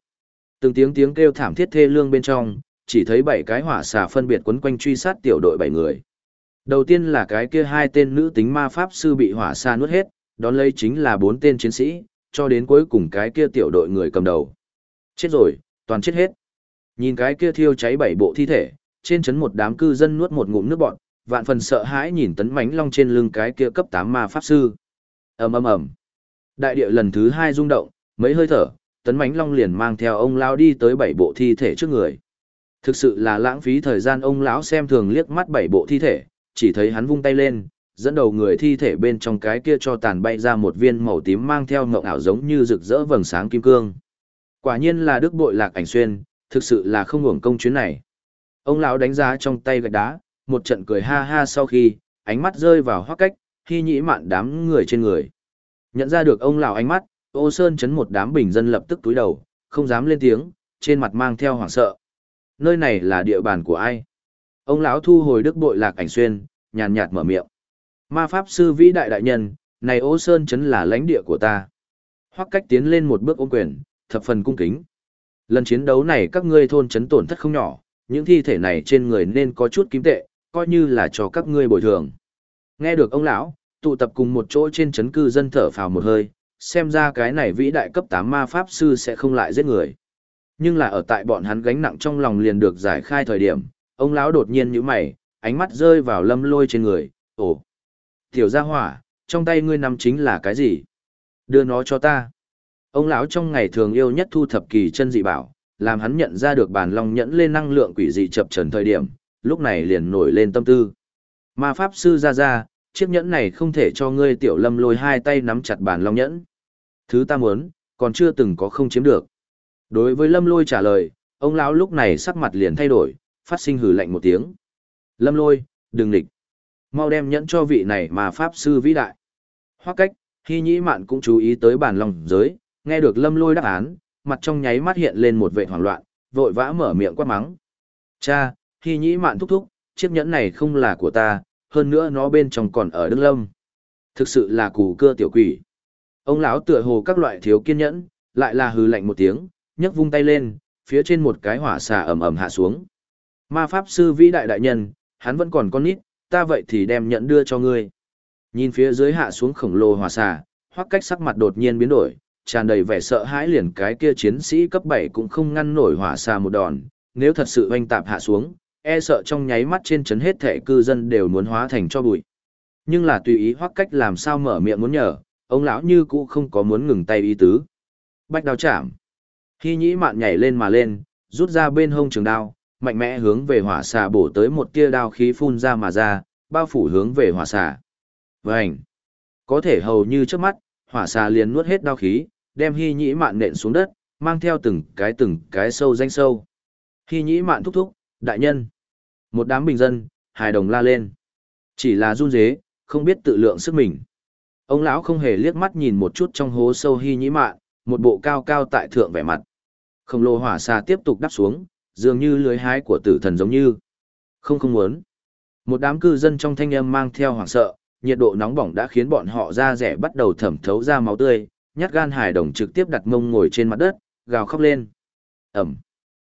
Từng tiếng tiếng kêu thảm thiết thê lương bên trong, chỉ thấy bảy cái hỏa xà phân biệt quấn quanh truy sát tiểu đội bảy người. Đầu tiên là cái kia hai tên nữ tính ma pháp sư bị hỏa xà nuốt hết, đón lấy chính là bốn tên chiến sĩ, cho đến cuối cùng cái kia tiểu đội người cầm đầu. Chết rồi, toàn chết hết. Nhìn cái kia thiêu cháy bảy bộ thi thể, trên chấn một đám cư dân nuốt một ngụm nước bọt, vạn phần sợ hãi nhìn tấn mãnh long trên lưng cái kia cấp 8 ma pháp sư. Ầm ầm ầm. Đại địa lần thứ hai rung động, mấy hơi thở, tấn mãnh long liền mang theo ông lão đi tới bảy bộ thi thể trước người. Thực sự là lãng phí thời gian ông lão xem thường liếc mắt bảy bộ thi thể, chỉ thấy hắn vung tay lên, dẫn đầu người thi thể bên trong cái kia cho tàn bay ra một viên màu tím mang theo ngộng ảo giống như rực rỡ vầng sáng kim cương. Quả nhiên là đức bội lạc ảnh xuyên, thực sự là không hưởng công chuyến này. Ông lão đánh giá trong tay gạch đá, một trận cười ha ha sau khi, ánh mắt rơi vào hoác cách, khi nhĩ mạn đám người trên người. Nhận ra được ông lão ánh mắt, ô sơn chấn một đám bình dân lập tức túi đầu, không dám lên tiếng, trên mặt mang theo hoảng sợ. Nơi này là địa bàn của ai? Ông lão thu hồi đức bội lạc ảnh xuyên, nhàn nhạt mở miệng. Ma pháp sư vĩ đại đại nhân, này ô sơn chấn là lãnh địa của ta. Hoắc cách tiến lên một bước ôm quyền, thập phần cung kính. Lần chiến đấu này các ngươi thôn chấn tổn thất không nhỏ, những thi thể này trên người nên có chút kim tệ, coi như là cho các ngươi bồi thường. Nghe được ông lão, tụ tập cùng một chỗ trên chấn cư dân thở phào một hơi, xem ra cái này vĩ đại cấp 8 ma pháp sư sẽ không lại giết người. Nhưng là ở tại bọn hắn gánh nặng trong lòng liền được giải khai thời điểm, ông lão đột nhiên nhíu mày, ánh mắt rơi vào lâm lôi trên người, ồ. Tiểu gia hỏa, trong tay ngươi nằm chính là cái gì? Đưa nó cho ta. Ông lão trong ngày thường yêu nhất thu thập kỳ chân dị bảo, làm hắn nhận ra được bản long nhẫn lên năng lượng quỷ dị chập trần thời điểm, lúc này liền nổi lên tâm tư. Ma pháp sư ra ra, chiếc nhẫn này không thể cho ngươi tiểu lâm lôi hai tay nắm chặt bàn long nhẫn. Thứ ta muốn, còn chưa từng có không chiếm được. Đối với lâm lôi trả lời, ông lão lúc này sắc mặt liền thay đổi, phát sinh hừ lạnh một tiếng. Lâm lôi, đừng địch. Mau đem nhẫn cho vị này mà pháp sư vĩ đại. Hoặc cách, khi nhĩ mạn cũng chú ý tới bàn long giới, nghe được lâm lôi đáp án, mặt trong nháy mắt hiện lên một vệ hoảng loạn, vội vã mở miệng quát mắng. Cha, hy nhĩ mạn thúc thúc, chiếc nhẫn này không là của ta, hơn nữa nó bên trong còn ở Đức Lâm. Thực sự là củ cưa tiểu quỷ. Ông lão tựa hồ các loại thiếu kiên nhẫn, lại là hừ lạnh một tiếng, nhấc vung tay lên, phía trên một cái hỏa xà ầm ầm hạ xuống. Ma pháp sư vĩ đại đại nhân, hắn vẫn còn con nít, ta vậy thì đem nhẫn đưa cho ngươi. Nhìn phía dưới hạ xuống khổng lồ hỏa xà, hoắc cách sắc mặt đột nhiên biến đổi, tràn đầy vẻ sợ hãi liền cái kia chiến sĩ cấp 7 cũng không ngăn nổi hỏa xà một đòn, nếu thật sự oanh tạp hạ xuống, e sợ trong nháy mắt trên chấn hết thể cư dân đều muốn hóa thành cho bụi. Nhưng là tùy ý hoặc cách làm sao mở miệng muốn nhờ, ông lão như cũ không có muốn ngừng tay ý tứ. Bách đao chạm. Khi nhĩ mạn nhảy lên mà lên, rút ra bên hông trường đao, mạnh mẽ hướng về hỏa xà bổ tới một tia đao khí phun ra mà ra, bao phủ hướng về hỏa xà. Vành. Có thể hầu như trước mắt, hỏa xà liền nuốt hết đao khí, đem hy nhĩ mạn nện xuống đất, mang theo từng cái từng cái sâu danh sâu. Hy nhĩ mạn thúc thúc, đại nhân. Một đám bình dân, hài đồng la lên. Chỉ là run dế, không biết tự lượng sức mình. Ông lão không hề liếc mắt nhìn một chút trong hố sâu hy nhĩ mạn, một bộ cao cao tại thượng vẻ mặt. Khổng lồ hỏa xa tiếp tục đắp xuống, dường như lưới hái của tử thần giống như. Không không muốn. Một đám cư dân trong thanh âm mang theo hoảng sợ, nhiệt độ nóng bỏng đã khiến bọn họ da rẻ bắt đầu thẩm thấu ra máu tươi, nhát gan hải đồng trực tiếp đặt mông ngồi trên mặt đất, gào khóc lên. Ẩm.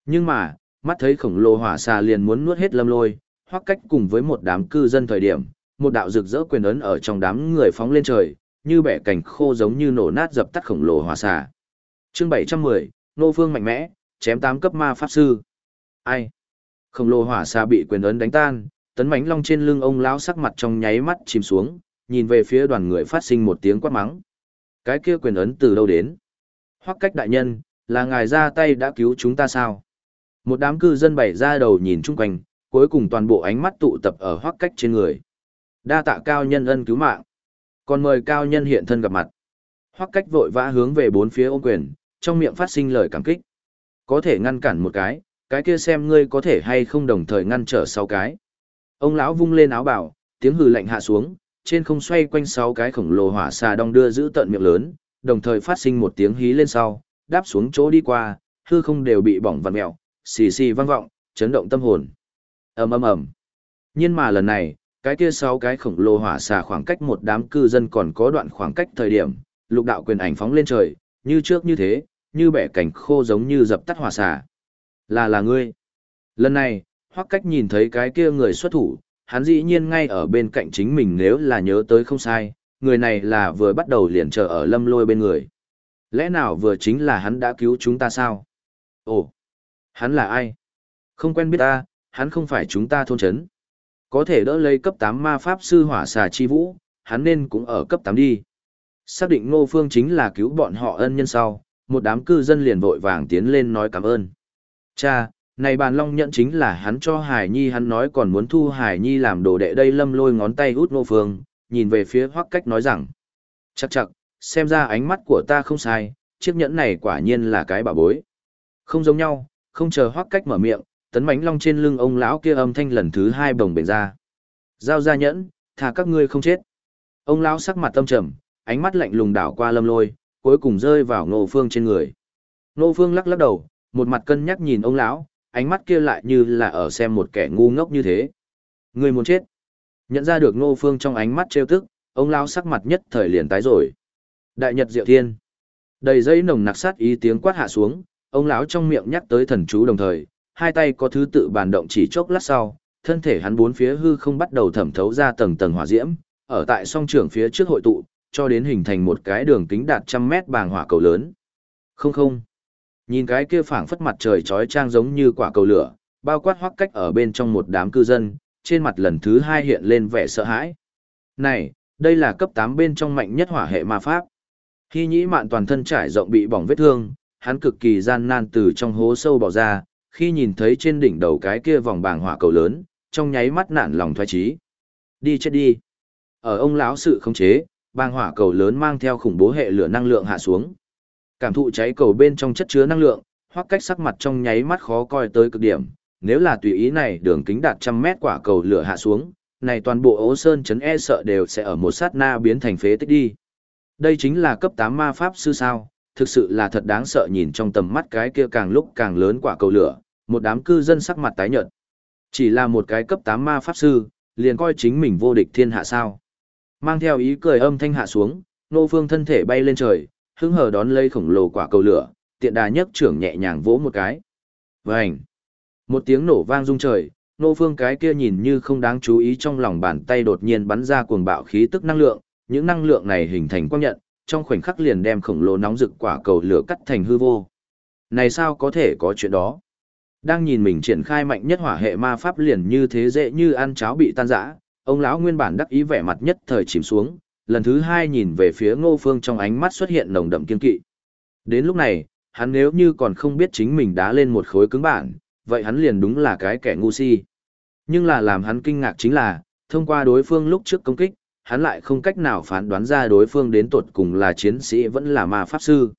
Nhưng mà, mắt thấy khổng lồ hỏa xà liền muốn nuốt hết lâm lôi, hoặc cách cùng với một đám cư dân thời điểm, một đạo rực rỡ quyền ấn ở trong đám người phóng lên trời, như bẻ cành khô giống như nổ nát dập tắt khổng lồ hỏa xà. Chương 710, Nô Phương mạnh mẽ, chém tám cấp ma pháp sư. Ai? Khổng lồ hỏa xà bị quyền ấn đánh tan, tấn mãnh long trên lưng ông lão sắc mặt trong nháy mắt chìm xuống, nhìn về phía đoàn người phát sinh một tiếng quát mắng. Cái kia quyền ấn từ đâu đến? Hoắc cách đại nhân, là ngài ra tay đã cứu chúng ta sao? Một đám cư dân bày ra đầu nhìn chung quanh, cuối cùng toàn bộ ánh mắt tụ tập ở Hoắc cách trên người. Đa tạ cao nhân ân cứu mạng. Còn mời cao nhân hiện thân gặp mặt. Hoắc cách vội vã hướng về bốn phía ôm quyền, trong miệng phát sinh lời cảm kích. Có thể ngăn cản một cái, cái kia xem ngươi có thể hay không đồng thời ngăn trở sáu cái. Ông lão vung lên áo bảo, tiếng hừ lạnh hạ xuống, trên không xoay quanh sáu cái khổng lồ hỏa xà đong đưa giữ tận miệng lớn, đồng thời phát sinh một tiếng hí lên sau, đáp xuống chỗ đi qua, hư không đều bị bỏng vặn mèo, xì xì vang vọng, chấn động tâm hồn. ầm ầm ầm. Nhưng mà lần này, cái kia sáu cái khổng lồ hỏa xà khoảng cách một đám cư dân còn có đoạn khoảng cách thời điểm, lục đạo quyền ảnh phóng lên trời, như trước như thế, như bẻ cảnh khô giống như dập tắt hỏa xà. Là là ngươi. Lần này, hoắc cách nhìn thấy cái kia người xuất thủ, hắn dĩ nhiên ngay ở bên cạnh chính mình nếu là nhớ tới không sai, người này là vừa bắt đầu liền chờ ở lâm lôi bên người. Lẽ nào vừa chính là hắn đã cứu chúng ta sao? Ồ, hắn là ai? Không quen biết ta, hắn không phải chúng ta thôn chấn. Có thể đỡ lấy cấp 8 ma pháp sư hỏa xà chi vũ, hắn nên cũng ở cấp 8 đi. Xác định ngô phương chính là cứu bọn họ ân nhân sau, một đám cư dân liền vội vàng tiến lên nói cảm ơn. Cha, này bàn long nhận chính là hắn cho Hải Nhi hắn nói còn muốn thu Hải Nhi làm đồ đệ đây lâm lôi ngón tay út ngô phương, nhìn về phía hoắc cách nói rằng. Chắc chắc, xem ra ánh mắt của ta không sai, chiếc nhẫn này quả nhiên là cái bảo bối. Không giống nhau, không chờ hoắc cách mở miệng, tấn mãnh long trên lưng ông lão kia âm thanh lần thứ hai bồng bềnh ra. Giao ra nhẫn, thà các ngươi không chết. Ông lão sắc mặt tâm trầm, ánh mắt lạnh lùng đảo qua lâm lôi, cuối cùng rơi vào Ngô Phương trên người. Ngô Phương lắc lắc đầu, một mặt cân nhắc nhìn ông lão, ánh mắt kia lại như là ở xem một kẻ ngu ngốc như thế. Người muốn chết. Nhận ra được Ngô Phương trong ánh mắt trêu tức, ông lão sắc mặt nhất thời liền tái rồi. Đại Nhật Diệu Thiên. Đầy dây nồng nặc sát ý tiếng quát hạ xuống, ông lão trong miệng nhắc tới thần chú đồng thời, hai tay có thứ tự bàn động chỉ chốc lát sau, thân thể hắn bốn phía hư không bắt đầu thẩm thấu ra tầng tầng hỏa diễm, ở tại song trưởng phía trước hội tụ, cho đến hình thành một cái đường kính đạt trăm mét bàng hỏa cầu lớn. Không không. Nhìn cái kia phảng phất mặt trời chói trang giống như quả cầu lửa, bao quát hoắc cách ở bên trong một đám cư dân, trên mặt lần thứ hai hiện lên vẻ sợ hãi. Này, đây là cấp 8 bên trong mạnh nhất hỏa hệ ma pháp. Khi nhĩ mạn toàn thân trải rộng bị bỏng vết thương, hắn cực kỳ gian nan từ trong hố sâu bỏ ra, khi nhìn thấy trên đỉnh đầu cái kia vòng bảng hỏa cầu lớn, trong nháy mắt nản lòng thoái trí. Đi chết đi. Ở ông lão sự khống chế, bàng hỏa cầu lớn mang theo khủng bố hệ lửa năng lượng hạ xuống. Cảm thụ cháy cầu bên trong chất chứa năng lượng, hoặc cách sắc mặt trong nháy mắt khó coi tới cực điểm. Nếu là tùy ý này đường kính đạt trăm mét quả cầu lửa hạ xuống, này toàn bộ ố sơn chấn e sợ đều sẽ ở một sát na biến thành phế tích đi. Đây chính là cấp 8 ma pháp sư sao, thực sự là thật đáng sợ nhìn trong tầm mắt cái kia càng lúc càng lớn quả cầu lửa, một đám cư dân sắc mặt tái nhợt. Chỉ là một cái cấp 8 ma pháp sư, liền coi chính mình vô địch thiên hạ sao. Mang theo ý cười âm thanh hạ xuống, nô phương thân thể bay lên trời, hứng hờ đón lấy khổng lồ quả cầu lửa, tiện đà nhấc trưởng nhẹ nhàng vỗ một cái. Vành! Một tiếng nổ vang rung trời, nô phương cái kia nhìn như không đáng chú ý trong lòng bàn tay đột nhiên bắn ra cuồng bạo khí tức năng lượng, những năng lượng này hình thành quang nhận, trong khoảnh khắc liền đem khổng lồ nóng rực quả cầu lửa cắt thành hư vô. Này sao có thể có chuyện đó? Đang nhìn mình triển khai mạnh nhất hỏa hệ ma pháp liền như thế dễ như ăn cháo bị tan rã, ông lão nguyên bản đắc ý vẻ mặt nhất thời chìm xuống, lần thứ hai nhìn về phía ngô phương trong ánh mắt xuất hiện nồng đậm kiên kỵ. Đến lúc này, hắn nếu như còn không biết chính mình đã lên một khối cứng bản, vậy hắn liền đúng là cái kẻ ngu si. Nhưng là làm hắn kinh ngạc chính là, thông qua đối phương lúc trước công kích, hắn lại không cách nào phán đoán ra đối phương đến tột cùng là chiến sĩ vẫn là ma pháp sư.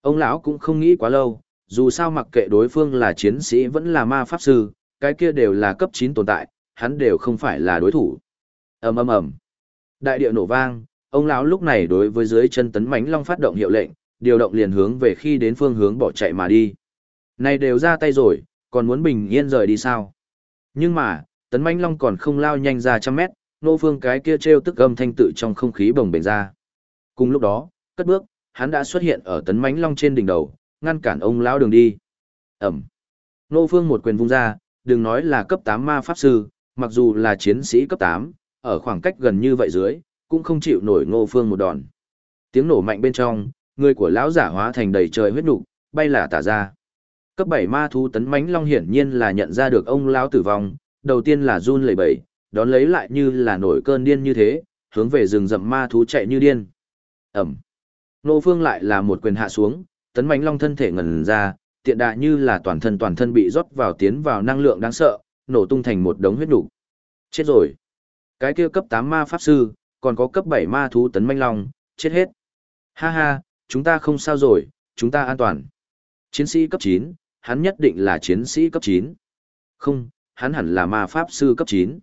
Ông lão cũng không nghĩ quá lâu, dù sao mặc kệ đối phương là chiến sĩ vẫn là ma pháp sư, cái kia đều là cấp 9 tồn tại, hắn đều không phải là đối thủ. ầm ầm ầm, đại địa nổ vang, ông lão lúc này đối với dưới chân tấn mãnh long phát động hiệu lệnh, điều động liền hướng về khi đến phương hướng bỏ chạy mà đi. Này đều ra tay rồi, còn muốn bình yên rời đi sao? Nhưng mà, tấn mãnh long còn không lao nhanh ra trăm mét, nô phương cái kia treo tức âm thanh tự trong không khí bồng bềnh ra. Cùng lúc đó, cất bước, hắn đã xuất hiện ở tấn mãnh long trên đỉnh đầu, ngăn cản ông lão đường đi. Ẩm. Nô Phương một quyền vung ra, đừng nói là cấp 8 ma pháp sư, mặc dù là chiến sĩ cấp 8, ở khoảng cách gần như vậy dưới, cũng không chịu nổi Ngô Phương một đòn. Tiếng nổ mạnh bên trong, người của lão giả hóa thành đầy trời huyết nục, bay là tả ra. Cấp 7 ma thú tấn mãnh long hiển nhiên là nhận ra được ông lão tử vong, đầu tiên là run lẩy bẩy, đón lấy lại như là nổi cơn điên như thế, hướng về rừng rậm ma thú chạy như điên. Ẩm. Nô Phương lại là một quyền hạ xuống, tấn mãnh long thân thể ngẩn ra, tiện đại như là toàn thân toàn thân bị rót vào tiến vào năng lượng đáng sợ, nổ tung thành một đống huyết nục. Chết rồi. Cái kia cấp 8 ma pháp sư, còn có cấp 7 ma thú tấn mãnh long, chết hết. Ha ha, chúng ta không sao rồi, chúng ta an toàn. Chiến sĩ cấp 9, hắn nhất định là chiến sĩ cấp 9. Không, hắn hẳn là ma pháp sư cấp 9.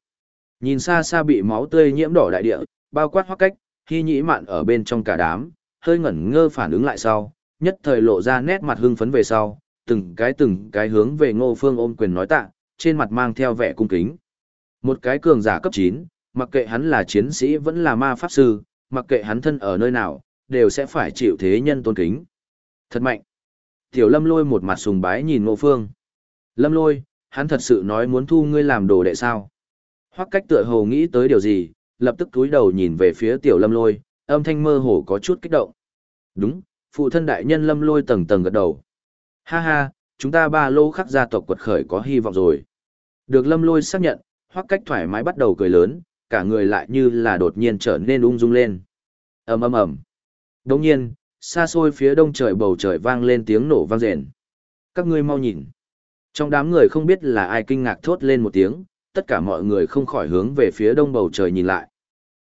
Nhìn xa xa bị máu tươi nhiễm đỏ đại địa, bao quát hoắc cách, khi nhĩ mạn ở bên trong cả đám, hơi ngẩn ngơ phản ứng lại sau, nhất thời lộ ra nét mặt hưng phấn về sau, từng cái từng cái hướng về ngô phương ôm quyền nói tạ, trên mặt mang theo vẻ cung kính. Một cái cường giả cấp 9, mặc kệ hắn là chiến sĩ vẫn là ma pháp sư, mặc kệ hắn thân ở nơi nào, đều sẽ phải chịu thế nhân tôn kính. Thật mạnh. Tiểu lâm lôi một mặt sùng bái nhìn ngô phương. Lâm lôi, hắn thật sự nói muốn thu ngươi làm đồ đệ sao. Hoắc cách tựa hồ nghĩ tới điều gì, lập tức túi đầu nhìn về phía tiểu lâm lôi, âm thanh mơ hồ có chút kích động. Đúng, phụ thân đại nhân lâm lôi tầng tầng gật đầu. Ha ha, chúng ta ba lô khắc gia tộc quật khởi có hy vọng rồi. Được lâm lôi xác nhận, hoắc cách thoải mái bắt đầu cười lớn, cả người lại như là đột nhiên trở nên ung dung lên. ầm ầm ầm. Đồng nhiên, xa xôi phía đông trời bầu trời vang lên tiếng nổ vang rền. Các ngươi mau nhìn. Trong đám người không biết là ai kinh ngạc thốt lên một tiếng, tất cả mọi người không khỏi hướng về phía đông bầu trời nhìn lại.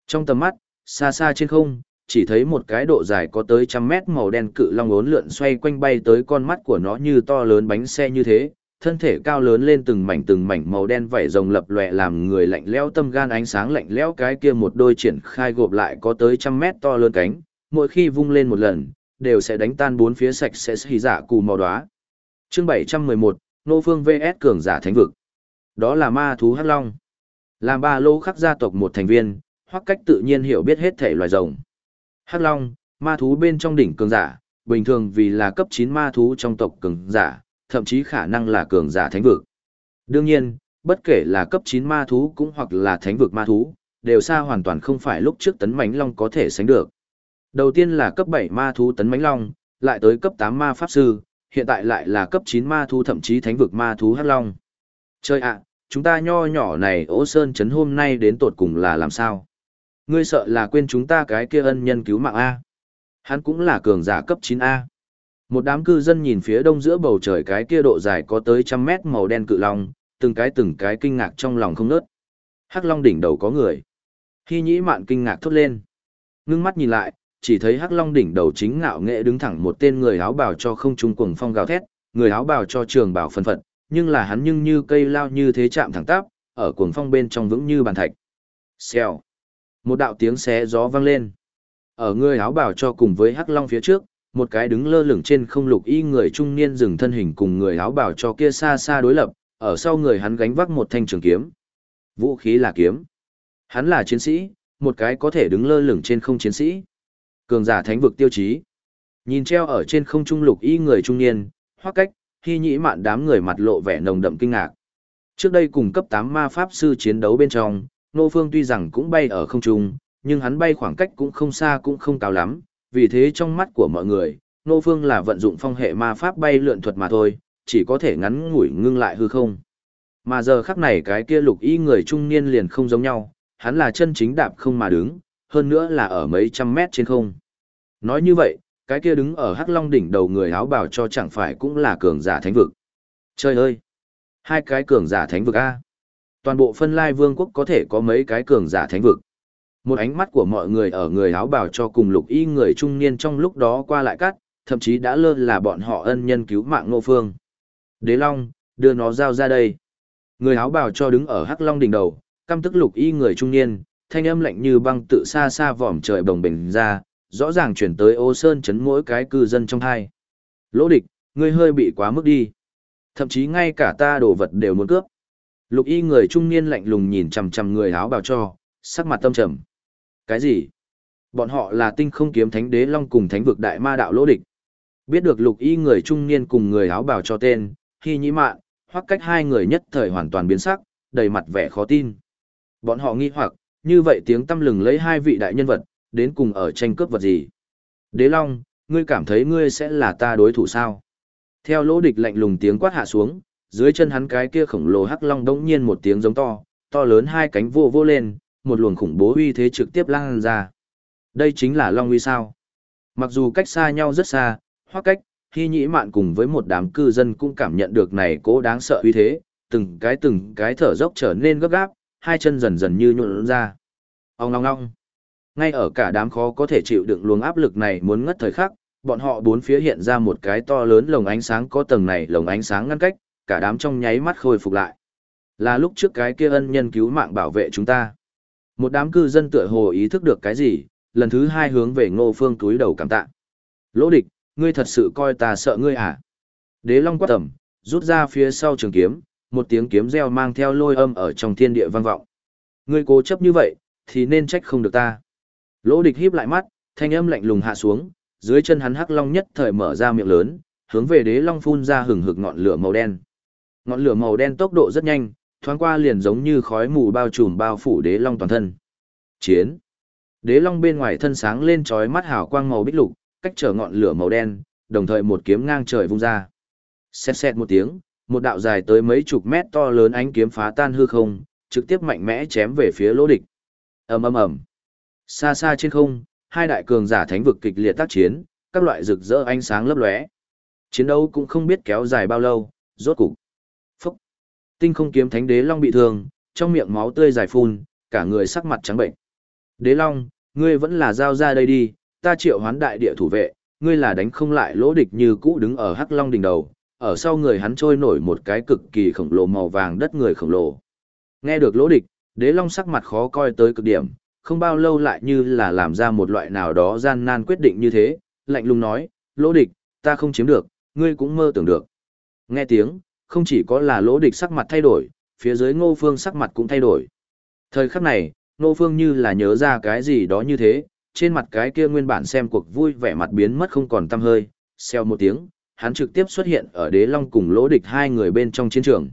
Trong tầm mắt, xa xa trên không, chỉ thấy một cái độ dài có tới trăm mét màu đen cự long ốn lượn xoay quanh bay tới con mắt của nó như to lớn bánh xe như thế, thân thể cao lớn lên từng mảnh từng mảnh màu đen vảy rồng lập lòe làm người lạnh lẽo tâm gan ánh sáng lạnh lẽo cái kia một đôi triển khai gộp lại có tới trăm mét to lớn cánh, mỗi khi vung lên một lần, đều sẽ đánh tan bốn phía sạch sẽ xì giả cù màu đóa. Chương 711, Nô Phương VS cường giả thánh vực. Đó là ma thú hắc long. Làm ba lô khắc gia tộc một thành viên, hoặc cách tự nhiên hiểu biết hết thể loài rồng. Hắc long, ma thú bên trong đỉnh cường giả, bình thường vì là cấp 9 ma thú trong tộc cường giả, thậm chí khả năng là cường giả thánh vực. Đương nhiên, bất kể là cấp 9 ma thú cũng hoặc là thánh vực ma thú, đều xa hoàn toàn không phải lúc trước tấn mãnh long có thể sánh được. Đầu tiên là cấp 7 ma thú tấn mãnh long, lại tới cấp 8 ma pháp sư, hiện tại lại là cấp 9 ma thú thậm chí thánh vực ma thú hắc long. Chơi ạ, chúng ta nho nhỏ này Ô Sơn chấn hôm nay đến tột cùng là làm sao? Ngươi sợ là quên chúng ta cái kia ân nhân cứu mạng A. Hắn cũng là cường giả cấp 9A. Một đám cư dân nhìn phía đông giữa bầu trời cái kia độ dài có tới trăm mét màu đen cự long, từng cái từng cái kinh ngạc trong lòng không nớt. Hắc long đỉnh đầu có người. Khi nhĩ mạn kinh ngạc thốt lên. Ngưng mắt nhìn lại, chỉ thấy hắc long đỉnh đầu chính ngạo nghệ đứng thẳng một tên người áo bào cho không trung cuồng phong gào thét, người áo bào cho trường bảo phân phật, nhưng là hắn nhưng như cây lao như thế chạm thẳng tắp, ở cuồng phong bên trong vững như bàn thạch. Xèo. Một đạo tiếng xé gió vang lên. Ở người áo bào cho cùng với hắc long phía trước, một cái đứng lơ lửng trên không lục y người trung niên dừng thân hình cùng người áo bào cho kia xa xa đối lập, ở sau người hắn gánh vác một thanh trường kiếm. Vũ khí là kiếm. Hắn là chiến sĩ, một cái có thể đứng lơ lửng trên không chiến sĩ. Cường giả thánh vực tiêu chí. Nhìn treo ở trên không trung lục y người trung niên, hoắc cách, hy nhĩ mạn đám người mặt lộ vẻ nồng đậm kinh ngạc. Trước đây cùng cấp 8 ma pháp sư chiến đấu bên trong, Nô Phương tuy rằng cũng bay ở không trung, nhưng hắn bay khoảng cách cũng không xa cũng không cao lắm, vì thế trong mắt của mọi người, Nô Phương là vận dụng phong hệ ma pháp bay lượn thuật mà thôi, chỉ có thể ngắn ngủi ngưng lại hư không. Mà giờ khắc này cái kia lục y người trung niên liền không giống nhau, hắn là chân chính đạp không mà đứng, hơn nữa là ở mấy trăm mét trên không. Nói như vậy, cái kia đứng ở hắc long đỉnh đầu người áo bào cho chẳng phải cũng là cường giả thánh vực. Trời ơi! Hai cái cường giả thánh vực A. Toàn bộ phân lai vương quốc có thể có mấy cái cường giả thánh vực. Một ánh mắt của mọi người ở người áo bào cho cùng lục y người trung niên trong lúc đó qua lại cắt, thậm chí đã lơ là bọn họ ân nhân cứu mạng Ngô Phương. Đế Long, đưa nó giao ra đây. Người áo bào cho đứng ở Hắc Long đỉnh đầu, căm tức lục y người trung niên, thanh âm lạnh như băng tự xa xa vòm trời bồng bềnh ra, rõ ràng chuyển tới ô sơn chấn mỗi cái cư dân trong hai. Lỗ địch, ngươi hơi bị quá mức đi. Thậm chí ngay cả ta đồ vật đều muốn cướp. Lục y người trung niên lạnh lùng nhìn chằm chằm người áo bào cho, sắc mặt tâm trầm. Cái gì? Bọn họ là tinh không kiếm thánh đế long cùng thánh vực đại ma đạo lỗ địch. Biết được lục y người trung niên cùng người áo bào cho tên, khi nhĩ mạn, hoặc cách hai người nhất thời hoàn toàn biến sắc, đầy mặt vẻ khó tin. Bọn họ nghi hoặc, như vậy tiếng tâm lừng lấy hai vị đại nhân vật, đến cùng ở tranh cướp vật gì? Đế Long, ngươi cảm thấy ngươi sẽ là ta đối thủ sao? Theo lỗ địch lạnh lùng tiếng quát hạ xuống, dưới chân hắn cái kia khổng lồ hắc long đống nhiên một tiếng giống to, to lớn hai cánh vô vô lên, một luồng khủng bố uy thế trực tiếp lan ra. Đây chính là long uy sao? Mặc dù cách xa nhau rất xa, hoặc cách, khi nhĩ mạn cùng với một đám cư dân cũng cảm nhận được này cố đáng sợ uy thế, từng cái từng cái thở dốc trở nên gấp gáp, hai chân dần dần như nhuộn ra. Ông ngong ngong. Ngay ở cả đám khó có thể chịu đựng luồng áp lực này muốn ngất thời khắc, bọn họ bốn phía hiện ra một cái to lớn lồng ánh sáng có tầng này lồng ánh sáng ngăn cách, cả đám trong nháy mắt khôi phục lại. Là lúc trước cái kia ân nhân cứu mạng bảo vệ chúng ta. Một đám cư dân tựa hồ ý thức được cái gì, lần thứ hai hướng về ngô phương túi đầu cảm tạ. Lỗ địch, ngươi thật sự coi ta sợ ngươi à? Đế Long quát tầm, rút ra phía sau trường kiếm, một tiếng kiếm reo mang theo lôi âm ở trong thiên địa vang vọng. Ngươi cố chấp như vậy, thì nên trách không được ta. Lỗ địch híp lại mắt, thanh âm lạnh lùng hạ xuống, dưới chân hắn hắc long nhất thời mở ra miệng lớn, hướng về đế long phun ra hừng hực ngọn lửa màu đen. Ngọn lửa màu đen tốc độ rất nhanh, thoáng qua liền giống như khói mù bao trùm bao phủ đế long toàn thân. Chiến. Đế long bên ngoài thân sáng lên chói mắt hào quang màu bích lục, cách trở ngọn lửa màu đen, đồng thời một kiếm ngang trời vung ra. Xẹt xẹt một tiếng, một đạo dài tới mấy chục mét to lớn ánh kiếm phá tan hư không, trực tiếp mạnh mẽ chém về phía lỗ địch. ầm ầm ầm. Xa xa trên không, hai đại cường giả thánh vực kịch liệt tác chiến, các loại rực rỡ ánh sáng lấp lóe. Chiến đấu cũng không biết kéo dài bao lâu, rốt cục. Phúc. Tinh không kiếm thánh đế long bị thương, trong miệng máu tươi dài phun, cả người sắc mặt trắng bệnh. Đế long, ngươi vẫn là giao ra đây đi, ta triệu hoán đại địa thủ vệ, ngươi là đánh không lại lỗ địch như cũ đứng ở hắc long đỉnh đầu, ở sau người hắn trôi nổi một cái cực kỳ khổng lồ màu vàng đất người khổng lồ. Nghe được lỗ địch, đế long sắc mặt khó coi tới cực điểm, không bao lâu lại như là làm ra một loại nào đó gian nan quyết định như thế, lạnh lùng nói, lỗ địch, ta không chiếm được, ngươi cũng mơ tưởng được. Nghe tiếng, không chỉ có là lỗ địch sắc mặt thay đổi, phía dưới ngô phương sắc mặt cũng thay đổi. Thời khắc này, ngô phương như là nhớ ra cái gì đó như thế, trên mặt cái kia nguyên bản xem cuộc vui vẻ mặt biến mất không còn tăm hơi, xeo một tiếng, hắn trực tiếp xuất hiện ở đế long cùng lỗ địch hai người bên trong chiến trường.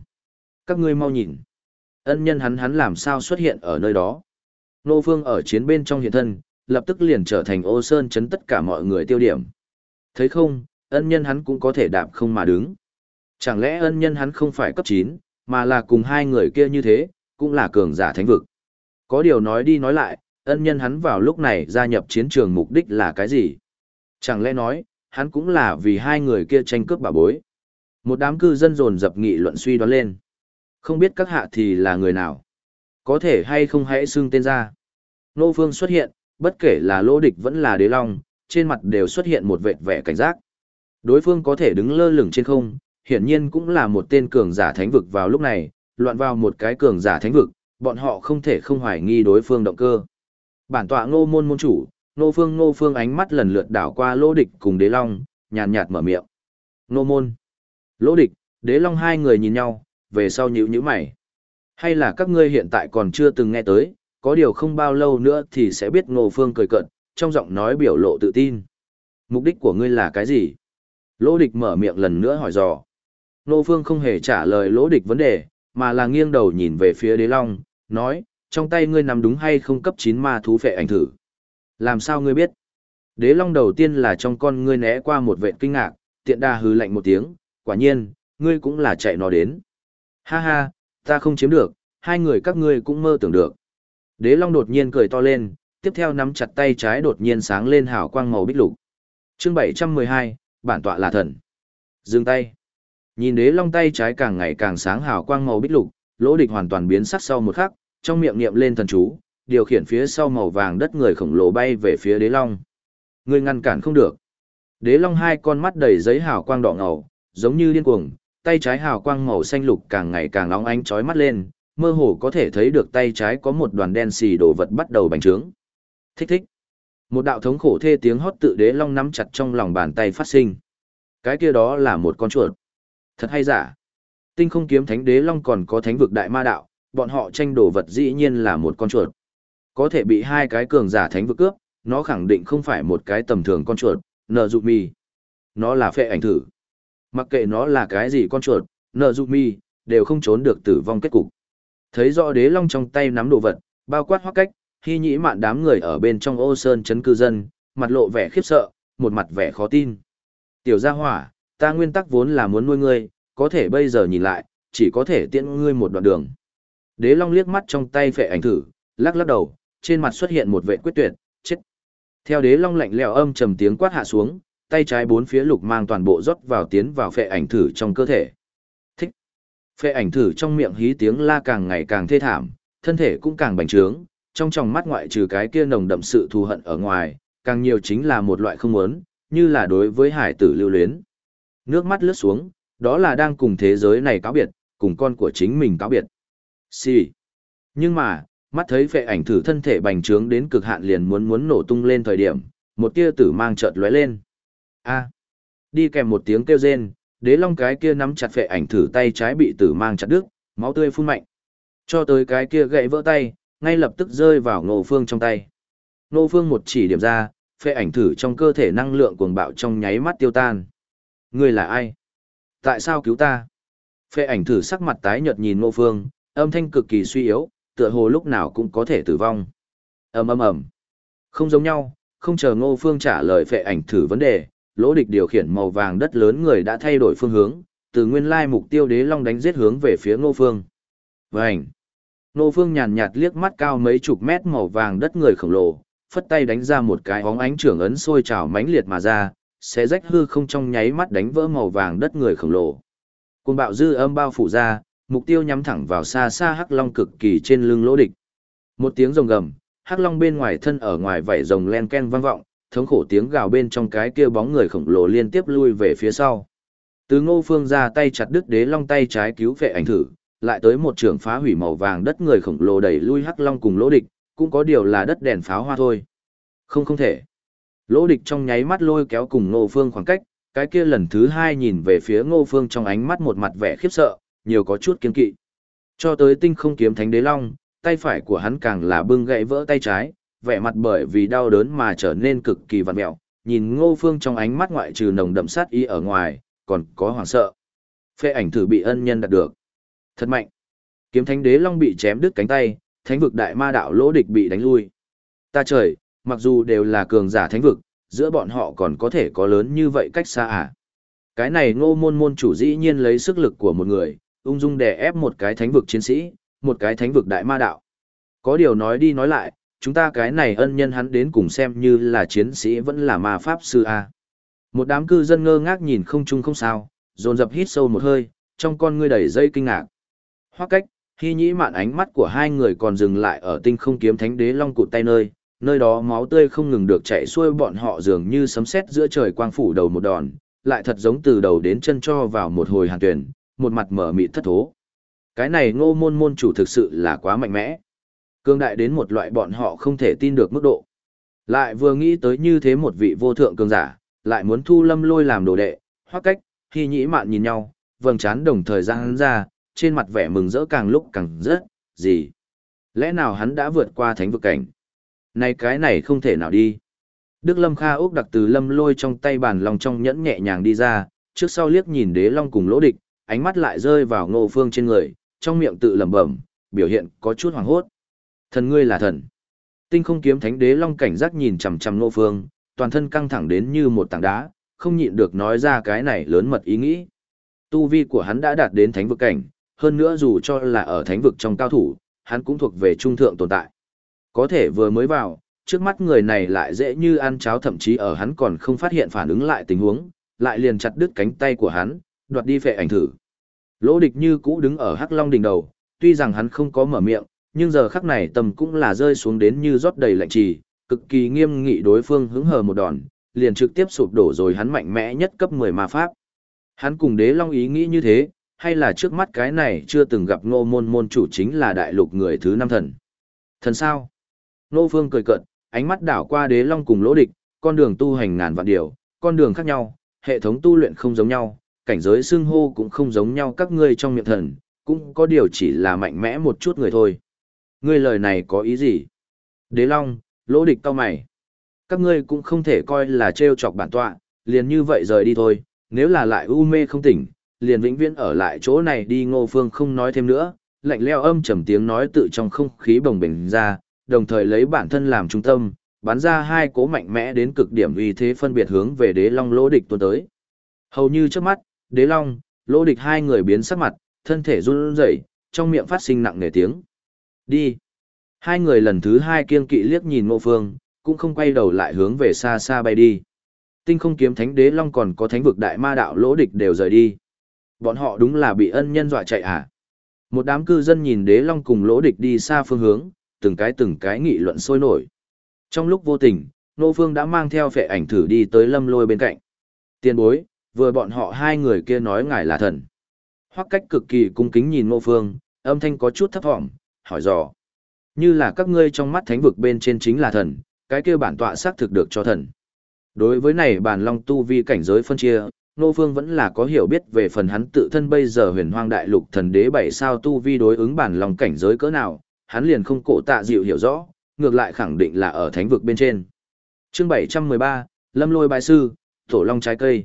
Các ngươi mau nhìn. Ân nhân hắn hắn làm sao xuất hiện ở nơi đó. Nô Phương ở chiến bên trong hiện thân, lập tức liền trở thành ô sơn chấn tất cả mọi người tiêu điểm. Thấy không, ân nhân hắn cũng có thể đạp không mà đứng. Chẳng lẽ ân nhân hắn không phải cấp 9, mà là cùng hai người kia như thế, cũng là cường giả thánh vực. Có điều nói đi nói lại, ân nhân hắn vào lúc này gia nhập chiến trường mục đích là cái gì? Chẳng lẽ nói, hắn cũng là vì hai người kia tranh cướp bà bối. Một đám cư dân dồn dập nghị luận suy đoán lên. Không biết các hạ thì là người nào? Có thể hay không hãy xưng tên ra. Nô Phương xuất hiện, bất kể là lỗ địch vẫn là đế long, trên mặt đều xuất hiện một vệt vẻ cảnh giác. Đối phương có thể đứng lơ lửng trên không, hiển nhiên cũng là một tên cường giả thánh vực vào lúc này, loạn vào một cái cường giả thánh vực, bọn họ không thể không hoài nghi đối phương động cơ. Bản tọa ngô môn môn chủ, Nô Phương Nô Phương ánh mắt lần lượt đảo qua Lỗ Địch cùng Đế Long, nhàn nhạt mở miệng. Nô môn. Lỗ Địch, Đế Long hai người nhìn nhau, về sau nhíu nhíu mày. Hay là các ngươi hiện tại còn chưa từng nghe tới, có điều không bao lâu nữa thì sẽ biết Ngô Phương cười cận, trong giọng nói biểu lộ tự tin. Mục đích của ngươi là cái gì? Lỗ Địch mở miệng lần nữa hỏi dò. Ngô Phương không hề trả lời Lỗ Địch vấn đề, mà là nghiêng đầu nhìn về phía Đế Long, nói, trong tay ngươi nằm đúng hay không cấp 9 ma thú phệ ảnh thử. Làm sao ngươi biết? Đế long đầu tiên là trong con ngươi né qua một vệ kinh ngạc, tiện đa hứ lạnh một tiếng, quả nhiên, ngươi cũng là chạy nó đến. Ha ha, ta không chiếm được, hai người các ngươi cũng mơ tưởng được. Đế long đột nhiên cười to lên, tiếp theo nắm chặt tay trái đột nhiên sáng lên hào quang màu bích lục. Chương 712, bản tọa là thần. Dừng tay. Nhìn đế long tay trái càng ngày càng sáng hào quang màu bích lục, lỗ địch hoàn toàn biến sắc sau một khắc, trong miệng niệm lên thần chú, điều khiển phía sau màu vàng đất người khổng lồ bay về phía đế long. Người ngăn cản không được. Đế long hai con mắt đầy giấy hào quang đỏ ngầu, giống như điên cuồng, tay trái hào quang màu xanh lục càng ngày càng nóng ánh chói mắt lên, mơ hồ có thể thấy được tay trái có một đoàn đen xì đồ vật bắt đầu bành trướng. Thích thích. Một đạo thống khổ thê tiếng hót tự đế long nắm chặt trong lòng bàn tay phát sinh. Cái kia đó là một con chuột. Thật hay giả. Tinh không kiếm thánh đế long còn có thánh vực đại ma đạo, bọn họ tranh đồ vật dĩ nhiên là một con chuột có thể bị hai cái cường giả thánh vực cướp, nó khẳng định không phải một cái tầm thường con chuột, nợ dụ mi. Nó là phệ ảnh thử. Mặc kệ nó là cái gì con chuột, nợ dụ mi, đều không trốn được tử vong kết cục. Thấy rõ đế long trong tay nắm đồ vật, bao quát hoắc cách, hy nhĩ mạn đám người ở bên trong ô sơn chấn cư dân, mặt lộ vẻ khiếp sợ, một mặt vẻ khó tin. Tiểu gia hỏa, ta nguyên tắc vốn là muốn nuôi ngươi, có thể bây giờ nhìn lại, chỉ có thể tiễn ngươi một đoạn đường. Đế long liếc mắt trong tay phệ ảnh thử, lắc lắc đầu, trên mặt xuất hiện một vệ quyết tuyệt, chết. Theo đế long lạnh lẽo âm trầm tiếng quát hạ xuống, tay trái bốn phía lục mang toàn bộ rót vào tiến vào phệ ảnh thử trong cơ thể. Thích. Phệ ảnh thử trong miệng hí tiếng la càng ngày càng thê thảm, thân thể cũng càng bành trướng, trong tròng mắt ngoại trừ cái kia nồng đậm sự thù hận ở ngoài, càng nhiều chính là một loại không muốn, như là đối với hải tử lưu luyến. Nước mắt lướt xuống, đó là đang cùng thế giới này cáo biệt, cùng con của chính mình cáo biệt. Xì. Nhưng mà, mắt thấy phệ ảnh thử thân thể bành trướng đến cực hạn liền muốn muốn nổ tung lên thời điểm, một tia tử mang chợt lóe lên. A. Đi kèm một tiếng kêu rên, đế long cái kia nắm chặt phệ ảnh thử tay trái bị tử mang chặt đứt, máu tươi phun mạnh. Cho tới cái kia gãy vỡ tay, ngay lập tức rơi vào Ngô Phương trong tay. Ngô Phương một chỉ điểm ra, phệ ảnh thử trong cơ thể năng lượng cuồng bạo trong nháy mắt tiêu tan. Ngươi là ai? Tại sao cứu ta? Phệ ảnh thử sắc mặt tái nhợt nhìn Ngô Phương, âm thanh cực kỳ suy yếu, tựa hồ lúc nào cũng có thể tử vong. ầm ầm ầm, không giống nhau, không chờ Ngô Phương trả lời phệ ảnh thử vấn đề, lỗ địch điều khiển màu vàng đất lớn người đã thay đổi phương hướng, từ nguyên lai mục tiêu đế long đánh giết hướng về phía Ngô Phương. Vành. Ngô Phương nhàn nhạt liếc mắt cao mấy chục mét màu vàng đất người khổng lồ, phất tay đánh ra một cái hóng ánh trưởng ấn sôi trào mãnh liệt mà ra, sẽ rách hư không trong nháy mắt đánh vỡ màu vàng đất người khổng lồ. côn bạo dư âm bao phủ ra, mục tiêu nhắm thẳng vào xa xa hắc long cực kỳ trên lưng lỗ địch. Một tiếng rồng gầm, hắc long bên ngoài thân ở ngoài vảy rồng len ken vang vọng, thống khổ tiếng gào bên trong cái kia bóng người khổng lồ liên tiếp lui về phía sau. Từ Ngô Phương ra tay chặt đứt đế long tay trái cứu vệ ảnh thử, lại tới một trường phá hủy màu vàng đất người khổng lồ đẩy lui hắc long cùng lỗ địch, cũng có điều là đất đèn pháo hoa thôi. Không không thể. Lỗ địch trong nháy mắt lôi kéo cùng Ngô Phương khoảng cách, cái kia lần thứ hai nhìn về phía Ngô Phương trong ánh mắt một mặt vẻ khiếp sợ, nhiều có chút kiên kỵ. Cho tới tinh không kiếm thánh đế long, tay phải của hắn càng là bưng gãy vỡ tay trái, vẻ mặt bởi vì đau đớn mà trở nên cực kỳ vặn mẹo, nhìn Ngô Phương trong ánh mắt ngoại trừ nồng đậm sát ý ở ngoài, còn có hoảng sợ. Phệ ảnh thử bị ân nhân đạt được. Thật mạnh. Kiếm thánh đế long bị chém đứt cánh tay, thánh vực đại ma đạo lỗ địch bị đánh lui. Ta trời, mặc dù đều là cường giả thánh vực, giữa bọn họ còn có thể có lớn như vậy cách xa à. Cái này ngô môn môn chủ dĩ nhiên lấy sức lực của một người, ung dung đè ép một cái thánh vực chiến sĩ, một cái thánh vực đại ma đạo. Có điều nói đi nói lại, chúng ta cái này ân nhân hắn đến cùng xem như là chiến sĩ vẫn là ma pháp sư A. Một đám cư dân ngơ ngác nhìn không chung không sao, dồn dập hít sâu một hơi, trong con ngươi đầy dây kinh ngạc. Hoác cách, khi nhĩ mạn ánh mắt của hai người còn dừng lại ở tinh không kiếm thánh đế long cụt tay nơi, nơi đó máu tươi không ngừng được chạy xuôi bọn họ dường như sấm sét giữa trời quang phủ đầu một đòn, lại thật giống từ đầu đến chân cho vào một hồi hàn tuyển, một mặt mở mịt thất thố. Cái này ngô môn môn chủ thực sự là quá mạnh mẽ. Cương đại đến một loại bọn họ không thể tin được mức độ. Lại vừa nghĩ tới như thế một vị vô thượng cường giả, lại muốn thu lâm lôi làm đồ đệ, hoặc cách, khi nhĩ mạn nhìn nhau, vầng chán đồng thời ra hắn ra, trên mặt vẻ mừng rỡ càng lúc càng rớt, gì? Lẽ nào hắn đã vượt qua thánh vực cảnh? Này cái này không thể nào đi. Đức Lâm Kha Úc đặc từ lâm lôi trong tay bàn lòng trong nhẫn nhẹ nhàng đi ra, trước sau liếc nhìn đế long cùng lỗ địch, ánh mắt lại rơi vào ngô phương trên người, trong miệng tự lẩm bẩm, biểu hiện có chút hoàng hốt. Thần ngươi là thần. Tinh không kiếm thánh đế long cảnh giác nhìn chằm chằm Nô phương, toàn thân căng thẳng đến như một tảng đá, không nhịn được nói ra cái này lớn mật ý nghĩ. Tu vi của hắn đã đạt đến thánh vực cảnh, hơn nữa dù cho là ở thánh vực trong cao thủ, hắn cũng thuộc về trung thượng tồn tại. Có thể vừa mới vào, trước mắt người này lại dễ như ăn cháo thậm chí ở hắn còn không phát hiện phản ứng lại tình huống, lại liền chặt đứt cánh tay của hắn, đoạt đi phệ ảnh thử. Lỗ địch như cũ đứng ở hắc long đỉnh đầu, tuy rằng hắn không có mở miệng, nhưng giờ khắc này tầm cũng là rơi xuống đến như rót đầy lạnh trì, cực kỳ nghiêm nghị đối phương hứng hờ một đòn, liền trực tiếp sụp đổ rồi hắn mạnh mẽ nhất cấp 10 ma pháp. Hắn cùng đế long ý nghĩ như thế, hay là trước mắt cái này chưa từng gặp ngô môn môn chủ chính là đại lục người thứ năm thần. Thần sao? Ngô phương cười cợt, ánh mắt đảo qua đế long cùng lỗ địch, con đường tu hành ngàn vạn điều, con đường khác nhau, hệ thống tu luyện không giống nhau, cảnh giới xưng hô cũng không giống nhau các ngươi trong miệng thần, cũng có điều chỉ là mạnh mẽ một chút người thôi. Ngươi lời này có ý gì? Đế Long, lỗ địch cao mày. Các ngươi cũng không thể coi là trêu chọc bản tọa, liền như vậy rời đi thôi, nếu là lại u mê không tỉnh, liền vĩnh viễn ở lại chỗ này đi ngô phương không nói thêm nữa, lạnh leo âm trầm tiếng nói tự trong không khí bồng bềnh ra, đồng thời lấy bản thân làm trung tâm, bắn ra hai cố mạnh mẽ đến cực điểm uy thế phân biệt hướng về đế long lỗ địch tuôn tới. Hầu như trước mắt, đế long, lỗ địch hai người biến sắc mặt, thân thể run rẩy, trong miệng phát sinh nặng nề tiếng. Đi. Hai người lần thứ hai kiên kỵ liếc nhìn ngô phương, cũng không quay đầu lại hướng về xa xa bay đi. Tinh không kiếm thánh đế long còn có thánh vực đại ma đạo lỗ địch đều rời đi. Bọn họ đúng là bị ân nhân dọa chạy à. Một đám cư dân nhìn đế long cùng lỗ địch đi xa phương hướng, từng cái từng cái nghị luận sôi nổi. Trong lúc vô tình, Nô Phương đã mang theo phệ ảnh thử đi tới lâm lôi bên cạnh. Tiên bối, vừa bọn họ hai người kia nói ngài là thần. Hoắc cách cực kỳ cung kính nhìn Nô Phương, âm thanh có chút thấp thỏm, hỏi dò. Như là các ngươi trong mắt thánh vực bên trên chính là thần, cái kia bản tọa xác thực được cho thần. Đối với này bản long tu vi cảnh giới phân chia, Nô Phương vẫn là có hiểu biết về phần hắn tự thân bây giờ huyền hoang đại lục thần đế bảy sao tu vi đối ứng bản long cảnh giới cỡ nào, hắn liền không cổ tạ dịu hiểu rõ, ngược lại khẳng định là ở thánh vực bên trên. Chương 713, Lâm Lôi Bài Sư, Tổ Long Trái Cây.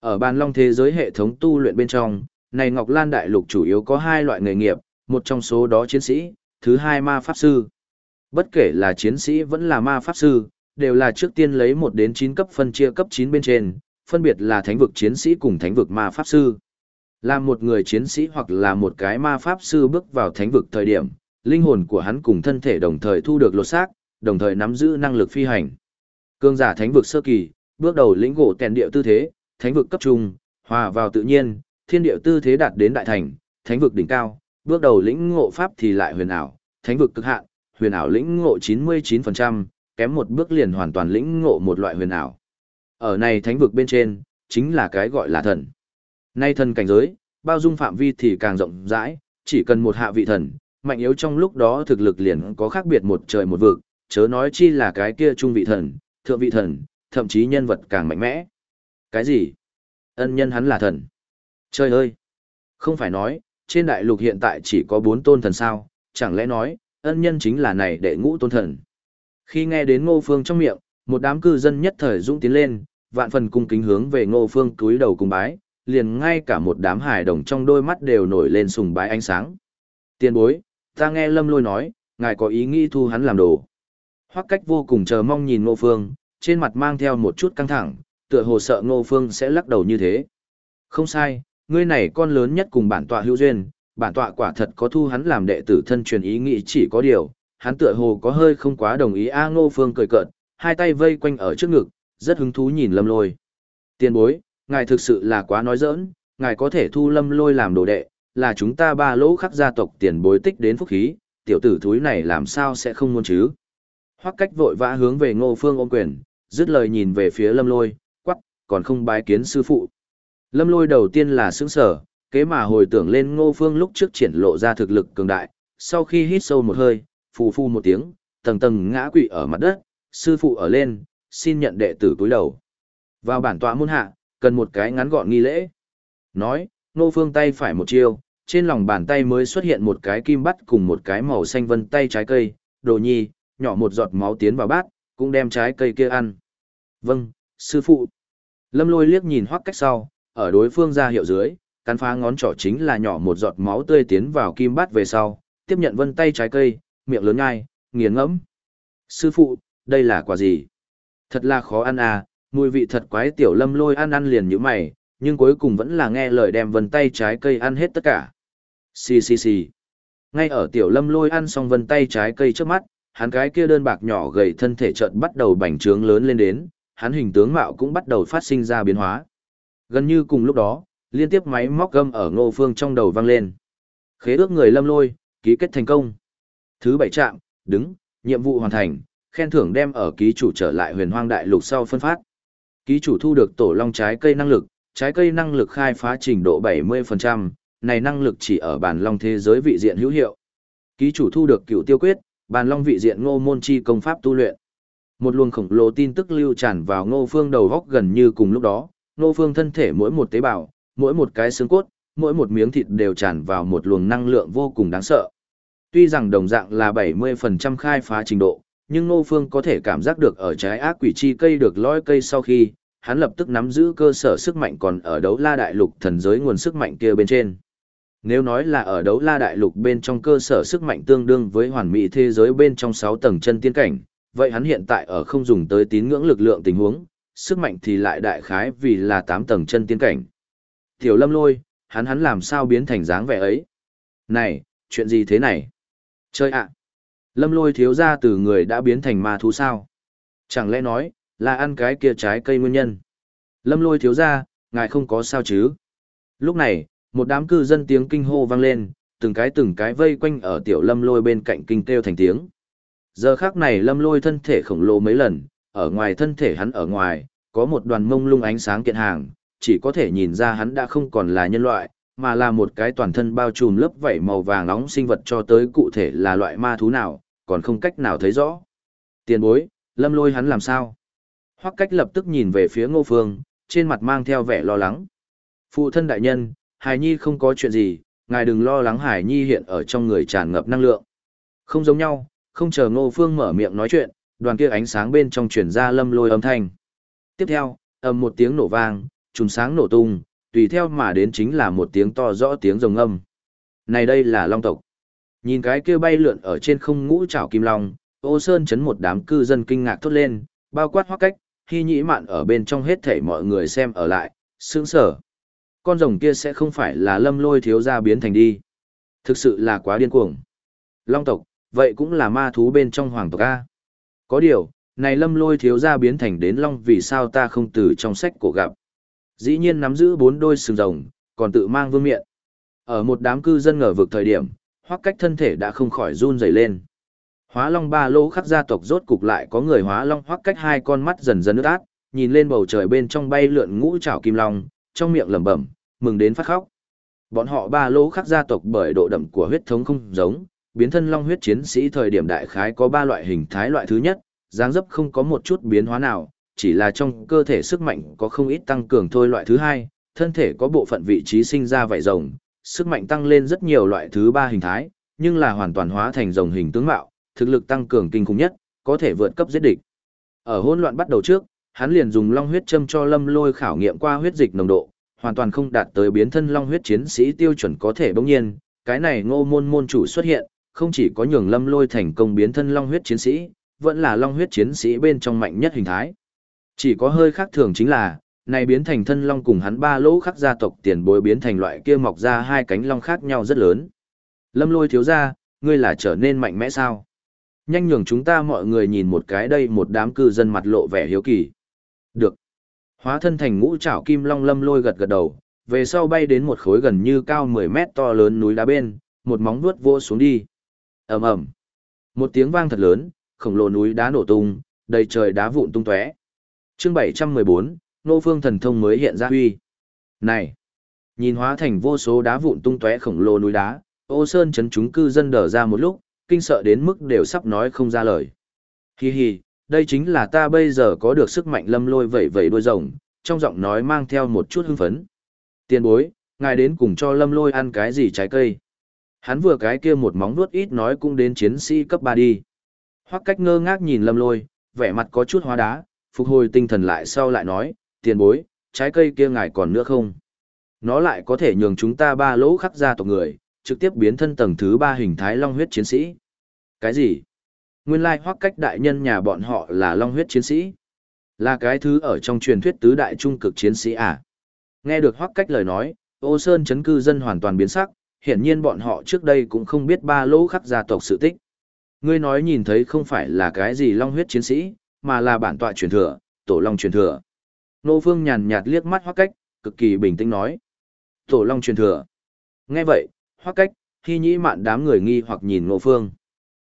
Ở bàn long thế giới hệ thống tu luyện bên trong, này Ngọc Lan Đại Lục chủ yếu có hai loại nghề nghiệp, một trong số đó chiến sĩ, thứ hai ma pháp sư. Bất kể là chiến sĩ vẫn là ma pháp sư, đều là trước tiên lấy 1 đến 9 cấp phân chia cấp 9 bên trên, phân biệt là thánh vực chiến sĩ cùng thánh vực ma pháp sư. Là một người chiến sĩ hoặc là một cái ma pháp sư bước vào thánh vực thời điểm, linh hồn của hắn cùng thân thể đồng thời thu được lột xác, đồng thời nắm giữ năng lực phi hành. Cương giả thánh vực sơ kỳ, bước đầu lĩnh ngộ tèn điệu tư thế, thánh vực cấp trung, hòa vào tự nhiên, thiên điệu tư thế đạt đến đại thành, thánh vực đỉnh cao, bước đầu lĩnh ngộ pháp thì lại huyền ảo, thánh vực cực hạn, huyền ảo lĩnh ngộ 99%, kém một bước liền hoàn toàn lĩnh ngộ một loại huyền ảo. Ở này thánh vực bên trên, chính là cái gọi là thần. Nay thần cảnh giới, bao dung phạm vi thì càng rộng rãi, chỉ cần một hạ vị thần, mạnh yếu trong lúc đó thực lực liền có khác biệt một trời một vực, chớ nói chi là cái kia trung vị thần, thượng vị thần, thậm chí nhân vật càng mạnh mẽ. Cái gì? Ân nhân hắn là thần. Trời ơi! Không phải nói, trên đại lục hiện tại chỉ có bốn tôn thần sao, chẳng lẽ nói, ân nhân chính là này đệ ngũ tôn thần. Khi nghe đến ngô phương trong miệng, một đám cư dân nhất thời dũng tiến lên, vạn phần cung kính hướng về ngô phương cúi đầu cùng bái, liền ngay cả một đám hài đồng trong đôi mắt đều nổi lên sùng bái ánh sáng. Tiên bối, ta nghe lâm lôi nói, ngài có ý nghĩ thu hắn làm đồ. Hoắc cách vô cùng chờ mong nhìn ngô phương, trên mặt mang theo một chút căng thẳng, tựa hồ sợ ngô phương sẽ lắc đầu như thế. Không sai, ngươi này con lớn nhất cùng bản tọa hữu duyên, bản tọa quả thật có thu hắn làm đệ tử thân truyền ý nghĩ chỉ có điều, hắn tựa hồ có hơi không quá đồng ý A Ngô Phương cười cợt, hai tay vây quanh ở trước ngực, rất hứng thú nhìn Lâm Lôi. Tiên bối, ngài thực sự là quá nói giỡn, ngài có thể thu Lâm Lôi làm đồ đệ, là chúng ta ba lỗ khắc gia tộc tiền bối tích đến phúc khí, tiểu tử thúi này làm sao sẽ không muốn chứ. Hoắc cách vội vã hướng về Ngô Phương ôm quyền, dứt lời nhìn về phía Lâm Lôi, quắc, còn không bái kiến sư phụ. Lâm Lôi đầu tiên là sững sở, kế mà hồi tưởng lên Ngô Phương lúc trước triển lộ ra thực lực cường đại, sau khi hít sâu một hơi, phù phu một tiếng, tầng tầng ngã quỵ ở mặt đất, sư phụ ở lên, xin nhận đệ tử túi đầu. Vào bản tọa môn hạ, cần một cái ngắn gọn nghi lễ. Nói, Ngô Phương tay phải một chiêu, trên lòng bàn tay mới xuất hiện một cái kim bắt cùng một cái màu xanh vân tay trái cây, đồ nhi, nhỏ một giọt máu tiến vào bát, cũng đem trái cây kia ăn. Vâng, sư phụ. Lâm lôi liếc nhìn hoắc cách sau, ở đối phương ra hiệu dưới, cắn phá ngón trỏ chính là nhỏ một giọt máu tươi tiến vào kim bát về sau, tiếp nhận vân tay trái cây, miệng lớn ngai, nghiền ngẫm. Sư phụ, đây là quả gì? Thật là khó ăn à, mùi vị thật quái tiểu lâm lôi ăn ăn liền như mày, nhưng cuối cùng vẫn là nghe lời đem vân tay trái cây ăn hết tất cả. Xì xì xì. Ngay ở tiểu lâm lôi ăn xong vân tay trái cây trước mắt, hắn cái kia đơn bạc nhỏ gầy thân thể chợt bắt đầu bành trướng lớn lên đến, hắn hình tướng mạo cũng bắt đầu phát sinh ra biến hóa. Gần như cùng lúc đó, liên tiếp máy móc gâm ở ngô phương trong đầu vang lên. Khế ước người lâm lôi, ký kết thành công. Thứ bảy trạm, đứng, nhiệm vụ hoàn thành, khen thưởng đem ở ký chủ trở lại huyền hoang đại lục sau phân phát. Ký chủ thu được tổ long trái cây năng lực, trái cây năng lực khai phá trình độ 70%, này năng lực chỉ ở bản long thế giới vị diện hữu hiệu. Ký chủ thu được cựu tiêu quyết, bản long vị diện ngô môn chi công pháp tu luyện. Một luồng khổng lồ tin tức lưu tràn vào ngô phương đầu góc gần như cùng lúc đó, Nô phương thân thể mỗi một tế bào, mỗi một cái xương cốt, mỗi một miếng thịt đều tràn vào một luồng năng lượng vô cùng đáng sợ. Tuy rằng đồng dạng là 70% khai phá trình độ, nhưng Nô Phương có thể cảm giác được ở trái ác quỷ chi cây được lõi cây sau khi, hắn lập tức nắm giữ cơ sở sức mạnh còn ở đấu la đại lục thần giới nguồn sức mạnh kia bên trên. Nếu nói là ở đấu la đại lục bên trong cơ sở sức mạnh tương đương với hoàn mỹ thế giới bên trong 6 tầng chân tiên cảnh, vậy hắn hiện tại ở không dùng tới tín ngưỡng lực lượng tình huống, sức mạnh thì lại đại khái vì là tám tầng chân tiên cảnh. Tiểu lâm lôi, hắn hắn làm sao biến thành dáng vẻ ấy? Này, chuyện gì thế này? Chơi ạ! Lâm lôi thiếu ra từ người đã biến thành ma thú sao? Chẳng lẽ nói, là ăn cái kia trái cây nguyên nhân? Lâm lôi thiếu ra, ngài không có sao chứ? Lúc này, một đám cư dân tiếng kinh hô vang lên, từng cái từng cái vây quanh ở tiểu lâm lôi bên cạnh kinh kêu thành tiếng. Giờ khác này lâm lôi thân thể khổng lồ mấy lần, ở ngoài thân thể hắn ở ngoài, có một đoàn mông lung ánh sáng kiện hàng, chỉ có thể nhìn ra hắn đã không còn là nhân loại, mà là một cái toàn thân bao trùm lớp vảy màu vàng nóng sinh vật cho tới cụ thể là loại ma thú nào, còn không cách nào thấy rõ. Tiền bối, lâm lôi hắn làm sao? Hoắc cách lập tức nhìn về phía ngô phương, trên mặt mang theo vẻ lo lắng. Phụ thân đại nhân, Hải Nhi không có chuyện gì, ngài đừng lo lắng Hải Nhi hiện ở trong người tràn ngập năng lượng. Không giống nhau, không chờ ngô phương mở miệng nói chuyện, đoàn kia ánh sáng bên trong truyền ra lâm lôi âm thanh. Tiếp theo, ầm một tiếng nổ vang, trùng sáng nổ tung, tùy theo mà đến chính là một tiếng to rõ tiếng rồng âm. Này đây là long tộc. Nhìn cái kia bay lượn ở trên không ngũ trảo kim long, ô sơn chấn một đám cư dân kinh ngạc thốt lên, bao quát hoác cách, khi nhĩ mạn ở bên trong hết thảy mọi người xem ở lại, sướng sở. Con rồng kia sẽ không phải là lâm lôi thiếu gia biến thành đi. Thực sự là quá điên cuồng. Long tộc, vậy cũng là ma thú bên trong hoàng tộc A. Có điều, này lâm lôi thiếu gia biến thành đến long vì sao ta không từ trong sách cổ gặp. Dĩ nhiên nắm giữ bốn đôi sừng rồng, còn tự mang vương miện. Ở một đám cư dân ngờ vực thời điểm, hoắc cách thân thể đã không khỏi run rẩy lên. Hóa long ba lỗ khắc gia tộc rốt cục lại có người hóa long hoắc cách hai con mắt dần dần ướt át, nhìn lên bầu trời bên trong bay lượn ngũ trảo kim long, trong miệng lẩm bẩm, mừng đến phát khóc. Bọn họ ba lỗ khắc gia tộc bởi độ đậm của huyết thống không giống, biến thân long huyết chiến sĩ thời điểm đại khái có ba loại hình thái loại thứ nhất, dáng dấp không có một chút biến hóa nào, chỉ là trong cơ thể sức mạnh có không ít tăng cường thôi loại thứ hai, thân thể có bộ phận vị trí sinh ra vảy rồng, sức mạnh tăng lên rất nhiều loại thứ ba hình thái, nhưng là hoàn toàn hóa thành rồng hình tướng mạo, thực lực tăng cường kinh khủng nhất, có thể vượt cấp giết địch. Ở hỗn loạn bắt đầu trước, hắn liền dùng long huyết châm cho Lâm Lôi khảo nghiệm qua huyết dịch nồng độ, hoàn toàn không đạt tới biến thân long huyết chiến sĩ tiêu chuẩn có thể bỗng nhiên, cái này Ngô môn môn chủ xuất hiện, không chỉ có nhường Lâm Lôi thành công biến thân long huyết chiến sĩ, vẫn là long huyết chiến sĩ bên trong mạnh nhất hình thái. Chỉ có hơi khác thường chính là, này biến thành thân long cùng hắn ba lỗ khắc gia tộc tiền bối biến thành loại kia mọc ra hai cánh long khác nhau rất lớn. Lâm lôi thiếu ra, ngươi là trở nên mạnh mẽ sao? Nhanh nhường chúng ta mọi người nhìn một cái đây một đám cư dân mặt lộ vẻ hiếu kỳ. Được. Hóa thân thành ngũ trảo kim long lâm lôi gật gật đầu, về sau bay đến một khối gần như cao 10 mét to lớn núi đá bên, một móng vuốt vô xuống đi. ầm ầm, Một tiếng vang thật lớn, khổng lồ núi đá nổ tung, đầy trời đá vụn tung tóe chương 714, nô phương thần thông mới hiện ra huy. Này! Nhìn hóa thành vô số đá vụn tung tóe khổng lồ núi đá, ô sơn chấn chúng cư dân đờ ra một lúc, kinh sợ đến mức đều sắp nói không ra lời. Hi hi, đây chính là ta bây giờ có được sức mạnh lâm lôi vẩy vẩy đuôi rồng, trong giọng nói mang theo một chút hưng phấn. Tiên bối, ngài đến cùng cho lâm lôi ăn cái gì trái cây. Hắn vừa cái kia một móng vuốt ít nói cũng đến chiến sĩ cấp 3 đi. Hoắc cách ngơ ngác nhìn lâm lôi, vẻ mặt có chút hóa đá, phục hồi tinh thần lại sau lại nói, tiền bối, trái cây kia ngài còn nữa không? Nó lại có thể nhường chúng ta ba lỗ khắc ra tộc người, trực tiếp biến thân tầng thứ ba hình thái long huyết chiến sĩ. Cái gì? Nguyên lai hoắc cách đại nhân nhà bọn họ là long huyết chiến sĩ. Là cái thứ ở trong truyền thuyết tứ đại trung cực chiến sĩ à? Nghe được hoắc cách lời nói, ô sơn chấn cư dân hoàn toàn biến sắc, hiển nhiên bọn họ trước đây cũng không biết ba lỗ khắc gia tộc sự tích. Ngươi nói nhìn thấy không phải là cái gì long huyết chiến sĩ, mà là bản tọa truyền thừa, tổ long truyền thừa. Nô Phương nhàn nhạt liếc mắt Hoắc Cách, cực kỳ bình tĩnh nói: "Tổ long truyền thừa." Nghe vậy, Hoắc Cách, khi nhĩ mạn đám người nghi hoặc nhìn Nô Phương.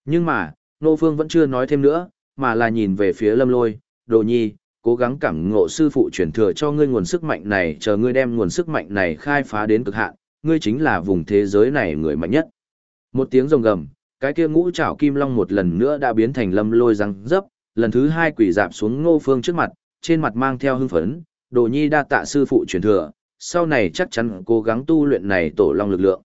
Nhưng mà, Nô Phương vẫn chưa nói thêm nữa, mà là nhìn về phía Lâm Lôi, "Đồ Nhi, cố gắng cảm ngộ sư phụ truyền thừa cho ngươi nguồn sức mạnh này, chờ ngươi đem nguồn sức mạnh này khai phá đến cực hạn, ngươi chính là vùng thế giới này người mạnh nhất." Một tiếng rồng gầm, cái kia ngũ trảo kim long một lần nữa đã biến thành Lâm Lôi răng dấp, lần thứ hai quỷ dạp xuống ngô phương trước mặt, trên mặt mang theo hưng phấn, đồ nhi đa tạ sư phụ truyền thừa, sau này chắc chắn cố gắng tu luyện này tổ long lực lượng.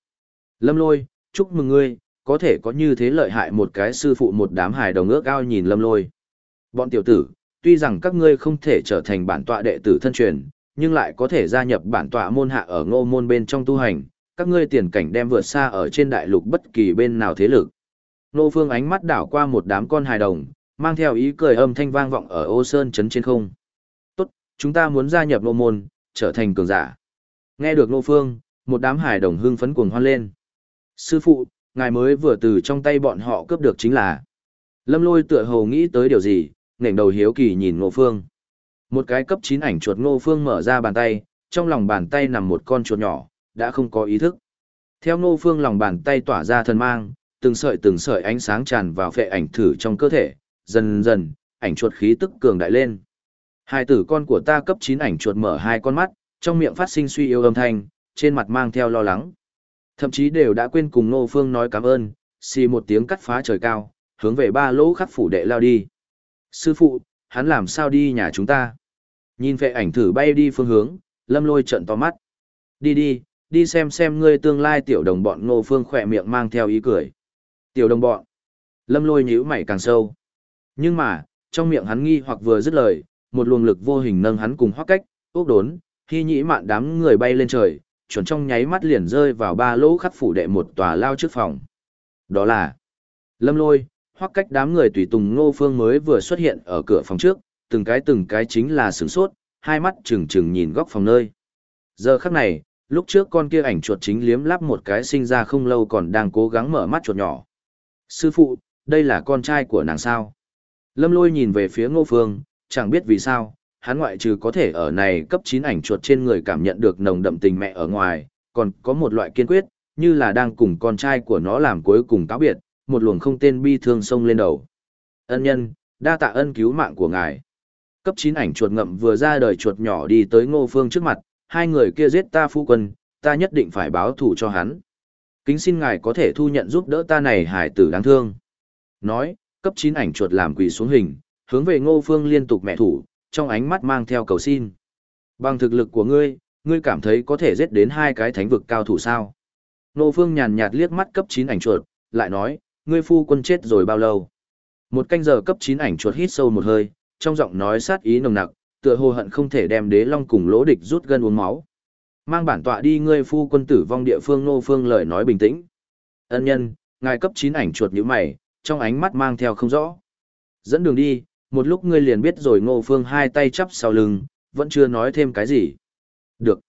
Lâm lôi, chúc mừng ngươi, có thể có như thế lợi hại một cái sư phụ một đám hài đồng ước ao nhìn lâm lôi. Bọn tiểu tử, tuy rằng các ngươi không thể trở thành bản tọa đệ tử thân truyền, nhưng lại có thể gia nhập bản tọa môn hạ ở ngô môn bên trong tu hành, các ngươi tiền cảnh đem vượt xa ở trên đại lục bất kỳ bên nào thế lực. Nô Phương ánh mắt đảo qua một đám con hài đồng, mang theo ý cười âm thanh vang vọng ở ô sơn chấn trên không. Tốt, chúng ta muốn gia nhập nô môn, trở thành cường giả. Nghe được Nô Phương, một đám hài đồng hưng phấn cuồng hoan lên. Sư phụ, ngài mới vừa từ trong tay bọn họ cướp được chính là. Lâm lôi tựa hồ nghĩ tới điều gì, nền đầu hiếu kỳ nhìn Ngô Phương. Một cái cấp 9 ảnh chuột Ngô Phương mở ra bàn tay, trong lòng bàn tay nằm một con chuột nhỏ, đã không có ý thức. Theo Ngô Phương lòng bàn tay tỏa ra thần mang, từng sợi từng sợi ánh sáng tràn vào phệ ảnh thử trong cơ thể, dần dần, ảnh chuột khí tức cường đại lên. Hai tử con của ta cấp 9 ảnh chuột mở hai con mắt, trong miệng phát sinh suy yếu âm thanh, trên mặt mang theo lo lắng. Thậm chí đều đã quên cùng Ngô Phương nói cảm ơn, xì một tiếng cắt phá trời cao, hướng về ba lỗ khắc phủ đệ lao đi. Sư phụ, hắn làm sao đi nhà chúng ta? Nhìn vệ ảnh thử bay đi phương hướng, lâm lôi trận to mắt. Đi đi, đi xem xem ngươi tương lai tiểu đồng bọn ngô phương khỏe miệng mang theo ý cười. Tiểu đồng bọn. Lâm lôi nhíu mày càng sâu. Nhưng mà, trong miệng hắn nghi hoặc vừa dứt lời, một luồng lực vô hình nâng hắn cùng hoác cách, ốc đốn, khi nhĩ mạn đám người bay lên trời, chuẩn trong nháy mắt liền rơi vào ba lỗ khắc phủ đệ một tòa lao trước phòng. Đó là Lâm lôi, hoắc cách đám người tùy tùng ngô phương mới vừa xuất hiện ở cửa phòng trước, từng cái từng cái chính là sửng sốt, hai mắt trừng trừng nhìn góc phòng nơi. Giờ khắc này, lúc trước con kia ảnh chuột chính liếm lắp một cái sinh ra không lâu còn đang cố gắng mở mắt chuột nhỏ. Sư phụ, đây là con trai của nàng sao? Lâm lôi nhìn về phía ngô phương, chẳng biết vì sao, hắn ngoại trừ có thể ở này cấp 9 ảnh chuột trên người cảm nhận được nồng đậm tình mẹ ở ngoài, còn có một loại kiên quyết, như là đang cùng con trai của nó làm cuối cùng cáo biệt, một luồng không tên bi thương sông lên đầu. Ân nhân, đa tạ ân cứu mạng của ngài. Cấp 9 ảnh chuột ngậm vừa ra đời chuột nhỏ đi tới ngô phương trước mặt, hai người kia giết ta phu quân, ta nhất định phải báo thù cho hắn. Kính xin ngài có thể thu nhận giúp đỡ ta này hải tử đáng thương. Nói, cấp 9 ảnh chuột làm quỷ xuống hình, hướng về ngô phương liên tục mẹ thủ, trong ánh mắt mang theo cầu xin. Bằng thực lực của ngươi, ngươi cảm thấy có thể giết đến hai cái thánh vực cao thủ sao? Ngô phương nhàn nhạt liếc mắt cấp 9 ảnh chuột, lại nói, ngươi phu quân chết rồi bao lâu? Một canh giờ cấp 9 ảnh chuột hít sâu một hơi, trong giọng nói sát ý nồng nặc, tựa hồ hận không thể đem đế long cùng lỗ địch rút gân uống máu. Mang bản tọa đi ngươi phu quân tử vong địa phương nô phương lời nói bình tĩnh. Ân nhân, ngài cấp 9 ảnh chuột như mày, trong ánh mắt mang theo không rõ. Dẫn đường đi, một lúc ngươi liền biết rồi ngô phương hai tay chắp sau lưng, vẫn chưa nói thêm cái gì. Được.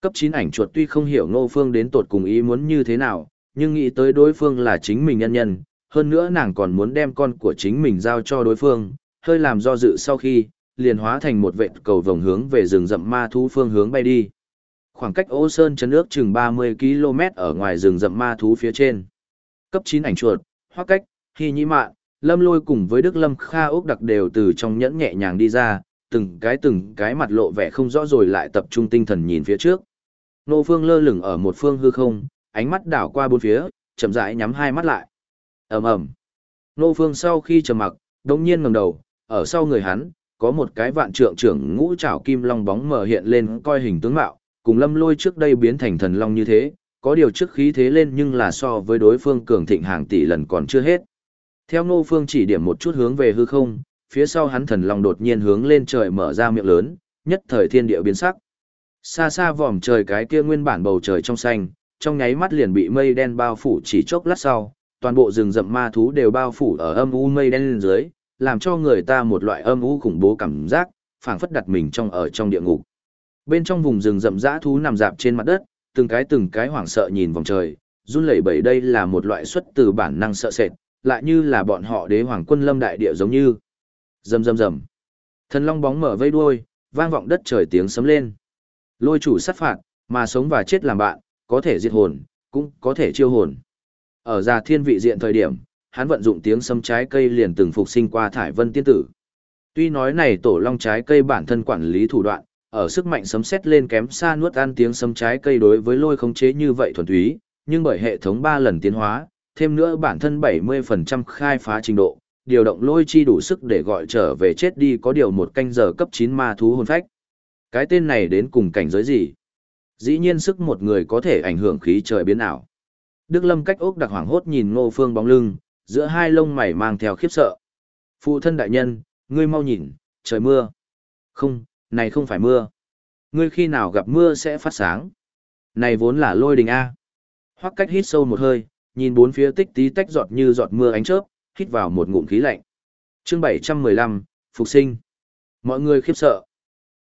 Cấp 9 ảnh chuột tuy không hiểu ngô phương đến tột cùng ý muốn như thế nào, nhưng nghĩ tới đối phương là chính mình nhân nhân, hơn nữa nàng còn muốn đem con của chính mình giao cho đối phương, hơi làm do dự sau khi, liền hóa thành một vệt cầu vòng hướng về rừng rậm ma thú phương hướng bay đi. Khoảng cách ô sơn chấn nước chừng 30 km ở ngoài rừng rậm ma thú phía trên. Cấp 9 ảnh chuột, hoa cách, Hy nhĩ mạn, lâm lôi cùng với Đức Lâm Kha Úc đặc đều từ trong nhẫn nhẹ nhàng đi ra, từng cái từng cái mặt lộ vẻ không rõ rồi lại tập trung tinh thần nhìn phía trước. Nô phương lơ lửng ở một phương hư không, ánh mắt đảo qua bốn phía, chậm rãi nhắm hai mắt lại. ầm ầm. Nô Phương sau khi trầm mặc, đống nhiên ngẩng đầu, ở sau người hắn, có một cái vạn trượng trưởng ngũ trảo kim long bóng mở hiện lên coi hình tướng mạo, cùng lâm lôi trước đây biến thành thần long như thế, có điều trước khí thế lên nhưng là so với đối phương cường thịnh hàng tỷ lần còn chưa hết. Theo Ngô Phương chỉ điểm một chút hướng về hư không, phía sau hắn thần long đột nhiên hướng lên trời mở ra miệng lớn, nhất thời thiên địa biến sắc. Xa xa vòm trời cái kia nguyên bản bầu trời trong xanh, trong nháy mắt liền bị mây đen bao phủ chỉ chốc lát sau, toàn bộ rừng rậm ma thú đều bao phủ ở âm u mây đen lên dưới, làm cho người ta một loại âm u khủng bố cảm giác, phảng phất đặt mình trong ở trong địa ngục. Bên trong vùng rừng rậm rã thú nằm dạp trên mặt đất, từng cái từng cái hoảng sợ nhìn vòng trời, run lẩy bẩy đây là một loại xuất từ bản năng sợ sệt, lại như là bọn họ đế hoàng quân lâm đại địa giống như. Rầm rầm rầm. Thần long bóng mở vây đuôi, vang vọng đất trời tiếng sấm lên. Lôi chủ sát phạt, mà sống và chết làm bạn, có thể diệt hồn, cũng có thể chiêu hồn. Ở già thiên vị diện thời điểm, hắn vận dụng tiếng sấm trái cây liền từng phục sinh qua thải vân tiên tử. Tuy nói này tổ long trái cây bản thân quản lý thủ đoạn, ở sức mạnh sấm sét lên kém xa nuốt ăn tiếng sấm trái cây đối với lôi khống chế như vậy thuần túy, nhưng bởi hệ thống 3 lần tiến hóa, thêm nữa bản thân 70% khai phá trình độ, điều động lôi chi đủ sức để gọi trở về chết đi có điều một canh giờ cấp 9 ma thú hồn phách. Cái tên này đến cùng cảnh giới gì? Dĩ nhiên sức một người có thể ảnh hưởng khí trời biến ảo. Đức Lâm cách ốc đặc hoảng hốt nhìn Ngô Phương bóng lưng, giữa hai lông mày mang theo khiếp sợ. Phụ thân đại nhân, ngươi mau nhìn, trời mưa. Không, này không phải mưa. Ngươi khi nào gặp mưa sẽ phát sáng. Này vốn là lôi đình A. Hoắc cách hít sâu một hơi, nhìn bốn phía tích tí tách giọt như giọt mưa ánh chớp, hít vào một ngụm khí lạnh. Chương 715, Phục sinh. Mọi người khiếp sợ.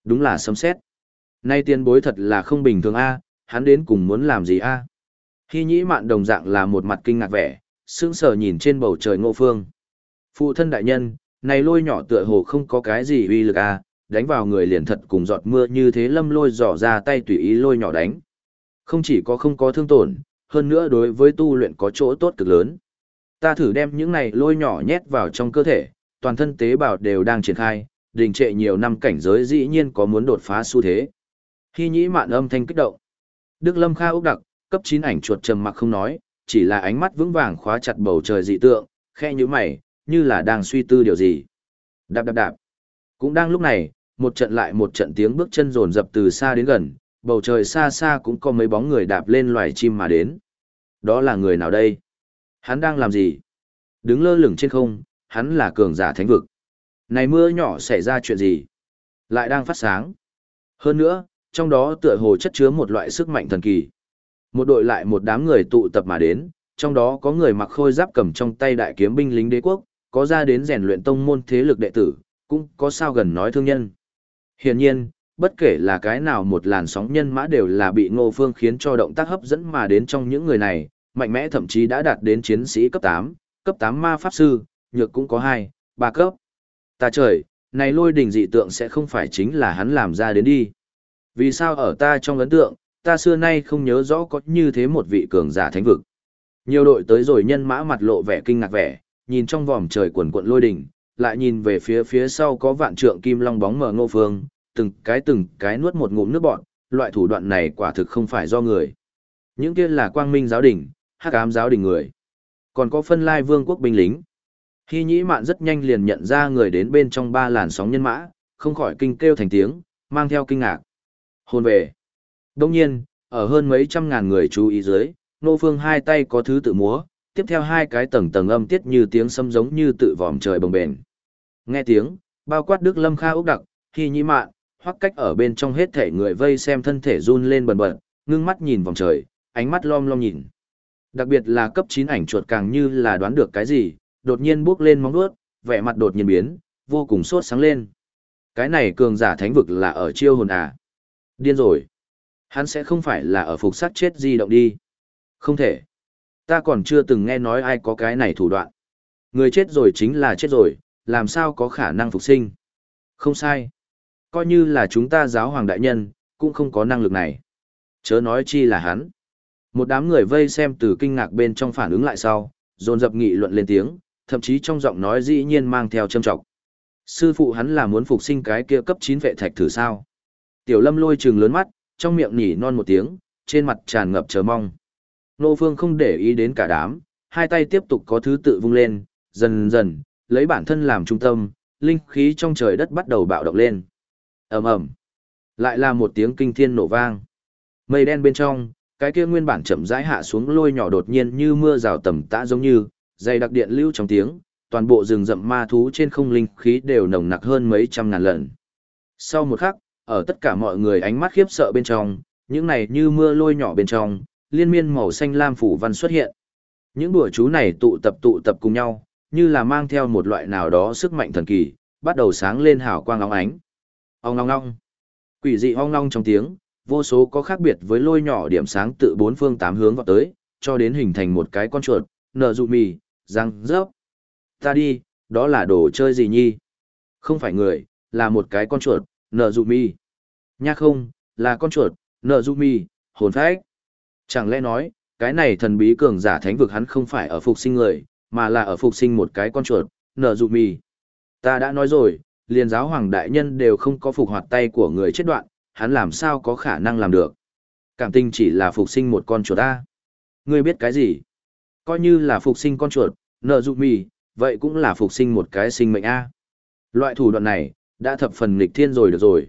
Đúng là sấm sét. Nay tiên bối thật là không bình thường A, hắn đến cùng muốn làm gì A. Hy nhĩ mạn đồng dạng là một mặt kinh ngạc vẻ, sững sờ nhìn trên bầu trời ngô phương. Phụ thân đại nhân, này lôi nhỏ tựa hồ không có cái gì uy lực A, đánh vào người liền thật cùng giọt mưa như thế lâm lôi dò ra tay tùy ý lôi nhỏ đánh. Không chỉ có không có thương tổn, hơn nữa đối với tu luyện có chỗ tốt cực lớn. Ta thử đem những này lôi nhỏ nhét vào trong cơ thể, toàn thân tế bào đều đang triển khai, đình trệ nhiều năm cảnh giới dĩ nhiên có muốn đột phá xu thế. Khi nhĩ mạn âm thanh kích động. Đức Lâm Kha Úc đặc, cấp 9 ảnh chuột trầm mặc không nói, chỉ là ánh mắt vững vàng khóa chặt bầu trời dị tượng, khe như mày, như là đang suy tư điều gì. Đạp đạp đạp. Cũng đang lúc này, một trận lại một trận tiếng bước chân rồn rập từ xa đến gần, bầu trời xa xa cũng có mấy bóng người đạp lên loài chim mà đến. Đó là người nào đây? Hắn đang làm gì? Đứng lơ lửng trên không, hắn là cường giả thánh vực. Này mưa nhỏ xảy ra chuyện gì? Lại đang phát sáng. Hơn nữa, trong đó tựa hồ chất chứa một loại sức mạnh thần kỳ. Một đội lại một đám người tụ tập mà đến, trong đó có người mặc khôi giáp cầm trong tay đại kiếm binh lính đế quốc, có ra đến rèn luyện tông môn thế lực đệ tử, cũng có sao gần nói thương nhân. Hiển nhiên, bất kể là cái nào một làn sóng nhân mã đều là bị Ngô Phương khiến cho động tác hấp dẫn mà đến trong những người này, mạnh mẽ thậm chí đã đạt đến chiến sĩ cấp 8, cấp 8 ma pháp sư, nhược cũng có 2, 3 cấp. Ta trời, này lôi đỉnh dị tượng sẽ không phải chính là hắn làm ra đến đi. Vì sao ở ta trong ấn tượng, ta xưa nay không nhớ rõ có như thế một vị cường giả thánh vực. Nhiều đội tới rồi nhân mã mặt lộ vẻ kinh ngạc vẻ, nhìn trong vòm trời quần quận lôi đỉnh, lại nhìn về phía phía sau có vạn trượng kim long bóng mờ ngô phương, từng cái từng cái nuốt một ngụm nước bọn, loại thủ đoạn này quả thực không phải do người. Những kia là quang minh giáo đình, hắc ám giáo đình người. Còn có phân lai vương quốc binh lính. Hy nhĩ mạn rất nhanh liền nhận ra người đến bên trong ba làn sóng nhân mã, không khỏi kinh kêu thành tiếng, mang theo kinh ngạc. Hôn về. Đông nhiên, ở hơn mấy trăm ngàn người chú ý dưới, nô phương hai tay có thứ tự múa, tiếp theo hai cái tầng tầng âm tiết như tiếng sấm giống như tự vòm trời bồng bền. Nghe tiếng, bao quát Đức Lâm Kha Úc Đặc, Hy Nhĩ Mạn, hoặc cách ở bên trong hết thể người vây xem thân thể run lên bần bật, ngưng mắt nhìn vòng trời, ánh mắt lom lom nhìn. Đặc biệt là cấp 9 ảnh chuột càng như là đoán được cái gì, đột nhiên bước lên móng vuốt, vẻ mặt đột nhiên biến, vô cùng sốt sáng lên. Cái này cường giả thánh vực là ở chiêu hồn à? Điên rồi. Hắn sẽ không phải là ở phục sát chết di động đi. Không thể. Ta còn chưa từng nghe nói ai có cái này thủ đoạn. Người chết rồi chính là chết rồi, làm sao có khả năng phục sinh. Không sai. Coi như là chúng ta giáo hoàng đại nhân, cũng không có năng lực này. Chớ nói chi là hắn. Một đám người vây xem từ kinh ngạc bên trong phản ứng lại sau, dồn dập nghị luận lên tiếng, thậm chí trong giọng nói dĩ nhiên mang theo châm trọng. Sư phụ hắn là muốn phục sinh cái kia cấp 9 vệ thạch thử sao? Tiểu Lâm lôi trừng lớn mắt, trong miệng nhỉ non một tiếng, trên mặt tràn ngập chờ mong. Nô Phương không để ý đến cả đám, hai tay tiếp tục có thứ tự vung lên, dần dần, lấy bản thân làm trung tâm, linh khí trong trời đất bắt đầu bạo động lên. ầm ầm, lại là một tiếng kinh thiên nổ vang. Mây đen bên trong, cái kia nguyên bản chậm rãi hạ xuống lôi nhỏ đột nhiên như mưa rào tầm tã giống như, dày đặc điện lưu trong tiếng, toàn bộ rừng rậm ma thú trên không linh khí đều nồng nặc hơn mấy trăm ngàn lần. Sau một khắc, ở tất cả mọi người ánh mắt khiếp sợ bên trong, những này như mưa lôi nhỏ bên trong, liên miên màu xanh lam phủ văn xuất hiện. Những đùa chú này tụ tập tụ tập cùng nhau, như là mang theo một loại nào đó sức mạnh thần kỳ, bắt đầu sáng lên hào quang óng ánh. Ong ong ong. Quỷ dị ong ong trong tiếng, vô số có khác biệt với lôi nhỏ điểm sáng tự bốn phương tám hướng vào tới, cho đến hình thành một cái con chuột, nở dụ mì, răng rớp. Ta đi, đó là đồ chơi gì nhi? Không phải người, là một cái con chuột, nở dụ mì. Nha không, là con chuột, nở dụ mì, hồn phách. Chẳng lẽ nói, cái này thần bí cường giả thánh vực hắn không phải ở phục sinh người, mà là ở phục sinh một cái con chuột, nở dụ mì. Ta đã nói rồi, liền giáo hoàng đại nhân đều không có phục hoạt tay của người chết đoạn, hắn làm sao có khả năng làm được. Cảm tình chỉ là phục sinh một con chuột ta. Ngươi biết cái gì? Coi như là phục sinh con chuột, nợ dụ mì, vậy cũng là phục sinh một cái sinh mệnh A. Loại thủ đoạn này, đã thập phần nghịch thiên rồi được rồi.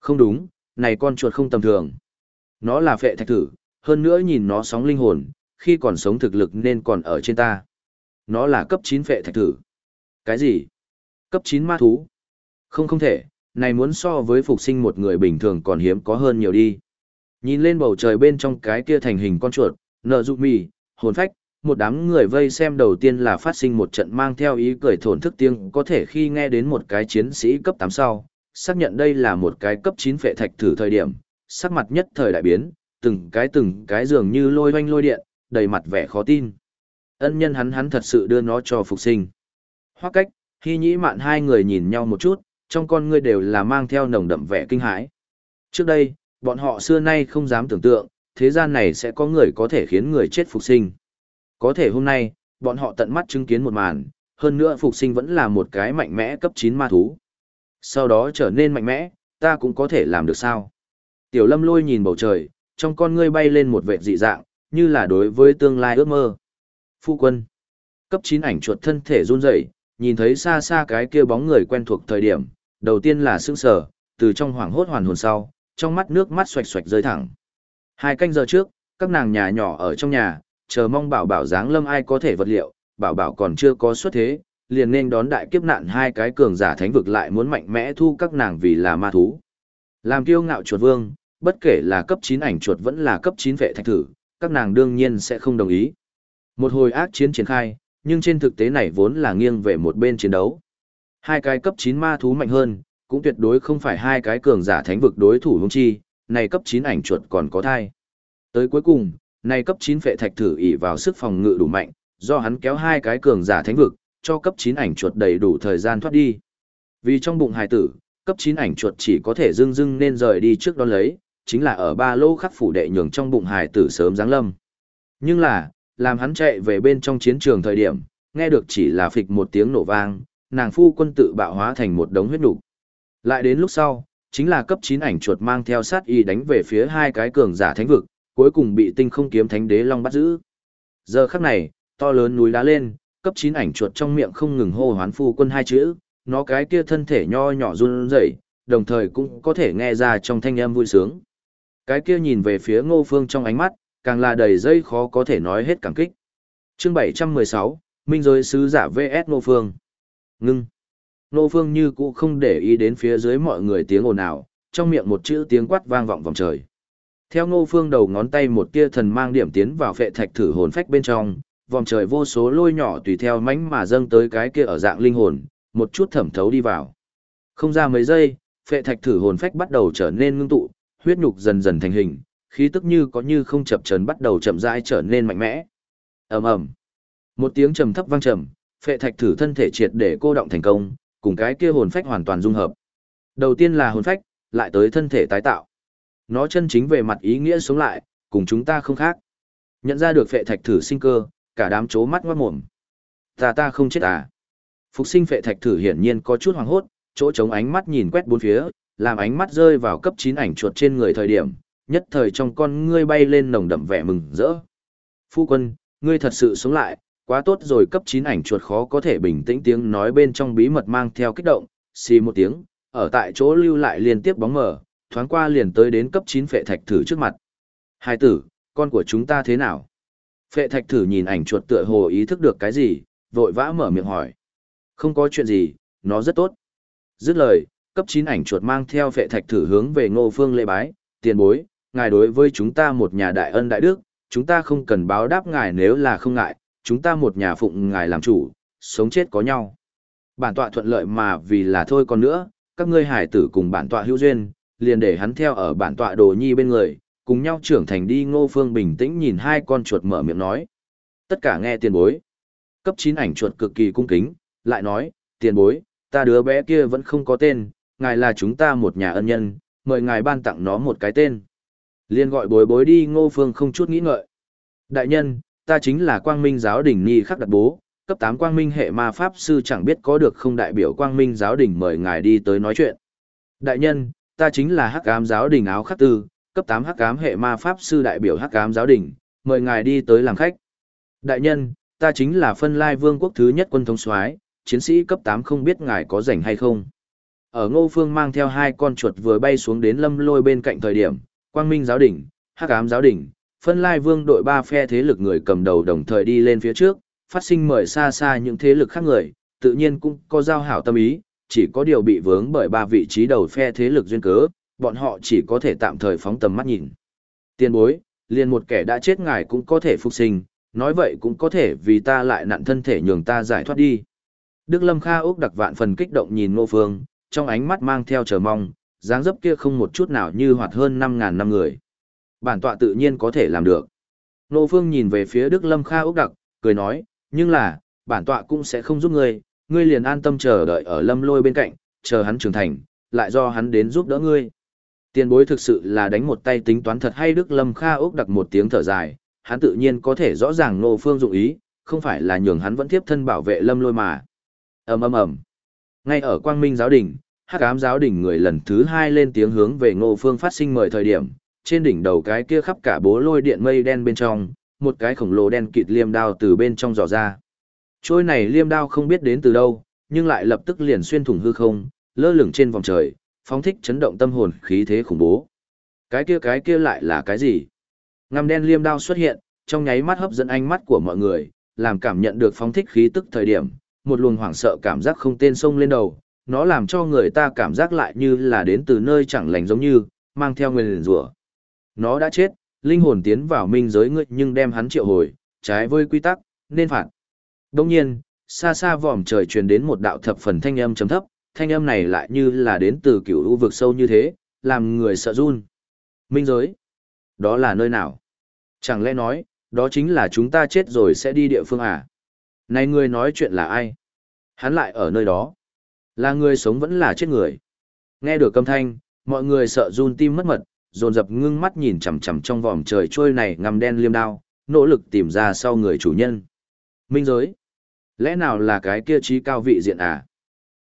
Không đúng, này con chuột không tầm thường. Nó là phệ thạch thử, hơn nữa nhìn nó sóng linh hồn, khi còn sống thực lực nên còn ở trên ta. Nó là cấp 9 phệ thạch thử. Cái gì? Cấp 9 ma thú. Không không thể, này muốn so với phục sinh một người bình thường còn hiếm có hơn nhiều đi. Nhìn lên bầu trời bên trong cái kia thành hình con chuột, nợ dụ mì, hồn phách, một đám người vây xem đầu tiên là phát sinh một trận mang theo ý cười thổn thức tiếng có thể khi nghe đến một cái chiến sĩ cấp 8 sau, xác nhận đây là một cái cấp 9 phệ thạch thử thời điểm, sắc mặt nhất thời đại biến, từng cái từng cái dường như lôi hoanh lôi điện, đầy mặt vẻ khó tin. Ân nhân hắn hắn thật sự đưa nó cho phục sinh. Hoác cách, khi nhĩ mạn hai người nhìn nhau một chút, trong con ngươi đều là mang theo nồng đậm vẻ kinh hãi. Trước đây, bọn họ xưa nay không dám tưởng tượng, thế gian này sẽ có người có thể khiến người chết phục sinh. Có thể hôm nay, bọn họ tận mắt chứng kiến một màn, hơn nữa phục sinh vẫn là một cái mạnh mẽ cấp 9 ma thú. Sau đó trở nên mạnh mẽ, ta cũng có thể làm được sao? Tiểu lâm lôi nhìn bầu trời, trong con ngươi bay lên một vệt dị dạng, như là đối với tương lai ước mơ. Phu quân. Cấp 9 ảnh chuột thân thể run rẩy, nhìn thấy xa xa cái kia bóng người quen thuộc thời điểm, đầu tiên là sững sờ, từ trong hoảng hốt hoàn hồn sau, trong mắt nước mắt xoạch xoạch rơi thẳng. Hai canh giờ trước, các nàng nhà nhỏ ở trong nhà, chờ mong bảo bảo dáng lâm ai có thể vật liệu, bảo bảo còn chưa có xuất thế, liền nên đón đại kiếp nạn hai cái cường giả thánh vực lại muốn mạnh mẽ thu các nàng vì là ma thú. Làm kiêu ngạo chuột vương, bất kể là cấp 9 ảnh chuột vẫn là cấp 9 vệ thạch thử, các nàng đương nhiên sẽ không đồng ý. Một hồi ác chiến triển khai, nhưng trên thực tế này vốn là nghiêng về một bên chiến đấu. Hai cái cấp 9 ma thú mạnh hơn, cũng tuyệt đối không phải hai cái cường giả thánh vực đối thủ hung chi, này cấp 9 ảnh chuột còn có thai. Tới cuối cùng, này cấp 9 phệ thạch thử ỷ vào sức phòng ngự đủ mạnh, do hắn kéo hai cái cường giả thánh vực, cho cấp 9 ảnh chuột đầy đủ thời gian thoát đi. Vì trong bụng hài tử, cấp 9 ảnh chuột chỉ có thể dưng dưng nên rời đi trước đó lấy, chính là ở ba lô khắc phủ đệ nhường trong bụng hài tử sớm giáng lâm. Nhưng là, làm hắn chạy về bên trong chiến trường thời điểm, nghe được chỉ là phịch một tiếng nổ vang, nàng phu quân tự bạo hóa thành một đống huyết nục. Lại đến lúc sau, chính là cấp 9 ảnh chuột mang theo sát y đánh về phía hai cái cường giả thánh vực, cuối cùng bị tinh không kiếm thánh đế long bắt giữ. Giờ khắc này, to lớn núi đá lên, cấp 9 ảnh chuột trong miệng không ngừng hô hoán phu quân hai chữ, nó cái kia thân thể nho nhỏ run rẩy, đồng thời cũng có thể nghe ra trong thanh âm vui sướng. Cái kia nhìn về phía ngô phương trong ánh mắt, càng là đầy dây khó có thể nói hết cảm kích. Chương 716, Minh giới sứ giả VS Ngô Phương. Ngưng. Ngô Phương như cũ không để ý đến phía dưới mọi người tiếng ồn ào, trong miệng một chữ tiếng quát vang vọng vòng trời. Theo Ngô Phương đầu ngón tay một tia thần mang điểm tiến vào phệ thạch thử hồn phách bên trong, vòng trời vô số lôi nhỏ tùy theo mánh mà dâng tới cái kia ở dạng linh hồn, một chút thẩm thấu đi vào. Không ra mấy giây, phệ thạch thử hồn phách bắt đầu trở nên ngưng tụ, huyết nhục dần dần thành hình, khí tức như có như không chập trần bắt đầu chậm rãi trở nên mạnh mẽ. Ầm ầm. Một tiếng trầm thấp vang trầm, phệ thạch thử thân thể triệt để cô động thành công, cùng cái kia hồn phách hoàn toàn dung hợp. Đầu tiên là hồn phách, lại tới thân thể tái tạo. Nó chân chính về mặt ý nghĩa sống lại, cùng chúng ta không khác. Nhận ra được phệ thạch thử sinh cơ, cả đám chố mắt ngoát mồm. Ta ta không chết à. Phục sinh phệ thạch thử hiển nhiên có chút hoảng hốt, chỗ trống ánh mắt nhìn quét bốn phía, làm ánh mắt rơi vào cấp 9 ảnh chuột trên người thời điểm, nhất thời trong con ngươi bay lên nồng đậm vẻ mừng rỡ. Phu quân, ngươi thật sự sống lại, quá tốt rồi cấp 9 ảnh chuột khó có thể bình tĩnh tiếng nói bên trong bí mật mang theo kích động, xì một tiếng, ở tại chỗ lưu lại liên tiếp bóng mờ, thoáng qua liền tới đến cấp 9 phệ thạch thử trước mặt. Hai tử, con của chúng ta thế nào? Phệ thạch thử nhìn ảnh chuột tựa hồ ý thức được cái gì, vội vã mở miệng hỏi. Không có chuyện gì, nó rất tốt. Dứt lời, cấp 9 ảnh chuột mang theo phệ thạch thử hướng về ngô phương lễ bái, tiền bối, ngài đối với chúng ta một nhà đại ân đại đức, chúng ta không cần báo đáp ngài nếu là không ngại, chúng ta một nhà phụng ngài làm chủ, sống chết có nhau. Bản tọa thuận lợi mà vì là thôi còn nữa, các ngươi hải tử cùng bản tọa hữu duyên, liền để hắn theo ở bản tọa đồ nhi bên người, cùng nhau trưởng thành đi ngô phương bình tĩnh nhìn hai con chuột mở miệng nói. Tất cả nghe tiền bối. Cấp 9 ảnh chuột cực kỳ cung kính, lại nói, tiền bối, ta đứa bé kia vẫn không có tên, ngài là chúng ta một nhà ân nhân, mời ngài ban tặng nó một cái tên. Liên gọi bối bối đi ngô phương không chút nghĩ ngợi. Đại nhân, ta chính là quang minh giáo đỉnh nghi khắc đặt bố, cấp 8 quang minh hệ ma pháp sư chẳng biết có được không đại biểu quang minh giáo đỉnh mời ngài đi tới nói chuyện. Đại nhân, ta chính là hắc ám giáo đỉnh áo khắc tư, cấp 8 hắc ám hệ ma pháp sư đại biểu hắc ám giáo đỉnh, mời ngài đi tới làm khách. Đại nhân, ta chính là phân lai vương quốc thứ nhất quân thống soái, chiến sĩ cấp 8 không biết ngài có rảnh hay không. Ở ngô phương mang theo hai con chuột vừa bay xuống đến lâm lôi bên cạnh thời điểm, quang minh giáo đỉnh, hắc ám giáo đỉnh, phân lai vương đội ba phe thế lực người cầm đầu đồng thời đi lên phía trước, phát sinh mời xa xa những thế lực khác người, tự nhiên cũng có giao hảo tâm ý, chỉ có điều bị vướng bởi ba vị trí đầu phe thế lực duyên cớ, bọn họ chỉ có thể tạm thời phóng tầm mắt nhìn. Tiên bối, liền một kẻ đã chết ngài cũng có thể phục sinh, nói vậy cũng có thể vì ta lại nặn thân thể nhường ta giải thoát đi. Đức Lâm Kha Úc đặc vạn phần kích động nhìn Ngô Phương, trong ánh mắt mang theo chờ mong, dáng dấp kia không một chút nào như hoạt hơn 5.000 năm người. Bản tọa tự nhiên có thể làm được. nô Phương nhìn về phía Đức Lâm Kha Úc đặc, cười nói, nhưng là, bản tọa cũng sẽ không giúp ngươi, ngươi liền an tâm chờ đợi ở lâm lôi bên cạnh, chờ hắn trưởng thành, lại do hắn đến giúp đỡ ngươi. Tiền bối thực sự là đánh một tay tính toán thật hay Đức Lâm Kha úc đặc một tiếng thở dài, hắn tự nhiên có thể rõ ràng nô Phương dụng ý, không phải là nhường hắn vẫn tiếp thân bảo vệ lâm lôi mà. ầm ầm ầm. Ngay ở Quang Minh giáo đình Hắc Ám giáo đỉnh người lần thứ hai lên tiếng hướng về Ngô Phương phát sinh mời thời điểm, trên đỉnh đầu cái kia khắp cả bố lôi điện mây đen bên trong, một cái khổng lồ đen kịt liêm đao từ bên trong dò ra. Trôi này liêm đao không biết đến từ đâu, nhưng lại lập tức liền xuyên thủng hư không, lơ lửng trên vòng trời, phóng thích chấn động tâm hồn khí thế khủng bố. Cái kia cái kia lại là cái gì? Ngăm đen liêm đao xuất hiện, trong nháy mắt hấp dẫn ánh mắt của mọi người, làm cảm nhận được phóng thích khí tức thời điểm, một luồng hoảng sợ cảm giác không tên sông lên đầu, nó làm cho người ta cảm giác lại như là đến từ nơi chẳng lành giống như, mang theo nguyên rủa. Nó đã chết, linh hồn tiến vào minh giới ngươi nhưng đem hắn triệu hồi, trái với quy tắc, nên phạt. Đồng nhiên, xa xa vòm trời truyền đến một đạo thập phần thanh âm chấm thấp, thanh âm này lại như là đến từ kiểu u vực sâu như thế, làm người sợ run. Minh giới? Đó là nơi nào? Chẳng lẽ nói, đó chính là chúng ta chết rồi sẽ đi địa phương à? Này người nói chuyện là ai? Hắn lại ở nơi đó. Là người sống vẫn là chết người. Nghe được âm thanh, mọi người sợ run tim mất mật, dồn dập ngưng mắt nhìn chằm chằm trong vòm trời trôi này ngầm đen liêm đao, nỗ lực tìm ra sau người chủ nhân. Minh giới. Lẽ nào là cái kia trí cao vị diện à?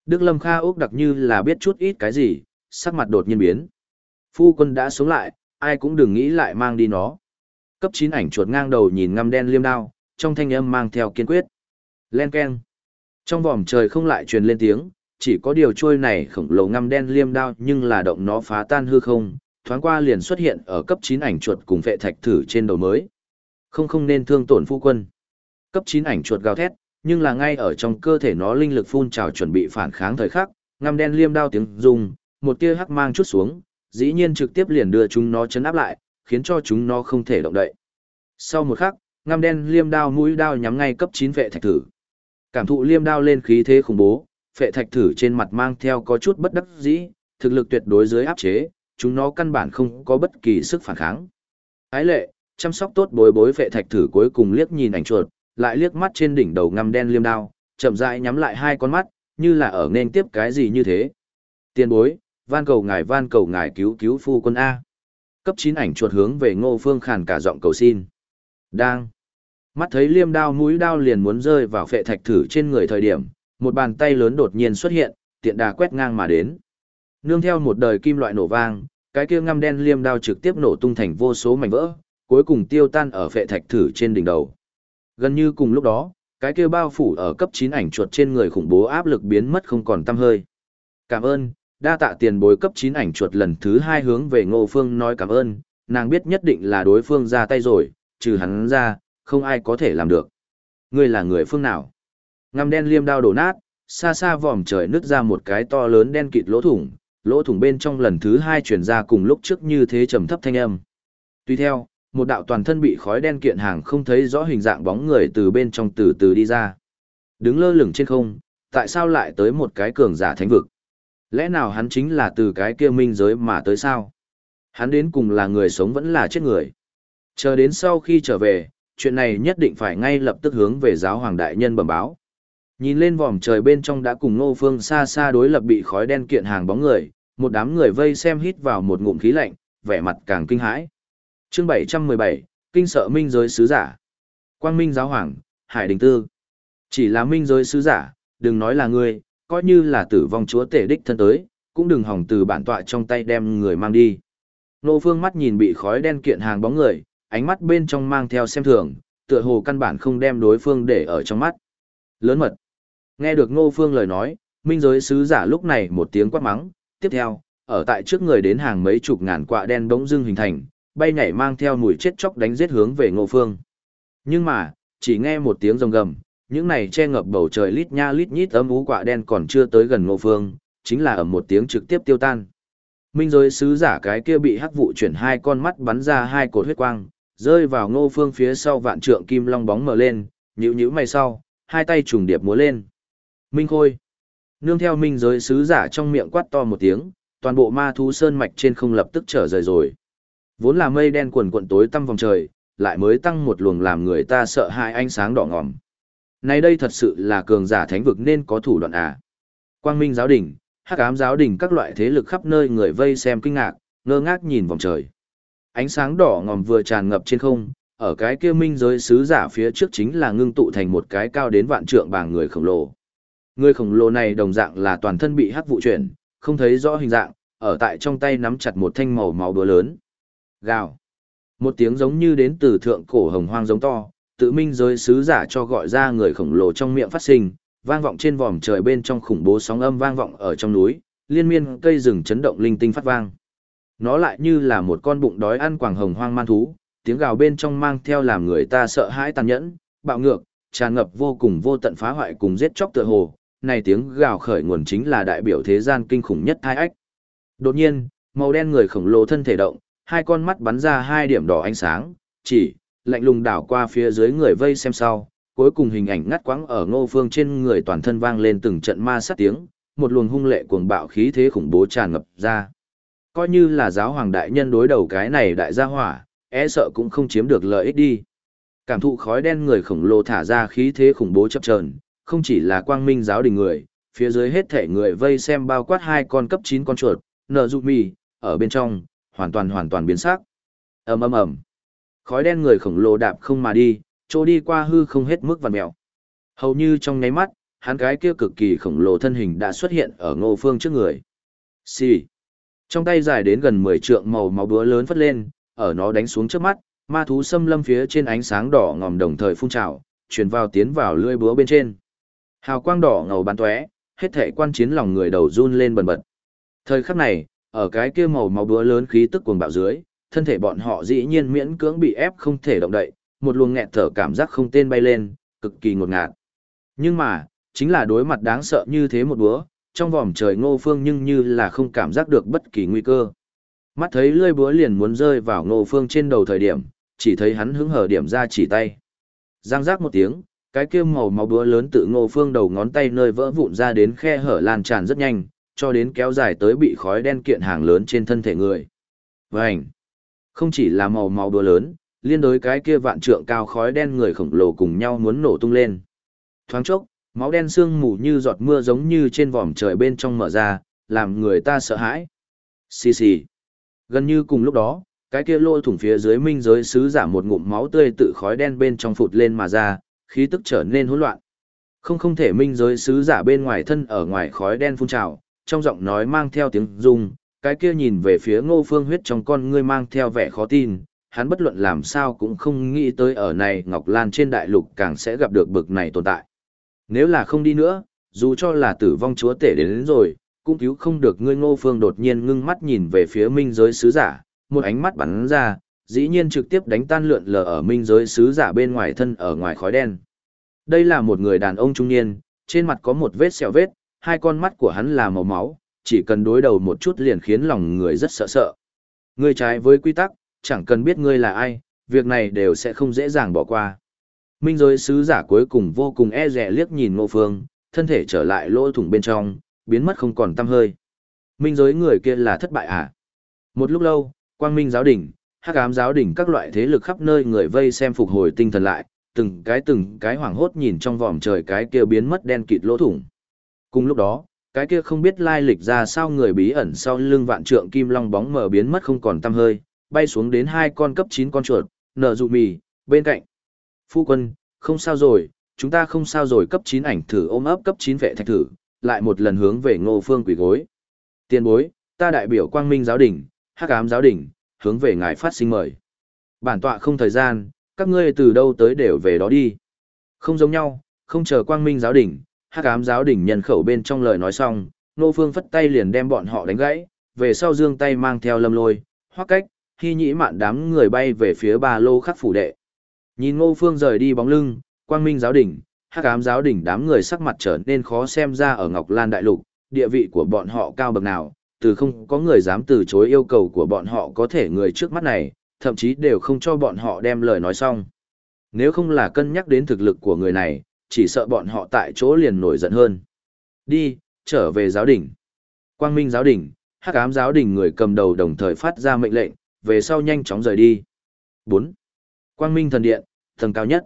Đức Lâm Kha Úc đặc như là biết chút ít cái gì, sắc mặt đột nhiên biến. Phu quân đã sống lại, ai cũng đừng nghĩ lại mang đi nó. Cấp 9 ảnh chuột ngang đầu nhìn ngăm đen liêm đao, trong thanh âm mang theo kiên quyết. Len keng. Trong vòm trời không lại truyền lên tiếng, chỉ có điều trôi này khổng lồ ngăm đen liêm đao nhưng là động nó phá tan hư không, thoáng qua liền xuất hiện ở cấp 9 ảnh chuột cùng vệ thạch thử trên đầu mới. Không không nên thương tổn phu quân. Cấp 9 ảnh chuột gào thét, nhưng là ngay ở trong cơ thể nó linh lực phun trào chuẩn bị phản kháng thời khắc, ngăm đen liêm đao tiếng rung, một tia hắc mang chút xuống, dĩ nhiên trực tiếp liền đưa chúng nó chấn áp lại, khiến cho chúng nó không thể động đậy. Sau một khắc, ngăm đen liêm đao mũi đao nhắm ngay cấp 9 vệ thạch thử. Cảm thụ liêm đao lên khí thế khủng bố, Phệ thạch thử trên mặt mang theo có chút bất đắc dĩ, thực lực tuyệt đối dưới áp chế, chúng nó căn bản không có bất kỳ sức phản kháng. Ái lệ, chăm sóc tốt bối bối Phệ thạch thử cuối cùng liếc nhìn ảnh chuột, lại liếc mắt trên đỉnh đầu ngăm đen liêm đao, chậm rãi nhắm lại hai con mắt, như là ở nên tiếp cái gì như thế. Tiên bối, van cầu ngài van cầu ngài cứu cứu phu quân A. Cấp 9 ảnh chuột hướng về ngô phương khàn cả giọng cầu xin. Đang. Mắt thấy liêm đao mũi đao liền muốn rơi vào phệ thạch thử trên người thời điểm, một bàn tay lớn đột nhiên xuất hiện, tiện đà quét ngang mà đến. Nương theo một đời kim loại nổ vang, cái kia ngăm đen liêm đao trực tiếp nổ tung thành vô số mảnh vỡ, cuối cùng tiêu tan ở phệ thạch thử trên đỉnh đầu. Gần như cùng lúc đó, cái kia bao phủ ở cấp 9 ảnh chuột trên người khủng bố áp lực biến mất không còn tăm hơi. Cảm ơn, đa tạ tiền bối cấp 9 ảnh chuột lần thứ hai hướng về Ngô Phương nói cảm ơn, nàng biết nhất định là đối phương ra tay rồi, trừ hắn ra, không ai có thể làm được. Ngươi là người phương nào? Ngăm đen liêm đao đổ nát, xa xa vòm trời nứt ra một cái to lớn đen kịt lỗ thủng, lỗ thủng bên trong lần thứ hai chuyển ra cùng lúc trước như thế trầm thấp thanh âm. Tuy theo, một đạo toàn thân bị khói đen kiện hàng không thấy rõ hình dạng bóng người từ bên trong từ từ đi ra. Đứng lơ lửng trên không, tại sao lại tới một cái cường giả thánh vực? Lẽ nào hắn chính là từ cái kia minh giới mà tới sao? Hắn đến cùng là người sống vẫn là chết người. Chờ đến sau khi trở về, chuyện này nhất định phải ngay lập tức hướng về giáo hoàng đại nhân bẩm báo. Nhìn lên vòm trời bên trong đã cùng Ngô Phương xa xa đối lập bị khói đen kiện hàng bóng người, một đám người vây xem hít vào một ngụm khí lạnh, vẻ mặt càng kinh hãi chương 717, kinh sợ minh giới sứ giả. Quang minh giáo hoàng, Hải Đình Tư. Chỉ là minh giới sứ giả, đừng nói là ngươi, coi như là tử vong chúa tể đích thân tới, cũng đừng hỏng từ bản tọa trong tay đem người mang đi. Nô phương mắt nhìn bị khói đen kiện hàng bóng người, ánh mắt bên trong mang theo xem thường, tựa hồ căn bản không đem đối phương để ở trong mắt. Lớn mật. Nghe được ngô phương lời nói, minh giới sứ giả lúc này một tiếng quát mắng, tiếp theo, ở tại trước người đến hàng mấy chục ngàn quạ đen bỗng dưng hình thành, bay nhảy mang theo mùi chết chóc đánh giết hướng về ngô phương. Nhưng mà, chỉ nghe một tiếng rồng gầm, những này che ngập bầu trời lít nha lít nhít ấm ú quạ đen còn chưa tới gần ngô phương, chính là ở một tiếng trực tiếp tiêu tan. Minh giới sứ giả cái kia bị hắc vụ chuyển hai con mắt bắn ra hai cột huyết quang, rơi vào ngô phương phía sau vạn trượng kim long bóng mở lên, nhíu nhíu mày sau, hai tay trùng điệp múa lên. Minh Khôi. Nương theo minh giới sứ giả trong miệng quát to một tiếng, toàn bộ ma thú sơn mạch trên không lập tức trở rời rồi. Vốn là mây đen quần quận tối tăm vòng trời, lại mới tăng một luồng làm người ta sợ hãi ánh sáng đỏ ngòm. Này đây thật sự là cường giả thánh vực nên có thủ đoạn à. Quang minh giáo đỉnh, hắc ám giáo đỉnh các loại thế lực khắp nơi người vây xem kinh ngạc, ngơ ngác nhìn vòng trời. Ánh sáng đỏ ngòm vừa tràn ngập trên không, ở cái kia minh giới sứ giả phía trước chính là ngưng tụ thành một cái cao đến vạn trượng bảng người khổng lồ. Người khổng lồ này đồng dạng là toàn thân bị hắc vụ chuyển, không thấy rõ hình dạng, ở tại trong tay nắm chặt một thanh màu máu búa lớn. Gào. Một tiếng giống như đến từ thượng cổ hồng hoang giống to, tự minh giới sứ giả cho gọi ra người khổng lồ trong miệng phát sinh, vang vọng trên vòm trời bên trong khủng bố sóng âm vang vọng ở trong núi, liên miên cây rừng chấn động linh tinh phát vang. Nó lại như là một con bụng đói ăn quảng hồng hoang man thú, tiếng gào bên trong mang theo làm người ta sợ hãi tàn nhẫn, bạo ngược, tràn ngập vô cùng vô tận phá hoại cùng giết chóc tựa hồ. Này tiếng gào khởi nguồn chính là đại biểu thế gian kinh khủng nhất thai ách. Đột nhiên, màu đen người khổng lồ thân thể động, hai con mắt bắn ra hai điểm đỏ ánh sáng, chỉ, lạnh lùng đảo qua phía dưới người vây xem sau, cuối cùng hình ảnh ngắt quãng ở ngô phương trên người toàn thân vang lên từng trận ma sát tiếng, một luồng hung lệ cuồng bạo khí thế khủng bố tràn ngập ra. Coi như là giáo hoàng đại nhân đối đầu cái này đại gia hỏa, e sợ cũng không chiếm được lợi ích đi. Cảm thụ khói đen người khổng lồ thả ra khí thế khủng bố chập chờn, không chỉ là quang minh giáo đình người, phía dưới hết thể người vây xem bao quát hai con cấp 9 con chuột, nợ dụ mì, ở bên trong, hoàn toàn hoàn toàn biến sắc. ầm ầm ầm Khói đen người khổng lồ đạp không mà đi, chỗ đi qua hư không hết mức vằn mèo. Hầu như trong nháy mắt, hắn cái kia cực kỳ khổng lồ thân hình đã xuất hiện ở ngô phương trước người. Xì. Trong tay dài đến gần 10 trượng màu máu búa lớn phất lên, ở nó đánh xuống trước mắt, ma thú xâm lâm phía trên ánh sáng đỏ ngòm đồng thời phun trào, truyền vào tiến vào lưỡi búa bên trên. Hào quang đỏ ngầu bắn tóe, hết thảy quan chiến lòng người đầu run lên bần bật. Thời khắc này, ở cái kia màu máu búa lớn khí tức cuồng bạo dưới, thân thể bọn họ dĩ nhiên miễn cưỡng bị ép không thể động đậy, một luồng nghẹt thở cảm giác không tên bay lên, cực kỳ ngột ngạt. Nhưng mà, chính là đối mặt đáng sợ như thế một búa, trong vòm trời ngô phương nhưng như là không cảm giác được bất kỳ nguy cơ. Mắt thấy lưỡi búa liền muốn rơi vào ngô phương trên đầu thời điểm, chỉ thấy hắn hứng hở điểm ra chỉ tay. Giang giác một tiếng, cái kia màu máu búa lớn tự ngô phương đầu ngón tay nơi vỡ vụn ra đến khe hở lan tràn rất nhanh, cho đến kéo dài tới bị khói đen kiện hàng lớn trên thân thể người. Vành! Không chỉ là màu máu búa lớn, liên đối cái kia vạn trượng cao khói đen người khổng lồ cùng nhau muốn nổ tung lên. Thoáng chốc, máu đen sương mù như giọt mưa giống như trên vòm trời bên trong mở ra, làm người ta sợ hãi. Xì xì. Gần như cùng lúc đó, cái kia lôi thủng phía dưới minh giới sứ giả một ngụm máu tươi tự khói đen bên trong phụt lên mà ra, khí tức trở nên hỗn loạn. Không không thể minh giới sứ giả bên ngoài thân ở ngoài khói đen phun trào, trong giọng nói mang theo tiếng rung, cái kia nhìn về phía ngô phương huyết trong con ngươi mang theo vẻ khó tin, hắn bất luận làm sao cũng không nghĩ tới ở này Ngọc Lan trên đại lục càng sẽ gặp được bực này tồn tại. Nếu là không đi nữa, dù cho là tử vong chúa tể đến, đến rồi, cũng cứu không được ngươi ngô phương đột nhiên ngưng mắt nhìn về phía minh giới sứ giả, một ánh mắt bắn ra, dĩ nhiên trực tiếp đánh tan lượn lờ ở minh giới sứ giả bên ngoài thân ở ngoài khói đen. Đây là một người đàn ông trung niên, trên mặt có một vết sẹo vết, hai con mắt của hắn là màu máu, chỉ cần đối đầu một chút liền khiến lòng người rất sợ sợ. Ngươi trái với quy tắc, chẳng cần biết ngươi là ai, việc này đều sẽ không dễ dàng bỏ qua. Minh giới sứ giả cuối cùng vô cùng e rẻ liếc nhìn ngô phương, thân thể trở lại lỗ thủng bên trong, biến mất không còn tăm hơi. Minh giới người kia là thất bại à? Một lúc lâu, quang minh giáo đỉnh, hắc ám giáo đỉnh các loại thế lực khắp nơi người vây xem phục hồi tinh thần lại, từng cái từng cái hoảng hốt nhìn trong vòm trời cái kia biến mất đen kịt lỗ thủng. Cùng lúc đó, cái kia không biết lai lịch ra sao người bí ẩn sau lưng vạn trượng kim long bóng mờ biến mất không còn tăm hơi, bay xuống đến hai con cấp 9 con chuột, nở dụ mì, bên cạnh. Phu quân, không sao rồi, chúng ta không sao rồi cấp 9 ảnh thử ôm ấp cấp 9 vệ thạch thử, lại một lần hướng về ngô phương quỷ gối. Tiên bối, ta đại biểu quang minh giáo đỉnh, hắc ám giáo đỉnh, hướng về ngài phát sinh mời. Bản tọa không thời gian, các ngươi từ đâu tới đều về đó đi. Không giống nhau, không chờ quang minh giáo đỉnh, hắc ám giáo đỉnh nhân khẩu bên trong lời nói xong, Ngô Phương phất tay liền đem bọn họ đánh gãy, về sau dương tay mang theo lâm lôi, hoắc cách, khi nhĩ mạn đám người bay về phía ba lô khắc phủ đệ. Nhìn Ngô Phương rời đi bóng lưng, quang minh giáo đỉnh, hắc ám giáo đỉnh đám người sắc mặt trở nên khó xem ra ở Ngọc Lan Đại Lục, địa vị của bọn họ cao bậc nào, từ không có người dám từ chối yêu cầu của bọn họ có thể người trước mắt này, thậm chí đều không cho bọn họ đem lời nói xong. Nếu không là cân nhắc đến thực lực của người này, chỉ sợ bọn họ tại chỗ liền nổi giận hơn. Đi, trở về giáo đình. Quang Minh giáo đình, hắc ám giáo đình người cầm đầu đồng thời phát ra mệnh lệnh, về sau nhanh chóng rời đi. 4. Quang Minh thần điện, tầng cao nhất.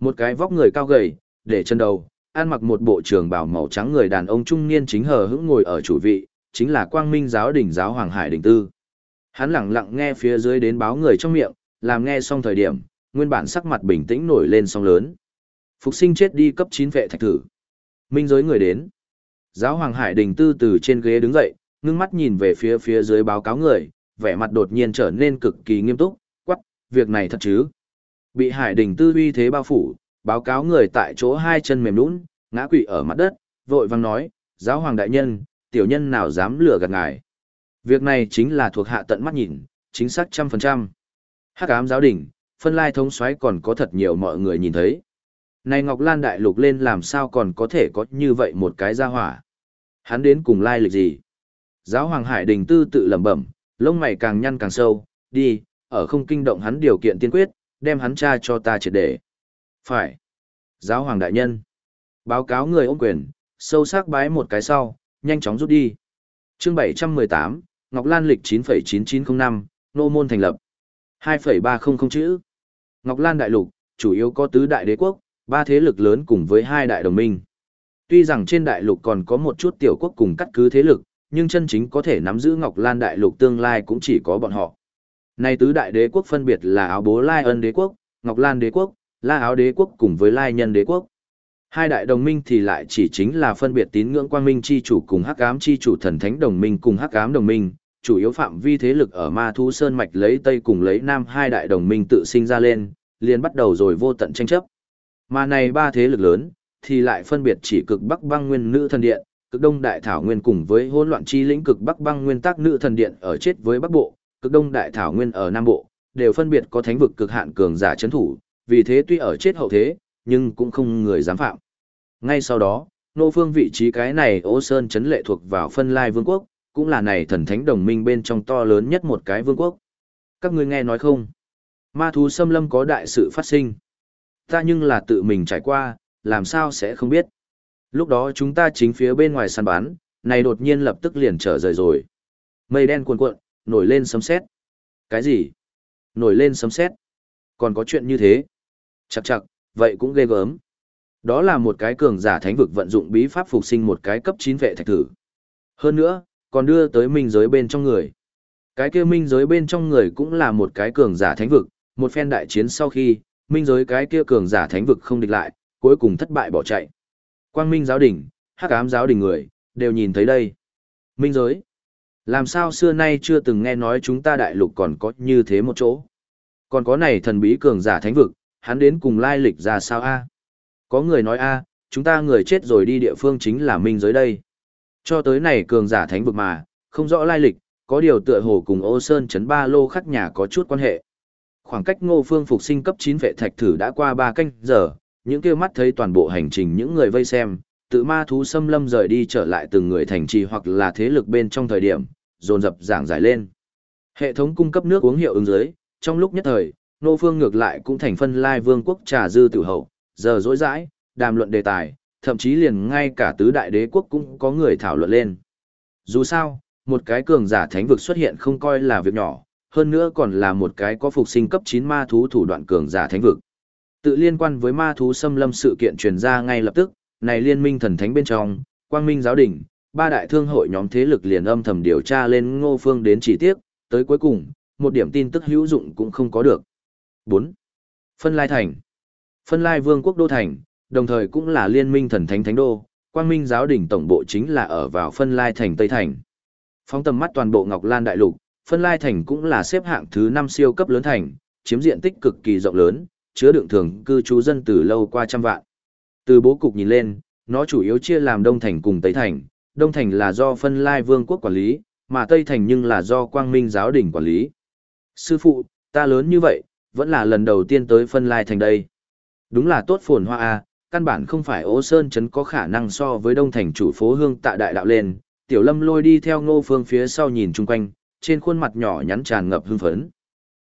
Một cái vóc người cao gầy, để chân đầu, ăn mặc một bộ trường bào màu trắng người đàn ông trung niên chính hờ hững ngồi ở chủ vị, chính là Quang Minh giáo đỉnh giáo Hoàng Hải Đình Tư. Hắn lặng lặng nghe phía dưới đến báo người trong miệng, làm nghe xong thời điểm, nguyên bản sắc mặt bình tĩnh nổi lên song lớn. Phục sinh chết đi cấp 9 vệ thạch thử. Minh giới người đến. Giáo Hoàng Hải Đình Tư từ trên ghế đứng dậy, ngưng mắt nhìn về phía phía dưới báo cáo người, vẻ mặt đột nhiên trở nên cực kỳ nghiêm túc, quắc, việc này thật chứ. Bị Hải Đình Tư uy thế bao phủ, báo cáo người tại chỗ hai chân mềm lún, ngã quỵ ở mặt đất, vội vang nói, giáo hoàng đại nhân, tiểu nhân nào dám lừa gạt ngài. Việc này chính là thuộc hạ tận mắt nhìn, chính xác trăm phần trăm. Hắc ám giáo đỉnh, phân lai thống xoáy còn có thật nhiều mọi người nhìn thấy. Này Ngọc Lan đại lục lên làm sao còn có thể có như vậy một cái gia hỏa. Hắn đến cùng lai lịch gì? Giáo hoàng Hải Đình Tư tự lẩm bẩm, lông mày càng nhăn càng sâu, đi, ở không kinh động hắn điều kiện tiên quyết, đem hắn tra cho ta triệt để. Phải. Giáo hoàng đại nhân. Báo cáo người ôm quyền, sâu sắc bái một cái sau, nhanh chóng rút đi. Chương 718, Ngọc Lan lịch 9,9905, nô môn thành lập. 2,300 chữ. Ngọc Lan đại lục, chủ yếu có tứ đại đế quốc, ba thế lực lớn cùng với hai đại đồng minh. Tuy rằng trên đại lục còn có một chút tiểu quốc cùng cắt cứ thế lực, nhưng chân chính có thể nắm giữ Ngọc Lan đại lục tương lai cũng chỉ có bọn họ. Nay tứ đại đế quốc phân biệt là áo bố Lai ân đế quốc, Ngọc Lan đế quốc, La áo đế quốc cùng với Lai nhân đế quốc. Hai đại đồng minh thì lại chỉ chính là phân biệt tín ngưỡng quang minh chi chủ cùng hắc ám chi chủ thần thánh đồng minh cùng hắc ám đồng minh, chủ yếu phạm vi thế lực ở ma thu sơn mạch lấy tây cùng lấy nam hai đại đồng minh tự sinh ra lên, liền bắt đầu rồi vô tận tranh chấp. Mà này ba thế lực lớn, thì lại phân biệt chỉ cực bắc băng nguyên nữ thần điện, cực đông đại thảo nguyên cùng với hỗn loạn chi lĩnh cực bắc băng nguyên tác nữ thần điện ở chết với bắc bộ, cực đông đại thảo nguyên ở nam bộ, đều phân biệt có thánh vực cực hạn cường giả chấn thủ, vì thế tuy ở chết hậu thế, nhưng cũng không người dám phạm. Ngay sau đó, nô phương vị trí cái này ô sơn chấn lệ thuộc vào phân lai vương quốc, cũng là này thần thánh đồng minh bên trong to lớn nhất một cái vương quốc. Các ngươi nghe nói không? Ma thú xâm lâm có đại sự phát sinh. Ta nhưng là tự mình trải qua, làm sao sẽ không biết. Lúc đó chúng ta chính phía bên ngoài săn bán, này đột nhiên lập tức liền trở rời rồi. Mây đen cuồn cuộn, nổi lên sấm sét. Cái gì? Nổi lên sấm sét? Còn có chuyện như thế? Chặt chặt, vậy cũng ghê gớm. Đó là một cái cường giả thánh vực vận dụng bí pháp phục sinh một cái cấp 9 vệ thạch tử. Hơn nữa, còn đưa tới minh giới bên trong người. Cái kia minh giới bên trong người cũng là một cái cường giả thánh vực, một phen đại chiến sau khi, minh giới cái kia cường giả thánh vực không địch lại, cuối cùng thất bại bỏ chạy. Quang minh giáo đỉnh, hắc ám giáo đỉnh người, đều nhìn thấy đây. Minh giới. Làm sao xưa nay chưa từng nghe nói chúng ta đại lục còn có như thế một chỗ. Còn có này thần bí cường giả thánh vực, hắn đến cùng lai lịch ra sao a? Có người nói a, chúng ta người chết rồi đi địa phương chính là minh giới đây. Cho tới này cường giả thánh vực mà, không rõ lai lịch, có điều tựa hồ cùng ô sơn chấn ba lô khắc nhà có chút quan hệ. Khoảng cách ngô phương phục sinh cấp 9 vệ thạch thử đã qua 3 canh giờ, những kia mắt thấy toàn bộ hành trình những người vây xem, tự ma thú xâm lâm rời đi trở lại từng người thành trì hoặc là thế lực bên trong thời điểm, dồn dập giảng giải lên. Hệ thống cung cấp nước uống hiệu ứng dưới, trong lúc nhất thời, nô phương ngược lại cũng thành phân lai vương quốc trà dư Tử hậu, giờ dối dãi, đàm luận đề tài, thậm chí liền ngay cả tứ đại đế quốc cũng có người thảo luận lên. Dù sao, một cái cường giả thánh vực xuất hiện không coi là việc nhỏ, hơn nữa còn là một cái có phục sinh cấp 9 ma thú thủ đoạn cường giả thánh vực. Tự liên quan với ma thú xâm lâm sự kiện truyền ra ngay lập tức, này liên minh thần thánh bên trong, quang minh giáo đình ba đại thương hội nhóm thế lực liền âm thầm điều tra lên ngô phương đến chỉ tiếc, tới cuối cùng, một điểm tin tức hữu dụng cũng không có được. 4. Phân Lai Thành Phân Lai Vương quốc Đô Thành, đồng thời cũng là liên minh thần thánh thánh đô, quang minh giáo đỉnh tổng bộ chính là ở vào Phân Lai Thành Tây Thành. Phóng tầm mắt toàn bộ Ngọc Lan Đại Lục, Phân Lai Thành cũng là xếp hạng thứ 5 siêu cấp lớn thành, chiếm diện tích cực kỳ rộng lớn, chứa đựng thường cư trú dân từ lâu qua trăm vạn. Từ bố cục nhìn lên, nó chủ yếu chia làm Đông Thành cùng Tây Thành, Đông Thành là do phân lai vương quốc quản lý, mà Tây Thành nhưng là do quang minh giáo đỉnh quản lý. Sư phụ, ta lớn như vậy, vẫn là lần đầu tiên tới phân lai thành đây. Đúng là tốt phồn hoa a, căn bản không phải Ô Sơn Trấn có khả năng so với đông thành chủ phố hương tạ đại đạo lên, tiểu lâm lôi đi theo ngô phương phía sau nhìn chung quanh, trên khuôn mặt nhỏ nhắn tràn ngập hưng phấn.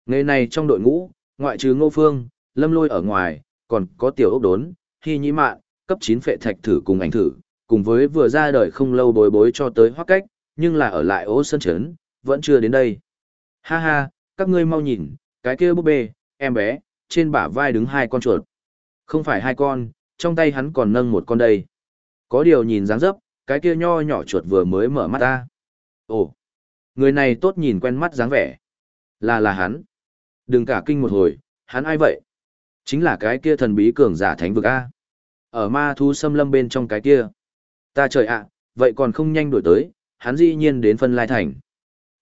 Ngày này trong đội ngũ, ngoại trừ ngô phương, lâm lôi ở ngoài, còn có tiểu ốc đốn, hy nhĩ mạn, cấp 9 phệ thạch thử cùng ảnh thử, cùng với vừa ra đời không lâu bối bối cho tới hoác cách, nhưng là ở lại Ô Sơn Trấn, vẫn chưa đến đây. Ha ha, các ngươi mau nhìn, cái kia búp bê, em bé, trên bả vai đứng hai con chuột. Không phải hai con, trong tay hắn còn nâng một con đây. Có điều nhìn dáng dấp, cái kia nho nhỏ chuột vừa mới mở mắt ta. Ồ, người này tốt nhìn quen mắt dáng vẻ. Là là hắn. Đừng cả kinh một hồi, hắn ai vậy? Chính là cái kia thần bí cường giả thánh vực A. Ở ma thu xâm lâm bên trong cái kia. Ta trời ạ, vậy còn không nhanh đổi tới, hắn dĩ nhiên đến phân lai thành.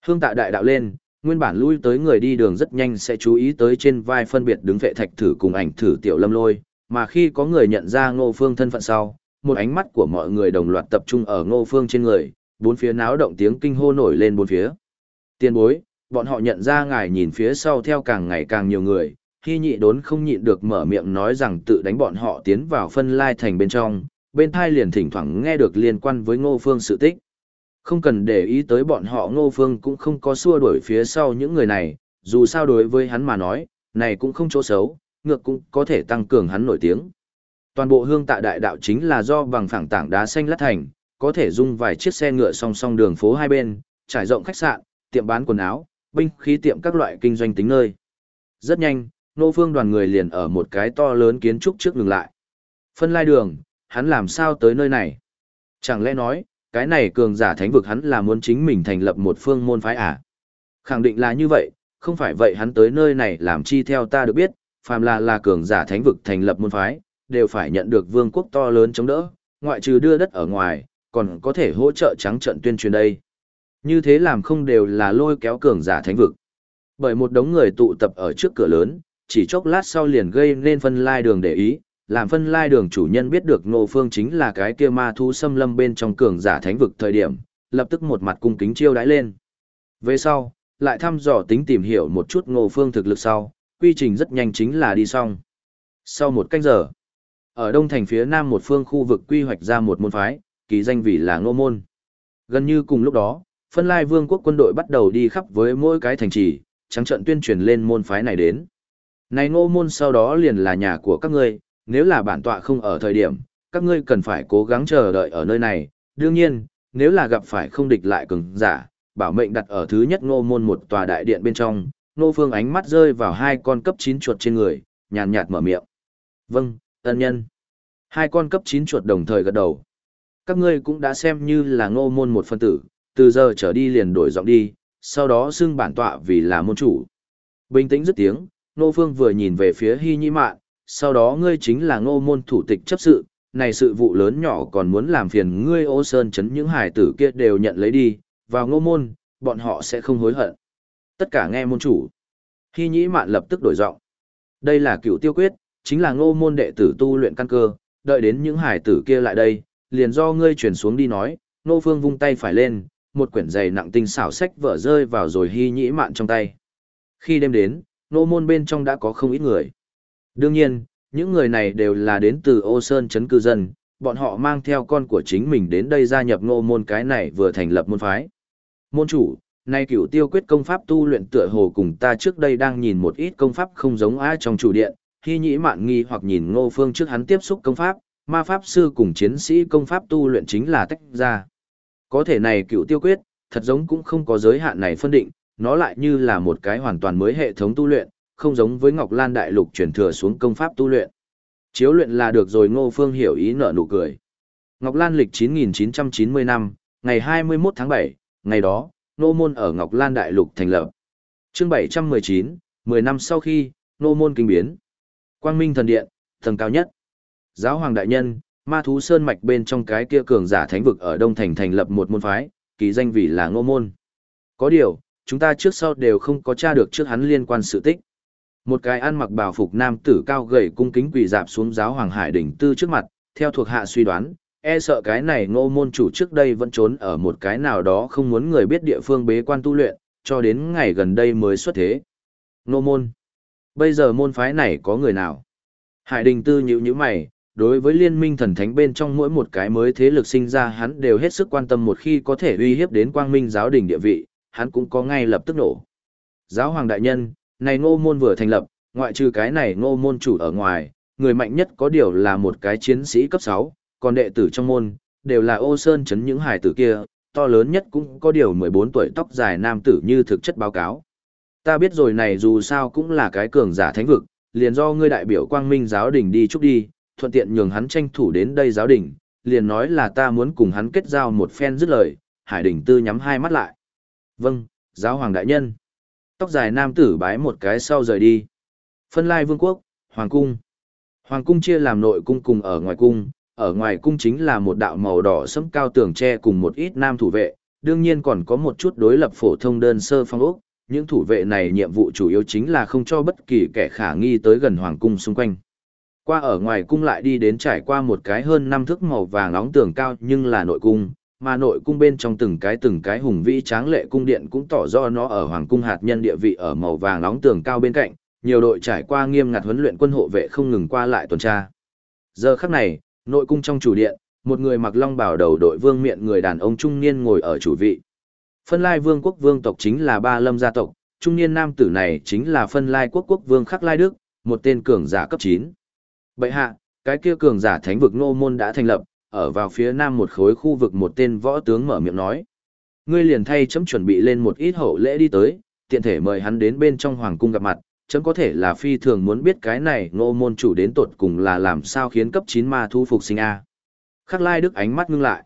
Hương tạ đại đạo lên, nguyên bản lui tới người đi đường rất nhanh sẽ chú ý tới trên vai phân biệt đứng vệ thạch thử cùng ảnh thử tiểu lâm lôi, mà khi có người nhận ra ngô phương thân phận sau, một ánh mắt của mọi người đồng loạt tập trung ở ngô phương trên người, bốn phía náo động tiếng kinh hô nổi lên bốn phía. Tiên bối, bọn họ nhận ra ngài nhìn phía sau theo càng ngày càng nhiều người, khi nhị đốn không nhịn được mở miệng nói rằng tự đánh bọn họ tiến vào phân lai thành bên trong, bên thai liền thỉnh thoảng nghe được liên quan với ngô phương sự tích. Không cần để ý tới bọn họ ngô phương cũng không có xua đuổi phía sau những người này, dù sao đối với hắn mà nói, này cũng không chỗ xấu, ngược cũng có thể tăng cường hắn nổi tiếng. Toàn bộ hương tạ đại đạo chính là do bằng phẳng tảng đá xanh lát thành, có thể dung vài chiếc xe ngựa song song đường phố hai bên, trải rộng khách sạn, tiệm bán quần áo, binh khí tiệm các loại kinh doanh tính nơi. Rất nhanh, nô phương đoàn người liền ở một cái to lớn kiến trúc trước ngừng lại. Phân lai đường, hắn làm sao tới nơi này? Chẳng lẽ nói, cái này cường giả thánh vực hắn là muốn chính mình thành lập một phương môn phái à? Khẳng định là như vậy, không phải vậy hắn tới nơi này làm chi theo ta được biết, phàm là là cường giả thánh vực thành lập môn phái, đều phải nhận được vương quốc to lớn chống đỡ, ngoại trừ đưa đất ở ngoài, còn có thể hỗ trợ trắng trận tuyên truyền đây. Như thế làm không đều là lôi kéo cường giả thánh vực. Bởi một đống người tụ tập ở trước cửa lớn, chỉ chốc lát sau liền gây nên phân lai đường để ý, làm phân lai đường chủ nhân biết được Ngô Phương chính là cái kia ma thú xâm lâm bên trong cường giả thánh vực thời điểm, lập tức một mặt cung kính chiêu đãi lên. Về sau, lại thăm dò tính tìm hiểu một chút Ngô Phương thực lực sau, quy trình rất nhanh chính là đi xong. Sau một canh giờ, ở đông thành phía nam một phương khu vực quy hoạch ra một môn phái, kỳ danh vì là Ngô Môn. Gần như cùng lúc đó, phân lai vương quốc quân đội bắt đầu đi khắp với mỗi cái thành trì, trắng trận tuyên truyền lên môn phái này đến. Này Ngô Môn sau đó liền là nhà của các ngươi, nếu là bản tọa không ở thời điểm, các ngươi cần phải cố gắng chờ đợi ở nơi này. Đương nhiên, nếu là gặp phải không địch lại cường giả, bảo mệnh đặt ở thứ nhất ngô môn một tòa đại điện bên trong, Ngô Phương ánh mắt rơi vào hai con cấp 9 chuột trên người, nhàn nhạt mở miệng. Vâng, ân nhân. Hai con cấp 9 chuột đồng thời gật đầu. Các ngươi cũng đã xem như là ngô môn một phân tử, từ giờ trở đi liền đổi giọng đi, sau đó xưng bản tọa vì là môn chủ. Bình tĩnh dứt tiếng, Ngô Phương vừa nhìn về phía Hy Nhĩ Mạn, sau đó ngươi chính là ngô môn thủ tịch chấp sự, này sự vụ lớn nhỏ còn muốn làm phiền ngươi ô sơn chấn những hải tử kia đều nhận lấy đi, vào ngô môn, bọn họ sẽ không hối hận. Tất cả nghe môn chủ. Hy nhĩ mạn lập tức đổi giọng. Đây là cựu tiêu quyết, chính là ngô môn đệ tử tu luyện căn cơ, đợi đến những hải tử kia lại đây, liền do ngươi chuyển xuống đi nói, nô phương vung tay phải lên, một quyển dày nặng tinh xảo sách vở rơi vào rồi hy nhĩ mạn trong tay. Khi đêm đến, nô môn bên trong đã có không ít người. Đương nhiên, những người này đều là đến từ ô sơn chấn cư dân, bọn họ mang theo con của chính mình đến đây gia nhập ngô môn cái này vừa thành lập môn phái. Môn chủ, nay cửu tiêu quyết công pháp tu luyện tựa hồ cùng ta trước đây đang nhìn một ít công pháp không giống ai trong chủ điện, khi nhĩ mạn nghi hoặc nhìn ngô phương trước hắn tiếp xúc công pháp, ma pháp sư cùng chiến sĩ công pháp tu luyện chính là tách ra. Có thể này cửu tiêu quyết, thật giống cũng không có giới hạn này phân định, nó lại như là một cái hoàn toàn mới hệ thống tu luyện, không giống với Ngọc Lan Đại Lục chuyển thừa xuống công pháp tu luyện. Chiếu luyện là được rồi Ngô Phương hiểu ý nở nụ cười. Ngọc Lan lịch 9990 năm, ngày 21 tháng 7, ngày đó, Nô Môn ở Ngọc Lan Đại Lục thành lập. chương 719, 10 năm sau khi, Nô Môn kinh biến. Quang Minh Thần Điện, tầng cao nhất. Giáo Hoàng Đại Nhân, ma thú sơn mạch bên trong cái kia cường giả thánh vực ở Đông Thành thành lập một môn phái, kỳ danh vì là Ngô Môn. Có điều, chúng ta trước sau đều không có tra được trước hắn liên quan sự tích. Một cái ăn mặc bào phục nam tử cao gầy cung kính quỳ dạp xuống giáo hoàng hải đỉnh tư trước mặt, theo thuộc hạ suy đoán, e sợ cái này ngô môn chủ trước đây vẫn trốn ở một cái nào đó không muốn người biết địa phương bế quan tu luyện, cho đến ngày gần đây mới xuất thế. Ngô môn. Bây giờ môn phái này có người nào? Hải đình tư nhữ nhữ mày, đối với liên minh thần thánh bên trong mỗi một cái mới thế lực sinh ra hắn đều hết sức quan tâm một khi có thể uy hiếp đến quang minh giáo đình địa vị, hắn cũng có ngay lập tức nổ. Giáo hoàng đại nhân, này ngô môn vừa thành lập, ngoại trừ cái này ngô môn chủ ở ngoài, người mạnh nhất có điều là một cái chiến sĩ cấp 6, còn đệ tử trong môn, đều là ô sơn chấn những hải tử kia, to lớn nhất cũng có điều 14 tuổi tóc dài nam tử như thực chất báo cáo. Ta biết rồi này dù sao cũng là cái cường giả thánh vực, liền do ngươi đại biểu quang minh giáo đình đi chúc đi, thuận tiện nhường hắn tranh thủ đến đây giáo đình, liền nói là ta muốn cùng hắn kết giao một phen dứt lời, hải đỉnh tư nhắm hai mắt lại. Vâng, giáo hoàng đại nhân. Tóc dài nam tử bái một cái sau rời đi. Phân lai vương quốc, hoàng cung. Hoàng cung chia làm nội cung cùng ở ngoài cung, ở ngoài cung chính là một đạo màu đỏ sẫm cao tường tre cùng một ít nam thủ vệ, đương nhiên còn có một chút đối lập phổ thông đơn sơ phong ốc, những thủ vệ này nhiệm vụ chủ yếu chính là không cho bất kỳ kẻ khả nghi tới gần hoàng cung xung quanh. Qua ở ngoài cung lại đi đến trải qua một cái hơn năm thước màu vàng nóng tường cao nhưng là nội cung, mà nội cung bên trong từng cái từng cái hùng vĩ tráng lệ cung điện cũng tỏ rõ nó ở hoàng cung hạt nhân địa vị ở màu vàng nóng tường cao bên cạnh, nhiều đội trải qua nghiêm ngặt huấn luyện quân hộ vệ không ngừng qua lại tuần tra. Giờ khắc này, nội cung trong chủ điện, một người mặc long bào đầu đội vương miện người đàn ông trung niên ngồi ở chủ vị. Phân lai vương quốc vương tộc chính là ba lâm gia tộc, trung niên nam tử này chính là phân lai quốc quốc vương khắc lai đức, một tên cường giả cấp 9. Bệ hạ, cái kia cường giả thánh vực nô môn đã thành lập, ở vào phía nam một khối khu vực một tên võ tướng mở miệng nói. Ngươi liền thay chấm chuẩn bị lên một ít hậu lễ đi tới, tiện thể mời hắn đến bên trong hoàng cung gặp mặt, chấm có thể là phi thường muốn biết cái này ngô môn chủ đến tột cùng là làm sao khiến cấp 9 ma thu phục sinh A. Khắc Lai Đức ánh mắt ngưng lại.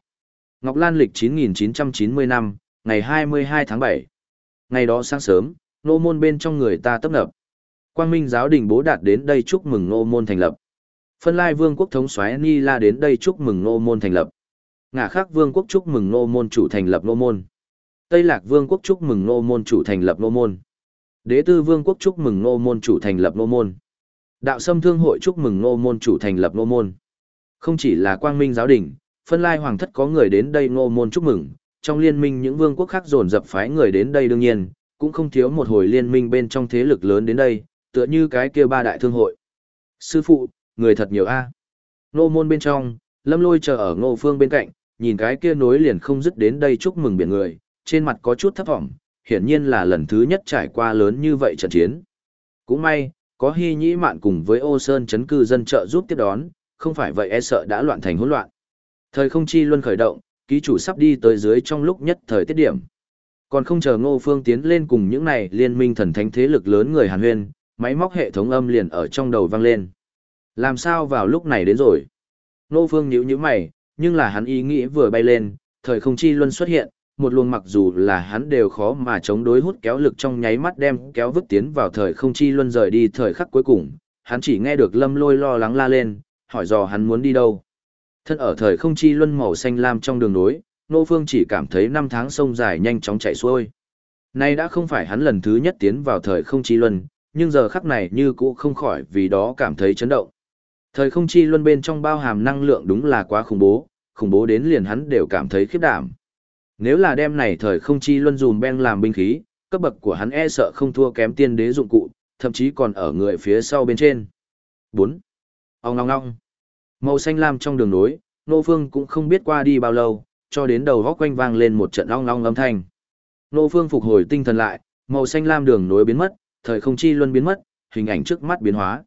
Ngọc Lan lịch 9990 năm, ngày 22 tháng 7. Ngày đó sáng sớm, ngô môn bên trong người ta tấp nập. Quang Minh giáo đình bố đạt đến đây chúc mừng ngô môn thành lập. Phân Lai Vương quốc thống soái Ni La đến đây chúc mừng ngô môn thành lập. Ngã khác Vương quốc chúc mừng ngô môn chủ thành lập ngô môn. Tây Lạc Vương quốc chúc mừng ngô môn chủ thành lập ngô môn. Đế tư vương quốc chúc mừng nô môn chủ thành lập nô môn. Đạo sâm thương hội chúc mừng nô môn chủ thành lập nô môn. Không chỉ là quang minh giáo đình, phân lai hoàng thất có người đến đây nô môn chúc mừng, trong liên minh những vương quốc khác dồn dập phái người đến đây đương nhiên, cũng không thiếu một hồi liên minh bên trong thế lực lớn đến đây, tựa như cái kia ba đại thương hội. Sư phụ, người thật nhiều a. Ngô môn bên trong, lâm lôi chờ ở ngô phương bên cạnh, nhìn cái kia nối liền không dứt đến đây chúc mừng biển người, trên mặt có chút thấp vọng, hiển nhiên là lần thứ nhất trải qua lớn như vậy trận chiến. Cũng may, có hy nhĩ mạn cùng với ô sơn chấn cư dân trợ giúp tiếp đón, không phải vậy e sợ đã loạn thành hỗn loạn. Thời không chi luân khởi động, ký chủ sắp đi tới dưới trong lúc nhất thời tiết điểm. Còn không chờ ngô phương tiến lên cùng những này liên minh thần thánh thế lực lớn người hàn huyên, máy móc hệ thống âm liền ở trong đầu vang lên. Làm sao vào lúc này đến rồi? Nô phương nhíu nhíu mày, nhưng là hắn ý nghĩ vừa bay lên, thời không chi luân xuất hiện, một luồng mặc dù là hắn đều khó mà chống đối hút kéo lực trong nháy mắt đem kéo vứt tiến vào thời không chi luân rời đi thời khắc cuối cùng, hắn chỉ nghe được lâm lôi lo lắng la lên, hỏi dò hắn muốn đi đâu. Thân ở thời không chi luân màu xanh lam trong đường nối, Nô Phương chỉ cảm thấy năm tháng sông dài nhanh chóng chạy xuôi. Nay đã không phải hắn lần thứ nhất tiến vào thời không chi luân, nhưng giờ khắc này như cũ không khỏi vì đó cảm thấy chấn động. Thời không chi luân bên trong bao hàm năng lượng đúng là quá khủng bố, khủng bố đến liền hắn đều cảm thấy khiếp đảm. Nếu là đem này thời không chi luân dùm ben làm binh khí, cấp bậc của hắn e sợ không thua kém tiên đế dụng cụ, thậm chí còn ở người phía sau bên trên. 4. Ông ngong ngong. Màu xanh lam trong đường nối, Nô Phương cũng không biết qua đi bao lâu, cho đến đầu góc quanh vang lên một trận ong ong âm thanh. Nô Phương phục hồi tinh thần lại, màu xanh lam đường nối biến mất, thời không chi luân biến mất, hình ảnh trước mắt biến hóa.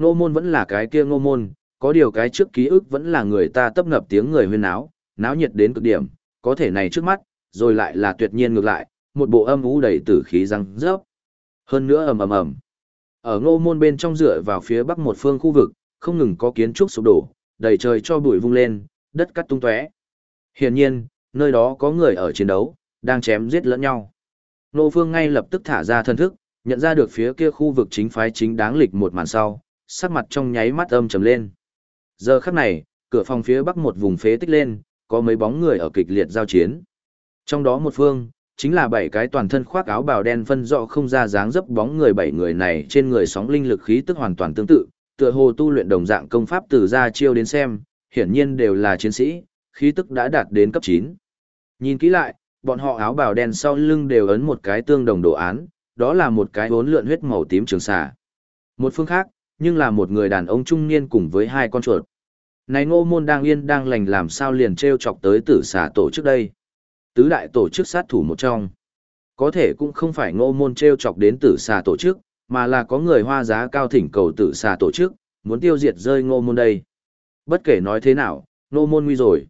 Nô môn vẫn là cái kia ngô môn, có điều cái trước ký ức vẫn là người ta tấp ngập tiếng người huyên náo, náo nhiệt đến cực điểm, có thể này trước mắt, rồi lại là tuyệt nhiên ngược lại, một bộ âm u đầy tử khí răng rớp. Hơn nữa ầm ầm ầm. Ở ngô môn bên trong dựa vào phía bắc một phương khu vực, không ngừng có kiến trúc sụp đổ, đầy trời cho bụi vung lên, đất cắt tung tóe. Hiển nhiên, nơi đó có người ở chiến đấu, đang chém giết lẫn nhau. Nô Phương ngay lập tức thả ra thân thức, nhận ra được phía kia khu vực chính phái chính đáng lịch một màn sau, sắc mặt trong nháy mắt âm trầm lên. Giờ khắc này, cửa phòng phía bắc một vùng phế tích lên, có mấy bóng người ở kịch liệt giao chiến. Trong đó một phương, chính là bảy cái toàn thân khoác áo bào đen phân rõ không ra dáng dấp bóng người bảy người này trên người sóng linh lực khí tức hoàn toàn tương tự, tựa hồ tu luyện đồng dạng công pháp từ ra chiêu đến xem, hiển nhiên đều là chiến sĩ, khí tức đã đạt đến cấp 9. Nhìn kỹ lại, bọn họ áo bào đen sau lưng đều ấn một cái tương đồng đồ án, đó là một cái bốn lượn huyết màu tím trường xà. Một phương khác, nhưng là một người đàn ông trung niên cùng với hai con chuột. Này ngô môn đang yên đang lành làm sao liền treo chọc tới tử xà tổ chức đây. Tứ đại tổ chức sát thủ một trong. Có thể cũng không phải ngô môn treo chọc đến tử xà tổ chức, mà là có người hoa giá cao thỉnh cầu tử xà tổ chức, muốn tiêu diệt rơi ngô môn đây. Bất kể nói thế nào, ngô môn nguy rồi.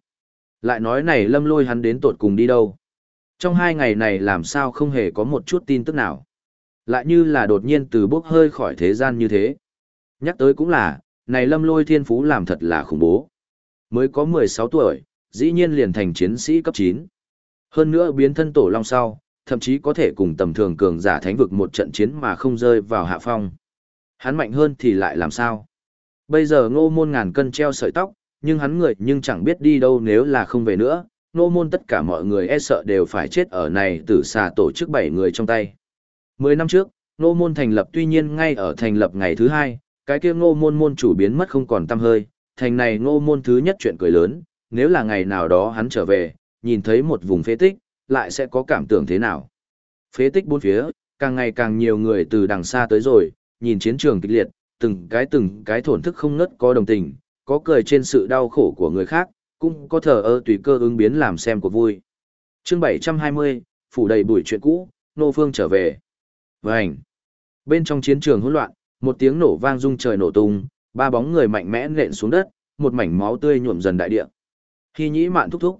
Lại nói này lâm lôi hắn đến tột cùng đi đâu. Trong hai ngày này làm sao không hề có một chút tin tức nào. Lại như là đột nhiên từ bốc hơi khỏi thế gian như thế. Nhắc tới cũng là, này lâm lôi thiên phú làm thật là khủng bố. Mới có 16 tuổi, dĩ nhiên liền thành chiến sĩ cấp 9. Hơn nữa biến thân tổ long sau, thậm chí có thể cùng tầm thường cường giả thánh vực một trận chiến mà không rơi vào hạ phong. Hắn mạnh hơn thì lại làm sao? Bây giờ ngô môn ngàn cân treo sợi tóc, nhưng hắn người nhưng chẳng biết đi đâu nếu là không về nữa, ngô môn tất cả mọi người e sợ đều phải chết ở này tử xà tổ chức bảy người trong tay. Mười năm trước, ngô môn thành lập tuy nhiên ngay ở thành lập ngày thứ hai, cái kia ngô môn môn chủ biến mất không còn tăm hơi, thành này ngô môn thứ nhất chuyện cười lớn, nếu là ngày nào đó hắn trở về, nhìn thấy một vùng phế tích, lại sẽ có cảm tưởng thế nào. Phế tích bốn phía, càng ngày càng nhiều người từ đằng xa tới rồi, nhìn chiến trường kịch liệt, từng cái từng cái thổn thức không ngớt có đồng tình, có cười trên sự đau khổ của người khác, cũng có thờ ơ tùy cơ ứng biến làm xem của vui. Chương 720, phủ đầy bụi chuyện cũ, nô phương trở về. Vành. Bên trong chiến trường hỗn loạn, một tiếng nổ vang rung trời nổ tung, ba bóng người mạnh mẽ nện xuống đất, một mảnh máu tươi nhuộm dần đại địa. Khi nhĩ mạn thúc thúc.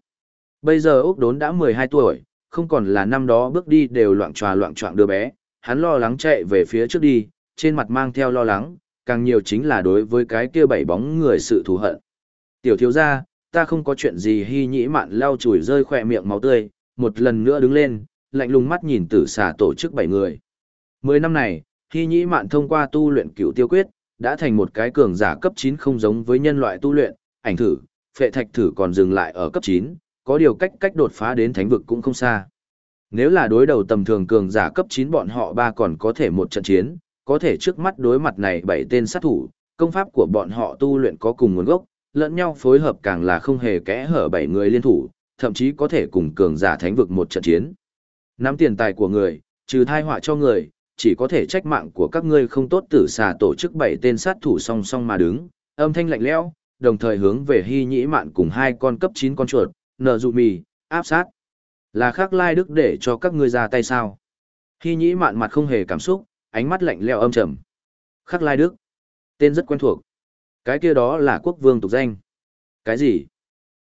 Bây giờ Úc Đốn đã 12 tuổi, không còn là năm đó bước đi đều loạn tròa loạn trọng đứa bé, hắn lo lắng chạy về phía trước đi, trên mặt mang theo lo lắng, càng nhiều chính là đối với cái kia bảy bóng người sự thù hận. Tiểu thiếu gia, ta không có chuyện gì hy nhĩ mạn lau chùi rơi khỏe miệng máu tươi, một lần nữa đứng lên, lạnh lùng mắt nhìn tử xà tổ chức bảy người. Mười năm này, hy nhĩ mạn thông qua tu luyện cửu tiêu quyết, đã thành một cái cường giả cấp 9 không giống với nhân loại tu luyện, ảnh thử, phệ thạch thử còn dừng lại ở cấp 9, có điều cách cách đột phá đến thánh vực cũng không xa. Nếu là đối đầu tầm thường cường giả cấp 9 bọn họ ba còn có thể một trận chiến, có thể trước mắt đối mặt này bảy tên sát thủ, công pháp của bọn họ tu luyện có cùng nguồn gốc, lẫn nhau phối hợp càng là không hề kẽ hở bảy người liên thủ, thậm chí có thể cùng cường giả thánh vực một trận chiến. Nắm tiền tài của người, trừ thai họa cho người, chỉ có thể trách mạng của các ngươi không tốt tử xà tổ chức bảy tên sát thủ song song mà đứng, âm thanh lạnh lẽo, đồng thời hướng về Hy Nhĩ Mạn cùng hai con cấp 9 con chuột, nợ dụ mì, áp sát. Là khác lai đức để cho các ngươi ra tay sao? Hy Nhĩ Mạn mặt không hề cảm xúc, ánh mắt lạnh lẽo âm trầm. Khắc Lai Đức. Tên rất quen thuộc. Cái kia đó là quốc vương tục danh. Cái gì?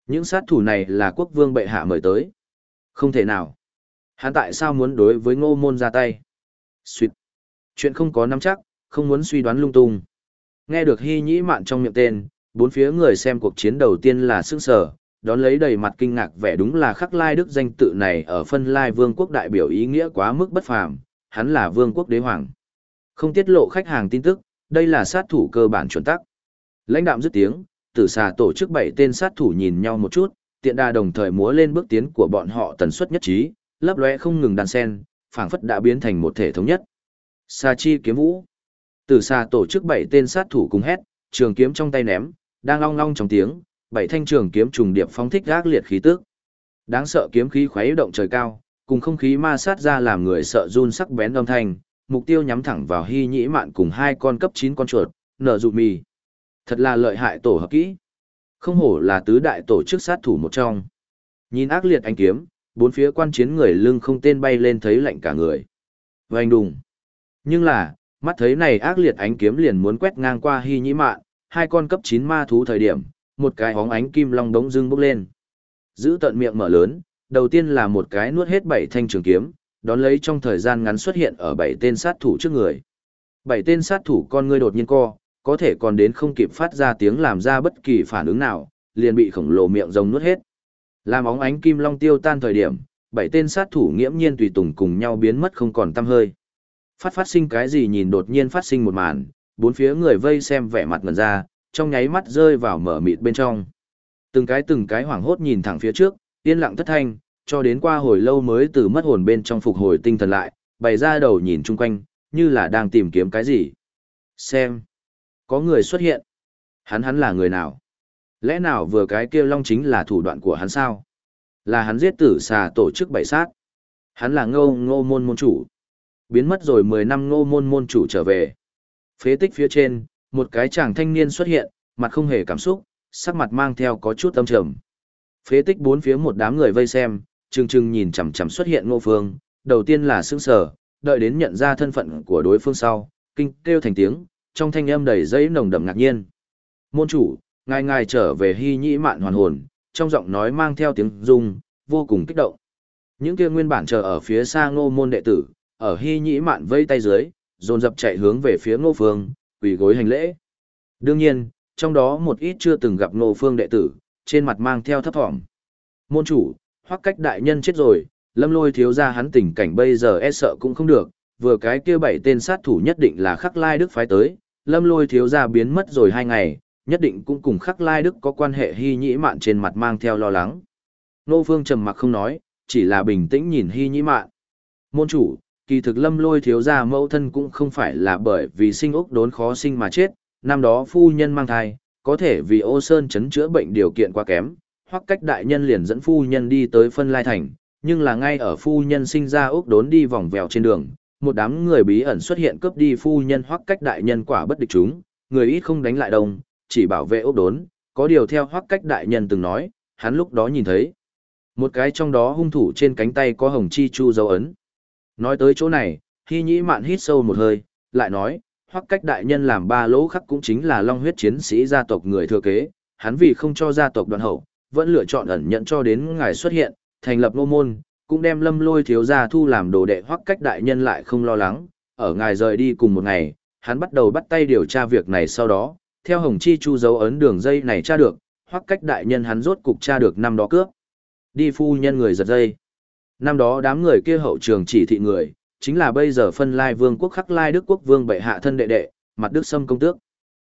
Những sát thủ này là quốc vương bệ hạ mời tới. Không thể nào. Hắn tại sao muốn đối với ngô môn ra tay? Xuyệt. Chuyện không có nắm chắc, không muốn suy đoán lung tung. Nghe được hy nhĩ mạn trong miệng tên, bốn phía người xem cuộc chiến đầu tiên là sức sở, đón lấy đầy mặt kinh ngạc vẻ đúng là khắc lai đức danh tự này ở phân lai vương quốc đại biểu ý nghĩa quá mức bất phàm, hắn là vương quốc đế hoàng. Không tiết lộ khách hàng tin tức, đây là sát thủ cơ bản chuẩn tắc. Lãnh đạm dứt tiếng, tử xà tổ chức bảy tên sát thủ nhìn nhau một chút, tiện đa đồng thời múa lên bước tiến của bọn họ tần suất nhất trí, lấp lóe không ngừng đàn sen, phảng phất đã biến thành một thể thống nhất. Sa chi kiếm vũ. từ xa tổ chức bảy tên sát thủ cùng hét, trường kiếm trong tay ném, đang long long trong tiếng, bảy thanh trường kiếm trùng điệp phóng thích gác liệt khí tức. Đáng sợ kiếm khí khuấy động trời cao, cùng không khí ma sát ra làm người sợ run sắc bén âm thanh, mục tiêu nhắm thẳng vào hy nhĩ mạn cùng hai con cấp 9 con chuột, nở dụ mì. Thật là lợi hại tổ hợp kỹ. Không hổ là tứ đại tổ chức sát thủ một trong. Nhìn ác liệt anh kiếm, bốn phía quan chiến người lưng không tên bay lên thấy lạnh cả người. Vành đùng. Nhưng là, mắt thấy này ác liệt ánh kiếm liền muốn quét ngang qua hy nhĩ mạn, hai con cấp 9 ma thú thời điểm, một cái hóng ánh kim long đống dưng bốc lên. Giữ tận miệng mở lớn, đầu tiên là một cái nuốt hết bảy thanh trường kiếm, đón lấy trong thời gian ngắn xuất hiện ở bảy tên sát thủ trước người. Bảy tên sát thủ con ngươi đột nhiên co, có thể còn đến không kịp phát ra tiếng làm ra bất kỳ phản ứng nào, liền bị khổng lồ miệng rồng nuốt hết. Làm óng ánh kim long tiêu tan thời điểm, bảy tên sát thủ nghiễm nhiên tùy tùng cùng nhau biến mất không còn tăm hơi. Phát phát sinh cái gì nhìn đột nhiên phát sinh một màn, bốn phía người vây xem vẻ mặt ngần ra, trong nháy mắt rơi vào mở mịt bên trong. Từng cái từng cái hoảng hốt nhìn thẳng phía trước, yên lặng thất thanh, cho đến qua hồi lâu mới từ mất hồn bên trong phục hồi tinh thần lại, bày ra đầu nhìn chung quanh, như là đang tìm kiếm cái gì. Xem, có người xuất hiện. Hắn hắn là người nào? Lẽ nào vừa cái kia long chính là thủ đoạn của hắn sao? Là hắn giết tử xà tổ chức bảy sát. Hắn là ngô ngô môn môn chủ. Biến mất rồi 10 năm ngô môn môn chủ trở về. Phế tích phía trên, một cái chàng thanh niên xuất hiện, mặt không hề cảm xúc, sắc mặt mang theo có chút tâm trầm. Phế tích bốn phía một đám người vây xem, chừng chừng nhìn chằm chằm xuất hiện ngô phương, đầu tiên là sững sờ, đợi đến nhận ra thân phận của đối phương sau, kinh kêu thành tiếng, trong thanh âm đầy dây nồng đậm ngạc nhiên. Môn chủ, ngài ngài trở về hy nhĩ mạn hoàn hồn, trong giọng nói mang theo tiếng rung, vô cùng kích động. Những kia nguyên bản chờ ở phía xa ngô môn đệ tử, ở hy nhĩ mạn vây tay dưới, dồn dập chạy hướng về phía ngô phương, quỳ gối hành lễ. Đương nhiên, trong đó một ít chưa từng gặp ngô phương đệ tử, trên mặt mang theo thấp thỏm. Môn chủ, hoắc cách đại nhân chết rồi, lâm lôi thiếu ra hắn tình cảnh bây giờ e sợ cũng không được, vừa cái kia bảy tên sát thủ nhất định là khắc lai đức phái tới, lâm lôi thiếu ra biến mất rồi hai ngày, nhất định cũng cùng khắc lai đức có quan hệ hy nhĩ mạn trên mặt mang theo lo lắng. Nô Phương trầm mặc không nói, chỉ là bình tĩnh nhìn hy nhĩ mạn. Môn chủ, kỳ thực lâm lôi thiếu gia mẫu thân cũng không phải là bởi vì sinh ốc đốn khó sinh mà chết, năm đó phu nhân mang thai, có thể vì ô sơn chấn chữa bệnh điều kiện quá kém, hoặc cách đại nhân liền dẫn phu nhân đi tới phân lai thành, nhưng là ngay ở phu nhân sinh ra ốc đốn đi vòng vèo trên đường, một đám người bí ẩn xuất hiện cướp đi phu nhân hoặc cách đại nhân quả bất địch chúng, người ít không đánh lại đông, chỉ bảo vệ ốc đốn, có điều theo hoắc cách đại nhân từng nói, hắn lúc đó nhìn thấy. Một cái trong đó hung thủ trên cánh tay có hồng chi chu dấu ấn. Nói tới chỗ này, Hy Nhĩ Mạn hít sâu một hơi, lại nói, hoắc cách đại nhân làm ba lỗ khắc cũng chính là long huyết chiến sĩ gia tộc người thừa kế, hắn vì không cho gia tộc đoàn hậu, vẫn lựa chọn ẩn nhận cho đến ngài xuất hiện, thành lập nô môn, cũng đem lâm lôi thiếu gia thu làm đồ đệ hoắc cách đại nhân lại không lo lắng, ở ngài rời đi cùng một ngày, hắn bắt đầu bắt tay điều tra việc này sau đó, theo Hồng Chi Chu dấu ấn đường dây này tra được, hoặc cách đại nhân hắn rốt cục tra được năm đó cướp. Đi phu nhân người giật dây. Năm đó đám người kia hậu trường chỉ thị người, chính là bây giờ phân lai vương quốc khắc lai đức quốc vương bệ hạ thân đệ đệ, mặt đức sâm công tước.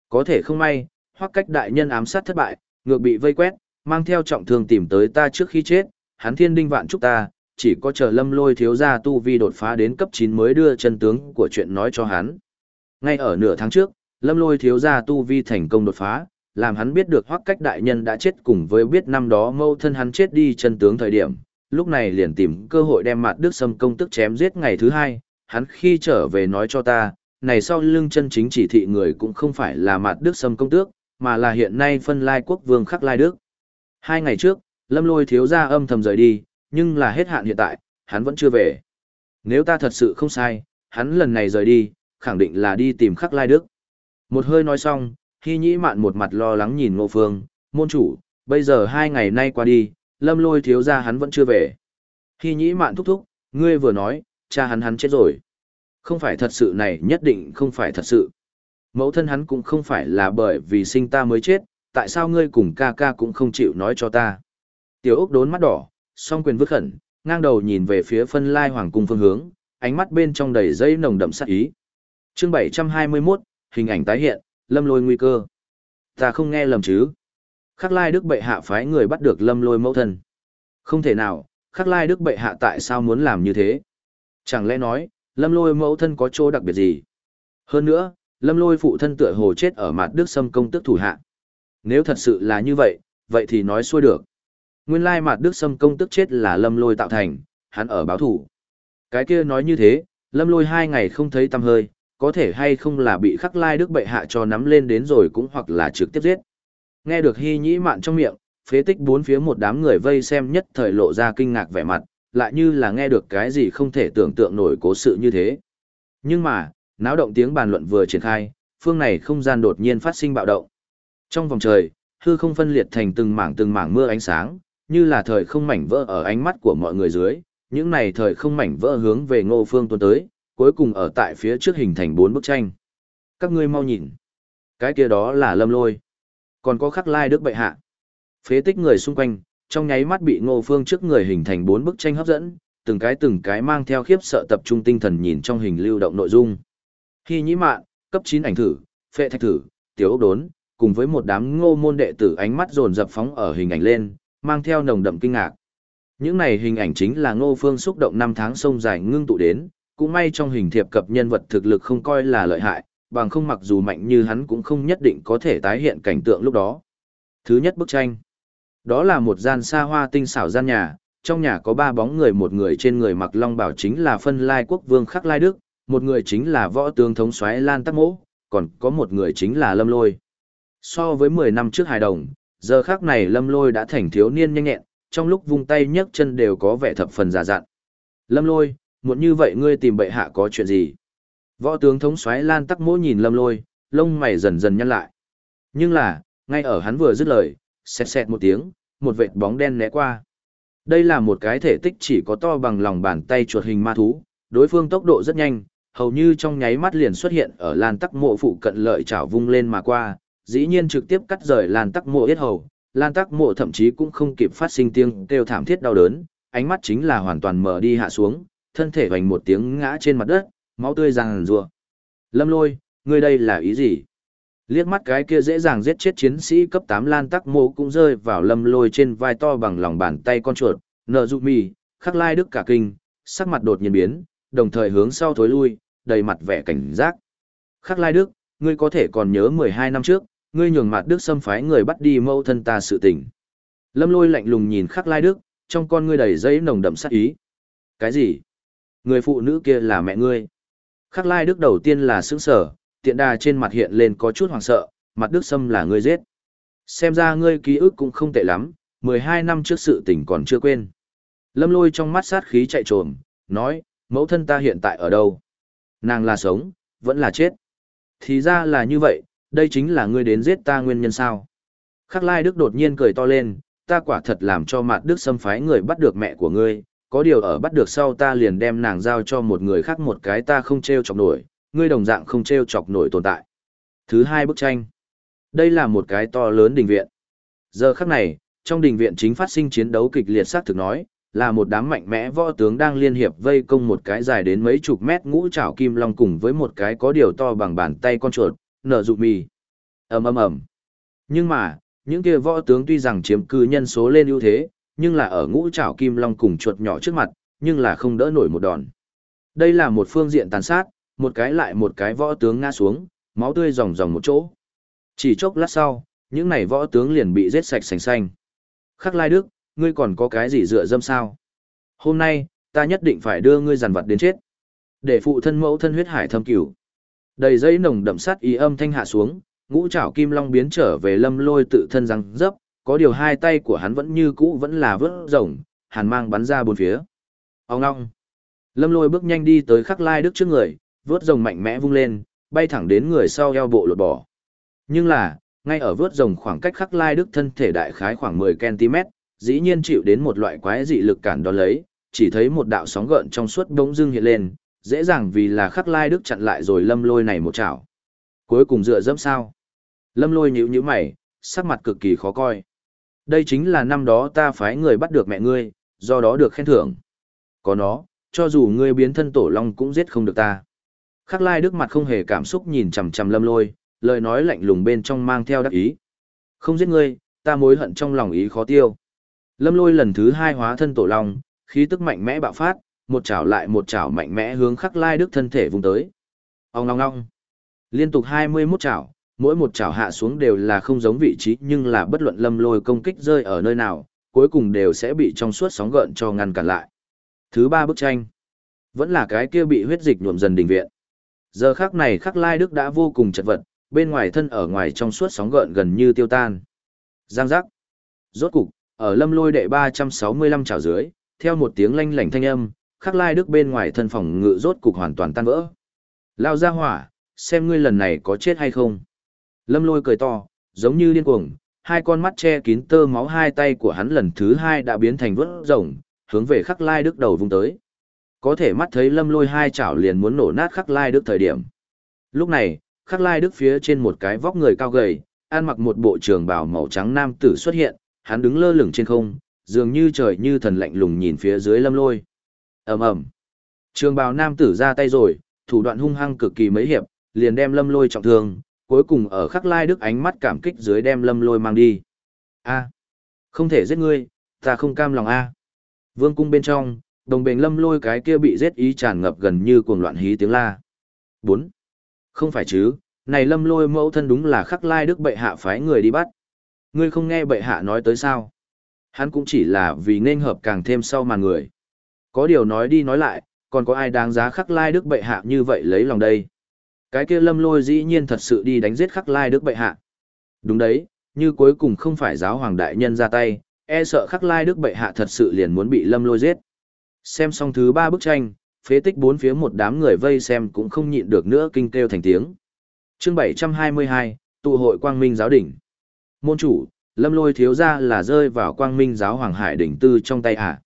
Có thể không may, hoặc cách đại nhân ám sát thất bại, ngược bị vây quét, mang theo trọng thương tìm tới ta trước khi chết, hắn thiên đinh vạn chúc ta, chỉ có chờ lâm lôi thiếu gia tu vi đột phá đến cấp 9 mới đưa chân tướng của chuyện nói cho hắn. Ngay ở nửa tháng trước, lâm lôi thiếu gia tu vi thành công đột phá, làm hắn biết được hoắc cách đại nhân đã chết cùng với biết năm đó mâu thân hắn chết đi chân tướng thời điểm, lúc này liền tìm cơ hội đem mặt đức sâm công tức chém giết ngày thứ hai, hắn khi trở về nói cho ta, này sau lưng chân chính chỉ thị người cũng không phải là mặt đức sâm công tước, mà là hiện nay phân lai quốc vương khắc lai đức. Hai ngày trước, lâm lôi thiếu gia âm thầm rời đi, nhưng là hết hạn hiện tại, hắn vẫn chưa về. Nếu ta thật sự không sai, hắn lần này rời đi, khẳng định là đi tìm khắc lai đức. Một hơi nói xong, Hy Nhĩ Mạn một mặt lo lắng nhìn Ngô Phương, môn chủ, bây giờ hai ngày nay qua đi, lâm lôi thiếu gia hắn vẫn chưa về. Hy Nhĩ Mạn thúc thúc, ngươi vừa nói, cha hắn hắn chết rồi. Không phải thật sự này nhất định không phải thật sự. Mẫu thân hắn cũng không phải là bởi vì sinh ta mới chết, tại sao ngươi cùng ca ca cũng không chịu nói cho ta. Tiểu Úc đốn mắt đỏ, song quyền vứt khẩn, ngang đầu nhìn về phía phân lai hoàng cung phương hướng, ánh mắt bên trong đầy dây nồng đậm sát ý. Chương 721, hình ảnh tái hiện, lâm lôi nguy cơ. Ta không nghe lầm chứ. Khắc lai đức bệ hạ phái người bắt được lâm lôi mẫu thân. Không thể nào, khắc lai đức bệ hạ tại sao muốn làm như thế? Chẳng lẽ nói, lâm lôi mẫu thân có chỗ đặc biệt gì? Hơn nữa, lâm lôi phụ thân tựa hồ chết ở mặt đức sâm công tức thủ hạ. Nếu thật sự là như vậy, vậy thì nói xuôi được. Nguyên lai mặt đức sâm công tức chết là lâm lôi tạo thành, hắn ở báo thủ. Cái kia nói như thế, lâm lôi hai ngày không thấy tăm hơi, có thể hay không là bị khắc lai đức bệ hạ cho nắm lên đến rồi cũng hoặc là trực tiếp giết. Nghe được hy nhĩ mạn trong miệng, phế tích bốn phía một đám người vây xem nhất thời lộ ra kinh ngạc vẻ mặt, lại như là nghe được cái gì không thể tưởng tượng nổi cố sự như thế. Nhưng mà, náo động tiếng bàn luận vừa triển khai, phương này không gian đột nhiên phát sinh bạo động. Trong vòng trời, hư không phân liệt thành từng mảng từng mảng mưa ánh sáng, như là thời không mảnh vỡ ở ánh mắt của mọi người dưới, những này thời không mảnh vỡ hướng về ngô phương tuôn tới, cuối cùng ở tại phía trước hình thành bốn bức tranh. Các ngươi mau nhìn. Cái kia đó là lâm lôi. Còn có khắc lai đức bệ hạ. Phế tích người xung quanh, trong nháy mắt bị ngô phương trước người hình thành bốn bức tranh hấp dẫn, từng cái từng cái mang theo khiếp sợ tập trung tinh thần nhìn trong hình lưu động nội dung. Khi nhĩ mạn, cấp 9 ảnh thử, phệ thạch thử, tiểu ốc đốn, cùng với một đám ngô môn đệ tử ánh mắt dồn dập phóng ở hình ảnh lên, mang theo nồng đậm kinh ngạc. Những này hình ảnh chính là ngô phương xúc động năm tháng sông dài ngưng tụ đến, cũng may trong hình thiệp cập nhân vật thực lực không coi là lợi hại, bằng không mặc dù mạnh như hắn cũng không nhất định có thể tái hiện cảnh tượng lúc đó. Thứ nhất bức tranh. Đó là một gian xa hoa tinh xảo gian nhà, trong nhà có ba bóng người một người trên người mặc long bảo chính là phân lai quốc vương khắc lai đức, một người chính là võ tướng thống soái Lan Tắc Mỗ, còn có một người chính là Lâm Lôi. So với 10 năm trước hài đồng, giờ khác này lâm lôi đã thành thiếu niên nhanh nhẹn, trong lúc vung tay nhấc chân đều có vẻ thập phần giả dặn. Lâm lôi, muộn như vậy ngươi tìm bệ hạ có chuyện gì? Võ tướng thống soái Lan Tắc Mỗ nhìn lâm lôi, lông mày dần dần nhăn lại. Nhưng là, ngay ở hắn vừa dứt lời, xẹt xẹt một tiếng, một vệt bóng đen né qua. Đây là một cái thể tích chỉ có to bằng lòng bàn tay chuột hình ma thú, đối phương tốc độ rất nhanh, hầu như trong nháy mắt liền xuất hiện ở Lan Tắc Mộ phụ cận lợi chảo vung lên mà qua, dĩ nhiên trực tiếp cắt rời Lan Tắc Mộ yết hầu. Lan Tắc Mộ thậm chí cũng không kịp phát sinh tiếng kêu thảm thiết đau đớn, ánh mắt chính là hoàn toàn mở đi hạ xuống, thân thể hoành một tiếng ngã trên mặt đất, máu tươi ràng rùa. Lâm Lôi, ngươi đây là ý gì? Liếc mắt cái kia dễ dàng giết chết chiến sĩ cấp 8 Lan Tắc Mộ cũng rơi vào Lâm Lôi trên vai to bằng lòng bàn tay con chuột, nợ dụ mì, khắc lai đức cả kinh, sắc mặt đột nhiên biến, đồng thời hướng sau thối lui, đầy mặt vẻ cảnh giác. Khắc lai đức, ngươi có thể còn nhớ 12 năm trước, ngươi nhường mặt đức xâm phái người bắt đi mâu thân ta sự tình. Lâm lôi lạnh lùng nhìn khắc lai đức, trong con ngươi đầy giấy nồng đậm sát ý. Cái gì? Người phụ nữ kia là mẹ ngươi. Khắc lai đức đầu tiên là sững sở, tiện đà trên mặt hiện lên có chút hoàng sợ, mặt đức xâm là ngươi giết. Xem ra ngươi ký ức cũng không tệ lắm, 12 năm trước sự tình còn chưa quên. Lâm lôi trong mắt sát khí chạy trồm, nói, mẫu thân ta hiện tại ở đâu? Nàng là sống, vẫn là chết. Thì ra là như vậy, đây chính là ngươi đến giết ta nguyên nhân sao. Khắc Lai Đức đột nhiên cười to lên, ta quả thật làm cho mặt Đức xâm phái người bắt được mẹ của ngươi, có điều ở bắt được sau ta liền đem nàng giao cho một người khác một cái ta không treo chọc nổi, ngươi đồng dạng không treo chọc nổi tồn tại. Thứ hai bức tranh. Đây là một cái to lớn đình viện. Giờ khắc này, trong đình viện chính phát sinh chiến đấu kịch liệt xác thực nói, là một đám mạnh mẽ võ tướng đang liên hiệp vây công một cái dài đến mấy chục mét ngũ trảo kim long cùng với một cái có điều to bằng bàn tay con chuột, nở rụ mì. ầm ầm ầm. Nhưng mà, những kia võ tướng tuy rằng chiếm cư nhân số lên ưu thế, nhưng là ở ngũ trảo kim long cùng chuột nhỏ trước mặt, nhưng là không đỡ nổi một đòn. Đây là một phương diện tàn sát, một cái lại một cái võ tướng ngã xuống, máu tươi ròng ròng một chỗ. Chỉ chốc lát sau, những này võ tướng liền bị giết sạch sành xanh. Khắc Lai Đức, ngươi còn có cái gì dựa dâm sao? Hôm nay, ta nhất định phải đưa ngươi giàn vật đến chết. Để phụ thân mẫu thân huyết hải thâm cửu. Đầy dây nồng đậm sát ý âm thanh hạ xuống, ngũ trảo kim long biến trở về lâm lôi tự thân răng dấp, có điều hai tay của hắn vẫn như cũ vẫn là vớt rồng, hàn mang bắn ra bốn phía. Ông ngong. Lâm lôi bước nhanh đi tới khắc lai đức trước người, vớt rồng mạnh mẽ vung lên, bay thẳng đến người sau eo bộ lột bỏ. Nhưng là, ngay ở vớt rồng khoảng cách khắc lai đức thân thể đại khái khoảng 10cm, dĩ nhiên chịu đến một loại quái dị lực cản đó lấy, chỉ thấy một đạo sóng gợn trong suốt bỗng dưng hiện lên, dễ dàng vì là khắc lai đức chặn lại rồi lâm lôi này một chảo. Cuối cùng dựa dẫm sao? Lâm lôi nhíu nhíu mày, sắc mặt cực kỳ khó coi. Đây chính là năm đó ta phái người bắt được mẹ ngươi, do đó được khen thưởng. Có nó, cho dù ngươi biến thân tổ long cũng giết không được ta. Khắc lai đức mặt không hề cảm xúc nhìn chằm chằm lâm lôi, lời nói lạnh lùng bên trong mang theo đắc ý. Không giết ngươi, ta mối hận trong lòng ý khó tiêu. Lâm lôi lần thứ hai hóa thân tổ long, khí tức mạnh mẽ bạo phát, một chảo lại một chảo mạnh mẽ hướng khắc lai đức thân thể vùng tới. Ông ngong ngong. Liên tục 21 chảo, mỗi một chảo hạ xuống đều là không giống vị trí nhưng là bất luận lâm lôi công kích rơi ở nơi nào, cuối cùng đều sẽ bị trong suốt sóng gợn cho ngăn cản lại. Thứ ba bức tranh, vẫn là cái kia bị huyết dịch nhuộm dần đình viện. Giờ khắc này khắc lai đức đã vô cùng chật vật, bên ngoài thân ở ngoài trong suốt sóng gợn gần như tiêu tan. Giang giác. Rốt cục, ở lâm lôi đệ ba trăm sáu mươi lăm chảo dưới, theo một tiếng lanh lảnh thanh âm, khắc lai đức bên ngoài thân phòng ngự rốt cục hoàn toàn tan vỡ. Lao ra hỏa, xem ngươi lần này có chết hay không. Lâm lôi cười to, giống như điên cuồng, hai con mắt che kín tơ máu hai tay của hắn lần thứ hai đã biến thành vớt rồng, hướng về khắc lai đức đầu vung tới. Có thể mắt thấy lâm lôi hai chảo liền muốn nổ nát khắc lai đức thời điểm. Lúc này, khắc lai đức phía trên một cái vóc người cao gầy, ăn mặc một bộ trường bào màu trắng nam tử xuất hiện, hắn đứng lơ lửng trên không, dường như trời như thần lạnh lùng nhìn phía dưới lâm lôi. ầm ầm Trường bào nam tử ra tay rồi, thủ đoạn hung hăng cực kỳ mấy hiệp, liền đem lâm lôi trọng thương, cuối cùng ở khắc lai đức ánh mắt cảm kích dưới đem lâm lôi mang đi. A, không thể giết ngươi, ta không cam lòng a. Vương cung bên trong, đồng bền lâm lôi cái kia bị giết ý tràn ngập gần như cuồng loạn hí tiếng la. Bốn, Không phải chứ, này lâm lôi mẫu thân đúng là khắc lai đức bệ hạ phái người đi bắt. Ngươi không nghe bệ hạ nói tới sao? Hắn cũng chỉ là vì nên hợp càng thêm sau mà người. Có điều nói đi nói lại, còn có ai đáng giá khắc lai đức bệ hạ như vậy lấy lòng đây? Cái kia lâm lôi dĩ nhiên thật sự đi đánh giết khắc lai đức bệ hạ. Đúng đấy, như cuối cùng không phải giáo hoàng đại nhân ra tay, e sợ khắc lai đức bệ hạ thật sự liền muốn bị lâm lôi giết. Xem xong thứ ba bức tranh, phế tích bốn phía một đám người vây xem cũng không nhịn được nữa kinh kêu thành tiếng. Chương 722, tụ hội quang minh giáo đỉnh. Môn chủ, lâm lôi thiếu ra là rơi vào quang minh giáo hoàng hải đỉnh tư trong tay ạ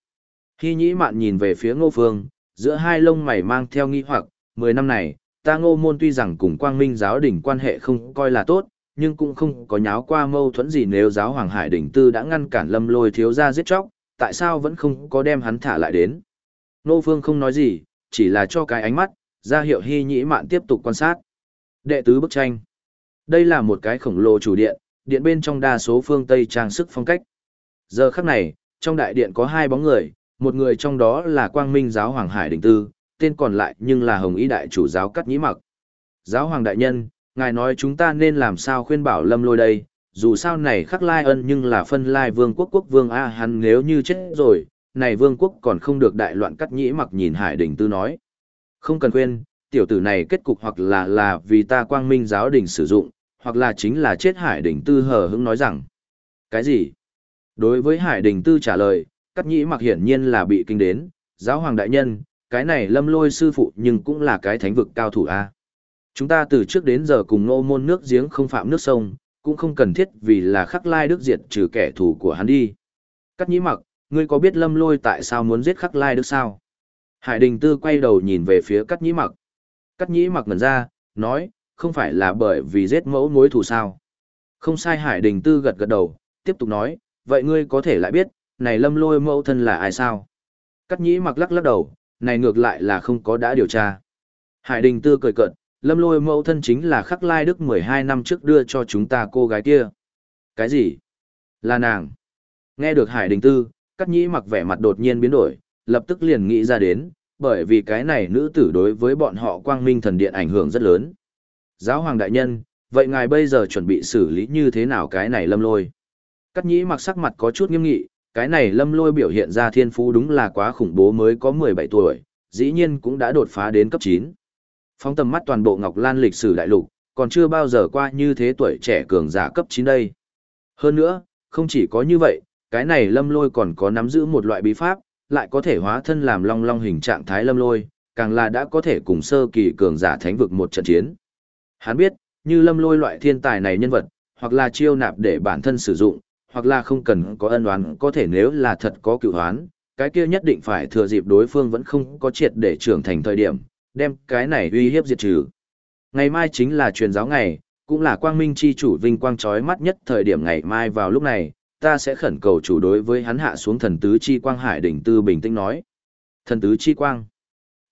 Khi nhĩ mạn nhìn về phía ngô phương, giữa hai lông mày mang theo nghi hoặc, 10 năm này, ta ngô môn tuy rằng cùng quang minh giáo đỉnh quan hệ không coi là tốt, nhưng cũng không có nháo qua mâu thuẫn gì nếu giáo hoàng hải đỉnh tư đã ngăn cản lâm lôi thiếu ra giết chóc, tại sao vẫn không có đem hắn thả lại đến. Nô phương không nói gì, chỉ là cho cái ánh mắt, ra hiệu hy nhĩ mạn tiếp tục quan sát. Đệ tứ bức tranh. Đây là một cái khổng lồ chủ điện, điện bên trong đa số phương Tây trang sức phong cách. Giờ khắc này, trong đại điện có hai bóng người, một người trong đó là Quang Minh giáo Hoàng Hải Đình Tư, tên còn lại nhưng là Hồng Ý Đại chủ giáo Cắt Nhĩ Mặc. Giáo Hoàng Đại Nhân, ngài nói chúng ta nên làm sao khuyên bảo lâm lôi đây, dù sao này khắc lai ân nhưng là phân lai vương quốc quốc vương A hắn nếu như chết rồi, này vương quốc còn không được đại loạn Cắt Nhĩ Mặc nhìn Hải Đình Tư nói. Không cần khuyên, tiểu tử này kết cục hoặc là là vì ta Quang Minh giáo đình sử dụng, hoặc là chính là chết Hải Đình Tư hờ hững nói rằng. Cái gì? Đối với Hải Đình Tư trả lời, Cắt nhĩ mặc hiển nhiên là bị kinh đến, giáo hoàng đại nhân, cái này lâm lôi sư phụ nhưng cũng là cái thánh vực cao thủ a. Chúng ta từ trước đến giờ cùng nô môn nước giếng không phạm nước sông, cũng không cần thiết vì là khắc lai đức diệt trừ kẻ thù của hắn đi. Cắt nhĩ mặc, ngươi có biết lâm lôi tại sao muốn giết khắc lai đức sao? Hải đình tư quay đầu nhìn về phía cắt nhĩ mặc. Cắt nhĩ mặc ngần ra, nói, không phải là bởi vì giết mẫu mối thù sao? Không sai Hải đình tư gật gật đầu, tiếp tục nói, vậy ngươi có thể lại biết, này lâm lôi mẫu thân là ai sao? Cắt nhĩ mặc lắc lắc đầu, này ngược lại là không có đã điều tra. Hải đình tư cười cận, lâm lôi mẫu thân chính là khắc lai đức 12 năm trước đưa cho chúng ta cô gái kia. Cái gì? Là nàng. Nghe được hải đình tư, cắt nhĩ mặc vẻ mặt đột nhiên biến đổi, lập tức liền nghĩ ra đến, bởi vì cái này nữ tử đối với bọn họ quang minh thần điện ảnh hưởng rất lớn. Giáo hoàng đại nhân, vậy ngài bây giờ chuẩn bị xử lý như thế nào cái này lâm lôi? Cắt nhĩ mặc sắc mặt có chút nghiêm nghị, cái này lâm lôi biểu hiện ra thiên phú đúng là quá khủng bố mới có 17 tuổi, dĩ nhiên cũng đã đột phá đến cấp 9. Phóng tầm mắt toàn bộ Ngọc Lan lịch sử đại lục, còn chưa bao giờ qua như thế tuổi trẻ cường giả cấp 9 đây. Hơn nữa, không chỉ có như vậy, cái này lâm lôi còn có nắm giữ một loại bí pháp, lại có thể hóa thân làm long long hình trạng thái lâm lôi, càng là đã có thể cùng sơ kỳ cường giả thánh vực một trận chiến. Hắn biết, như lâm lôi loại thiên tài này nhân vật, hoặc là chiêu nạp để bản thân sử dụng, hoặc là không cần có ân oán có thể nếu là thật có cựu oán, cái kia nhất định phải thừa dịp đối phương vẫn không có triệt để trưởng thành thời điểm, đem cái này uy hiếp diệt trừ. Ngày mai chính là truyền giáo ngày, cũng là quang minh chi chủ vinh quang chói mắt nhất thời điểm ngày mai vào lúc này, ta sẽ khẩn cầu chủ đối với hắn hạ xuống thần tứ chi quang hải đỉnh tư bình tĩnh nói. Thần tứ chi quang.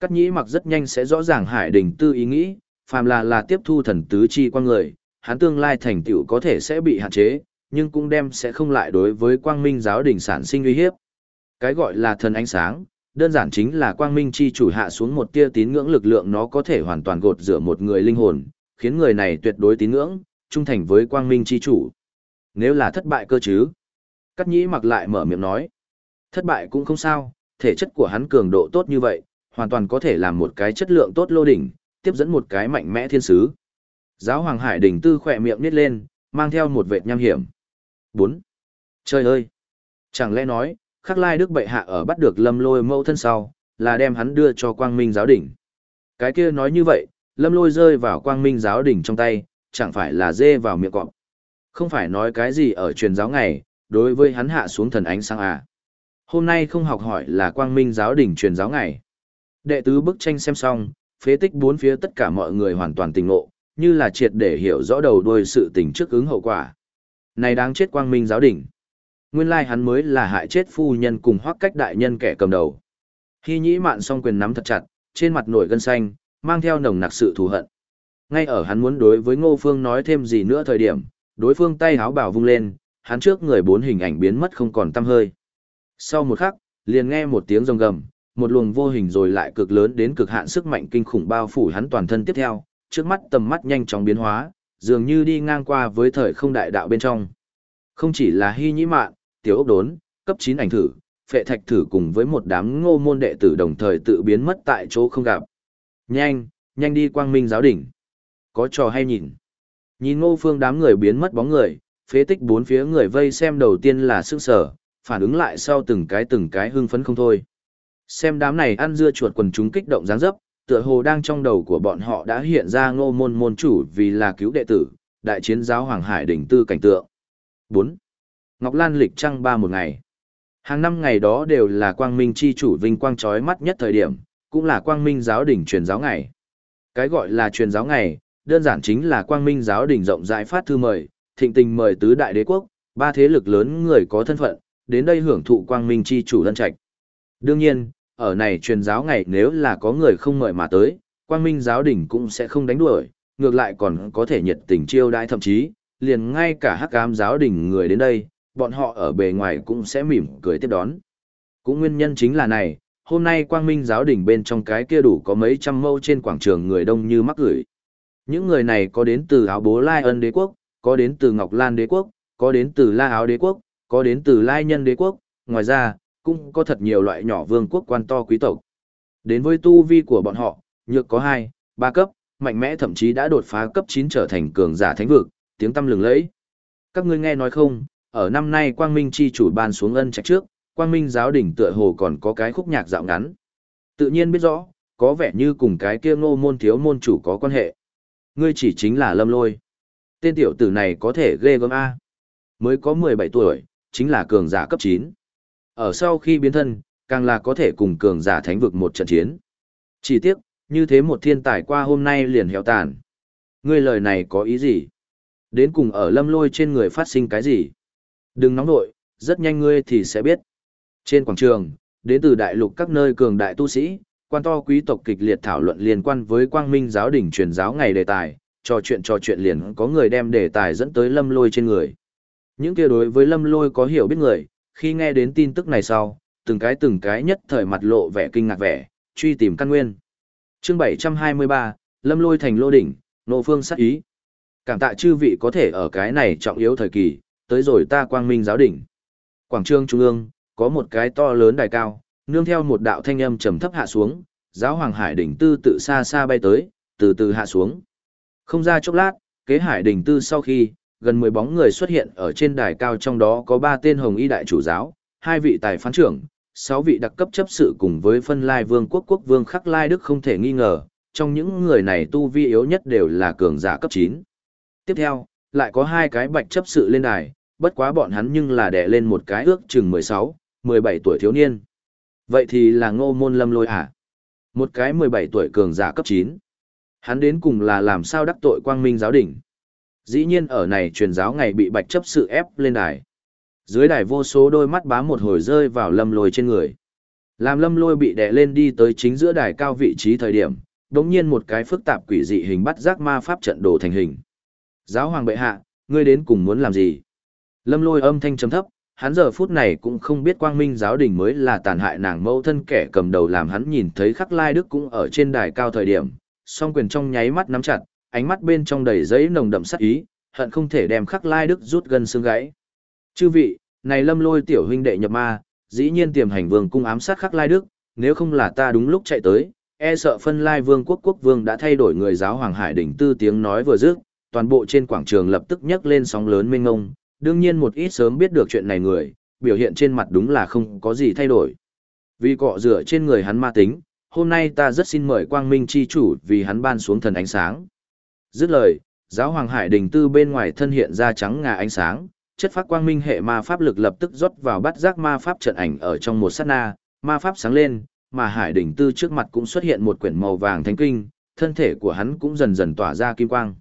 Cắt nhĩ mặc rất nhanh sẽ rõ ràng hải đỉnh tư ý nghĩ, phàm là là tiếp thu thần tứ chi quang người, hắn tương lai thành tựu có thể sẽ bị hạn chế, nhưng cũng đem sẽ không lại đối với quang minh giáo đình sản sinh uy hiếp. Cái gọi là thần ánh sáng, đơn giản chính là quang minh chi chủ hạ xuống một tia tín ngưỡng lực lượng nó có thể hoàn toàn gột rửa một người linh hồn, khiến người này tuyệt đối tín ngưỡng, trung thành với quang minh chi chủ. Nếu là thất bại cơ chứ? Cắt nhĩ mặc lại mở miệng nói. Thất bại cũng không sao, thể chất của hắn cường độ tốt như vậy, hoàn toàn có thể làm một cái chất lượng tốt lô đỉnh, tiếp dẫn một cái mạnh mẽ thiên sứ. Giáo hoàng hải đỉnh tư khỏe miệng nít lên, mang theo một vệt nham hiểm. 4. Trời ơi! Chẳng lẽ nói, khắc lai đức bệ hạ ở bắt được lâm lôi mẫu thân sau, là đem hắn đưa cho quang minh giáo đỉnh. Cái kia nói như vậy, lâm lôi rơi vào quang minh giáo đỉnh trong tay, chẳng phải là dê vào miệng cọp. Không phải nói cái gì ở truyền giáo ngày, đối với hắn hạ xuống thần ánh sáng à. Hôm nay không học hỏi là quang minh giáo đỉnh truyền giáo ngày. Đệ tứ bức tranh xem xong, phế tích bốn phía tất cả mọi người hoàn toàn tình ngộ, như là triệt để hiểu rõ đầu đuôi sự tình trước ứng hậu quả. Này đáng chết quang minh giáo đỉnh. Nguyên lai hắn mới là hại chết phu nhân cùng hoắc cách đại nhân kẻ cầm đầu. Hy nhĩ mạn song quyền nắm thật chặt, trên mặt nổi gân xanh, mang theo nồng nặc sự thù hận. Ngay ở hắn muốn đối với Ngô Phương nói thêm gì nữa thời điểm, đối phương tay háo bảo vung lên, hắn trước người bốn hình ảnh biến mất không còn tăm hơi. Sau một khắc, liền nghe một tiếng rồng gầm, một luồng vô hình rồi lại cực lớn đến cực hạn sức mạnh kinh khủng bao phủ hắn toàn thân tiếp theo, trước mắt tầm mắt nhanh chóng biến hóa, dường như đi ngang qua với thời không đại đạo bên trong. Không chỉ là hy nhĩ mạn, tiểu ốc đốn, cấp 9 ảnh thử, phệ thạch thử cùng với một đám ngô môn đệ tử đồng thời tự biến mất tại chỗ không gặp. Nhanh, nhanh đi quang minh giáo đỉnh. Có trò hay nhìn. Nhìn ngô phương đám người biến mất bóng người, phế tích bốn phía người vây xem đầu tiên là sức sở, phản ứng lại sau từng cái từng cái hưng phấn không thôi. Xem đám này ăn dưa chuột quần chúng kích động dáng dấp, tựa hồ đang trong đầu của bọn họ đã hiện ra ngô môn môn chủ vì là cứu đệ tử, đại chiến giáo Hoàng Hải đỉnh tư cảnh tượng. 4. Ngọc Lan lịch trăng ba một ngày. Hàng năm ngày đó đều là quang minh chi chủ vinh quang trói mắt nhất thời điểm, cũng là quang minh giáo đỉnh truyền giáo ngày. Cái gọi là truyền giáo ngày, đơn giản chính là quang minh giáo đỉnh rộng rãi phát thư mời, thịnh tình mời tứ đại đế quốc, ba thế lực lớn người có thân phận, đến đây hưởng thụ quang minh chi chủ lân trạch. Đương nhiên, ở này truyền giáo ngày nếu là có người không mời mà tới, quang minh giáo đỉnh cũng sẽ không đánh đuổi, ngược lại còn có thể nhiệt tình chiêu đãi thậm chí, liền ngay cả hắc ám giáo đỉnh người đến đây, bọn họ ở bề ngoài cũng sẽ mỉm cười tiếp đón. Cũng nguyên nhân chính là này, hôm nay quang minh giáo đỉnh bên trong cái kia đủ có mấy trăm mâu trên quảng trường người đông như mắc gửi. Những người này có đến từ áo bố Lai ân đế quốc, có đến từ Ngọc Lan đế quốc, có đến từ La áo đế quốc, có đến từ Lai nhân đế quốc, ngoài ra, cũng có thật nhiều loại nhỏ vương quốc quan to quý tộc. Đến với tu vi của bọn họ, nhược có 2, 3 cấp, mạnh mẽ thậm chí đã đột phá cấp 9 trở thành cường giả thánh vực, tiếng tâm lừng lẫy. Các ngươi nghe nói không, ở năm nay Quang Minh chi chủ ban xuống ân trạch trước, Quang Minh giáo đỉnh tựa hồ còn có cái khúc nhạc dạo ngắn. Tự nhiên biết rõ, có vẻ như cùng cái kia ngô môn thiếu môn chủ có quan hệ. Ngươi chỉ chính là lâm lôi. Tên tiểu tử này có thể ghê gớm A. Mới có 17 tuổi, chính là cường giả cấp 9. Ở sau khi biến thân, càng là có thể cùng cường giả thánh vực một trận chiến. Chỉ tiếc, như thế một thiên tài qua hôm nay liền héo tàn. Ngươi lời này có ý gì? Đến cùng ở lâm lôi trên người phát sinh cái gì? Đừng nóng nội, rất nhanh ngươi thì sẽ biết. Trên quảng trường, đến từ đại lục các nơi cường đại tu sĩ, quan to quý tộc kịch liệt thảo luận liên quan với quang minh giáo đỉnh truyền giáo ngày đề tài, trò chuyện trò chuyện liền có người đem đề tài dẫn tới lâm lôi trên người. Những kia đối với lâm lôi có hiểu biết người, khi nghe đến tin tức này sau, từng cái từng cái nhất thời mặt lộ vẻ kinh ngạc vẻ, truy tìm căn nguyên. Chương 723, Lâm Lôi thành lô đỉnh, nộ phương sát ý. Cảm tạ chư vị có thể ở cái này trọng yếu thời kỳ, tới rồi ta quang minh giáo đỉnh. Quảng trường trung ương, có một cái to lớn đài cao, nương theo một đạo thanh âm trầm thấp hạ xuống, giáo hoàng hải đỉnh tư tự xa xa bay tới, từ từ hạ xuống. Không ra chốc lát, kế hải đỉnh tư sau khi, gần 10 bóng người xuất hiện ở trên đài cao trong đó có 3 tên hồng y đại chủ giáo, hai vị tài phán trưởng, 6 vị đặc cấp chấp sự cùng với phân lai vương quốc quốc vương khắc lai đức không thể nghi ngờ, trong những người này tu vi yếu nhất đều là cường giả cấp 9. Tiếp theo, lại có hai cái bạch chấp sự lên đài, bất quá bọn hắn nhưng là đè lên một cái ước chừng 16, 17 tuổi thiếu niên. Vậy thì là ngô môn lâm lôi à? Một cái 17 tuổi cường giả cấp 9. Hắn đến cùng là làm sao đắc tội quang minh giáo đỉnh. Dĩ nhiên ở này truyền giáo ngày bị bạch chấp sự ép lên đài. Dưới đài vô số đôi mắt bám một hồi rơi vào lâm lôi trên người. Làm lâm lôi bị đè lên đi tới chính giữa đài cao vị trí thời điểm, đống nhiên một cái phức tạp quỷ dị hình bắt giác ma pháp trận đồ thành hình. Giáo hoàng bệ hạ, ngươi đến cùng muốn làm gì? Lâm lôi âm thanh chấm thấp, hắn giờ phút này cũng không biết quang minh giáo đình mới là tàn hại nàng mẫu thân kẻ cầm đầu làm hắn nhìn thấy khắc lai đức cũng ở trên đài cao thời điểm, song quyền trong nháy mắt nắm chặt, ánh mắt bên trong đầy giấy nồng đậm sắc ý, hận không thể đem khắc lai đức rút gần xương gãy. Chư vị, này lâm lôi tiểu huynh đệ nhập ma, dĩ nhiên tiềm hành vương cung ám sát khắc lai đức, nếu không là ta đúng lúc chạy tới, e sợ phân lai vương quốc quốc vương đã thay đổi người giáo hoàng hải đỉnh tư tiếng nói vừa dứt, toàn bộ trên quảng trường lập tức nhấc lên sóng lớn mênh ngông, đương nhiên một ít sớm biết được chuyện này người, biểu hiện trên mặt đúng là không có gì thay đổi. Vì cọ rửa trên người hắn ma tính, hôm nay ta rất xin mời quang minh chi chủ vì hắn ban xuống thần ánh sáng. Dứt lời, giáo hoàng hải đình tư bên ngoài thân hiện ra trắng ngà ánh sáng, chất phát quang minh hệ ma pháp lực lập tức rót vào bắt giác ma pháp trận ảnh ở trong một sát na, ma pháp sáng lên, mà hải đỉnh tư trước mặt cũng xuất hiện một quyển màu vàng thánh kinh, thân thể của hắn cũng dần dần tỏa ra kim quang.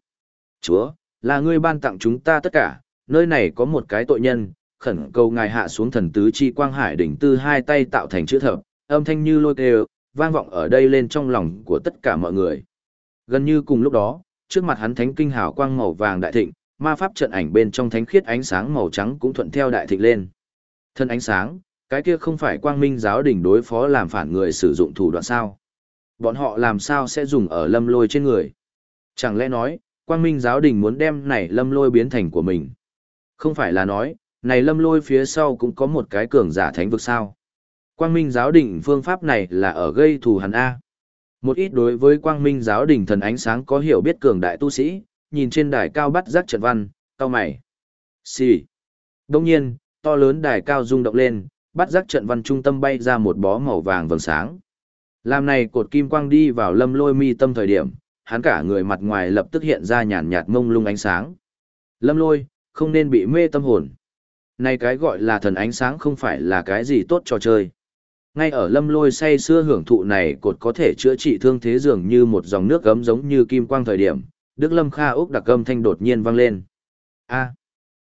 Chúa, là ngươi ban tặng chúng ta tất cả, nơi này có một cái tội nhân, khẩn cầu ngài hạ xuống thần tứ chi quang hải đỉnh tư hai tay tạo thành chữ thập, âm thanh như lôi kêu, vang vọng ở đây lên trong lòng của tất cả mọi người. Gần như cùng lúc đó, trước mặt hắn thánh kinh hào quang màu vàng đại thịnh, ma pháp trận ảnh bên trong thánh khiết ánh sáng màu trắng cũng thuận theo đại thịnh lên. Thân ánh sáng, cái kia không phải quang minh giáo đỉnh đối phó làm phản người sử dụng thủ đoạn sao? Bọn họ làm sao sẽ dùng ở lâm lôi trên người? Chẳng lẽ nói, quang minh giáo đình muốn đem này lâm lôi biến thành của mình? Không phải là nói, này lâm lôi phía sau cũng có một cái cường giả thánh vực sao? Quang minh giáo đình phương pháp này là ở gây thù hắn A. Một ít đối với quang minh giáo đình thần ánh sáng có hiểu biết cường đại tu sĩ, nhìn trên đài cao bắt giác trận văn, cao mày. Xì. Đông nhiên, to lớn đài cao rung động lên, bắt giác trận văn trung tâm bay ra một bó màu vàng vầng sáng. Làm này cột kim quang đi vào lâm lôi mi tâm thời điểm, hắn cả người mặt ngoài lập tức hiện ra nhàn nhạt mông lung ánh sáng. Lâm lôi, không nên bị mê tâm hồn. Này cái gọi là thần ánh sáng không phải là cái gì tốt cho chơi. Ngay ở lâm lôi say xưa hưởng thụ này cột có thể chữa trị thương thế dường như một dòng nước gấm giống như kim quang thời điểm, Đức Lâm Kha Úc đặc gâm thanh đột nhiên vang lên. a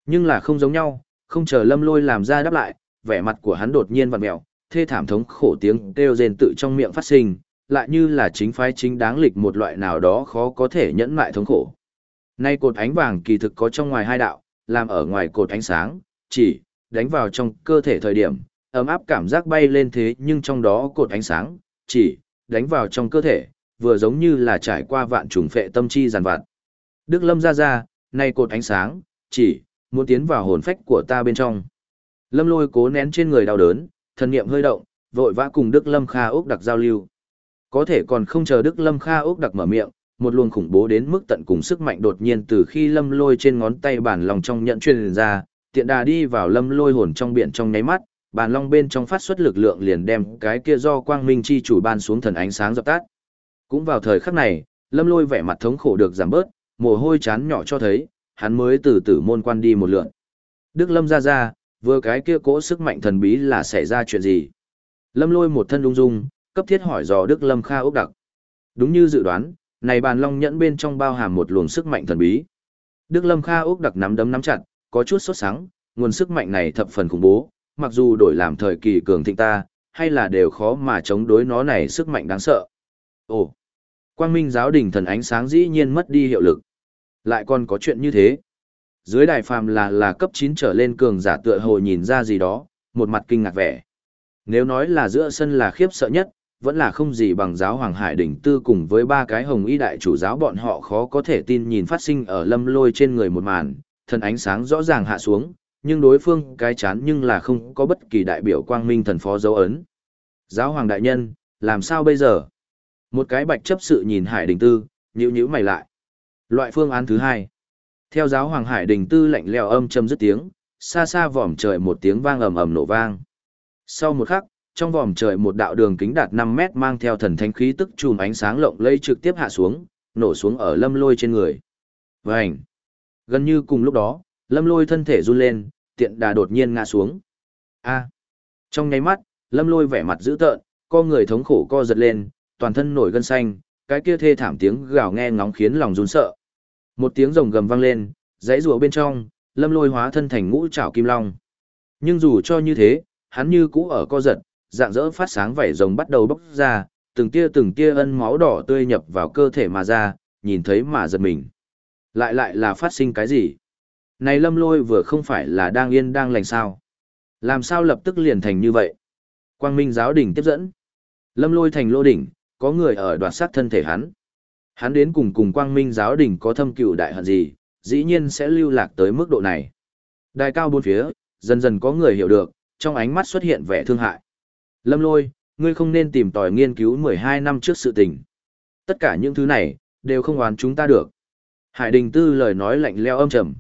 nhưng là không giống nhau, không chờ lâm lôi làm ra đáp lại, vẻ mặt của hắn đột nhiên vặn mẹo, thê thảm thống khổ tiếng kêu rền tự trong miệng phát sinh, lại như là chính phái chính đáng lịch một loại nào đó khó có thể nhẫn lại thống khổ. Nay cột ánh vàng kỳ thực có trong ngoài hai đạo, làm ở ngoài cột ánh sáng, chỉ đánh vào trong cơ thể thời điểm, ấm áp cảm giác bay lên thế nhưng trong đó cột ánh sáng, chỉ đánh vào trong cơ thể, vừa giống như là trải qua vạn trùng phệ tâm chi giàn vặt. Đức Lâm ra ra, nay cột ánh sáng, chỉ muốn tiến vào hồn phách của ta bên trong. Lâm lôi cố nén trên người đau đớn, thần niệm hơi động, vội vã cùng Đức Lâm Kha Úc đặc giao lưu. Có thể còn không chờ Đức Lâm Kha Úc đặc mở miệng, một luồng khủng bố đến mức tận cùng sức mạnh đột nhiên từ khi Lâm Lôi trên ngón tay bản lòng trong nhận truyền ra, tiện đà đi vào Lâm Lôi hồn trong biển trong nháy mắt, Bàn long bên trong phát xuất lực lượng liền đem cái kia do quang minh chi chủ ban xuống thần ánh sáng dập tắt. Cũng vào thời khắc này, Lâm Lôi vẻ mặt thống khổ được giảm bớt, mồ hôi chán nhỏ cho thấy, hắn mới từ tử môn quan đi một lượn. Đức Lâm ra ra, vừa cái kia cỗ sức mạnh thần bí là xảy ra chuyện gì? Lâm lôi một thân ung dung, cấp thiết hỏi dò Đức Lâm Kha ốc đặc. Đúng như dự đoán, này bàn long nhẫn bên trong bao hàm một luồng sức mạnh thần bí. Đức Lâm Kha ốc đặc nắm đấm nắm chặt, có chút sốt sáng, nguồn sức mạnh này thập phần khủng bố, mặc dù đổi làm thời kỳ cường thịnh ta, hay là đều khó mà chống đối nó này sức mạnh đáng sợ. Ồ, quang minh giáo đình thần ánh sáng dĩ nhiên mất đi hiệu lực. Lại còn có chuyện như thế. Dưới đài phàm là là cấp 9 trở lên cường giả tựa hồ nhìn ra gì đó, một mặt kinh ngạc vẻ. Nếu nói là giữa sân là khiếp sợ nhất, vẫn là không gì bằng giáo Hoàng Hải Đỉnh Tư cùng với ba cái hồng y đại chủ giáo bọn họ khó có thể tin nhìn phát sinh ở lâm lôi trên người một màn, thần ánh sáng rõ ràng hạ xuống, nhưng đối phương cái chán nhưng là không có bất kỳ đại biểu quang minh thần phó dấu ấn. Giáo Hoàng Đại Nhân, làm sao bây giờ? Một cái bạch chấp sự nhìn Hải Đình Tư, nhíu nhíu mày lại. Loại phương án thứ hai. Theo giáo Hoàng Hải Đình Tư lạnh lẽo âm châm dứt tiếng, xa xa vòm trời một tiếng vang ầm ầm nổ vang. Sau một khắc, trong vòm trời một đạo đường kính đạt 5 mét mang theo thần thánh khí tức chùm ánh sáng lộng lây trực tiếp hạ xuống, nổ xuống ở lâm lôi trên người. Vành! Gần như cùng lúc đó, lâm lôi thân thể run lên, tiện đà đột nhiên ngã xuống. A! Trong nháy mắt, lâm lôi vẻ mặt dữ tợn, co người thống khổ co giật lên, toàn thân nổi gân xanh, cái kia thê thảm tiếng gào nghe ngóng khiến lòng run sợ. Một tiếng rồng gầm vang lên, dãy rùa bên trong, lâm lôi hóa thân thành ngũ trảo kim long. Nhưng dù cho như thế, hắn như cũ ở co giật, dạng dỡ phát sáng vảy rồng bắt đầu bốc ra, từng tia từng tia ân máu đỏ tươi nhập vào cơ thể mà ra, nhìn thấy mà giật mình. Lại lại là phát sinh cái gì? Này lâm lôi vừa không phải là đang yên đang lành sao? Làm sao lập tức liền thành như vậy? Quang Minh giáo đỉnh tiếp dẫn. Lâm lôi thành lô đỉnh, có người ở đoạt sát thân thể hắn. Hắn đến cùng cùng quang minh giáo Đỉnh có thâm cựu đại hận gì, dĩ nhiên sẽ lưu lạc tới mức độ này. Đài cao bốn phía, dần dần có người hiểu được, trong ánh mắt xuất hiện vẻ thương hại. Lâm lôi, ngươi không nên tìm tòi nghiên cứu 12 năm trước sự tình. Tất cả những thứ này, đều không oán chúng ta được. Hải Đình Tư lời nói lạnh leo âm trầm.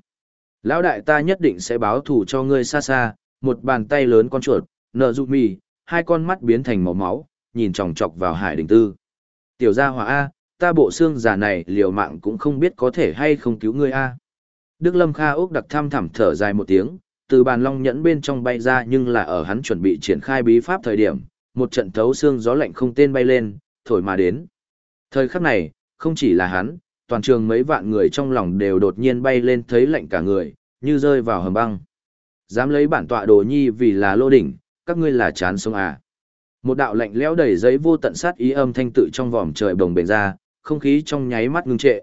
Lão đại ta nhất định sẽ báo thù cho ngươi xa xa, một bàn tay lớn con chuột, nợ dụ mì, hai con mắt biến thành màu máu, nhìn chòng chọc vào Hải Đình Tư. Tiểu gia hỏa A, ta bộ xương già này liều mạng cũng không biết có thể hay không cứu ngươi A. Đức Lâm Kha Úc đặc tham thẳm thở dài một tiếng, từ bàn long nhẫn bên trong bay ra nhưng là ở hắn chuẩn bị triển khai bí pháp thời điểm, một trận thấu xương gió lạnh không tên bay lên, thổi mà đến. Thời khắc này, không chỉ là hắn, toàn trường mấy vạn người trong lòng đều đột nhiên bay lên thấy lạnh cả người, như rơi vào hầm băng. Dám lấy bản tọa đồ nhi vì là lô đỉnh, các ngươi là chán sống à. Một đạo lạnh lẽo đầy giấy vô tận sát ý âm thanh tự trong vòm trời bồng bềnh ra, không khí trong nháy mắt ngưng trệ.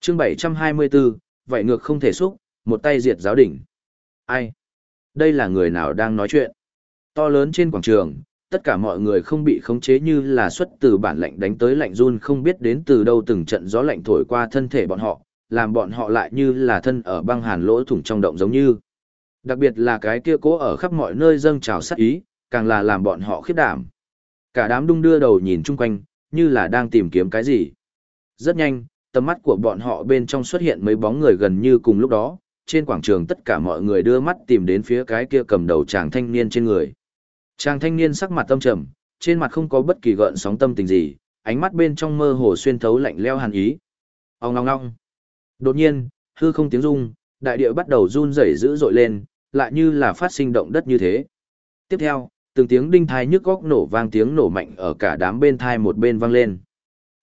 Chương 724, vậy ngược không thể xúc, một tay diệt giáo đỉnh. Ai? Đây là người nào đang nói chuyện? To lớn trên quảng trường, tất cả mọi người không bị khống chế như là xuất từ bản lạnh đánh tới lạnh run không biết đến từ đâu từng trận gió lạnh thổi qua thân thể bọn họ, làm bọn họ lại như là thân ở băng hàn lỗ thủng trong động giống như. Đặc biệt là cái kia cố ở khắp mọi nơi dâng trào sát ý, càng là làm bọn họ khiếp đảm. Cả đám đung đưa đầu nhìn chung quanh, như là đang tìm kiếm cái gì. Rất nhanh, tầm mắt của bọn họ bên trong xuất hiện mấy bóng người gần như cùng lúc đó, trên quảng trường tất cả mọi người đưa mắt tìm đến phía cái kia cầm đầu chàng thanh niên trên người. Chàng thanh niên sắc mặt tâm trầm, trên mặt không có bất kỳ gợn sóng tâm tình gì, ánh mắt bên trong mơ hồ xuyên thấu lạnh leo hàn ý. Ông ngong ngong. Đột nhiên, hư không tiếng rung, đại địa bắt đầu run rẩy dữ dội lên, lại như là phát sinh động đất như thế. Tiếp theo, từng tiếng đinh thai nhức góc nổ vang tiếng nổ mạnh ở cả đám bên thai một bên vang lên.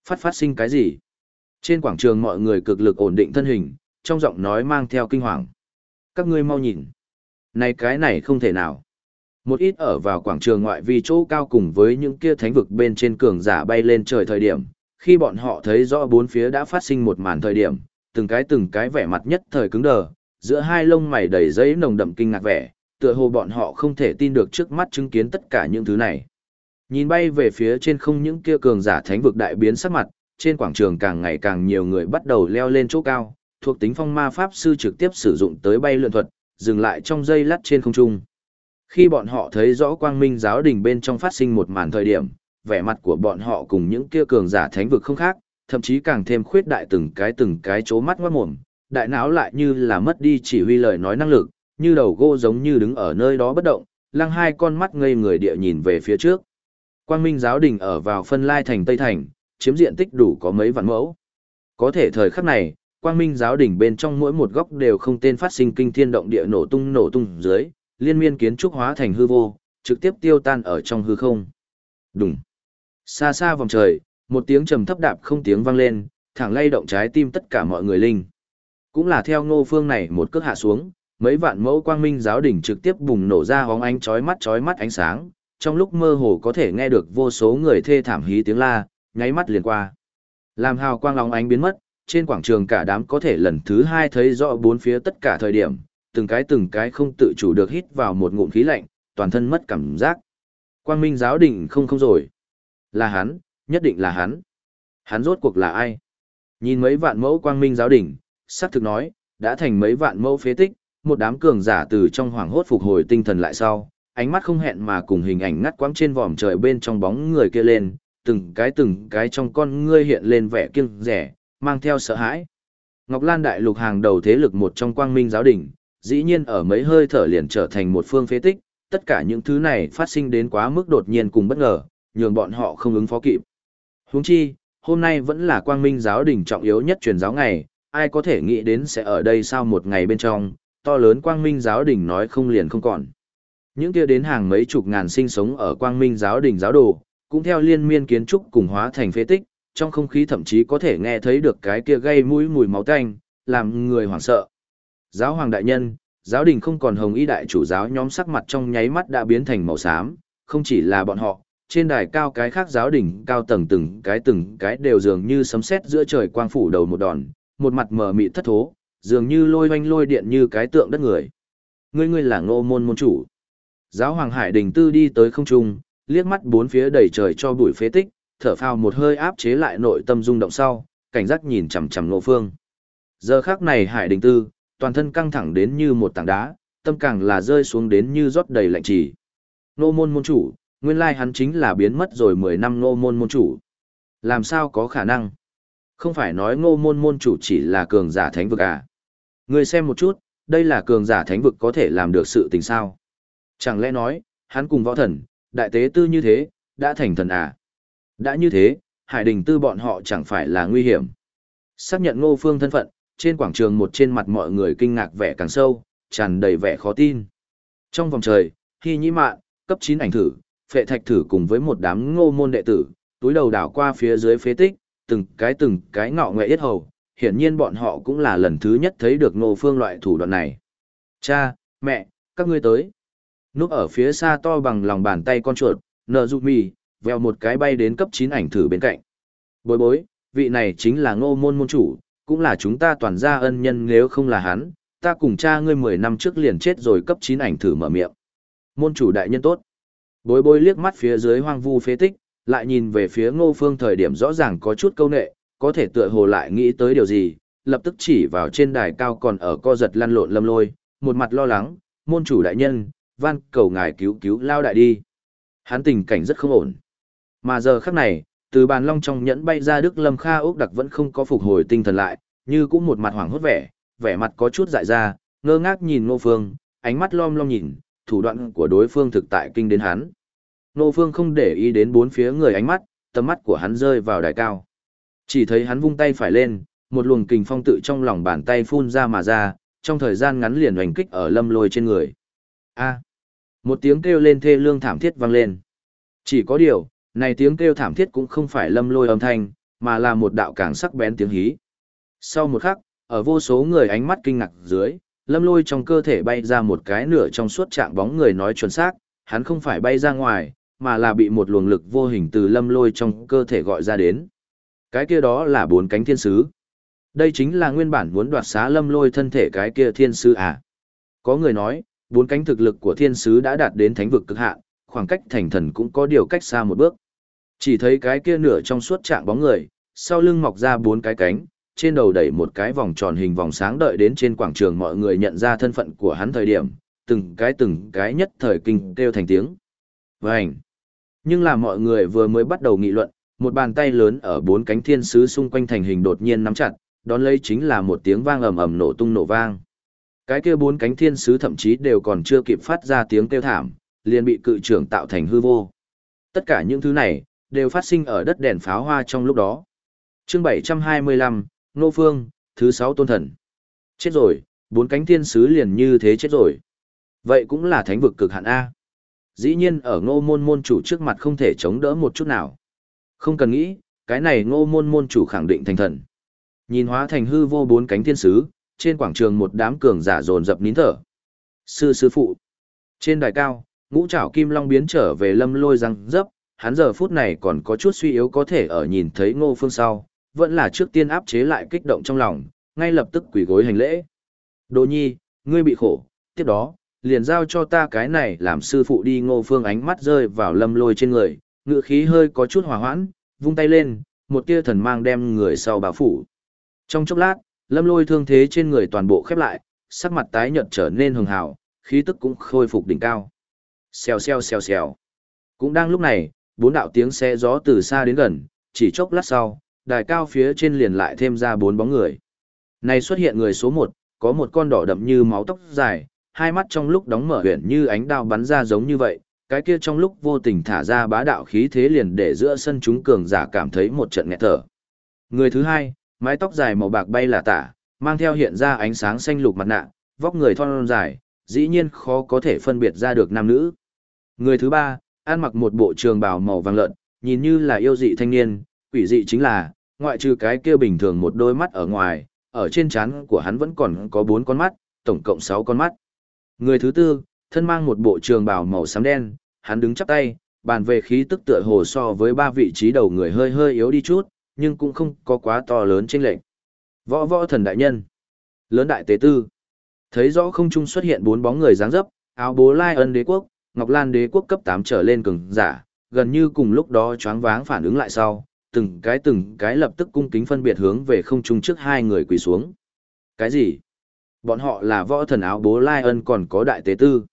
Phát phát sinh cái gì? Trên quảng trường mọi người cực lực ổn định thân hình, trong giọng nói mang theo kinh hoàng. Các ngươi mau nhìn. Này cái này không thể nào. Một ít ở vào quảng trường ngoại vi chỗ cao cùng với những kia thánh vực bên trên cường giả bay lên trời thời điểm, khi bọn họ thấy rõ bốn phía đã phát sinh một màn thời điểm, từng cái từng cái vẻ mặt nhất thời cứng đờ, giữa hai lông mày đầy giấy nồng đậm kinh ngạc vẻ, tựa hồ bọn họ không thể tin được trước mắt chứng kiến tất cả những thứ này. Nhìn bay về phía trên không những kia cường giả thánh vực đại biến sắc mặt, trên quảng trường càng ngày càng nhiều người bắt đầu leo lên chỗ cao, thuộc tính phong ma pháp sư trực tiếp sử dụng tới bay lượn thuật, dừng lại trong dây lát trên không trung. Khi bọn họ thấy rõ quang minh giáo đình bên trong phát sinh một màn thời điểm, vẻ mặt của bọn họ cùng những kia cường giả thánh vực không khác, thậm chí càng thêm khuyết đại từng cái từng cái chố mắt ngoát mồm, đại não lại như là mất đi chỉ huy lời nói năng lực, như đầu gỗ giống như đứng ở nơi đó bất động, lăng hai con mắt ngây người địa nhìn về phía trước. Quang Minh giáo đình ở vào phân lai thành Tây Thành, chiếm diện tích đủ có mấy vạn mẫu. Có thể thời khắc này, Quang Minh giáo đình bên trong mỗi một góc đều không tên phát sinh kinh thiên động địa nổ tung nổ tung dưới, liên miên kiến trúc hóa thành hư vô, trực tiếp tiêu tan ở trong hư không. Đùng. Xa xa vòng trời, một tiếng trầm thấp đạp không tiếng vang lên, thẳng lay động trái tim tất cả mọi người linh. Cũng là theo ngô phương này một cước hạ xuống, mấy vạn mẫu quang minh giáo đỉnh trực tiếp bùng nổ ra hóng ánh chói mắt chói mắt ánh sáng, trong lúc mơ hồ có thể nghe được vô số người thê thảm hí tiếng la, nháy mắt liền qua. Làm hào quang lóng ánh biến mất, trên quảng trường cả đám có thể lần thứ hai thấy rõ bốn phía tất cả thời điểm, từng cái từng cái không tự chủ được hít vào một ngụm khí lạnh, toàn thân mất cảm giác. Quang minh giáo đỉnh không không rồi. Là hắn, nhất định là hắn. Hắn rốt cuộc là ai? Nhìn mấy vạn mẫu quang minh giáo đỉnh, sắc thực nói, đã thành mấy vạn mẫu phế tích, một đám cường giả từ trong hoàng hốt phục hồi tinh thần lại sau, ánh mắt không hẹn mà cùng hình ảnh ngắt quãng trên vòm trời bên trong bóng người kia lên, từng cái từng cái trong con ngươi hiện lên vẻ kiêng rẻ, mang theo sợ hãi. Ngọc Lan đại lục hàng đầu thế lực một trong quang minh giáo đỉnh, dĩ nhiên ở mấy hơi thở liền trở thành một phương phế tích, tất cả những thứ này phát sinh đến quá mức đột nhiên cùng bất ngờ, nhường bọn họ không ứng phó kịp. Huống chi, hôm nay vẫn là quang minh giáo đỉnh trọng yếu nhất truyền giáo ngày, ai có thể nghĩ đến sẽ ở đây sau một ngày bên trong, to lớn quang minh giáo đỉnh nói không liền không còn. Những kia đến hàng mấy chục ngàn sinh sống ở quang minh giáo đỉnh giáo đồ, cũng theo liên miên kiến trúc cùng hóa thành phế tích, trong không khí thậm chí có thể nghe thấy được cái kia gây mũi mùi máu tanh, làm người hoảng sợ. Giáo hoàng đại nhân, giáo đình không còn hồng y đại chủ giáo nhóm sắc mặt trong nháy mắt đã biến thành màu xám, không chỉ là bọn họ, trên đài cao cái khác giáo đình cao tầng từng cái từng cái đều dường như sấm sét giữa trời quang phủ đầu một đòn, một mặt mờ mị thất thố, dường như lôi oanh lôi điện như cái tượng đất người. Ngươi ngươi là ngô môn môn chủ. Giáo hoàng hải đình tư đi tới không trung, liếc mắt bốn phía đầy trời cho bụi phế tích, thở phào một hơi áp chế lại nội tâm rung động sau, cảnh giác nhìn chằm chằm Ngô Phương. Giờ khắc này Hải Đình Tư, toàn thân căng thẳng đến như một tảng đá, tâm càng là rơi xuống đến như rót đầy lạnh trì. Nô môn môn chủ, nguyên lai hắn chính là biến mất rồi 10 năm nô môn môn chủ. Làm sao có khả năng? Không phải nói Ngô môn môn chủ chỉ là cường giả thánh vực à? Người xem một chút, đây là cường giả thánh vực có thể làm được sự tình sao? Chẳng lẽ nói, hắn cùng võ thần, đại tế tư như thế, đã thành thần à? Đã như thế, Hải Đình Tư bọn họ chẳng phải là nguy hiểm. Xác nhận Ngô Phương thân phận, trên quảng trường một trên mặt mọi người kinh ngạc vẻ càng sâu, tràn đầy vẻ khó tin. Trong vòng trời, hy nhĩ mạn, cấp 9 ảnh thử, phệ thạch thử cùng với một đám ngô môn đệ tử, túi đầu đảo qua phía dưới phế tích, từng cái từng cái ngọ nghệ yết hầu, hiển nhiên bọn họ cũng là lần thứ nhất thấy được Ngô Phương loại thủ đoạn này. Cha, mẹ, các ngươi tới. Núp ở phía xa to bằng lòng bàn tay con chuột, nợ dụ mì, veo một cái bay đến cấp 9 ảnh thử bên cạnh. Bối bối, vị này chính là ngô môn môn chủ, cũng là chúng ta toàn gia ân nhân nếu không là hắn, ta cùng cha ngươi 10 năm trước liền chết rồi cấp 9 ảnh thử mở miệng. Môn chủ đại nhân tốt. Bối bối liếc mắt phía dưới hoang vu phế tích, lại nhìn về phía ngô phương thời điểm rõ ràng có chút câu nệ, có thể tựa hồ lại nghĩ tới điều gì, lập tức chỉ vào trên đài cao còn ở co giật lăn lộn lâm lôi, một mặt lo lắng, môn chủ đại nhân, van cầu ngài cứu cứu lao đại đi. Hắn tình cảnh rất không ổn. Mà giờ khắc này, từ bàn long trong nhẫn bay ra Đức Lâm Kha Úc đặc vẫn không có phục hồi tinh thần lại, như cũng một mặt hoảng hốt vẻ, vẻ mặt có chút dại ra, ngơ ngác nhìn Ngô Phương, ánh mắt lom lom nhìn, thủ đoạn của đối phương thực tại kinh đến hắn. Ngô Phương không để ý đến bốn phía người ánh mắt, tầm mắt của hắn rơi vào đài cao. Chỉ thấy hắn vung tay phải lên, một luồng kình phong tự trong lòng bàn tay phun ra mà ra, trong thời gian ngắn liền hoành kích ở lâm lôi trên người. A. một tiếng kêu lên thê lương thảm thiết vang lên. Chỉ có điều, này tiếng kêu thảm thiết cũng không phải lâm lôi âm thanh, mà là một đạo càng sắc bén tiếng hí. Sau một khắc, ở vô số người ánh mắt kinh ngạc dưới, lâm lôi trong cơ thể bay ra một cái nửa trong suốt trạng bóng người nói chuẩn xác, hắn không phải bay ra ngoài, mà là bị một luồng lực vô hình từ lâm lôi trong cơ thể gọi ra đến. Cái kia đó là bốn cánh thiên sứ. Đây chính là nguyên bản muốn đoạt xá lâm lôi thân thể cái kia thiên sứ à. Có người nói, bốn cánh thực lực của thiên sứ đã đạt đến thánh vực cực hạn, khoảng cách thành thần cũng có điều cách xa một bước. Chỉ thấy cái kia nửa trong suốt trạng bóng người, sau lưng mọc ra bốn cái cánh, trên đầu đẩy một cái vòng tròn hình vòng sáng đợi đến trên quảng trường mọi người nhận ra thân phận của hắn thời điểm, từng cái từng cái nhất thời kinh kêu thành tiếng. Vành! Nhưng là mọi người vừa mới bắt đầu nghị luận, một bàn tay lớn ở bốn cánh thiên sứ xung quanh thành hình đột nhiên nắm chặt, đón lấy chính là một tiếng vang ầm ầm nổ tung nổ vang. Cái kia bốn cánh thiên sứ thậm chí đều còn chưa kịp phát ra tiếng kêu thảm, liền bị cự trưởng tạo thành hư vô. Tất cả những thứ này, đều phát sinh ở đất đèn pháo hoa trong lúc đó. chương 725, Nô Phương, thứ 6 tôn thần. Chết rồi, bốn cánh thiên sứ liền như thế chết rồi. Vậy cũng là thánh vực cực hạn A. Dĩ nhiên ở ngô môn môn chủ trước mặt không thể chống đỡ một chút nào. Không cần nghĩ, cái này ngô môn môn chủ khẳng định thành thần. Nhìn hóa thành hư vô bốn cánh thiên sứ, trên quảng trường một đám cường giả dồn dập nín thở. Sư sư phụ. Trên đài cao, ngũ trảo kim long biến trở về lâm lôi răng dấp, hắn giờ phút này còn có chút suy yếu có thể ở nhìn thấy ngô phương sau, vẫn là trước tiên áp chế lại kích động trong lòng, ngay lập tức quỳ gối hành lễ. Đồ nhi, ngươi bị khổ, tiếp đó, liền giao cho ta cái này làm sư phụ đi ngô phương ánh mắt rơi vào lâm lôi trên người, ngựa khí hơi có chút hòa hoãn, vung tay lên, một tia thần mang đem người sau bảo phủ. Trong chốc lát, lâm lôi thương thế trên người toàn bộ khép lại, sắc mặt tái nhợt trở nên hường hào, khí tức cũng khôi phục đỉnh cao. Xèo xèo xèo xèo. Cũng đang lúc này, bốn đạo tiếng xe gió từ xa đến gần, chỉ chốc lát sau, đài cao phía trên liền lại thêm ra bốn bóng người. Này xuất hiện người số một, có một con đỏ đậm như máu tóc dài, hai mắt trong lúc đóng mở huyền như ánh đao bắn ra giống như vậy, cái kia trong lúc vô tình thả ra bá đạo khí thế liền để giữa sân chúng cường giả cảm thấy một trận nghẹt thở. Người thứ hai, mái tóc dài màu bạc bay là tả, mang theo hiện ra ánh sáng xanh lục mặt nạ, vóc người thon dài, dĩ nhiên khó có thể phân biệt ra được nam nữ. Người thứ ba, ăn mặc một bộ trường bào màu vàng lợn, nhìn như là yêu dị thanh niên, quỷ dị chính là, ngoại trừ cái kia bình thường một đôi mắt ở ngoài, ở trên trán của hắn vẫn còn có bốn con mắt, tổng cộng sáu con mắt. Người thứ tư, thân mang một bộ trường bào màu xám đen, hắn đứng chắp tay, bàn về khí tức tựa hồ so với ba vị trí đầu người hơi hơi yếu đi chút, nhưng cũng không có quá to lớn trên lệnh. Võ võ thần đại nhân. Lớn đại tế tư. Thấy rõ không trung xuất hiện bốn bóng người dáng dấp, áo bố lai ân đế quốc, ngọc lan đế quốc cấp 8 trở lên cường giả, gần như cùng lúc đó choáng váng phản ứng lại sau, từng cái từng cái lập tức cung kính phân biệt hướng về không trung trước hai người quỳ xuống. Cái gì? Bọn họ là võ thần áo bố lai ân còn có đại tế tư.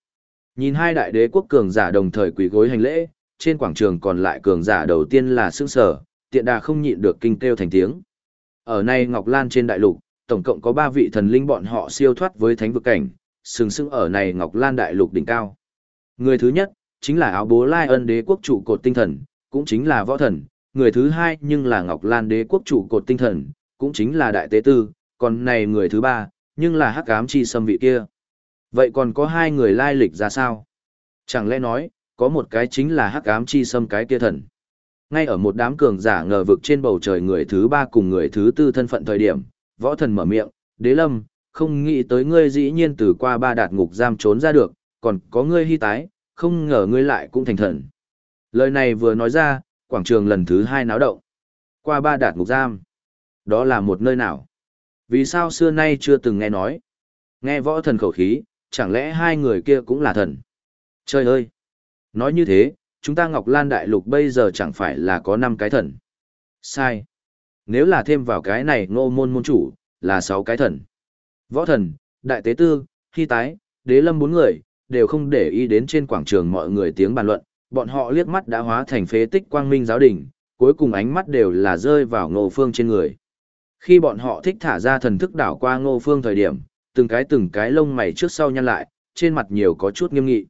Nhìn hai đại đế quốc cường giả đồng thời quỳ gối hành lễ, trên quảng trường còn lại cường giả đầu tiên là sững sở, tiện đà không nhịn được kinh kêu thành tiếng. Ở nay Ngọc Lan trên đại lục, tổng cộng có ba vị thần linh bọn họ siêu thoát với thánh vực cảnh, sừng sững ở này Ngọc Lan đại lục đỉnh cao. Người thứ nhất, chính là áo bố lai ân đế quốc chủ cột tinh thần, cũng chính là võ thần. Người thứ hai nhưng là Ngọc Lan đế quốc chủ cột tinh thần, cũng chính là đại tế tư, còn này người thứ ba, nhưng là hắc ám chi xâm vị kia. Vậy còn có hai người lai lịch ra sao? Chẳng lẽ nói, có một cái chính là hắc ám chi xâm cái kia thần. Ngay ở một đám cường giả ngờ vực trên bầu trời người thứ ba cùng người thứ tư thân phận thời điểm, võ thần mở miệng, đế lâm, không nghĩ tới ngươi dĩ nhiên từ qua ba đạt ngục giam trốn ra được, còn có ngươi hy tái, không ngờ ngươi lại cũng thành thần. Lời này vừa nói ra, quảng trường lần thứ hai náo động. Qua ba đạt ngục giam. Đó là một nơi nào? Vì sao xưa nay chưa từng nghe nói? Nghe võ thần khẩu khí, chẳng lẽ hai người kia cũng là thần? Trời ơi! Nói như thế, chúng ta Ngọc Lan Đại Lục bây giờ chẳng phải là có năm cái thần. Sai. Nếu là thêm vào cái này ngô môn môn chủ, là sáu cái thần. Võ thần, đại tế tư, hy tái, đế lâm bốn người, đều không để ý đến trên quảng trường mọi người tiếng bàn luận, bọn họ liếc mắt đã hóa thành phế tích quang minh giáo đình, cuối cùng ánh mắt đều là rơi vào ngô phương trên người. Khi bọn họ thích thả ra thần thức đảo qua ngô phương thời điểm, từng cái từng cái lông mày trước sau nhăn lại, trên mặt nhiều có chút nghiêm nghị.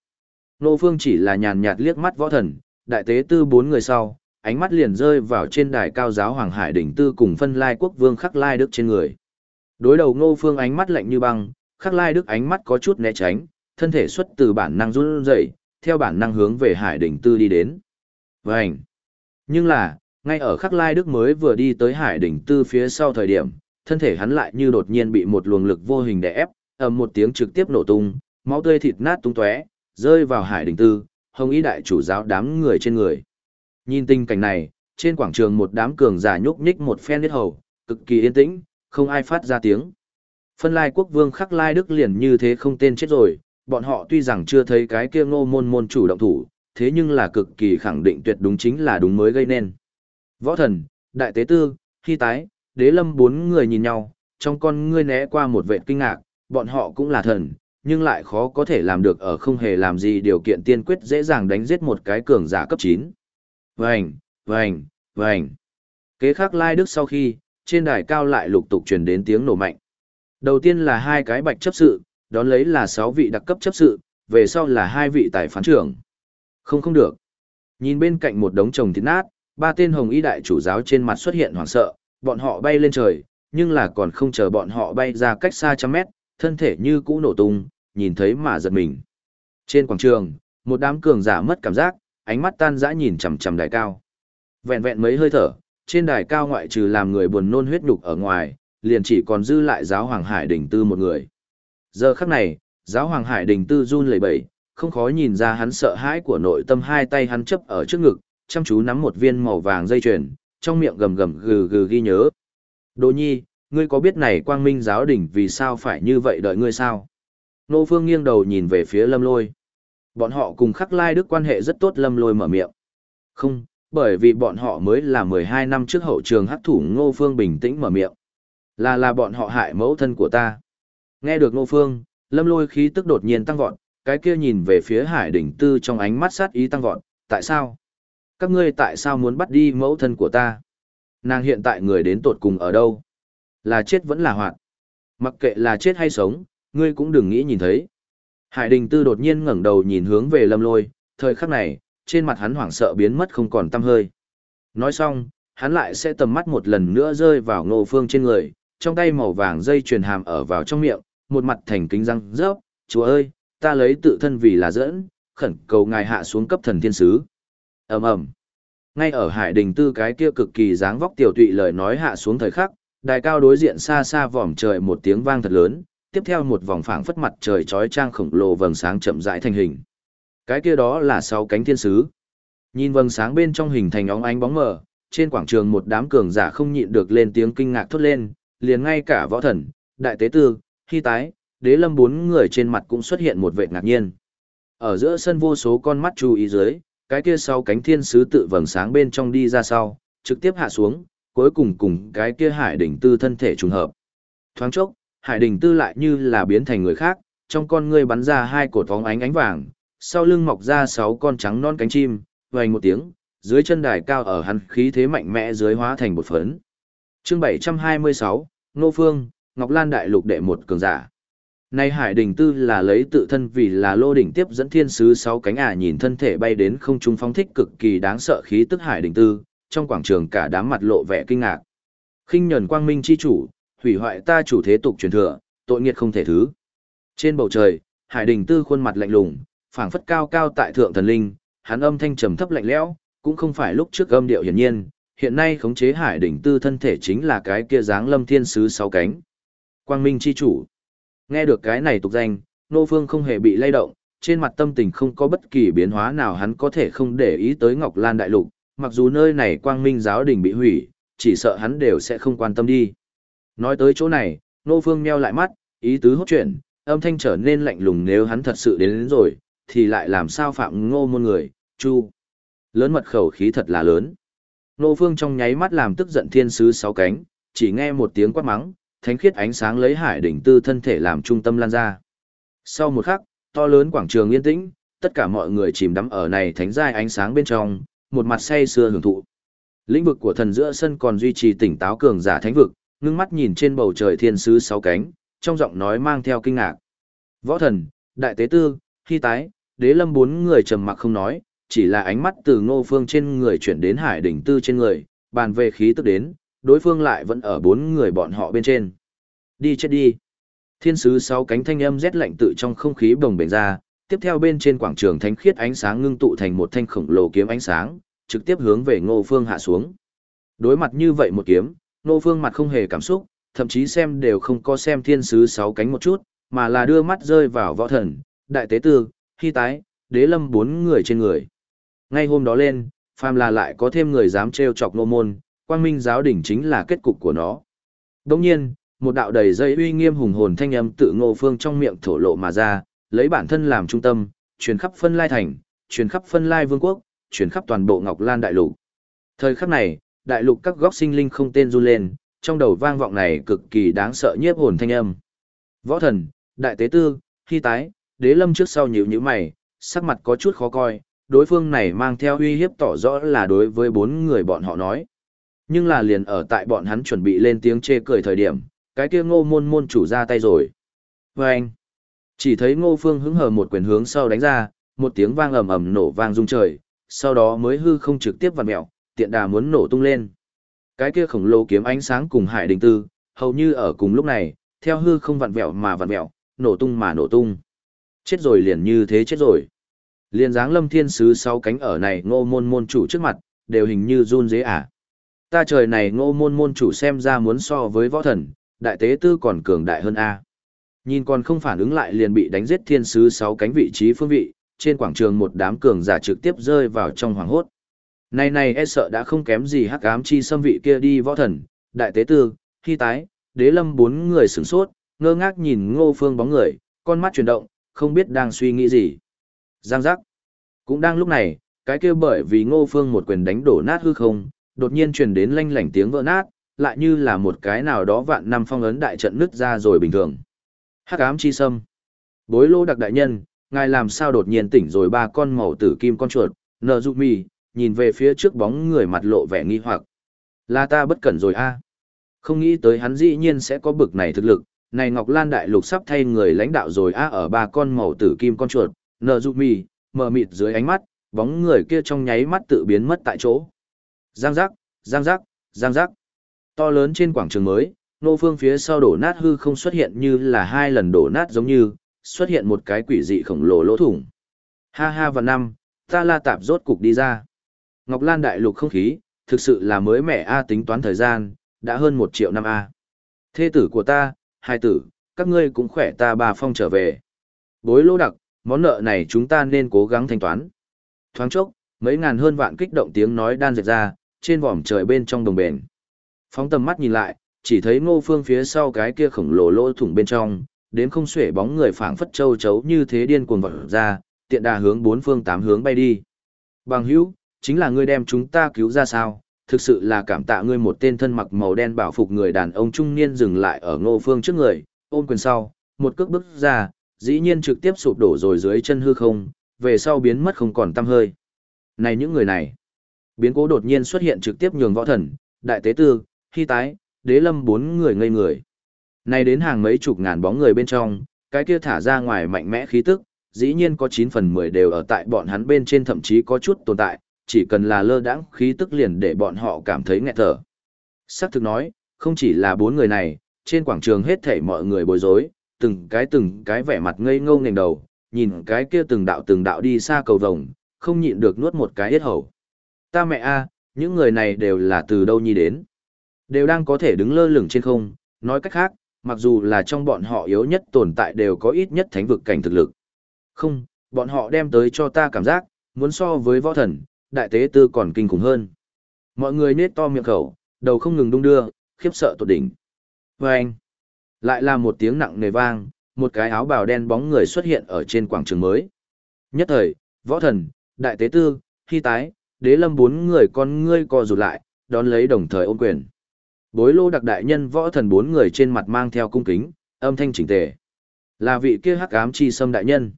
Ngô Phương chỉ là nhàn nhạt liếc mắt võ thần, đại tế tư bốn người sau, ánh mắt liền rơi vào trên đài cao giáo Hoàng Hải đỉnh tư cùng phân lai quốc vương khắc lai đức trên người. Đối đầu Ngô Phương ánh mắt lạnh như băng, khắc lai đức ánh mắt có chút né tránh, thân thể xuất từ bản năng run rẩy, theo bản năng hướng về Hải đỉnh tư đi đến. Vành! Nhưng là, ngay ở khắc lai đức mới vừa đi tới Hải đỉnh tư phía sau thời điểm, thân thể hắn lại như đột nhiên bị một luồng lực vô hình đè ép, ầm một tiếng trực tiếp nổ tung, máu tươi thịt nát tung tóe, rơi vào Hải đỉnh tư, hồng ý đại chủ giáo đám người trên người. Nhìn tình cảnh này, trên quảng trường một đám cường giả nhúc nhích một phen hết hầu, cực kỳ yên tĩnh, không ai phát ra tiếng. Phân lai quốc vương khắc lai đức liền như thế không tên chết rồi, bọn họ tuy rằng chưa thấy cái kia ngô môn môn chủ động thủ, thế nhưng là cực kỳ khẳng định tuyệt đúng chính là đúng mới gây nên. Võ thần, đại tế tư, khi tái, đế lâm bốn người nhìn nhau, trong con ngươi né qua một vệ kinh ngạc, bọn họ cũng là thần, nhưng lại khó có thể làm được ở không hề làm gì điều kiện tiên quyết dễ dàng đánh giết một cái cường giả cấp 9. Vành, vành, vành. Kế khắc lai đức sau khi, trên đài cao lại lục tục truyền đến tiếng nổ mạnh. Đầu tiên là hai cái bạch chấp sự, đón lấy là sáu vị đặc cấp chấp sự, về sau là hai vị tài phán trưởng. Không không được. Nhìn bên cạnh một đống chồng thịt nát, ba tên hồng y đại chủ giáo trên mặt xuất hiện hoảng sợ, bọn họ bay lên trời, nhưng là còn không chờ bọn họ bay ra cách xa trăm mét, thân thể như cũ nổ tung, nhìn thấy mà giật mình. Trên quảng trường, một đám cường giả mất cảm giác, ánh mắt tan dã nhìn chằm chằm đài cao. Vẹn vẹn mấy hơi thở, trên đài cao ngoại trừ làm người buồn nôn huyết nhục ở ngoài, liền chỉ còn dư lại giáo hoàng Hải đỉnh Tư một người. Giờ khắc này, giáo hoàng Hải Đình Tư run lẩy bẩy, không khó nhìn ra hắn sợ hãi của nội tâm hai tay hắn chấp ở trước ngực, chăm chú nắm một viên màu vàng dây chuyền, trong miệng gầm gầm gừ gừ ghi nhớ. Đỗ nhi, ngươi có biết này quang minh giáo đình vì sao phải như vậy đợi ngươi sao? Nô Phương nghiêng đầu nhìn về phía lâm lôi. Bọn họ cùng khắc lai đức quan hệ rất tốt lâm lôi mở miệng. Không, bởi vì bọn họ mới là 12 năm trước hậu trường hắc thủ Ngô Phương bình tĩnh mở miệng. Là là bọn họ hại mẫu thân của ta. Nghe được Ngô Phương, lâm lôi khí tức đột nhiên tăng vọt, cái kia nhìn về phía hải đỉnh tư trong ánh mắt sát ý tăng vọt, tại sao? Các ngươi tại sao muốn bắt đi mẫu thân của ta? Nàng hiện tại người đến tột cùng ở đâu? Là chết vẫn là hoạt. Mặc kệ là chết hay sống, ngươi cũng đừng nghĩ nhìn thấy. Hải Đình Tư đột nhiên ngẩng đầu nhìn hướng về Lâm Lôi, thời khắc này, trên mặt hắn hoảng sợ biến mất không còn tăm hơi. Nói xong, hắn lại sẽ tầm mắt một lần nữa rơi vào Ngô Phương trên người, trong tay màu vàng dây truyền hàm ở vào trong miệng, một mặt thành kính răng rớp, "Chúa ơi, ta lấy tự thân vì là dẫn, khẩn cầu ngài hạ xuống cấp thần thiên sứ." Ầm ầm. Ngay ở Hải Đình Tư cái kia cực kỳ dáng vóc tiểu tụy lời nói hạ xuống thời khắc, đài cao đối diện xa xa vòm trời một tiếng vang thật lớn, tiếp theo một vòng phảng phất mặt trời chói trang khổng lồ vầng sáng chậm rãi thành hình. Cái kia đó là sáu cánh thiên sứ. Nhìn vầng sáng bên trong hình thành óng ánh bóng mờ, trên quảng trường một đám cường giả không nhịn được lên tiếng kinh ngạc thốt lên, liền ngay cả võ thần, đại tế tư, hy tái, đế lâm bốn người trên mặt cũng xuất hiện một vệ ngạc nhiên. Ở giữa sân vô số con mắt chú ý dưới, cái kia sau cánh thiên sứ tự vầng sáng bên trong đi ra sau, trực tiếp hạ xuống, cuối cùng cùng cái kia hải đỉnh tư thân thể trùng hợp. Thoáng chốc, hải đỉnh tư lại như là biến thành người khác, trong con ngươi bắn ra hai cột vóng ánh ánh vàng, sau lưng mọc ra sáu con trắng non cánh chim, vang một tiếng, dưới chân đài cao ở hắn khí thế mạnh mẽ dưới hóa thành một phấn. Chương 726, Nô Phương, Ngọc Lan đại lục đệ một cường giả. Nay Hải Đình Tư là lấy tự thân vì là lô đỉnh tiếp dẫn thiên sứ sáu cánh ả nhìn thân thể bay đến không trung phóng thích cực kỳ đáng sợ khí tức Hải Đình Tư, trong quảng trường cả đám mặt lộ vẻ kinh ngạc. Khinh nhẫn quang minh chi chủ, hủy hoại ta chủ thế tục truyền thừa, tội nghiệt không thể thứ. Trên bầu trời, Hải Đình Tư khuôn mặt lạnh lùng, phảng phất cao cao tại thượng thần linh, hắn âm thanh trầm thấp lạnh lẽo, cũng không phải lúc trước âm điệu hiển nhiên, hiện nay khống chế Hải Đình Tư thân thể chính là cái kia dáng lâm thiên sứ sáu cánh. Quang Minh chi chủ. Nghe được cái này tục danh, Nô Phương không hề bị lay động, trên mặt tâm tình không có bất kỳ biến hóa nào hắn có thể không để ý tới Ngọc Lan Đại Lục, mặc dù nơi này Quang Minh giáo đình bị hủy, chỉ sợ hắn đều sẽ không quan tâm đi. Nói tới chỗ này, Nô Phương meo lại mắt, ý tứ hốt chuyện, âm thanh trở nên lạnh lùng nếu hắn thật sự đến, đến rồi, thì lại làm sao phạm ngô môn người, chu. Lớn mật khẩu khí thật là lớn. Nô Phương trong nháy mắt làm tức giận thiên sứ sáu cánh, chỉ nghe một tiếng quát mắng, thánh khiết ánh sáng lấy hải đỉnh tư thân thể làm trung tâm lan ra. Sau một khắc, to lớn quảng trường yên tĩnh, tất cả mọi người chìm đắm ở này thánh giai ánh sáng bên trong, một mặt say sưa hưởng thụ. Lĩnh vực của thần giữa sân còn duy trì tỉnh táo cường giả thánh vực, ngưng mắt nhìn trên bầu trời thiên sứ sáu cánh, trong giọng nói mang theo kinh ngạc. Võ thần, đại tế tư, khi tái, đế lâm bốn người trầm mặc không nói, chỉ là ánh mắt từ ngô phương trên người chuyển đến hải đỉnh tư trên người, bàn về khí tức đến, đối phương lại vẫn ở bốn người bọn họ bên trên. Đi chết đi. Thiên sứ sáu cánh thanh âm rét lạnh tự trong không khí bồng bềnh ra, tiếp theo bên trên quảng trường thánh khiết ánh sáng ngưng tụ thành một thanh khổng lồ kiếm ánh sáng, trực tiếp hướng về Ngô Phương hạ xuống. Đối mặt như vậy một kiếm, Ngô Phương mặt không hề cảm xúc, thậm chí xem đều không có xem thiên sứ sáu cánh một chút, mà là đưa mắt rơi vào võ thần, đại tế tư, hy tái, đế lâm bốn người trên người. Ngay hôm đó lên, phàm là lại có thêm người dám trêu chọc nô môn, quang minh giáo đỉnh chính là kết cục của nó. Đồng nhiên, một đạo đầy dây uy nghiêm hùng hồn thanh âm tự ngô phương trong miệng thổ lộ mà ra, lấy bản thân làm trung tâm, truyền khắp phân lai thành, truyền khắp phân lai vương quốc, truyền khắp toàn bộ Ngọc Lan đại lục. Thời khắc này, đại lục các góc sinh linh không tên run lên, trong đầu vang vọng này cực kỳ đáng sợ nhiếp hồn thanh âm. Võ thần, đại tế tư, khi tái, đế lâm trước sau nhíu nhíu mày, sắc mặt có chút khó coi, đối phương này mang theo uy hiếp tỏ rõ là đối với bốn người bọn họ nói. Nhưng là liền ở tại bọn hắn chuẩn bị lên tiếng chê cười thời điểm, cái kia ngô môn môn chủ ra tay rồi. Và anh, chỉ thấy ngô phương hứng hờ một quyền hướng sau đánh ra, một tiếng vang ầm ầm nổ vang rung trời, sau đó mới hư không trực tiếp vặn mẹo, tiện đà muốn nổ tung lên. Cái kia khổng lồ kiếm ánh sáng cùng hải đình tư, hầu như ở cùng lúc này, theo hư không vặn vẹo mà vặn vẹo, nổ tung mà nổ tung. Chết rồi liền như thế chết rồi. Liền dáng lâm thiên sứ sáu cánh ở này ngô môn môn chủ trước mặt, đều hình như run dế à. Ta trời này ngô môn môn chủ xem ra muốn so với võ thần, đại tế tư còn cường đại hơn A. Nhìn còn không phản ứng lại liền bị đánh giết thiên sứ sáu cánh vị trí phương vị, trên quảng trường một đám cường giả trực tiếp rơi vào trong hoàng hốt. Này này e sợ đã không kém gì hắc ám chi xâm vị kia đi võ thần, đại tế tư, khi tái, đế lâm bốn người sửng sốt, ngơ ngác nhìn ngô phương bóng người, con mắt chuyển động, không biết đang suy nghĩ gì. Giang giác. Cũng đang lúc này, cái kia bởi vì ngô phương một quyền đánh đổ nát hư không, đột nhiên truyền đến lanh lảnh tiếng vỡ nát, lại như là một cái nào đó vạn năm phong ấn đại trận nứt ra rồi bình thường. Hắc ám chi sâm. Bối lô đặc đại nhân, ngài làm sao đột nhiên tỉnh rồi ba con màu tử kim con chuột, nợ dụ mì, nhìn về phía trước bóng người mặt lộ vẻ nghi hoặc. Là ta bất cẩn rồi a Không nghĩ tới hắn dĩ nhiên sẽ có bực này thực lực, này Ngọc Lan Đại Lục sắp thay người lãnh đạo rồi a ở ba con màu tử kim con chuột, nợ dụ mì, mờ mịt dưới ánh mắt, bóng người kia trong nháy mắt tự biến mất tại chỗ. Giang giác, giang giác, giang giác. To lớn trên quảng trường mới, nô phương phía sau đổ nát hư không xuất hiện như là hai lần đổ nát giống như, xuất hiện một cái quỷ dị khổng lồ lỗ thủng. Ha ha và năm, ta la tạp rốt cục đi ra. Ngọc Lan đại lục không khí, thực sự là mới mẻ A tính toán thời gian, đã hơn một triệu năm A. Thê tử của ta, hai tử, các ngươi cũng khỏe ta bà phong trở về. Bối lỗ đặc, món nợ này chúng ta nên cố gắng thanh toán. Thoáng chốc, mấy ngàn hơn vạn kích động tiếng nói đan dệt ra, trên vòm trời bên trong đồng bền. Phóng tầm mắt nhìn lại, chỉ thấy ngô phương phía sau cái kia khổng lồ lỗ thủng bên trong, đến không xuể bóng người phảng phất châu chấu như thế điên cuồng vọt ra, tiện đà hướng bốn phương tám hướng bay đi. Bằng hữu, chính là ngươi đem chúng ta cứu ra sao? Thực sự là cảm tạ ngươi một tên thân mặc màu đen bảo phục người đàn ông trung niên dừng lại ở ngô phương trước người, ôm quyền sau, một cước bước ra, dĩ nhiên trực tiếp sụp đổ rồi dưới chân hư không, về sau biến mất không còn tăm hơi. Này những người này, biến cố đột nhiên xuất hiện trực tiếp nhường võ thần, đại tế tư, hy tái, đế lâm bốn người ngây người. Này đến hàng mấy chục ngàn bóng người bên trong, cái kia thả ra ngoài mạnh mẽ khí tức, dĩ nhiên có 9 phần 10 đều ở tại bọn hắn bên trên thậm chí có chút tồn tại, chỉ cần là lơ đãng khí tức liền để bọn họ cảm thấy nghẹt thở. Sắc thực nói, không chỉ là bốn người này, trên quảng trường hết thảy mọi người bối rối, từng cái từng cái vẻ mặt ngây ngô ngẩng đầu, nhìn cái kia từng đạo từng đạo đi xa cầu vồng, không nhịn được nuốt một cái hết hầu. Ta mẹ a, những người này đều là từ đâu nhi đến? Đều đang có thể đứng lơ lửng trên không, nói cách khác, mặc dù là trong bọn họ yếu nhất tồn tại đều có ít nhất thánh vực cảnh thực lực. Không, bọn họ đem tới cho ta cảm giác, muốn so với võ thần, đại tế tư còn kinh khủng hơn. Mọi người nết to miệng khẩu, đầu không ngừng đung đưa, khiếp sợ tột đỉnh. Và anh, lại là một tiếng nặng nề vang, một cái áo bào đen bóng người xuất hiện ở trên quảng trường mới. Nhất thời, võ thần, đại tế tư, hy tái, đế lâm bốn người con ngươi co rụt lại, đón lấy đồng thời ôm quyền. Bối lô đặc đại nhân võ thần bốn người trên mặt mang theo cung kính, âm thanh chỉnh tề. Là vị kia hắc ám chi sâm đại nhân.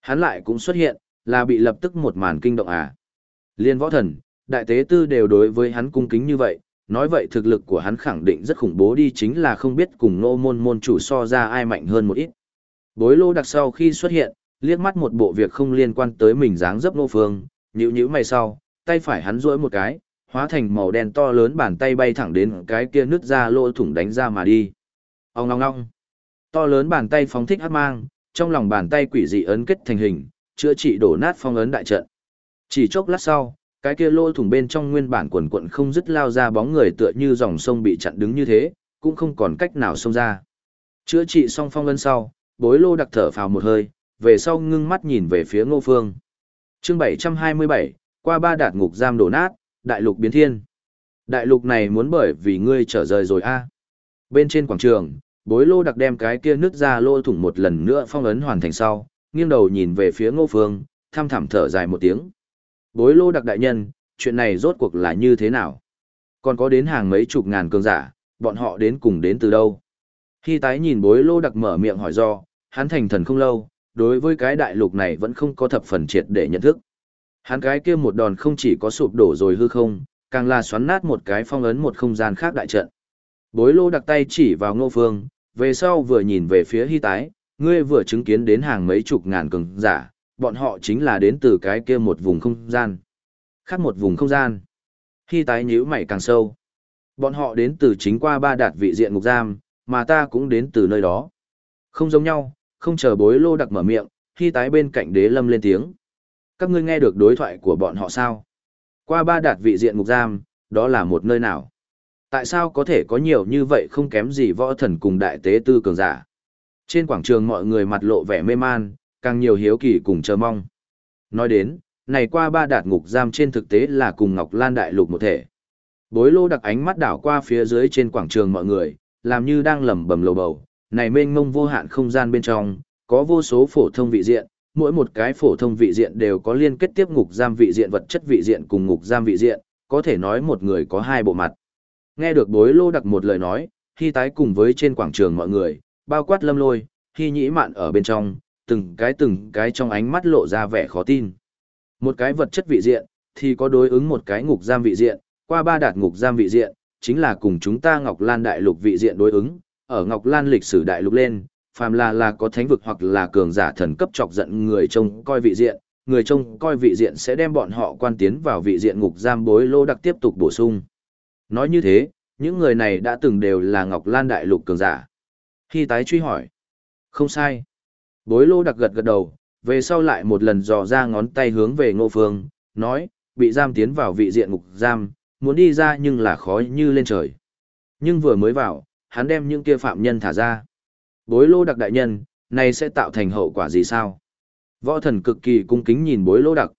Hắn lại cũng xuất hiện, là bị lập tức một màn kinh động à. Liên võ thần, đại tế tư đều đối với hắn cung kính như vậy, Nói vậy thực lực của hắn khẳng định rất khủng bố đi chính là không biết cùng nô môn môn chủ so ra ai mạnh hơn một ít. Bối lô đặc sau khi xuất hiện, liếc mắt một bộ việc không liên quan tới mình dáng dấp nô phương, nhữ nhữ mày sau, tay phải hắn duỗi một cái, hóa thành màu đen to lớn bàn tay bay thẳng đến cái kia nứt ra lỗ thủng đánh ra mà đi. Ông ngong ngong. To lớn bàn tay phóng thích hắc mang, trong lòng bàn tay quỷ dị ấn kết thành hình, chữa trị đổ nát phong ấn đại trận. Chỉ chốc lát sau, cái kia lỗ thủng bên trong nguyên bản quần quận không dứt lao ra bóng người tựa như dòng sông bị chặn đứng như thế, cũng không còn cách nào xông ra. Chữa trị xong phong ấn sau, bối lô đặc thở phào một hơi, về sau ngưng mắt nhìn về phía ngô phương. chương 727, qua ba đạt ngục giam đổ nát, đại lục biến thiên. Đại lục này muốn bởi vì ngươi trở rời rồi a Bên trên quảng trường, bối lô đặc đem cái kia nứt ra lô thủng một lần nữa phong ấn hoàn thành sau, nghiêng đầu nhìn về phía ngô phương, thăm thẳm thở dài một tiếng. Bối lô đặc đại nhân, chuyện này rốt cuộc là như thế nào? Còn có đến hàng mấy chục ngàn cường giả, bọn họ đến cùng đến từ đâu? Khi tái nhìn bối lô đặc mở miệng hỏi do, hắn thành thần không lâu, đối với cái đại lục này vẫn không có thập phần triệt để nhận thức. Hắn cái kia một đòn không chỉ có sụp đổ rồi hư không, càng là xoắn nát một cái phong ấn một không gian khác đại trận. Bối lô đặt tay chỉ vào ngô phương, về sau vừa nhìn về phía hy tái, ngươi vừa chứng kiến đến hàng mấy chục ngàn cường giả, bọn họ chính là đến từ cái kia một vùng không gian. Khác một vùng không gian. Hy tái nhíu mày càng sâu. Bọn họ đến từ chính qua ba đạt vị diện ngục giam, mà ta cũng đến từ nơi đó. Không giống nhau, không chờ bối lô đặc mở miệng, hy tái bên cạnh đế lâm lên tiếng. Các ngươi nghe được đối thoại của bọn họ sao? Qua ba đạt vị diện ngục giam, đó là một nơi nào? Tại sao có thể có nhiều như vậy không kém gì võ thần cùng đại tế tư cường giả? Trên quảng trường mọi người mặt lộ vẻ mê man, càng nhiều hiếu kỳ cùng chờ mong. Nói đến, này qua ba đạt ngục giam trên thực tế là cùng Ngọc Lan Đại Lục một thể. Bối lô đặc ánh mắt đảo qua phía dưới trên quảng trường mọi người, làm như đang lẩm bẩm lầu bầu, này mênh mông vô hạn không gian bên trong, có vô số phổ thông vị diện, mỗi một cái phổ thông vị diện đều có liên kết tiếp ngục giam vị diện vật chất vị diện cùng ngục giam vị diện, có thể nói một người có hai bộ mặt. Nghe được bối lô đặc một lời nói, khi tái cùng với trên quảng trường mọi người, bao quát lâm lôi, khi nhĩ mạn ở bên trong, từng cái từng cái trong ánh mắt lộ ra vẻ khó tin. Một cái vật chất vị diện, thì có đối ứng một cái ngục giam vị diện, qua ba đạt ngục giam vị diện, chính là cùng chúng ta Ngọc Lan Đại Lục vị diện đối ứng, ở Ngọc Lan lịch sử đại lục lên, phàm là là có thánh vực hoặc là cường giả thần cấp chọc giận người trông coi vị diện, người trông coi vị diện sẽ đem bọn họ quan tiến vào vị diện ngục giam bối lô đặc tiếp tục bổ sung. Nói như thế, những người này đã từng đều là Ngọc Lan đại lục cường giả. Khi tái truy hỏi, không sai. Bối lô đặc gật gật đầu, về sau lại một lần dò ra ngón tay hướng về ngô phương, nói, bị giam tiến vào vị diện ngục giam, muốn đi ra nhưng là khó như lên trời. Nhưng vừa mới vào, hắn đem những kia phạm nhân thả ra. Bối lô đặc đại nhân, này sẽ tạo thành hậu quả gì sao? Võ thần cực kỳ cung kính nhìn bối lô đặc.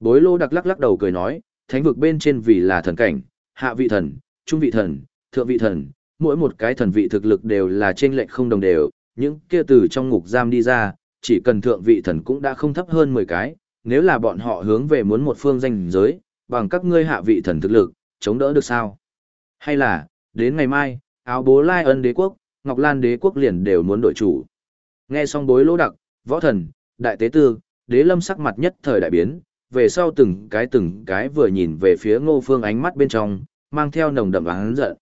Bối lô đặc lắc lắc đầu cười nói, thánh vực bên trên vì là thần cảnh, hạ vị thần, trung vị thần, thượng vị thần, mỗi một cái thần vị thực lực đều là trên lệch không đồng đều, những kia từ trong ngục giam đi ra, chỉ cần thượng vị thần cũng đã không thấp hơn 10 cái, nếu là bọn họ hướng về muốn một phương danh giới, bằng các ngươi hạ vị thần thực lực, chống đỡ được sao? Hay là, đến ngày mai, áo bố lai ân đế quốc, ngọc lan đế quốc liền đều muốn đổi chủ. Nghe xong bối lỗ đặc, võ thần, đại tế tư, đế lâm sắc mặt nhất thời đại biến, về sau từng cái từng cái vừa nhìn về phía ngô phương ánh mắt bên trong, mang theo nồng đậm oán giận.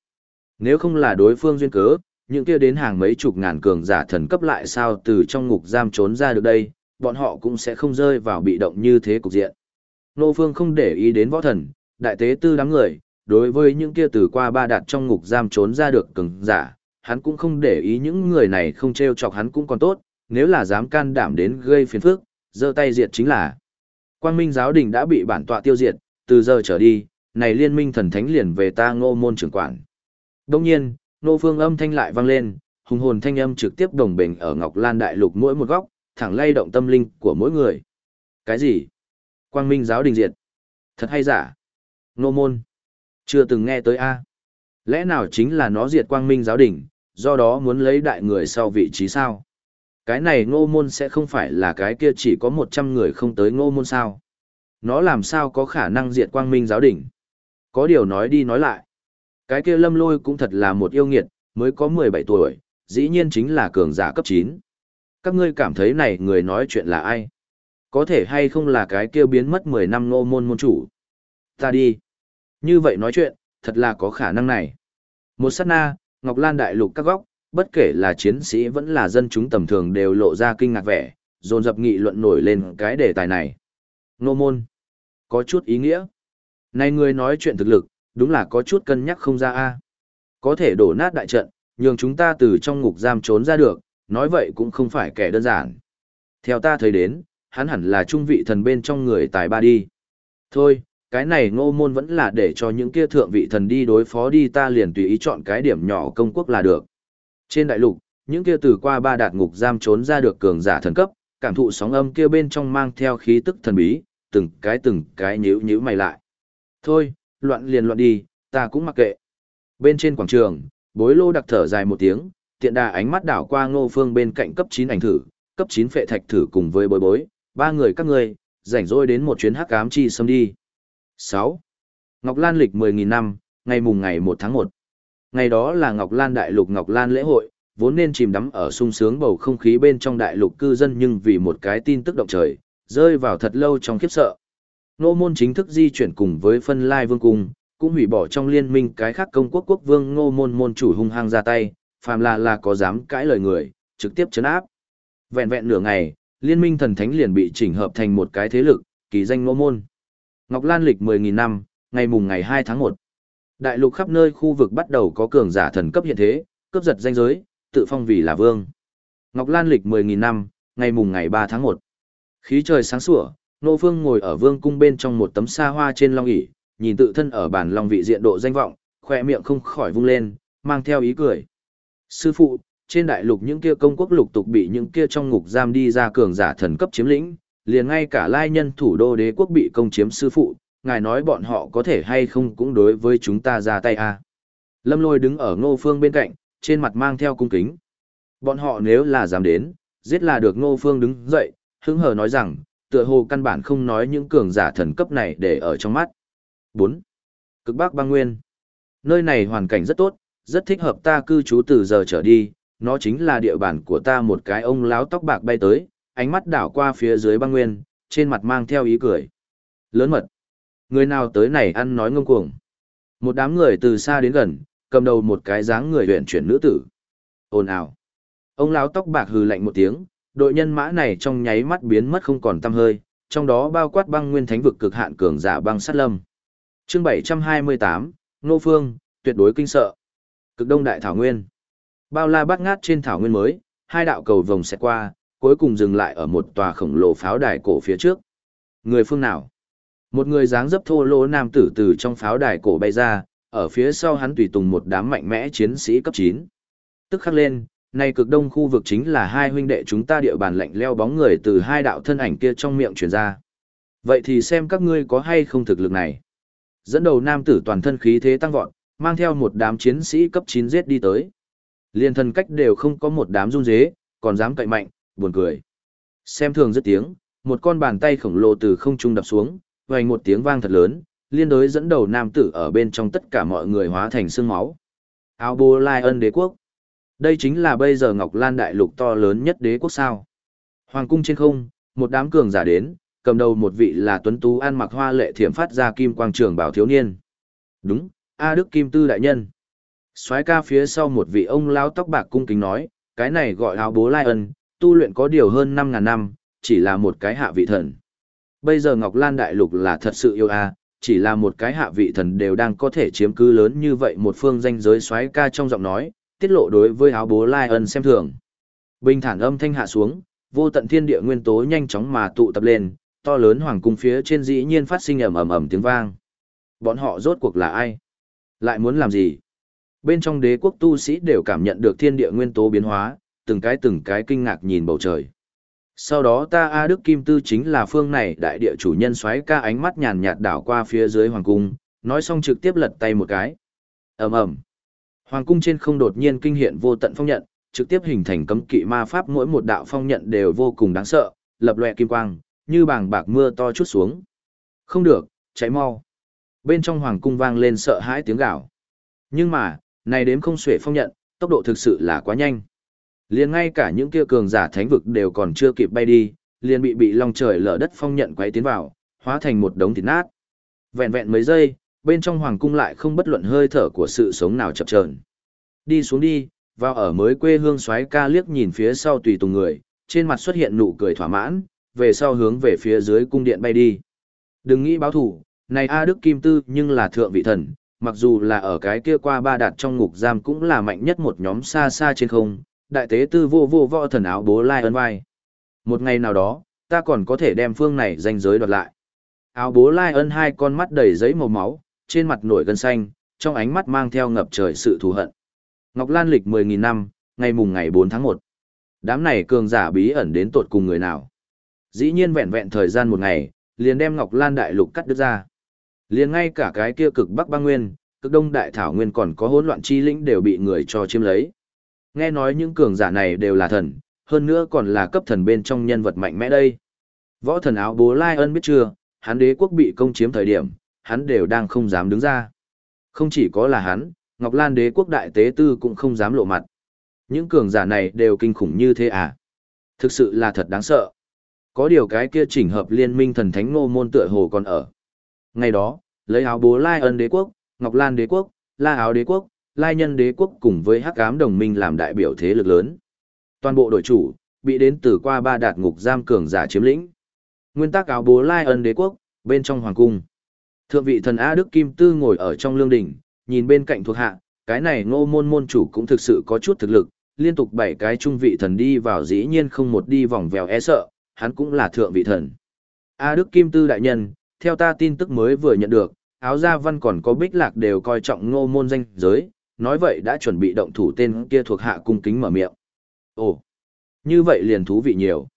Nếu không là đối phương duyên cớ, những kia đến hàng mấy chục ngàn cường giả thần cấp lại sao từ trong ngục giam trốn ra được đây, bọn họ cũng sẽ không rơi vào bị động như thế cục diện. Ngô phương không để ý đến võ thần, đại tế tư đám người, đối với những kia từ qua ba đạt trong ngục giam trốn ra được cường giả, hắn cũng không để ý những người này không treo chọc hắn cũng còn tốt, nếu là dám can đảm đến gây phiền phức, giơ tay diệt chính là. Quang Minh giáo đình đã bị bản tọa tiêu diệt, từ giờ trở đi, này liên minh thần thánh liền về ta ngô môn trưởng quản. Đương nhiên, nô phương âm thanh lại vang lên, hùng hồn thanh âm trực tiếp đồng bình ở Ngọc Lan Đại Lục mỗi một góc, thẳng lay động tâm linh của mỗi người. Cái gì? Quang Minh giáo đình diệt? Thật hay giả? ngô môn? Chưa từng nghe tới A. Lẽ nào chính là nó diệt quang minh giáo đình, do đó muốn lấy đại người sau vị trí sao? Cái này ngô môn sẽ không phải là cái kia chỉ có 100 người không tới ngô môn sao? Nó làm sao có khả năng diệt quang minh giáo đình? Có điều nói đi nói lại. Cái kia lâm lôi cũng thật là một yêu nghiệt, mới có 17 tuổi, dĩ nhiên chính là cường giả cấp 9. Các ngươi cảm thấy này người nói chuyện là ai? Có thể hay không là cái kia biến mất 10 năm ngô môn môn chủ? Ta đi. Như vậy nói chuyện, thật là có khả năng này. Một sát na, Ngọc Lan đại lục các góc, bất kể là chiến sĩ vẫn là dân chúng tầm thường đều lộ ra kinh ngạc vẻ, dồn dập nghị luận nổi lên cái đề tài này. Nô môn, có chút ý nghĩa. Này người nói chuyện thực lực, đúng là có chút cân nhắc không ra a. Có thể đổ nát đại trận, nhường chúng ta từ trong ngục giam trốn ra được, nói vậy cũng không phải kẻ đơn giản. Theo ta thấy đến, hắn hẳn là trung vị thần bên trong người tài ba đi. Thôi, cái này ngô môn vẫn là để cho những kia thượng vị thần đi đối phó đi ta liền tùy ý chọn cái điểm nhỏ công quốc là được. Trên đại lục, những kia từ qua ba đạt ngục giam trốn ra được cường giả thần cấp, cảm thụ sóng âm kia bên trong mang theo khí tức thần bí, từng cái từng cái nhíu nhíu mày lại. Thôi, loạn liền loạn đi, ta cũng mặc kệ. Bên trên quảng trường, bối lô đặc thở dài một tiếng, tiện đà ánh mắt đảo qua ngô phương bên cạnh cấp 9 ảnh thử, cấp 9 phệ thạch thử cùng với bối bối, ba người các ngươi, rảnh rỗi đến một chuyến hắc ám chi xâm đi. 6. Ngọc Lan lịch 10.000 năm, ngày mùng ngày 1 tháng 1. Ngày đó là Ngọc Lan Đại lục Ngọc Lan lễ hội, vốn nên chìm đắm ở sung sướng bầu không khí bên trong đại lục cư dân nhưng vì một cái tin tức động trời, rơi vào thật lâu trong khiếp sợ. Nô môn chính thức di chuyển cùng với phân lai vương cung, cũng hủy bỏ trong liên minh cái khác công quốc quốc vương ngô môn môn chủ hung hăng ra tay, phàm là là có dám cãi lời người, trực tiếp chấn áp. Vẹn vẹn nửa ngày, liên minh thần thánh liền bị chỉnh hợp thành một cái thế lực, kỳ danh ngô môn. Ngọc Lan lịch 10.000 năm, ngày mùng ngày 2 tháng 1. Đại lục khắp nơi khu vực bắt đầu có cường giả thần cấp hiện thế, cướp giật danh giới, tự phong vì là vương. Ngọc Lan lịch 10.000 năm, ngày mùng ngày 3 tháng 1. Khí trời sáng sủa, Nô vương ngồi ở vương cung bên trong một tấm sa hoa trên long ỷ nhìn tự thân ở bản long vị diện độ danh vọng, khỏe miệng không khỏi vung lên, mang theo ý cười. Sư phụ, trên đại lục những kia công quốc lục tục bị những kia trong ngục giam đi ra cường giả thần cấp chiếm lĩnh, liền ngay cả lai nhân thủ đô đế quốc bị công chiếm sư phụ, ngài nói bọn họ có thể hay không cũng đối với chúng ta ra tay à. Lâm lôi đứng ở ngô phương bên cạnh, trên mặt mang theo cung kính. Bọn họ nếu là dám đến, giết là được ngô phương đứng dậy, hứng hờ nói rằng, tựa hồ căn bản không nói những cường giả thần cấp này để ở trong mắt. 4. Cực Bắc băng nguyên. Nơi này hoàn cảnh rất tốt, rất thích hợp ta cư trú từ giờ trở đi, nó chính là địa bàn của ta một cái ông láo tóc bạc bay tới, ánh mắt đảo qua phía dưới băng nguyên, trên mặt mang theo ý cười. Lớn mật. Người nào tới này ăn nói ngông cuồng. Một đám người từ xa đến gần, cầm đầu một cái dáng người huyện chuyển nữ tử. Ồn ào. Ông lão tóc bạc hừ lạnh một tiếng, đội nhân mã này trong nháy mắt biến mất không còn tăm hơi, trong đó bao quát băng nguyên thánh vực cực hạn cường giả băng sát lâm. Chương 728, Nô Phương, tuyệt đối kinh sợ. Cực Đông Đại Thảo Nguyên. Bao la bát ngát trên thảo nguyên mới, hai đạo cầu vòng sẽ qua, cuối cùng dừng lại ở một tòa khổng lồ pháo đài cổ phía trước. Người phương nào? Một người dáng dấp thô lỗ nam tử từ trong pháo đài cổ bay ra, ở phía sau hắn tùy tùng một đám mạnh mẽ chiến sĩ cấp 9. Tức khắc lên, nay cực đông khu vực chính là hai huynh đệ chúng ta địa bàn lạnh leo bóng người từ hai đạo thân ảnh kia trong miệng truyền ra. Vậy thì xem các ngươi có hay không thực lực này. Dẫn đầu nam tử toàn thân khí thế tăng vọt, mang theo một đám chiến sĩ cấp 9 giết đi tới. Liên thân cách đều không có một đám run dế, còn dám cậy mạnh, buồn cười. Xem thường rất tiếng, một con bàn tay khổng lồ từ không trung đập xuống, vang một tiếng vang thật lớn, liên đối dẫn đầu nam tử ở bên trong tất cả mọi người hóa thành xương máu. Áo bô lai ân đế quốc. Đây chính là bây giờ Ngọc Lan đại lục to lớn nhất đế quốc sao. Hoàng cung trên không, một đám cường giả đến, cầm đầu một vị là tuấn tú ăn mặc hoa lệ thiểm phát ra kim quang trường bảo thiếu niên. Đúng, A Đức Kim Tư đại nhân. soái ca phía sau một vị ông lao tóc bạc cung kính nói, cái này gọi áo bố lai ân, tu luyện có điều hơn 5.000 năm, chỉ là một cái hạ vị thần. Bây giờ Ngọc Lan Đại Lục là thật sự yêu a, chỉ là một cái hạ vị thần đều đang có thể chiếm cứ lớn như vậy một phương danh giới xoáy ca trong giọng nói, tiết lộ đối với áo bố lai ân xem thường. Bình thản âm thanh hạ xuống, vô tận thiên địa nguyên tố nhanh chóng mà tụ tập lên, to lớn hoàng cung phía trên dĩ nhiên phát sinh ầm ầm ầm tiếng vang. Bọn họ rốt cuộc là ai? Lại muốn làm gì? Bên trong đế quốc tu sĩ đều cảm nhận được thiên địa nguyên tố biến hóa, từng cái từng cái kinh ngạc nhìn bầu trời. Sau đó ta A Đức Kim Tư chính là phương này đại địa chủ nhân xoáy ca ánh mắt nhàn nhạt đảo qua phía dưới hoàng cung, nói xong trực tiếp lật tay một cái. ầm ầm Hoàng cung trên không đột nhiên kinh hiện vô tận phong nhận, trực tiếp hình thành cấm kỵ ma pháp mỗi một đạo phong nhận đều vô cùng đáng sợ, lập lòe kim quang, như bảng bạc mưa to chút xuống. Không được, cháy mau. Bên trong hoàng cung vang lên sợ hãi tiếng gào. Nhưng mà, này đếm không xuể phong nhận, tốc độ thực sự là quá nhanh liền ngay cả những kia cường giả thánh vực đều còn chưa kịp bay đi, liền bị bị long trời lở đất phong nhận quấy tiến vào, hóa thành một đống thịt nát. Vẹn vẹn mấy giây, bên trong hoàng cung lại không bất luận hơi thở của sự sống nào chập chờn. Đi xuống đi, vào ở mới quê hương xoáy ca liếc nhìn phía sau tùy tùng người, trên mặt xuất hiện nụ cười thỏa mãn, về sau hướng về phía dưới cung điện bay đi. Đừng nghĩ báo thủ, này A Đức Kim Tư nhưng là thượng vị thần, mặc dù là ở cái kia qua ba đạt trong ngục giam cũng là mạnh nhất một nhóm xa xa trên không, đại tế tư vô vô võ thần áo bố lai ân vai. Một ngày nào đó, ta còn có thể đem phương này danh giới đoạt lại. Áo bố lai ân hai con mắt đầy giấy màu máu, trên mặt nổi gân xanh, trong ánh mắt mang theo ngập trời sự thù hận. Ngọc Lan lịch 10.000 năm, ngày mùng ngày 4 tháng 1. Đám này cường giả bí ẩn đến tột cùng người nào. Dĩ nhiên vẹn vẹn thời gian một ngày, liền đem Ngọc Lan đại lục cắt đứt ra. Liền ngay cả cái kia cực Bắc băng nguyên, cực Đông đại thảo nguyên còn có hỗn loạn chi lĩnh đều bị người cho chiếm lấy. Nghe nói những cường giả này đều là thần, hơn nữa còn là cấp thần bên trong nhân vật mạnh mẽ đây. Võ thần áo bố Lai ân biết chưa, hắn đế quốc bị công chiếm thời điểm, hắn đều đang không dám đứng ra. Không chỉ có là hắn, Ngọc Lan đế quốc đại tế tư cũng không dám lộ mặt. Những cường giả này đều kinh khủng như thế à? Thực sự là thật đáng sợ. Có điều cái kia chỉnh hợp liên minh thần thánh ngô môn tựa hồ còn ở. Ngày đó, lấy áo bố Lai ân đế quốc, Ngọc Lan đế quốc, La áo đế quốc, Lai nhân đế quốc cùng với Hắc ám đồng minh làm đại biểu thế lực lớn. Toàn bộ đội chủ, bị đến từ qua ba đạt ngục giam cường giả chiếm lĩnh. Nguyên tắc áo bố Lai ân đế quốc, bên trong hoàng cung. Thượng vị thần A Đức Kim Tư ngồi ở trong lương đỉnh, nhìn bên cạnh thuộc hạ, cái này ngô môn môn chủ cũng thực sự có chút thực lực, liên tục bảy cái trung vị thần đi vào dĩ nhiên không một đi vòng vèo e sợ, hắn cũng là thượng vị thần. A Đức Kim Tư đại nhân, theo ta tin tức mới vừa nhận được, áo gia văn còn có bích lạc đều coi trọng ngô môn danh giới, nói vậy đã chuẩn bị động thủ tên kia thuộc hạ cung kính mở miệng. Ồ, như vậy liền thú vị nhiều.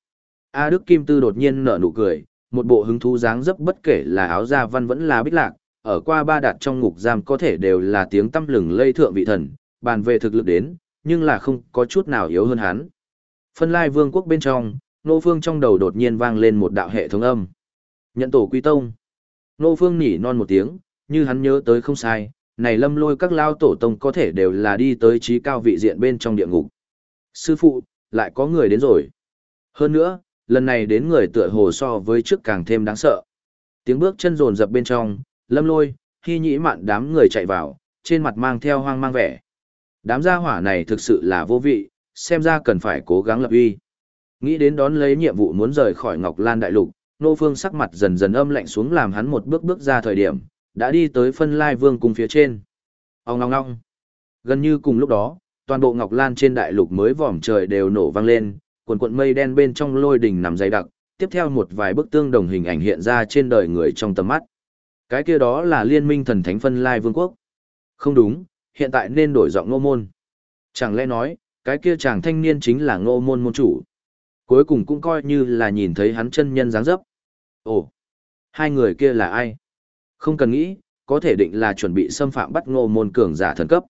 A Đức Kim Tư đột nhiên nở nụ cười, một bộ hứng thú dáng dấp bất kể là áo da văn vẫn là bích lạc, ở qua ba đạt trong ngục giam có thể đều là tiếng tâm lừng lây thượng vị thần, bàn về thực lực đến, nhưng là không có chút nào yếu hơn hắn. Phân lai vương quốc bên trong, nô phương trong đầu đột nhiên vang lên một đạo hệ thống âm. Nhận tổ quy tông. Nô phương nỉ non một tiếng, như hắn nhớ tới không sai, này lâm lôi các lao tổ tông có thể đều là đi tới trí cao vị diện bên trong địa ngục. Sư phụ, lại có người đến rồi. Hơn nữa, lần này đến người tựa hồ so với trước càng thêm đáng sợ. Tiếng bước chân rồn rập bên trong, lâm lôi, khi nhĩ mạn đám người chạy vào, trên mặt mang theo hoang mang vẻ. Đám gia hỏa này thực sự là vô vị, xem ra cần phải cố gắng lập uy. Nghĩ đến đón lấy nhiệm vụ muốn rời khỏi Ngọc Lan Đại Lục, Nô Phương sắc mặt dần dần âm lạnh xuống làm hắn một bước bước ra thời điểm, đã đi tới phân lai vương cung phía trên. Ông ngong ngong. Gần như cùng lúc đó, toàn bộ Ngọc Lan trên đại lục mới vòm trời đều nổ vang lên, cuộn cuộn mây đen bên trong lôi đỉnh nằm dày đặc, tiếp theo một vài bức tương đồng hình ảnh hiện ra trên đời người trong tầm mắt. Cái kia đó là liên minh thần thánh phân lai vương quốc. Không đúng, hiện tại nên đổi giọng ngô môn. Chẳng lẽ nói, cái kia chàng thanh niên chính là ngô môn môn chủ. Cuối cùng cũng coi như là nhìn thấy hắn chân nhân dáng dấp. Ồ, hai người kia là ai? Không cần nghĩ, có thể định là chuẩn bị xâm phạm bắt ngô môn cường giả thần cấp.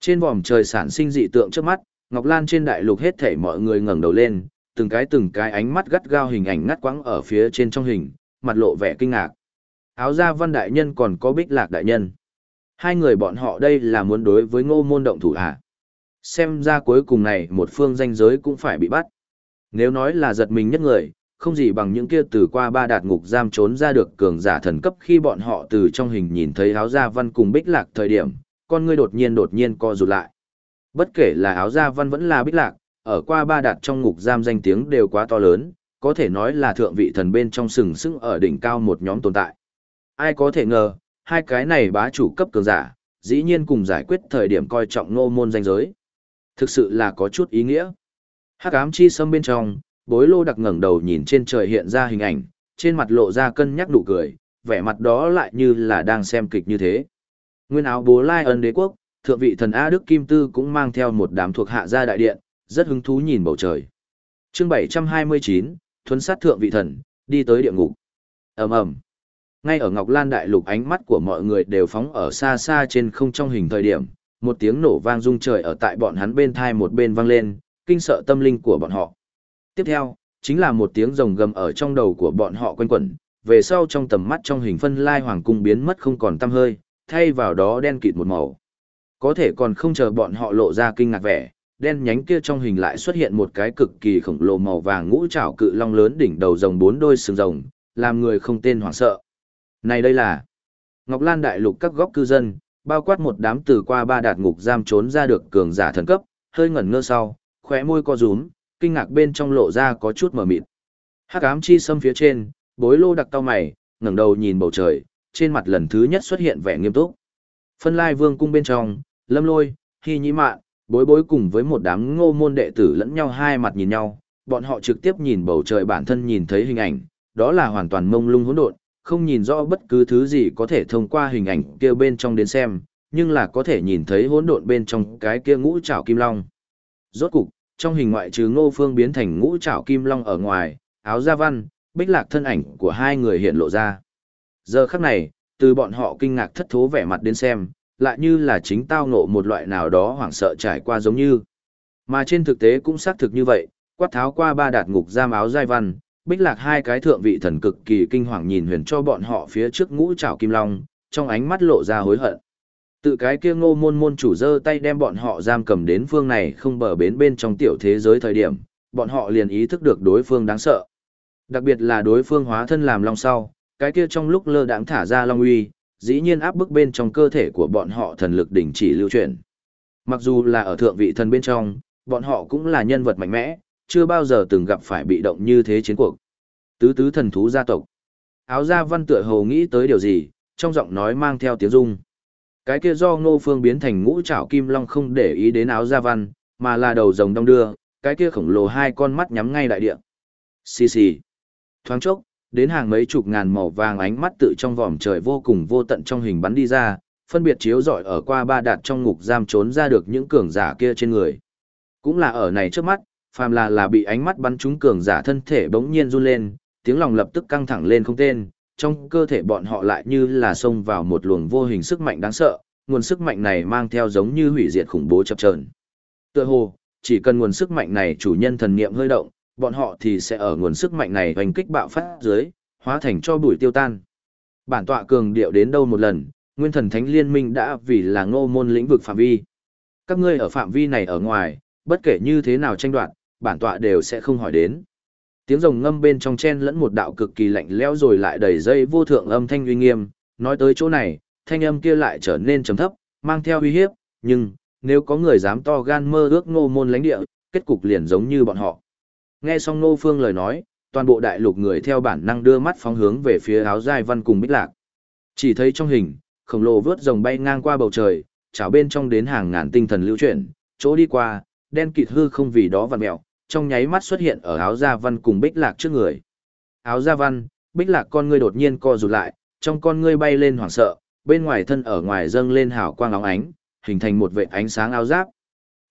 Trên vòm trời sản sinh dị tượng trước mắt, Ngọc Lan trên đại lục hết thảy mọi người ngẩng đầu lên, từng cái từng cái ánh mắt gắt gao hình ảnh ngắt quãng ở phía trên trong hình, mặt lộ vẻ kinh ngạc. Áo gia văn đại nhân còn có bích lạc đại nhân. Hai người bọn họ đây là muốn đối với ngô môn động thủ à Xem ra cuối cùng này một phương danh giới cũng phải bị bắt. Nếu nói là giật mình nhất người, không gì bằng những kia từ qua ba đạt ngục giam trốn ra được cường giả thần cấp khi bọn họ từ trong hình nhìn thấy áo gia văn cùng bích lạc thời điểm, con ngươi đột nhiên đột nhiên co rụt lại. Bất kể là áo gia văn vẫn là bích lạc, ở qua ba đạt trong ngục giam danh tiếng đều quá to lớn, có thể nói là thượng vị thần bên trong sừng sững ở đỉnh cao một nhóm tồn tại. Ai có thể ngờ, hai cái này bá chủ cấp cường giả, dĩ nhiên cùng giải quyết thời điểm coi trọng nô môn danh giới. Thực sự là có chút ý nghĩa. Hắc ám chi sâm bên trong, bối lô đặc ngẩng đầu nhìn trên trời hiện ra hình ảnh, trên mặt lộ ra cân nhắc nụ cười, vẻ mặt đó lại như là đang xem kịch như thế. Nguyên áo bố lai ân đế quốc, thượng vị thần A Đức Kim Tư cũng mang theo một đám thuộc hạ gia đại điện, rất hứng thú nhìn bầu trời. chương 729, thuấn sát thượng vị thần, đi tới địa ngục. ầm ầm Ngay ở Ngọc Lan Đại Lục ánh mắt của mọi người đều phóng ở xa xa trên không trong hình thời điểm, một tiếng nổ vang rung trời ở tại bọn hắn bên thai một bên vang lên, kinh sợ tâm linh của bọn họ. Tiếp theo, chính là một tiếng rồng gầm ở trong đầu của bọn họ quanh quẩn, về sau trong tầm mắt trong hình phân lai hoàng cung biến mất không còn tăm hơi, thay vào đó đen kịt một màu. Có thể còn không chờ bọn họ lộ ra kinh ngạc vẻ, đen nhánh kia trong hình lại xuất hiện một cái cực kỳ khổng lồ màu vàng ngũ trảo cự long lớn đỉnh đầu rồng bốn đôi sừng rồng, làm người không tên hoảng sợ. Này đây là Ngọc Lan đại lục các góc cư dân, bao quát một đám từ qua ba đạt ngục giam trốn ra được cường giả thần cấp, hơi ngẩn ngơ sau, khóe môi co rúm, kinh ngạc bên trong lộ ra có chút mờ mịt. Hắc ám chi sâm phía trên, bối lô đặc cao mày, ngẩng đầu nhìn bầu trời, trên mặt lần thứ nhất xuất hiện vẻ nghiêm túc. Phân lai vương cung bên trong, lâm lôi, hy nhĩ mạn, bối bối cùng với một đám ngô môn đệ tử lẫn nhau hai mặt nhìn nhau, bọn họ trực tiếp nhìn bầu trời bản thân nhìn thấy hình ảnh, đó là hoàn toàn mông lung hỗn độn, không nhìn rõ bất cứ thứ gì có thể thông qua hình ảnh kia bên trong đến xem, nhưng là có thể nhìn thấy hỗn độn bên trong cái kia ngũ trảo kim long. Rốt cục, trong hình ngoại trừ Ngô Phương biến thành ngũ trảo kim long ở ngoài, áo da văn, bích lạc thân ảnh của hai người hiện lộ ra. Giờ khắc này, từ bọn họ kinh ngạc thất thố vẻ mặt đến xem, lại như là chính tao ngộ một loại nào đó hoảng sợ trải qua giống như. Mà trên thực tế cũng xác thực như vậy, quát tháo qua ba đạt ngục giam áo giai văn, bích lạc hai cái thượng vị thần cực kỳ kinh hoàng nhìn huyền cho bọn họ phía trước ngũ trảo kim long, trong ánh mắt lộ ra hối hận. Tự cái kia ngô môn môn chủ dơ tay đem bọn họ giam cầm đến phương này không bờ bến bên trong tiểu thế giới thời điểm, bọn họ liền ý thức được đối phương đáng sợ. Đặc biệt là đối phương hóa thân làm long sau, cái kia trong lúc lơ đãng thả ra long uy, dĩ nhiên áp bức bên trong cơ thể của bọn họ thần lực đỉnh chỉ lưu chuyển. Mặc dù là ở thượng vị thần bên trong, bọn họ cũng là nhân vật mạnh mẽ, chưa bao giờ từng gặp phải bị động như thế chiến cuộc. Tứ tứ thần thú gia tộc. Áo gia văn tựa hồ nghĩ tới điều gì, trong giọng nói mang theo tiếng rung. Cái kia do ngô phương biến thành ngũ trảo kim long không để ý đến áo gia văn, mà là đầu rồng đông đưa, cái kia khổng lồ hai con mắt nhắm ngay đại địa. Xì xì. Thoáng chốc, đến hàng mấy chục ngàn màu vàng ánh mắt tự trong vòm trời vô cùng vô tận trong hình bắn đi ra, phân biệt chiếu rọi ở qua ba đạt trong ngục giam trốn ra được những cường giả kia trên người. Cũng là ở này trước mắt, phàm là là bị ánh mắt bắn trúng cường giả thân thể bỗng nhiên run lên, tiếng lòng lập tức căng thẳng lên không tên, trong cơ thể bọn họ lại như là xông vào một luồng vô hình sức mạnh đáng sợ, nguồn sức mạnh này mang theo giống như hủy diệt khủng bố chập chờn. Tựa hồ, chỉ cần nguồn sức mạnh này chủ nhân thần niệm hơi động, bọn họ thì sẽ ở nguồn sức mạnh này hoành kích bạo phát dưới, hóa thành cho bụi tiêu tan. Bản tọa cường điệu đến đâu một lần, Nguyên Thần Thánh Liên Minh đã vì là ngô môn lĩnh vực phạm vi. Các ngươi ở phạm vi này ở ngoài, bất kể như thế nào tranh đoạt, bản tọa đều sẽ không hỏi đến. Tiếng rồng ngâm bên trong chen lẫn một đạo cực kỳ lạnh lẽo rồi lại đầy dây vô thượng âm thanh uy nghiêm, nói tới chỗ này, thanh âm kia lại trở nên trầm thấp, mang theo uy hiếp, nhưng nếu có người dám to gan mơ ước ngô môn lãnh địa, kết cục liền giống như bọn họ. Nghe xong Ngô Phương lời nói, toàn bộ đại lục người theo bản năng đưa mắt phóng hướng về phía áo dài văn cùng bích lạc. Chỉ thấy trong hình, khổng lồ vớt rồng bay ngang qua bầu trời, chảo bên trong đến hàng ngàn tinh thần lưu chuyển, chỗ đi qua, đen kịt hư không vì đó vặn mèo, trong nháy mắt xuất hiện ở áo gia văn cùng bích lạc trước người. Áo gia văn, bích lạc con ngươi đột nhiên co rụt lại, trong con ngươi bay lên hoảng sợ, bên ngoài thân ở ngoài dâng lên hào quang óng ánh, hình thành một vệ ánh sáng áo giáp.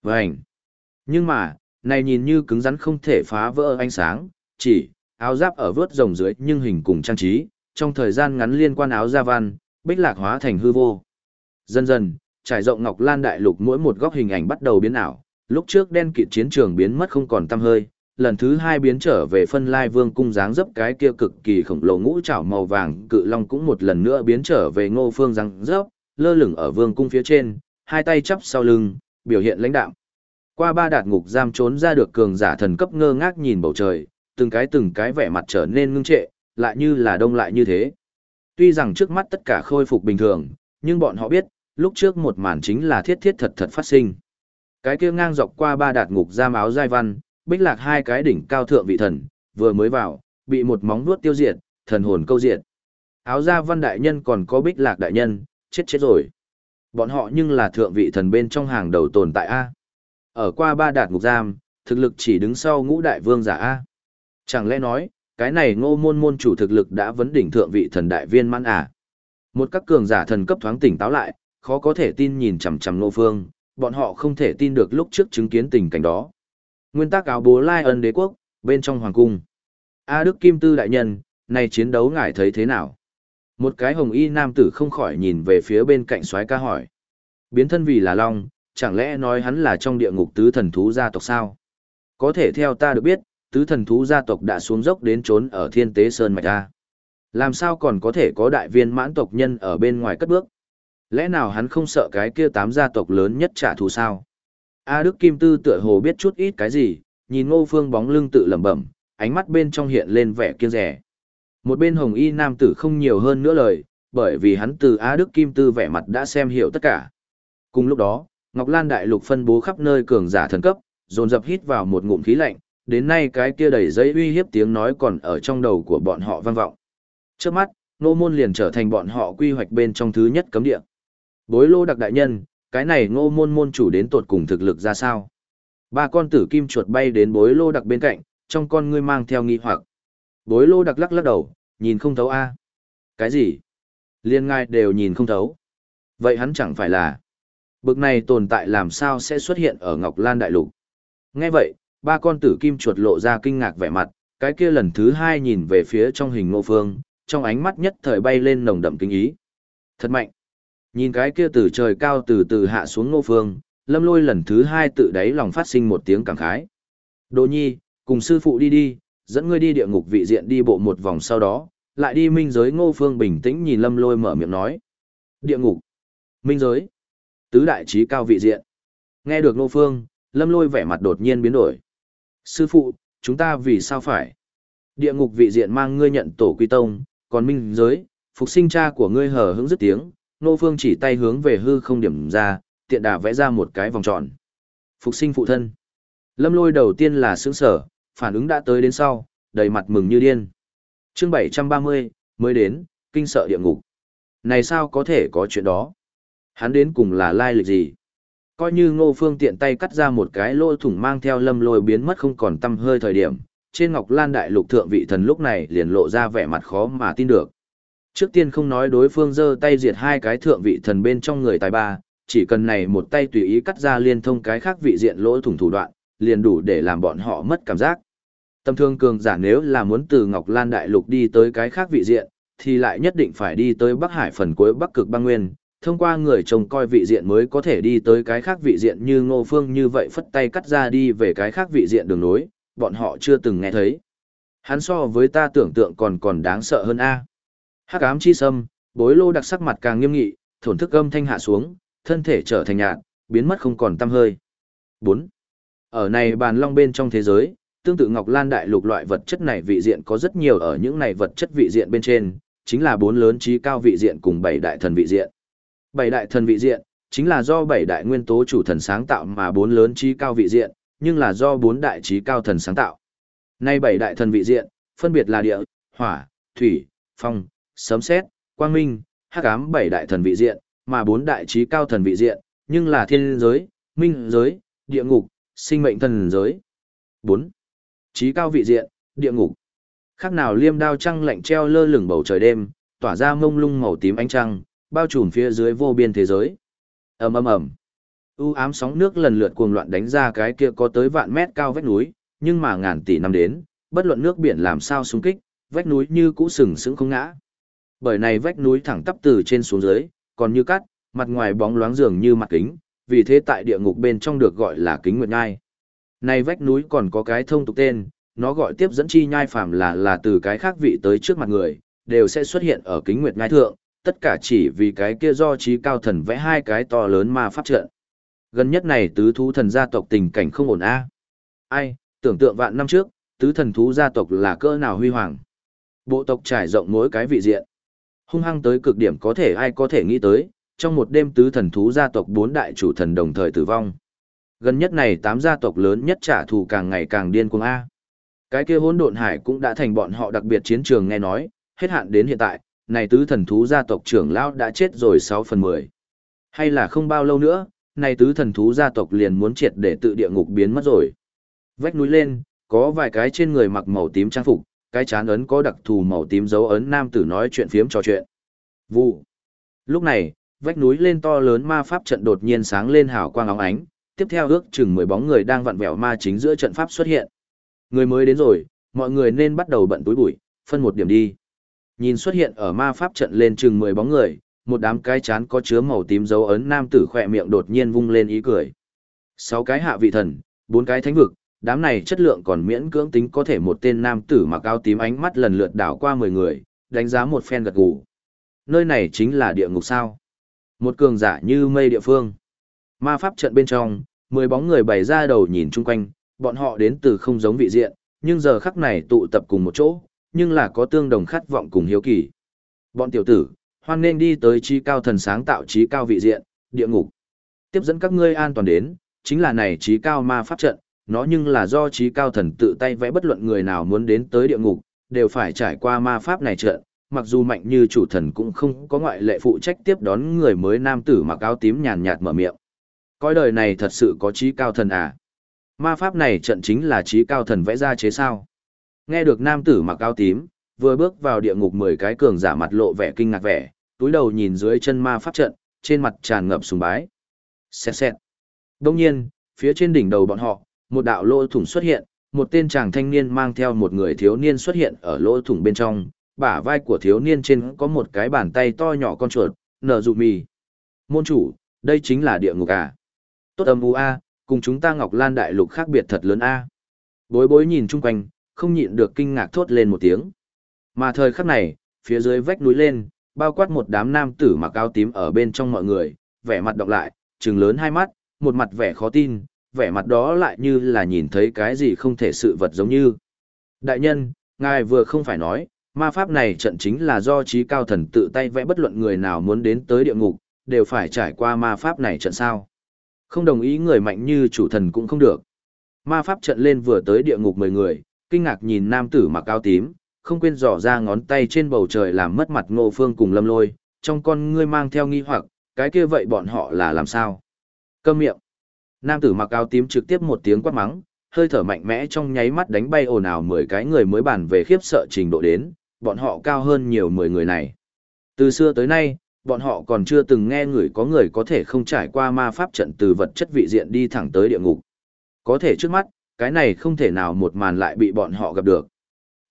Vành. Nhưng mà, này nhìn như cứng rắn không thể phá vỡ ánh sáng, chỉ, áo giáp ở vớt rồng dưới nhưng hình cùng trang trí, trong thời gian ngắn liên quan áo gia văn, bích lạc hóa thành hư vô. Dần dần, trải rộng ngọc lan đại lục mỗi một góc hình ảnh bắt đầu biến ảo, lúc trước đen kịt chiến trường biến mất không còn tăm hơi, lần thứ hai biến trở về phân lai vương cung dáng dấp cái kia cực kỳ khổng lồ ngũ trảo màu vàng cự long cũng một lần nữa biến trở về ngô phương dáng dấp, lơ lửng ở vương cung phía trên, hai tay chắp sau lưng, biểu hiện lãnh đạo. Qua ba đạt ngục giam trốn ra được cường giả thần cấp ngơ ngác nhìn bầu trời, từng cái từng cái vẻ mặt trở nên ngưng trệ, lại như là đông lại như thế. Tuy rằng trước mắt tất cả khôi phục bình thường, nhưng bọn họ biết, lúc trước một màn chính là thiết thiết thật thật phát sinh. Cái kia ngang dọc qua ba đạt ngục giam áo giai văn, bích lạc hai cái đỉnh cao thượng vị thần, vừa mới vào, bị một móng vuốt tiêu diệt, thần hồn câu diệt. Áo gia văn đại nhân còn có bích lạc đại nhân, chết chết rồi. Bọn họ nhưng là thượng vị thần bên trong hàng đầu tồn tại A. Ở qua ba đạt ngục giam, thực lực chỉ đứng sau ngũ đại vương giả A. Chẳng lẽ nói, cái này ngô môn môn chủ thực lực đã vấn đỉnh thượng vị thần đại viên mãn à? Một các cường giả thần cấp thoáng tỉnh táo lại, khó có thể tin nhìn chằm chằm ngô phương, bọn họ không thể tin được lúc trước chứng kiến tình cảnh đó. Nguyên tắc áo bố Lai ân đế quốc, bên trong hoàng cung. A Đức Kim Tư đại nhân, này chiến đấu ngài thấy thế nào? Một cái hồng y nam tử không khỏi nhìn về phía bên cạnh soái ca hỏi. Biến thân vì là long, chẳng lẽ nói hắn là trong địa ngục tứ thần thú gia tộc sao? Có thể theo ta được biết, tứ thần thú gia tộc đã xuống dốc đến trốn ở thiên tế sơn mạch a. Làm sao còn có thể có đại viên mãn tộc nhân ở bên ngoài cất bước? Lẽ nào hắn không sợ cái kia tám gia tộc lớn nhất trả thù sao? A Đức Kim Tư tựa hồ biết chút ít cái gì, nhìn Ngô Phương bóng lưng tự lẩm bẩm, ánh mắt bên trong hiện lên vẻ kiêng rẻ. Một bên Hồng Y nam tử không nhiều hơn nữa lời, bởi vì hắn từ Á Đức Kim Tư vẻ mặt đã xem hiểu tất cả. Cùng lúc đó, Ngọc Lan Đại Lục phân bố khắp nơi cường giả thần cấp, dồn dập hít vào một ngụm khí lạnh, đến nay cái kia đầy giấy uy hiếp tiếng nói còn ở trong đầu của bọn họ vang vọng. Trước mắt, Ngô Môn liền trở thành bọn họ quy hoạch bên trong thứ nhất cấm địa. Bối lô đặc đại nhân, cái này Ngô Môn môn chủ đến tột cùng thực lực ra sao? Ba con tử kim chuột bay đến bối lô đặc bên cạnh, trong con ngươi mang theo nghi hoặc. Bối lô đặc lắc lắc đầu, nhìn không thấu a. Cái gì? Liên ngai đều nhìn không thấu. Vậy hắn chẳng phải là... Bực này tồn tại làm sao sẽ xuất hiện ở Ngọc Lan Đại Lục? Nghe vậy, ba con tử kim chuột lộ ra kinh ngạc vẻ mặt, cái kia lần thứ hai nhìn về phía trong hình ngô phương, trong ánh mắt nhất thời bay lên nồng đậm kinh ý. Thật mạnh. Nhìn cái kia từ trời cao từ từ hạ xuống ngô phương, lâm lôi lần thứ hai tự đáy lòng phát sinh một tiếng cảm khái. Đỗ nhi, cùng sư phụ đi đi, dẫn ngươi đi địa ngục vị diện đi bộ một vòng sau đó, lại đi minh giới ngô phương bình tĩnh nhìn lâm lôi mở miệng nói. Địa ngục, minh giới, tứ đại trí cao vị diện. Nghe được ngô phương, lâm lôi vẻ mặt đột nhiên biến đổi. Sư phụ, chúng ta vì sao phải? Địa ngục vị diện mang ngươi nhận tổ quy tông, còn minh giới, phục sinh cha của ngươi hờ hững dứt tiếng, Nô phương chỉ tay hướng về hư không điểm ra, tiện đà vẽ ra một cái vòng tròn. Phục sinh phụ thân. Lâm lôi đầu tiên là sướng sở, phản ứng đã tới đến sau, đầy mặt mừng như điên. chương 730, mới đến, kinh sợ địa ngục. Này sao có thể có chuyện đó? Hắn đến cùng là lai lịch gì? Coi như ngô phương tiện tay cắt ra một cái lỗ thủng mang theo lâm lôi biến mất không còn tâm hơi thời điểm, trên ngọc lan đại lục thượng vị thần lúc này liền lộ ra vẻ mặt khó mà tin được. Trước tiên không nói đối phương giơ tay diệt hai cái thượng vị thần bên trong người tài ba, chỉ cần này một tay tùy ý cắt ra liên thông cái khác vị diện lỗ thủng thủ đoạn, liền đủ để làm bọn họ mất cảm giác. Tâm thương cường giả nếu là muốn từ Ngọc Lan Đại Lục đi tới cái khác vị diện, thì lại nhất định phải đi tới Bắc Hải phần cuối Bắc Cực băng nguyên, thông qua người trông coi vị diện mới có thể đi tới cái khác vị diện như Ngô Phương như vậy phất tay cắt ra đi về cái khác vị diện đường nối, bọn họ chưa từng nghe thấy. Hắn so với ta tưởng tượng còn còn đáng sợ hơn a. Hắc ám chi sâm, bối lô đặc sắc mặt càng nghiêm nghị, thổn thức âm thanh hạ xuống, thân thể trở thành nhạt, biến mất không còn tăm hơi. 4. Ở này bàn long bên trong thế giới, tương tự Ngọc Lan Đại Lục loại vật chất này vị diện có rất nhiều ở những này vật chất vị diện bên trên, chính là bốn lớn trí cao vị diện cùng bảy đại thần vị diện. Bảy đại thần vị diện, chính là do bảy đại nguyên tố chủ thần sáng tạo mà bốn lớn trí cao vị diện, nhưng là do bốn đại trí cao thần sáng tạo. Nay bảy đại thần vị diện, phân biệt là địa, hỏa, thủy, phong, sấm sét, quang minh, hắc ám bảy đại thần vị diện, mà bốn đại trí cao thần vị diện, nhưng là thiên giới, minh giới, địa ngục, sinh mệnh thần giới. 4. Trí cao vị diện, địa ngục. Khác nào liêm đao trăng lạnh treo lơ lửng bầu trời đêm, tỏa ra mông lung màu tím ánh trăng, bao trùm phía dưới vô biên thế giới. ầm ầm ầm. U ám sóng nước lần lượt cuồng loạn đánh ra cái kia có tới vạn mét cao vách núi, nhưng mà ngàn tỷ năm đến, bất luận nước biển làm sao xung kích, vách núi như cũ sừng sững không ngã. Bởi này vách núi thẳng tắp từ trên xuống dưới, còn như cắt, mặt ngoài bóng loáng dường như mặt kính, vì thế tại địa ngục bên trong được gọi là kính nguyệt nhai. Này vách núi còn có cái thông tục tên, nó gọi tiếp dẫn chi nhai phàm là là từ cái khác vị tới trước mặt người, đều sẽ xuất hiện ở kính nguyệt nhai thượng, tất cả chỉ vì cái kia do trí cao thần vẽ hai cái to lớn mà pháp trận. Gần nhất này tứ thú thần gia tộc tình cảnh không ổn a. Ai, tưởng tượng vạn năm trước, tứ thần thú gia tộc là cỡ nào huy hoàng. Bộ tộc trải rộng mỗi cái vị diện. Hung hăng tới cực điểm có thể ai có thể nghĩ tới, trong một đêm tứ thần thú gia tộc bốn đại chủ thần đồng thời tử vong. Gần nhất này tám gia tộc lớn nhất trả thù càng ngày càng điên cuồng A. Cái kia hỗn độn hải cũng đã thành bọn họ đặc biệt chiến trường nghe nói, hết hạn đến hiện tại, này tứ thần thú gia tộc trưởng lão đã chết rồi 6 phần 10. Hay là không bao lâu nữa, này tứ thần thú gia tộc liền muốn triệt để tự địa ngục biến mất rồi. Vách núi lên, có vài cái trên người mặc màu tím trang phục, cái chán ấn có đặc thù màu tím dấu ấn nam tử nói chuyện phiếm trò chuyện. Vụ. Lúc này, vách núi lên to lớn ma pháp trận đột nhiên sáng lên hào quang óng ánh, tiếp theo ước chừng 10 bóng người đang vặn vẹo ma chính giữa trận pháp xuất hiện. Người mới đến rồi, mọi người nên bắt đầu bận túi bụi, phân một điểm đi. Nhìn xuất hiện ở ma pháp trận lên chừng 10 bóng người, một đám cái chán có chứa màu tím dấu ấn nam tử khỏe miệng đột nhiên vung lên ý cười. Sáu cái hạ vị thần, bốn cái thánh vực, đám này chất lượng còn miễn cưỡng tính có thể một tên nam tử mặc áo tím ánh mắt lần lượt đảo qua 10 người, đánh giá một phen gật gù. Nơi này chính là địa ngục sao? Một cường giả như mây địa phương. Ma pháp trận bên trong, 10 bóng người bày ra đầu nhìn chung quanh, bọn họ đến từ không giống vị diện, nhưng giờ khắc này tụ tập cùng một chỗ, nhưng là có tương đồng khát vọng cùng hiếu kỳ. Bọn tiểu tử, Hoan nên đi tới trí cao thần sáng tạo trí cao vị diện, địa ngục. Tiếp dẫn các ngươi an toàn đến, chính là này trí cao ma pháp trận, nó nhưng là do trí cao thần tự tay vẽ bất luận người nào muốn đến tới địa ngục, đều phải trải qua ma pháp này trận, mặc dù mạnh như chủ thần cũng không có ngoại lệ phụ trách tiếp đón người mới nam tử mặc áo tím nhàn nhạt mở miệng. Coi đời này thật sự có trí cao thần à? Ma pháp này trận chính là trí cao thần vẽ ra chế sao? Nghe được nam tử mặc áo tím, vừa bước vào địa ngục mười cái cường giả mặt lộ vẻ kinh ngạc vẻ, túi đầu nhìn dưới chân ma pháp trận, trên mặt tràn ngập sùng bái. Xẹt xẹt. Đông nhiên, phía trên đỉnh đầu bọn họ, một đạo lỗ thủng xuất hiện, một tên chàng thanh niên mang theo một người thiếu niên xuất hiện ở lỗ thủng bên trong, bả vai của thiếu niên trên có một cái bàn tay to nhỏ con chuột, nở dụ mì. Môn chủ, đây chính là địa ngục à? Tốt âm u a, cùng chúng ta Ngọc Lan Đại Lục khác biệt thật lớn a. Bối bối nhìn chung quanh, không nhịn được kinh ngạc thốt lên một tiếng. Mà thời khắc này, phía dưới vách núi lên, bao quát một đám nam tử mặc áo tím ở bên trong mọi người, vẻ mặt đọc lại, trừng lớn hai mắt, một mặt vẻ khó tin, vẻ mặt đó lại như là nhìn thấy cái gì không thể sự vật giống như. Đại nhân, ngài vừa không phải nói, ma pháp này trận chính là do trí cao thần tự tay vẽ bất luận người nào muốn đến tới địa ngục, đều phải trải qua ma pháp này trận sao. Không đồng ý người mạnh như chủ thần cũng không được. Ma pháp trận lên vừa tới địa ngục mười người, kinh ngạc nhìn nam tử mặc áo tím, không quên dò ra ngón tay trên bầu trời làm mất mặt ngô phương cùng lâm lôi, trong con ngươi mang theo nghi hoặc, cái kia vậy bọn họ là làm sao? Câm miệng. Nam tử mặc áo tím trực tiếp một tiếng quát mắng, hơi thở mạnh mẽ trong nháy mắt đánh bay ồn ào mười cái người mới bàn về khiếp sợ trình độ đến, bọn họ cao hơn nhiều mười người này. Từ xưa tới nay, bọn họ còn chưa từng nghe người có người có thể không trải qua ma pháp trận từ vật chất vị diện đi thẳng tới địa ngục. Có thể trước mắt, cái này không thể nào một màn lại bị bọn họ gặp được.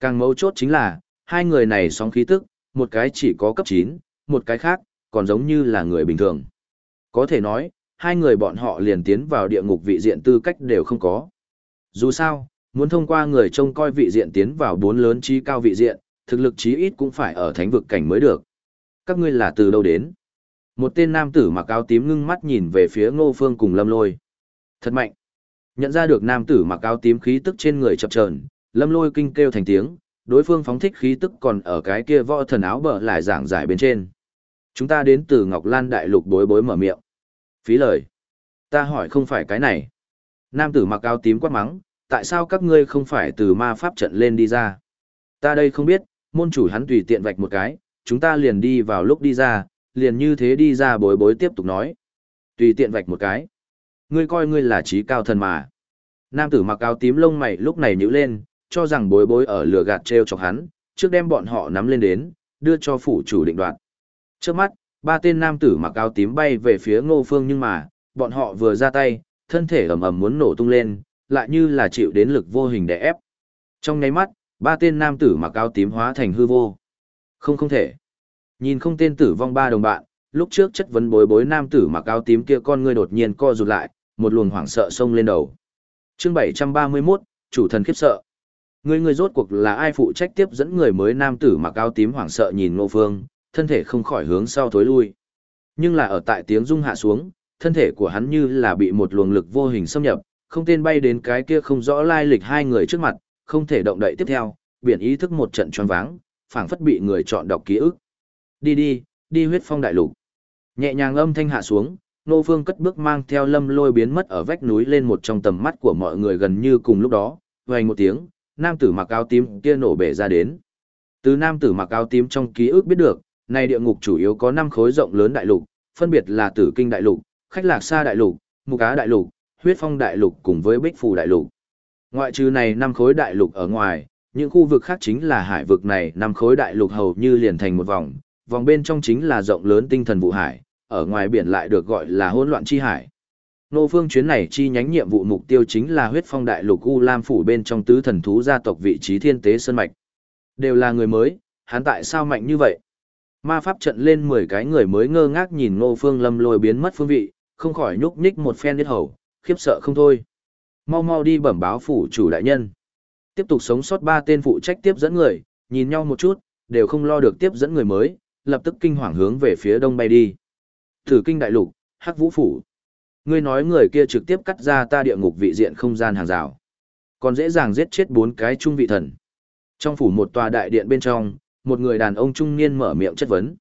Càng mấu chốt chính là, hai người này sóng khí tức, một cái chỉ có cấp 9, một cái khác, còn giống như là người bình thường. Có thể nói, hai người bọn họ liền tiến vào địa ngục vị diện tư cách đều không có. Dù sao, muốn thông qua người trông coi vị diện tiến vào bốn lớn trí cao vị diện, thực lực chí ít cũng phải ở thánh vực cảnh mới được. Các ngươi là từ đâu đến? Một tên nam tử mặc áo tím ngưng mắt nhìn về phía ngô phương cùng lâm lôi. Thật mạnh. Nhận ra được nam tử mặc áo tím khí tức trên người chập chờn lâm lôi kinh kêu thành tiếng, đối phương phóng thích khí tức còn ở cái kia võ thần áo bờ lại giảng giải bên trên. Chúng ta đến từ Ngọc Lan Đại Lục bối bối mở miệng. Phí lời. Ta hỏi không phải cái này. Nam tử mặc áo tím quát mắng, tại sao các ngươi không phải từ ma pháp trận lên đi ra? Ta đây không biết, môn chủ hắn tùy tiện vạch một cái, chúng ta liền đi vào lúc đi ra, liền như thế đi ra bối bối tiếp tục nói. Tùy tiện vạch một cái. Ngươi coi ngươi là trí cao thần mà. Nam tử mặc áo tím lông mày lúc này nhíu lên, cho rằng bối bối ở lửa gạt treo chọc hắn, trước đem bọn họ nắm lên đến, đưa cho phủ chủ định đoạt. Trước mắt, ba tên nam tử mặc áo tím bay về phía ngô phương nhưng mà, bọn họ vừa ra tay, thân thể ầm ầm muốn nổ tung lên, lại như là chịu đến lực vô hình để ép. Trong nháy mắt, ba tên nam tử mặc áo tím hóa thành hư vô. Không không thể. Nhìn không tên tử vong ba đồng bạn, lúc trước chất vấn bối bối nam tử mặc áo tím kia con ngươi đột nhiên co rụt lại, một luồng hoảng sợ xông lên đầu. Chương 731, chủ thần khiếp sợ. Người người rốt cuộc là ai phụ trách tiếp dẫn người mới nam tử mặc áo tím hoảng sợ nhìn Ngô Phương, thân thể không khỏi hướng sau thối lui. Nhưng là ở tại tiếng rung hạ xuống, thân thể của hắn như là bị một luồng lực vô hình xâm nhập, không tên bay đến cái kia không rõ lai lịch hai người trước mặt, không thể động đậy tiếp theo, biển ý thức một trận choáng váng, phảng phất bị người chọn đọc ký ức. Đi đi, đi huyết phong đại lục. Nhẹ nhàng âm thanh hạ xuống, Nô Phương cất bước mang theo lâm lôi biến mất ở vách núi lên một trong tầm mắt của mọi người gần như cùng lúc đó, vang một tiếng, nam tử mặc áo tím kia nổ bể ra đến. Từ nam tử mặc áo tím trong ký ức biết được, này địa ngục chủ yếu có 5 khối rộng lớn đại lục, phân biệt là Tử Kinh đại lục, Khách Lạc Sa đại lục, Mục Á đại lục, Huyết Phong đại lục cùng với Bích Phù đại lục. Ngoại trừ này 5 khối đại lục ở ngoài, những khu vực khác chính là hải vực này, 5 khối đại lục hầu như liền thành một vòng, vòng bên trong chính là rộng lớn tinh thần vụ hải, ở ngoài biển lại được gọi là hỗn loạn chi hải. Nô phương chuyến này chi nhánh nhiệm vụ mục tiêu chính là huyết phong đại lục U Lam phủ bên trong tứ thần thú gia tộc vị trí thiên tế sơn mạch. Đều là người mới, hắn tại sao mạnh như vậy? Ma pháp trận lên 10 cái người mới ngơ ngác nhìn Ngô Phương Lâm lôi biến mất phương vị, không khỏi nhúc nhích một phen điết hầu, khiếp sợ không thôi. Mau mau đi bẩm báo phủ chủ đại nhân. Tiếp tục sống sót ba tên phụ trách tiếp dẫn người, nhìn nhau một chút, đều không lo được tiếp dẫn người mới, lập tức kinh hoàng hướng về phía đông bay đi. Thử kinh đại lục, Hắc Vũ phủ. Ngươi nói người kia trực tiếp cắt ra ta địa ngục vị diện không gian hàng rào. Còn dễ dàng giết chết bốn cái trung vị thần. Trong phủ một tòa đại điện bên trong, một người đàn ông trung niên mở miệng chất vấn.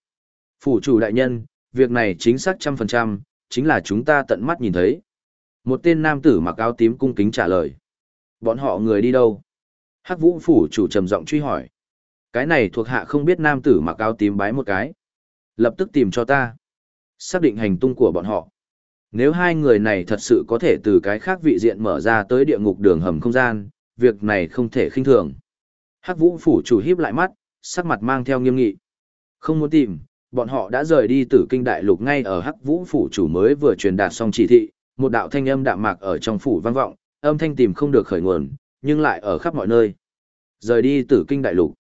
Phủ chủ đại nhân, việc này chính xác trăm phần trăm, chính là chúng ta tận mắt nhìn thấy. Một tên nam tử mặc áo tím cung kính trả lời. Bọn họ người đi đâu? Hắc vũ phủ chủ trầm giọng truy hỏi. Cái này thuộc hạ không biết nam tử mặc áo tím bái một cái. Lập tức tìm cho ta. Xác định hành tung của bọn họ. Nếu hai người này thật sự có thể từ cái khác vị diện mở ra tới địa ngục đường hầm không gian, việc này không thể khinh thường. Hắc vũ phủ chủ híp lại mắt, sắc mặt mang theo nghiêm nghị. Không muốn tìm, bọn họ đã rời đi từ kinh đại lục ngay ở Hắc vũ phủ chủ mới vừa truyền đạt xong chỉ thị, một đạo thanh âm đạm mạc ở trong phủ vang vọng, âm thanh tìm không được khởi nguồn, nhưng lại ở khắp mọi nơi. Rời đi từ kinh đại lục.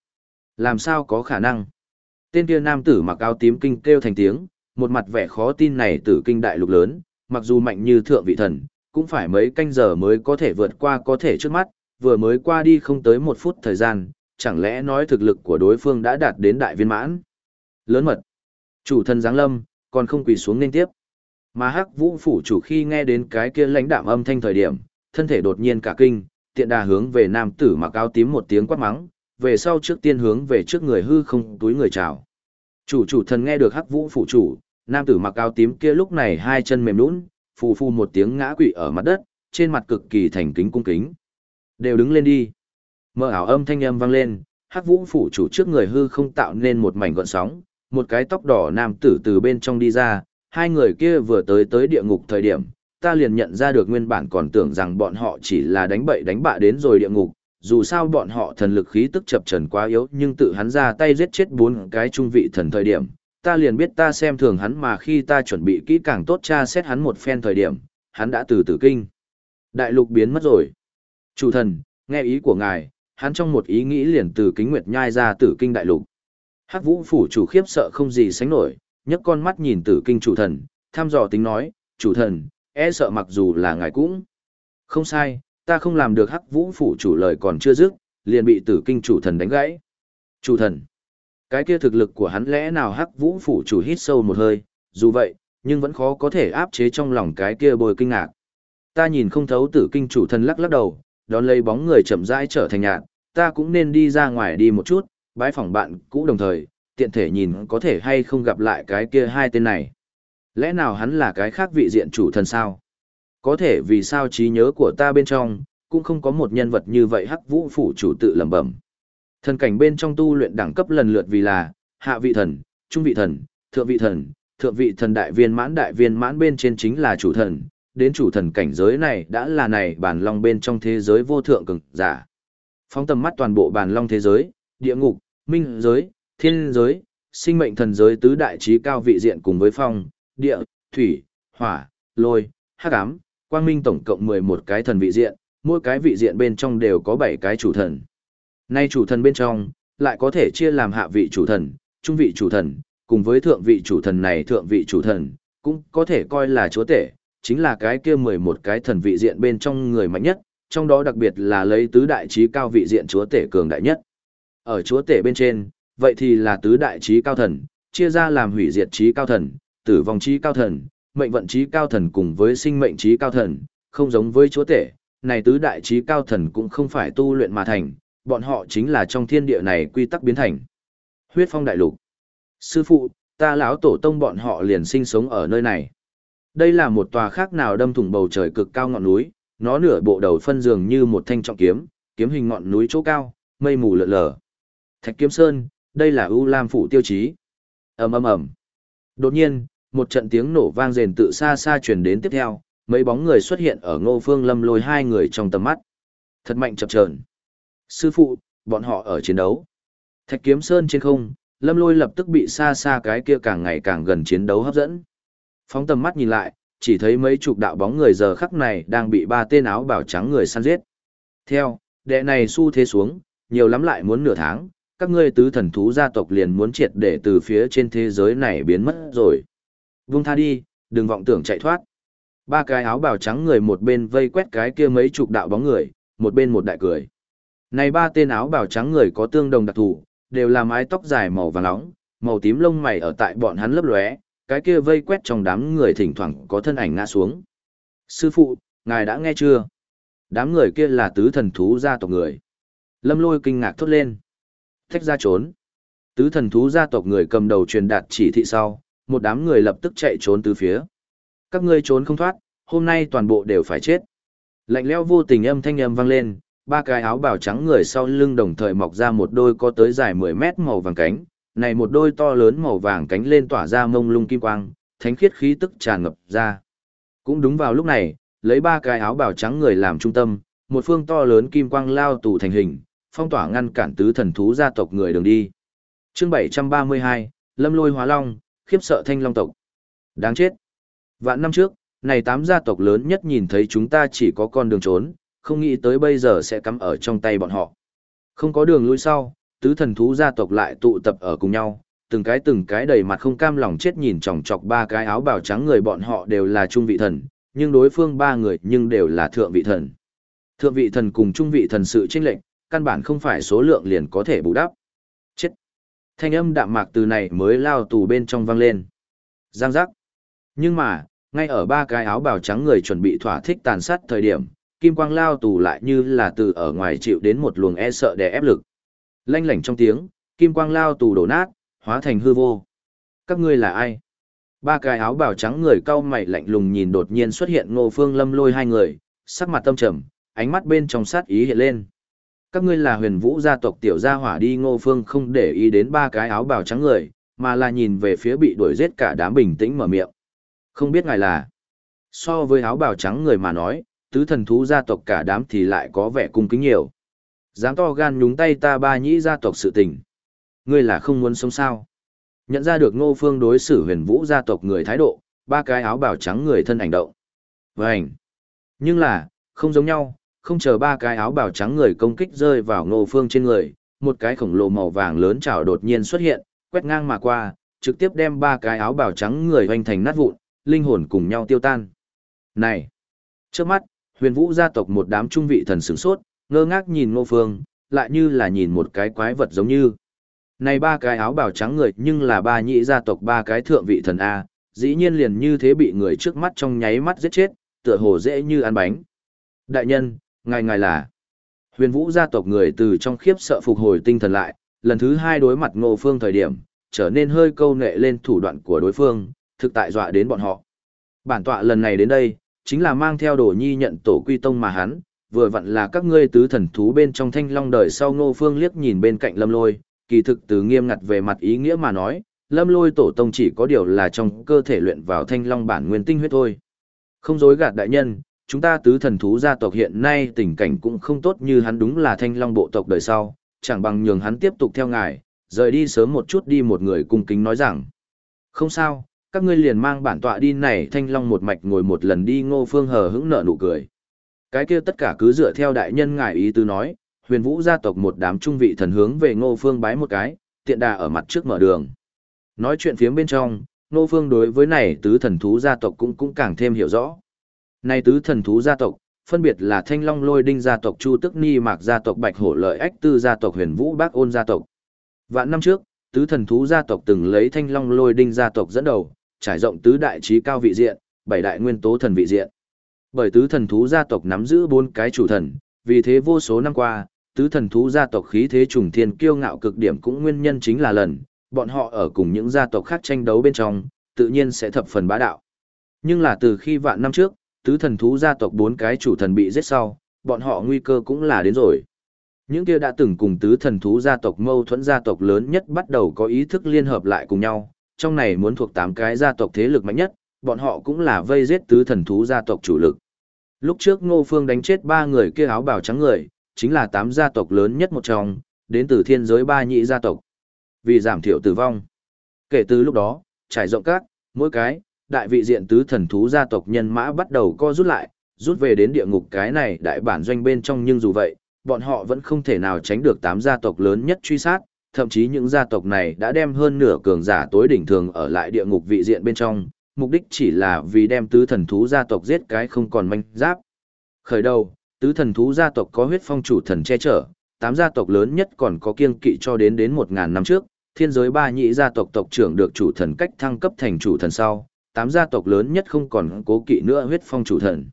Làm sao có khả năng? Tên kia nam tử mặc áo tím kinh kêu thành tiếng, một mặt vẻ khó tin này từ kinh đại lục lớn, mặc dù mạnh như thượng vị thần, cũng phải mấy canh giờ mới có thể vượt qua có thể trước mắt, vừa mới qua đi không tới một phút thời gian, chẳng lẽ nói thực lực của đối phương đã đạt đến đại viên mãn. Lớn mật. Chủ thần giáng lâm, còn không quỳ xuống nên tiếp. Mà hắc vũ phủ chủ khi nghe đến cái kia lãnh đạm âm thanh thời điểm, thân thể đột nhiên cả kinh, tiện đà hướng về nam tử mặc áo tím một tiếng quát mắng, về sau trước tiên hướng về trước người hư không túi người chào. Chủ chủ thần nghe được hắc vũ phủ chủ, nam tử mặc áo tím kia lúc này hai chân mềm nhũn, phù phù một tiếng ngã quỵ ở mặt đất, trên mặt cực kỳ thành kính cung kính. Đều đứng lên đi. Mơ ảo âm thanh âm vang lên, hắc vũ phủ chủ trước người hư không tạo nên một mảnh gọn sóng, một cái tóc đỏ nam tử từ bên trong đi ra, hai người kia vừa tới tới địa ngục thời điểm, ta liền nhận ra được nguyên bản còn tưởng rằng bọn họ chỉ là đánh bậy đánh bạ đến rồi địa ngục, dù sao bọn họ thần lực khí tức chập trần quá yếu nhưng tự hắn ra tay giết chết bốn cái trung vị thần thời điểm, ta liền biết ta xem thường hắn mà khi ta chuẩn bị kỹ càng tốt tra xét hắn một phen thời điểm, hắn đã từ tử kinh. Đại lục biến mất rồi. Chủ thần, nghe ý của ngài, hắn trong một ý nghĩ liền từ kính nguyệt nhai ra tử kinh đại lục. Hắc vũ phủ chủ khiếp sợ không gì sánh nổi, nhấc con mắt nhìn tử kinh chủ thần, tham dò tính nói, chủ thần, e sợ mặc dù là ngài cũng. Không sai, ta không làm được hắc vũ phủ chủ lời còn chưa dứt, liền bị tử kinh chủ thần đánh gãy. Chủ thần, cái kia thực lực của hắn lẽ nào hắc vũ phủ chủ hít sâu một hơi, dù vậy, nhưng vẫn khó có thể áp chế trong lòng cái kia bồi kinh ngạc. Ta nhìn không thấu tử kinh chủ thần lắc lắc đầu, đón lấy bóng người chậm rãi trở thành nhạt, ta cũng nên đi ra ngoài đi một chút, bái phỏng bạn cũ đồng thời, tiện thể nhìn có thể hay không gặp lại cái kia hai tên này. Lẽ nào hắn là cái khác vị diện chủ thần sao? Có thể vì sao trí nhớ của ta bên trong, cũng không có một nhân vật như vậy hắc vũ phủ chủ tự lẩm bẩm. Thần cảnh bên trong tu luyện đẳng cấp lần lượt vì là, hạ vị thần, trung vị thần, thượng vị thần, thượng vị thần đại viên mãn đại viên mãn bên trên chính là chủ thần, đến chủ thần cảnh giới này đã là này bản long bên trong thế giới vô thượng cực giả. Phóng tầm mắt toàn bộ bản long thế giới, địa ngục, minh giới, thiên giới, sinh mệnh thần giới tứ đại trí cao vị diện cùng với phong, địa, thủy, hỏa, lôi, hắc ám, quang minh tổng cộng 11 cái thần vị diện, mỗi cái vị diện bên trong đều có 7 cái chủ thần. Nay chủ thần bên trong, lại có thể chia làm hạ vị chủ thần, trung vị chủ thần, cùng với thượng vị chủ thần này thượng vị chủ thần, cũng có thể coi là chúa tể, chính là cái kia 11 cái thần vị diện bên trong người mạnh nhất, trong đó đặc biệt là lấy tứ đại trí cao vị diện chúa tể cường đại nhất. Ở chúa tể bên trên, vậy thì là tứ đại trí cao thần, chia ra làm hủy diệt trí cao thần, tử vong trí cao thần, mệnh vận trí cao thần cùng với sinh mệnh trí cao thần, không giống với chúa tể, này tứ đại trí cao thần cũng không phải tu luyện mà thành, bọn họ chính là trong thiên địa này quy tắc biến thành. Huyết phong đại lục. Sư phụ, ta lão tổ tông bọn họ liền sinh sống ở nơi này. Đây là một tòa khác nào đâm thủng bầu trời cực cao ngọn núi, nó nửa bộ đầu phân dường như một thanh trọng kiếm, kiếm hình ngọn núi chỗ cao, mây mù lợn lờ. Thạch Kiếm Sơn, đây là U Lam phủ tiêu chí. Ầm ầm ầm. Đột nhiên, một trận tiếng nổ vang rền tự xa xa truyền đến tiếp theo, mấy bóng người xuất hiện ở Ngô Phương Lâm lôi hai người trong tầm mắt. Thật mạnh chập chờn. Sư phụ, bọn họ ở chiến đấu. Thạch Kiếm Sơn trên không, Lâm Lôi lập tức bị xa xa cái kia càng ngày càng gần chiến đấu hấp dẫn. Phóng tầm mắt nhìn lại, chỉ thấy mấy chục đạo bóng người giờ khắc này đang bị ba tên áo bảo trắng người săn giết. Theo, đệ này xu thế xuống, nhiều lắm lại muốn nửa tháng, các ngươi tứ thần thú gia tộc liền muốn triệt để từ phía trên thế giới này biến mất rồi. Vung tha đi, đừng vọng tưởng chạy thoát. Ba cái áo bào trắng người một bên vây quét cái kia mấy chục đạo bóng người, một bên một đại cười. Này ba tên áo bào trắng người có tương đồng đặc thù, đều là mái tóc dài màu vàng nóng, màu tím lông mày ở tại bọn hắn lấp lóe, cái kia vây quét trong đám người thỉnh thoảng có thân ảnh ngã xuống. Sư phụ, ngài đã nghe chưa? Đám người kia là tứ thần thú gia tộc người. Lâm lôi kinh ngạc thốt lên. Thách ra trốn. Tứ thần thú gia tộc người cầm đầu truyền đạt chỉ thị sau, một đám người lập tức chạy trốn từ phía. Các ngươi trốn không thoát, hôm nay toàn bộ đều phải chết. Lạnh lẽo vô tình âm thanh âm vang lên, ba cái áo bào trắng người sau lưng đồng thời mọc ra một đôi có tới dài 10 mét màu vàng cánh, này một đôi to lớn màu vàng cánh lên tỏa ra mông lung kim quang, thánh khiết khí tức tràn ngập ra. Cũng đúng vào lúc này, lấy ba cái áo bào trắng người làm trung tâm, một phương to lớn kim quang lao tù thành hình, phong tỏa ngăn cản tứ thần thú gia tộc người đường đi. Chương 732, Lâm Lôi Hóa Long, khiếp sợ Thanh Long tộc. Đáng chết. Vạn năm trước, này tám gia tộc lớn nhất nhìn thấy chúng ta chỉ có con đường trốn, không nghĩ tới bây giờ sẽ cắm ở trong tay bọn họ. Không có đường lui sau, tứ thần thú gia tộc lại tụ tập ở cùng nhau, từng cái từng cái đầy mặt không cam lòng chết nhìn chòng chọc ba cái áo bào trắng người bọn họ đều là trung vị thần, nhưng đối phương ba người nhưng đều là thượng vị thần. Thượng vị thần cùng trung vị thần sự chênh lệnh, căn bản không phải số lượng liền có thể bù đắp. Chết. Thanh âm đạm mạc từ này mới lao tù bên trong vang lên. Giang giác. Nhưng mà, ngay ở ba cái áo bào trắng người chuẩn bị thỏa thích tàn sát thời điểm, kim quang lao tù lại như là từ ở ngoài chịu đến một luồng e sợ để ép lực. Lanh lảnh trong tiếng, kim quang lao tù đổ nát, hóa thành hư vô. Các ngươi là ai? Ba cái áo bào trắng người cau mày lạnh lùng nhìn đột nhiên xuất hiện Ngô Phương Lâm lôi hai người, sắc mặt tâm trầm, ánh mắt bên trong sát ý hiện lên. Các ngươi là huyền vũ gia tộc tiểu gia hỏa đi Ngô Phương không để ý đến ba cái áo bào trắng người, mà là nhìn về phía bị đuổi giết cả đám bình tĩnh mở miệng. Không biết ngài là. So với áo bào trắng người mà nói, tứ thần thú gia tộc cả đám thì lại có vẻ cung kính nhiều. Dám to gan nhúng tay ta ba nhĩ gia tộc sự tình. Ngươi là không muốn sống sao. Nhận ra được ngô phương đối xử huyền vũ gia tộc người thái độ, ba cái áo bào trắng người thân ảnh động. Vânh! Nhưng là, không giống nhau, không chờ ba cái áo bào trắng người công kích rơi vào ngô phương trên người, một cái khổng lồ màu vàng lớn trào đột nhiên xuất hiện, quét ngang mà qua, trực tiếp đem ba cái áo bào trắng người hoành thành nát vụn, linh hồn cùng nhau tiêu tan. Này! Trước mắt, huyền vũ gia tộc một đám trung vị thần sửng sốt, ngơ ngác nhìn ngô phương, lại như là nhìn một cái quái vật giống như. Này ba cái áo bào trắng người nhưng là ba nhị gia tộc ba cái thượng vị thần A, dĩ nhiên liền như thế bị người trước mắt trong nháy mắt giết chết, tựa hồ dễ như ăn bánh. Đại nhân, ngài ngài là. Huyền vũ gia tộc người từ trong khiếp sợ phục hồi tinh thần lại, lần thứ hai đối mặt ngô phương thời điểm, trở nên hơi câu nệ lên thủ đoạn của đối phương, thực tại dọa đến bọn họ. Bản tọa lần này đến đây, chính là mang theo đồ nhi nhận tổ quy tông mà hắn, vừa vặn là các ngươi tứ thần thú bên trong thanh long đời sau ngô phương liếc nhìn bên cạnh lâm lôi, kỳ thực từ nghiêm ngặt về mặt ý nghĩa mà nói, lâm lôi tổ tông chỉ có điều là trong cơ thể luyện vào thanh long bản nguyên tinh huyết thôi. Không dối gạt đại nhân, chúng ta tứ thần thú gia tộc hiện nay tình cảnh cũng không tốt như hắn đúng là thanh long bộ tộc đời sau, chẳng bằng nhường hắn tiếp tục theo ngài, rời đi sớm một chút đi một người cung kính nói rằng. Không sao, các ngươi liền mang bản tọa đi này thanh long một mạch ngồi một lần đi ngô phương hờ hững nở nụ cười. Cái kia tất cả cứ dựa theo đại nhân ngài ý tứ nói, huyền vũ gia tộc một đám trung vị thần hướng về ngô phương bái một cái, tiện đà ở mặt trước mở đường. Nói chuyện phía bên trong, ngô phương đối với này tứ thần thú gia tộc cũng cũng càng thêm hiểu rõ. Này tứ thần thú gia tộc, phân biệt là thanh long lôi đinh gia tộc chu tức ni mạc gia tộc bạch hổ lợi ách tư gia tộc huyền vũ bác ôn gia tộc. Vạn năm trước, tứ thần thú gia tộc từng lấy thanh long lôi đinh gia tộc dẫn đầu, trải rộng tứ đại trí cao vị diện, bảy đại nguyên tố thần vị diện. Bởi tứ thần thú gia tộc nắm giữ bốn cái chủ thần, vì thế vô số năm qua, tứ thần thú gia tộc khí thế trùng thiên kiêu ngạo cực điểm cũng nguyên nhân chính là lần, bọn họ ở cùng những gia tộc khác tranh đấu bên trong, tự nhiên sẽ thập phần bá đạo. Nhưng là từ khi vạn năm trước, tứ thần thú gia tộc bốn cái chủ thần bị giết sau, bọn họ nguy cơ cũng là đến rồi. Những kia đã từng cùng tứ thần thú gia tộc mâu thuẫn gia tộc lớn nhất bắt đầu có ý thức liên hợp lại cùng nhau, trong này muốn thuộc tám cái gia tộc thế lực mạnh nhất, bọn họ cũng là vây giết tứ thần thú gia tộc chủ lực. Lúc trước Ngô Phương đánh chết ba người kia áo bào trắng người, chính là tám gia tộc lớn nhất một trong, đến từ thiên giới ba nhị gia tộc. Vì giảm thiểu tử vong. Kể từ lúc đó, trải rộng các, mỗi cái, đại vị diện tứ thần thú gia tộc nhân mã bắt đầu co rút lại, rút về đến địa ngục cái này đại bản doanh bên trong nhưng dù vậy, bọn họ vẫn không thể nào tránh được tám gia tộc lớn nhất truy sát, thậm chí những gia tộc này đã đem hơn nửa cường giả tối đỉnh thường ở lại địa ngục vị diện bên trong, mục đích chỉ là vì đem tứ thần thú gia tộc giết cái không còn manh giáp. Khởi đầu, tứ thần thú gia tộc có huyết phong chủ thần che chở, tám gia tộc lớn nhất còn có kiêng kỵ cho đến đến một ngàn năm trước, thiên giới ba nhị gia tộc tộc trưởng được chủ thần cách thăng cấp thành chủ thần sau, tám gia tộc lớn nhất không còn cố kỵ nữa huyết phong chủ thần.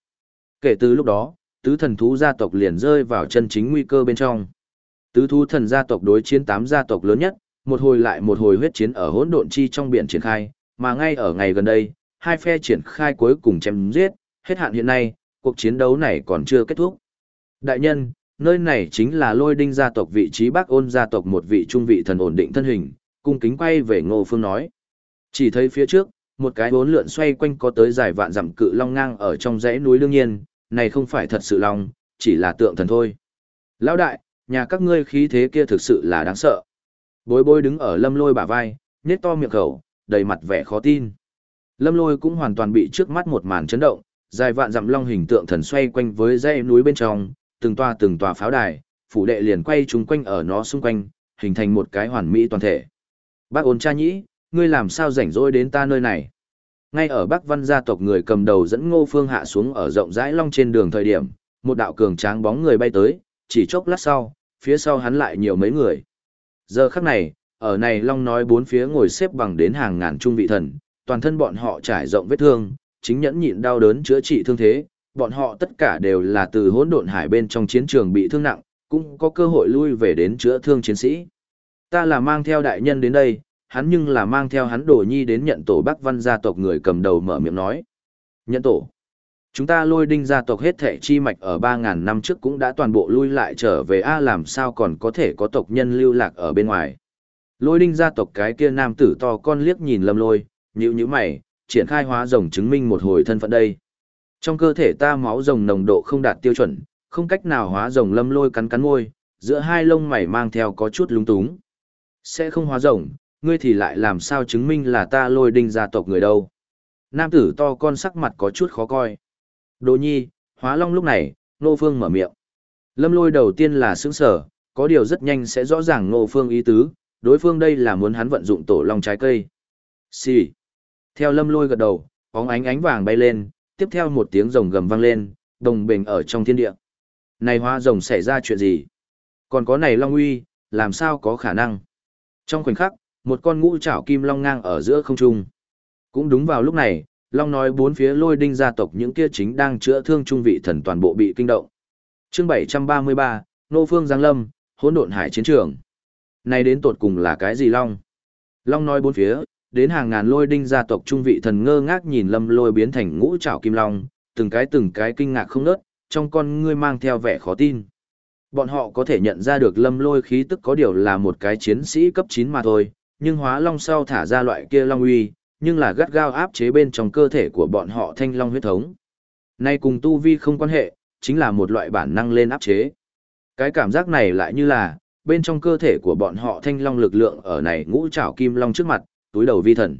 Kể từ lúc đó, tứ thần thú gia tộc liền rơi vào chân chính nguy cơ bên trong. Tứ thú thần gia tộc đối chiến tám gia tộc lớn nhất, một hồi lại một hồi huyết chiến ở hỗn độn chi trong biển triển khai, mà ngay ở ngày gần đây, hai phe triển khai cuối cùng chém giết, hết hạn hiện nay, cuộc chiến đấu này còn chưa kết thúc. Đại nhân, nơi này chính là lôi đinh gia tộc vị trí bác ôn gia tộc một vị trung vị thần ổn định thân hình, cung kính quay về ngô phương nói. Chỉ thấy phía trước, một cái bốn lượn xoay quanh có tới dài vạn dặm cự long ngang ở trong dãy núi đương nhiên, này không phải thật sự long, chỉ là tượng thần thôi. Lão đại, nhà các ngươi khí thế kia thực sự là đáng sợ. Bối bối đứng ở lâm lôi bả vai, nhét to miệng khẩu, đầy mặt vẻ khó tin. Lâm lôi cũng hoàn toàn bị trước mắt một màn chấn động, dài vạn dặm long hình tượng thần xoay quanh với dãy núi bên trong, từng tòa từng tòa pháo đài, phủ đệ liền quay chúng quanh ở nó xung quanh, hình thành một cái hoàn mỹ toàn thể. Bác ôn cha nhĩ, ngươi làm sao rảnh rỗi đến ta nơi này? Ngay ở Bắc Văn gia tộc người cầm đầu dẫn Ngô Phương hạ xuống ở rộng rãi long trên đường thời điểm, một đạo cường tráng bóng người bay tới, chỉ chốc lát sau, phía sau hắn lại nhiều mấy người. Giờ khắc này, ở này long nói bốn phía ngồi xếp bằng đến hàng ngàn trung vị thần, toàn thân bọn họ trải rộng vết thương, chính nhẫn nhịn đau đớn chữa trị thương thế, bọn họ tất cả đều là từ hỗn độn hải bên trong chiến trường bị thương nặng, cũng có cơ hội lui về đến chữa thương chiến sĩ. Ta là mang theo đại nhân đến đây, hắn nhưng là mang theo hắn đồ nhi đến nhận tổ Bắc Văn gia tộc người cầm đầu mở miệng nói. Nhận tổ. Chúng ta lôi đinh gia tộc hết thể chi mạch ở 3.000 năm trước cũng đã toàn bộ lui lại trở về A làm sao còn có thể có tộc nhân lưu lạc ở bên ngoài. Lôi đinh gia tộc cái kia nam tử to con liếc nhìn lâm lôi, nhữ nhữ mày, triển khai hóa rồng chứng minh một hồi thân phận đây. Trong cơ thể ta máu rồng nồng độ không đạt tiêu chuẩn, không cách nào hóa rồng lâm lôi cắn cắn môi, giữa hai lông mày mang theo có chút lúng túng. Sẽ không hóa rồng, ngươi thì lại làm sao chứng minh là ta lôi đinh gia tộc người đâu. Nam tử to con sắc mặt có chút khó coi. Đồ nhi, hóa long lúc này, nô phương mở miệng. Lâm lôi đầu tiên là sướng sở, có điều rất nhanh sẽ rõ ràng nô phương ý tứ, đối phương đây là muốn hắn vận dụng tổ long trái cây. Xì. Theo lâm lôi gật đầu, bóng ánh ánh vàng bay lên, tiếp theo một tiếng rồng gầm vang lên, đồng bình ở trong thiên địa. Này hoa rồng xảy ra chuyện gì? Còn có này long uy, làm sao có khả năng? Trong khoảnh khắc, một con ngũ trảo kim long ngang ở giữa không trung. Cũng đúng vào lúc này, long nói bốn phía lôi đinh gia tộc những kia chính đang chữa thương trung vị thần toàn bộ bị kinh động. Chương 733, Nô Phương Giang Lâm, hỗn độn hải chiến trường. Này đến tột cùng là cái gì long? Long nói bốn phía, đến hàng ngàn lôi đinh gia tộc trung vị thần ngơ ngác nhìn lâm lôi biến thành ngũ trảo kim long, từng cái từng cái kinh ngạc không nớt, trong con ngươi mang theo vẻ khó tin. Bọn họ có thể nhận ra được lâm lôi khí tức có điều là một cái chiến sĩ cấp 9 mà thôi, nhưng hóa long sau thả ra loại kia long uy, nhưng là gắt gao áp chế bên trong cơ thể của bọn họ thanh long huyết thống. Nay cùng tu vi không quan hệ, chính là một loại bản năng lên áp chế. Cái cảm giác này lại như là, bên trong cơ thể của bọn họ thanh long lực lượng ở này ngũ trảo kim long trước mặt, túi đầu vi thần.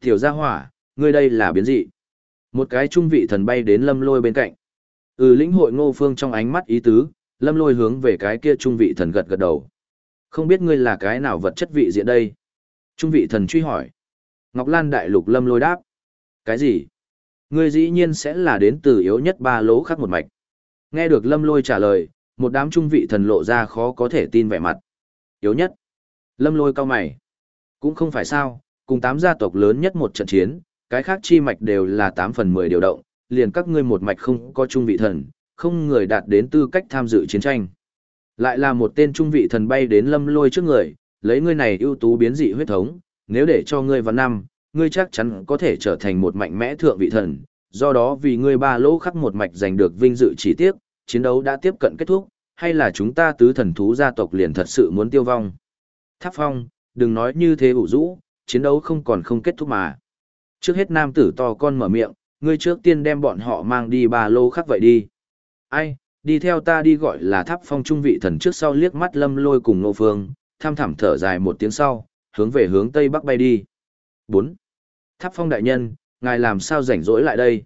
Tiểu gia hỏa, ngươi đây là biến dị. Một cái trung vị thần bay đến lâm lôi bên cạnh. Ừ lĩnh hội ngô phương trong ánh mắt ý tứ, lâm lôi hướng về cái kia trung vị thần gật gật đầu. Không biết ngươi là cái nào vật chất vị diện đây? Trung vị thần truy hỏi. Ngọc Lan đại lục lâm lôi đáp. Cái gì? Ngươi dĩ nhiên sẽ là đến từ yếu nhất ba lỗ khác một mạch. Nghe được lâm lôi trả lời, một đám trung vị thần lộ ra khó có thể tin vẻ mặt. Yếu nhất. Lâm lôi cao mày. Cũng không phải sao, cùng tám gia tộc lớn nhất một trận chiến, cái khác chi mạch đều là 8 phần 10 điều động, liền các ngươi một mạch không có trung vị thần, không người đạt đến tư cách tham dự chiến tranh. Lại là một tên trung vị thần bay đến lâm lôi trước người, lấy ngươi này ưu tú biến dị huyết thống, nếu để cho ngươi vào năm, ngươi chắc chắn có thể trở thành một mạnh mẽ thượng vị thần, do đó vì ngươi ba lỗ khắc một mạch giành được vinh dự chỉ tiếc, chiến đấu đã tiếp cận kết thúc, hay là chúng ta tứ thần thú gia tộc liền thật sự muốn tiêu vong. Tháp Phong, đừng nói như thế ủ rũ, chiến đấu không còn không kết thúc mà. Trước hết nam tử to con mở miệng, ngươi trước tiên đem bọn họ mang đi ba lô khắc vậy đi. Ai, đi theo ta đi gọi là tháp phong trung vị thần trước sau liếc mắt lâm lôi cùng nô phương, tham thảm thở dài một tiếng sau, hướng về hướng tây bắc bay đi. 4. Tháp phong đại nhân, ngài làm sao rảnh rỗi lại đây?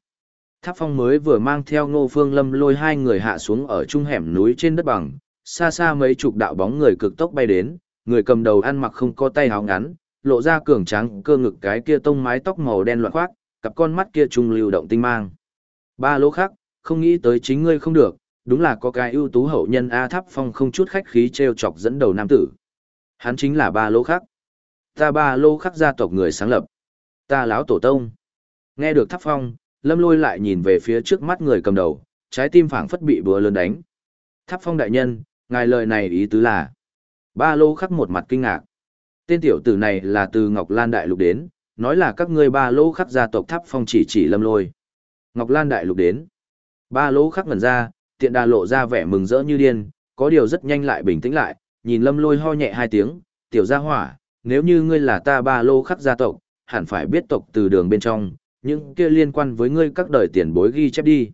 Tháp phong mới vừa mang theo ngô phương lâm lôi hai người hạ xuống ở trung hẻm núi trên đất bằng, xa xa mấy chục đạo bóng người cực tốc bay đến, người cầm đầu ăn mặc không có tay áo ngắn, lộ ra cường tráng cơ ngực cái kia tông mái tóc màu đen loạn khoác, cặp con mắt kia trung lưu động tinh mang. Ba lỗ khác, không nghĩ tới chính ngươi không được, đúng là có cái ưu tú hậu nhân A Tháp Phong không chút khách khí treo chọc dẫn đầu nam tử. Hắn chính là ba lỗ khác. Ta ba lỗ khác gia tộc người sáng lập. Ta lão tổ tông. Nghe được Tháp Phong, Lâm Lôi lại nhìn về phía trước mắt người cầm đầu, trái tim phảng phất bị búa lớn đánh. Tháp Phong đại nhân, ngài lời này ý tứ là Ba lô khắc một mặt kinh ngạc. tên tiểu tử này là từ Ngọc Lan Đại Lục đến, nói là các ngươi ba Lô khắc gia tộc tháp phong chỉ chỉ lâm lôi. Ngọc Lan Đại Lục đến. Ba Lô khắc ngẩn ra, tiện đà lộ ra vẻ mừng rỡ như điên, có điều rất nhanh lại bình tĩnh lại, nhìn lâm lôi ho nhẹ hai tiếng, tiểu gia hỏa, nếu như ngươi là ta ba lô khắc gia tộc, hẳn phải biết tộc từ đường bên trong, những kia liên quan với ngươi các đời tiền bối ghi chép đi.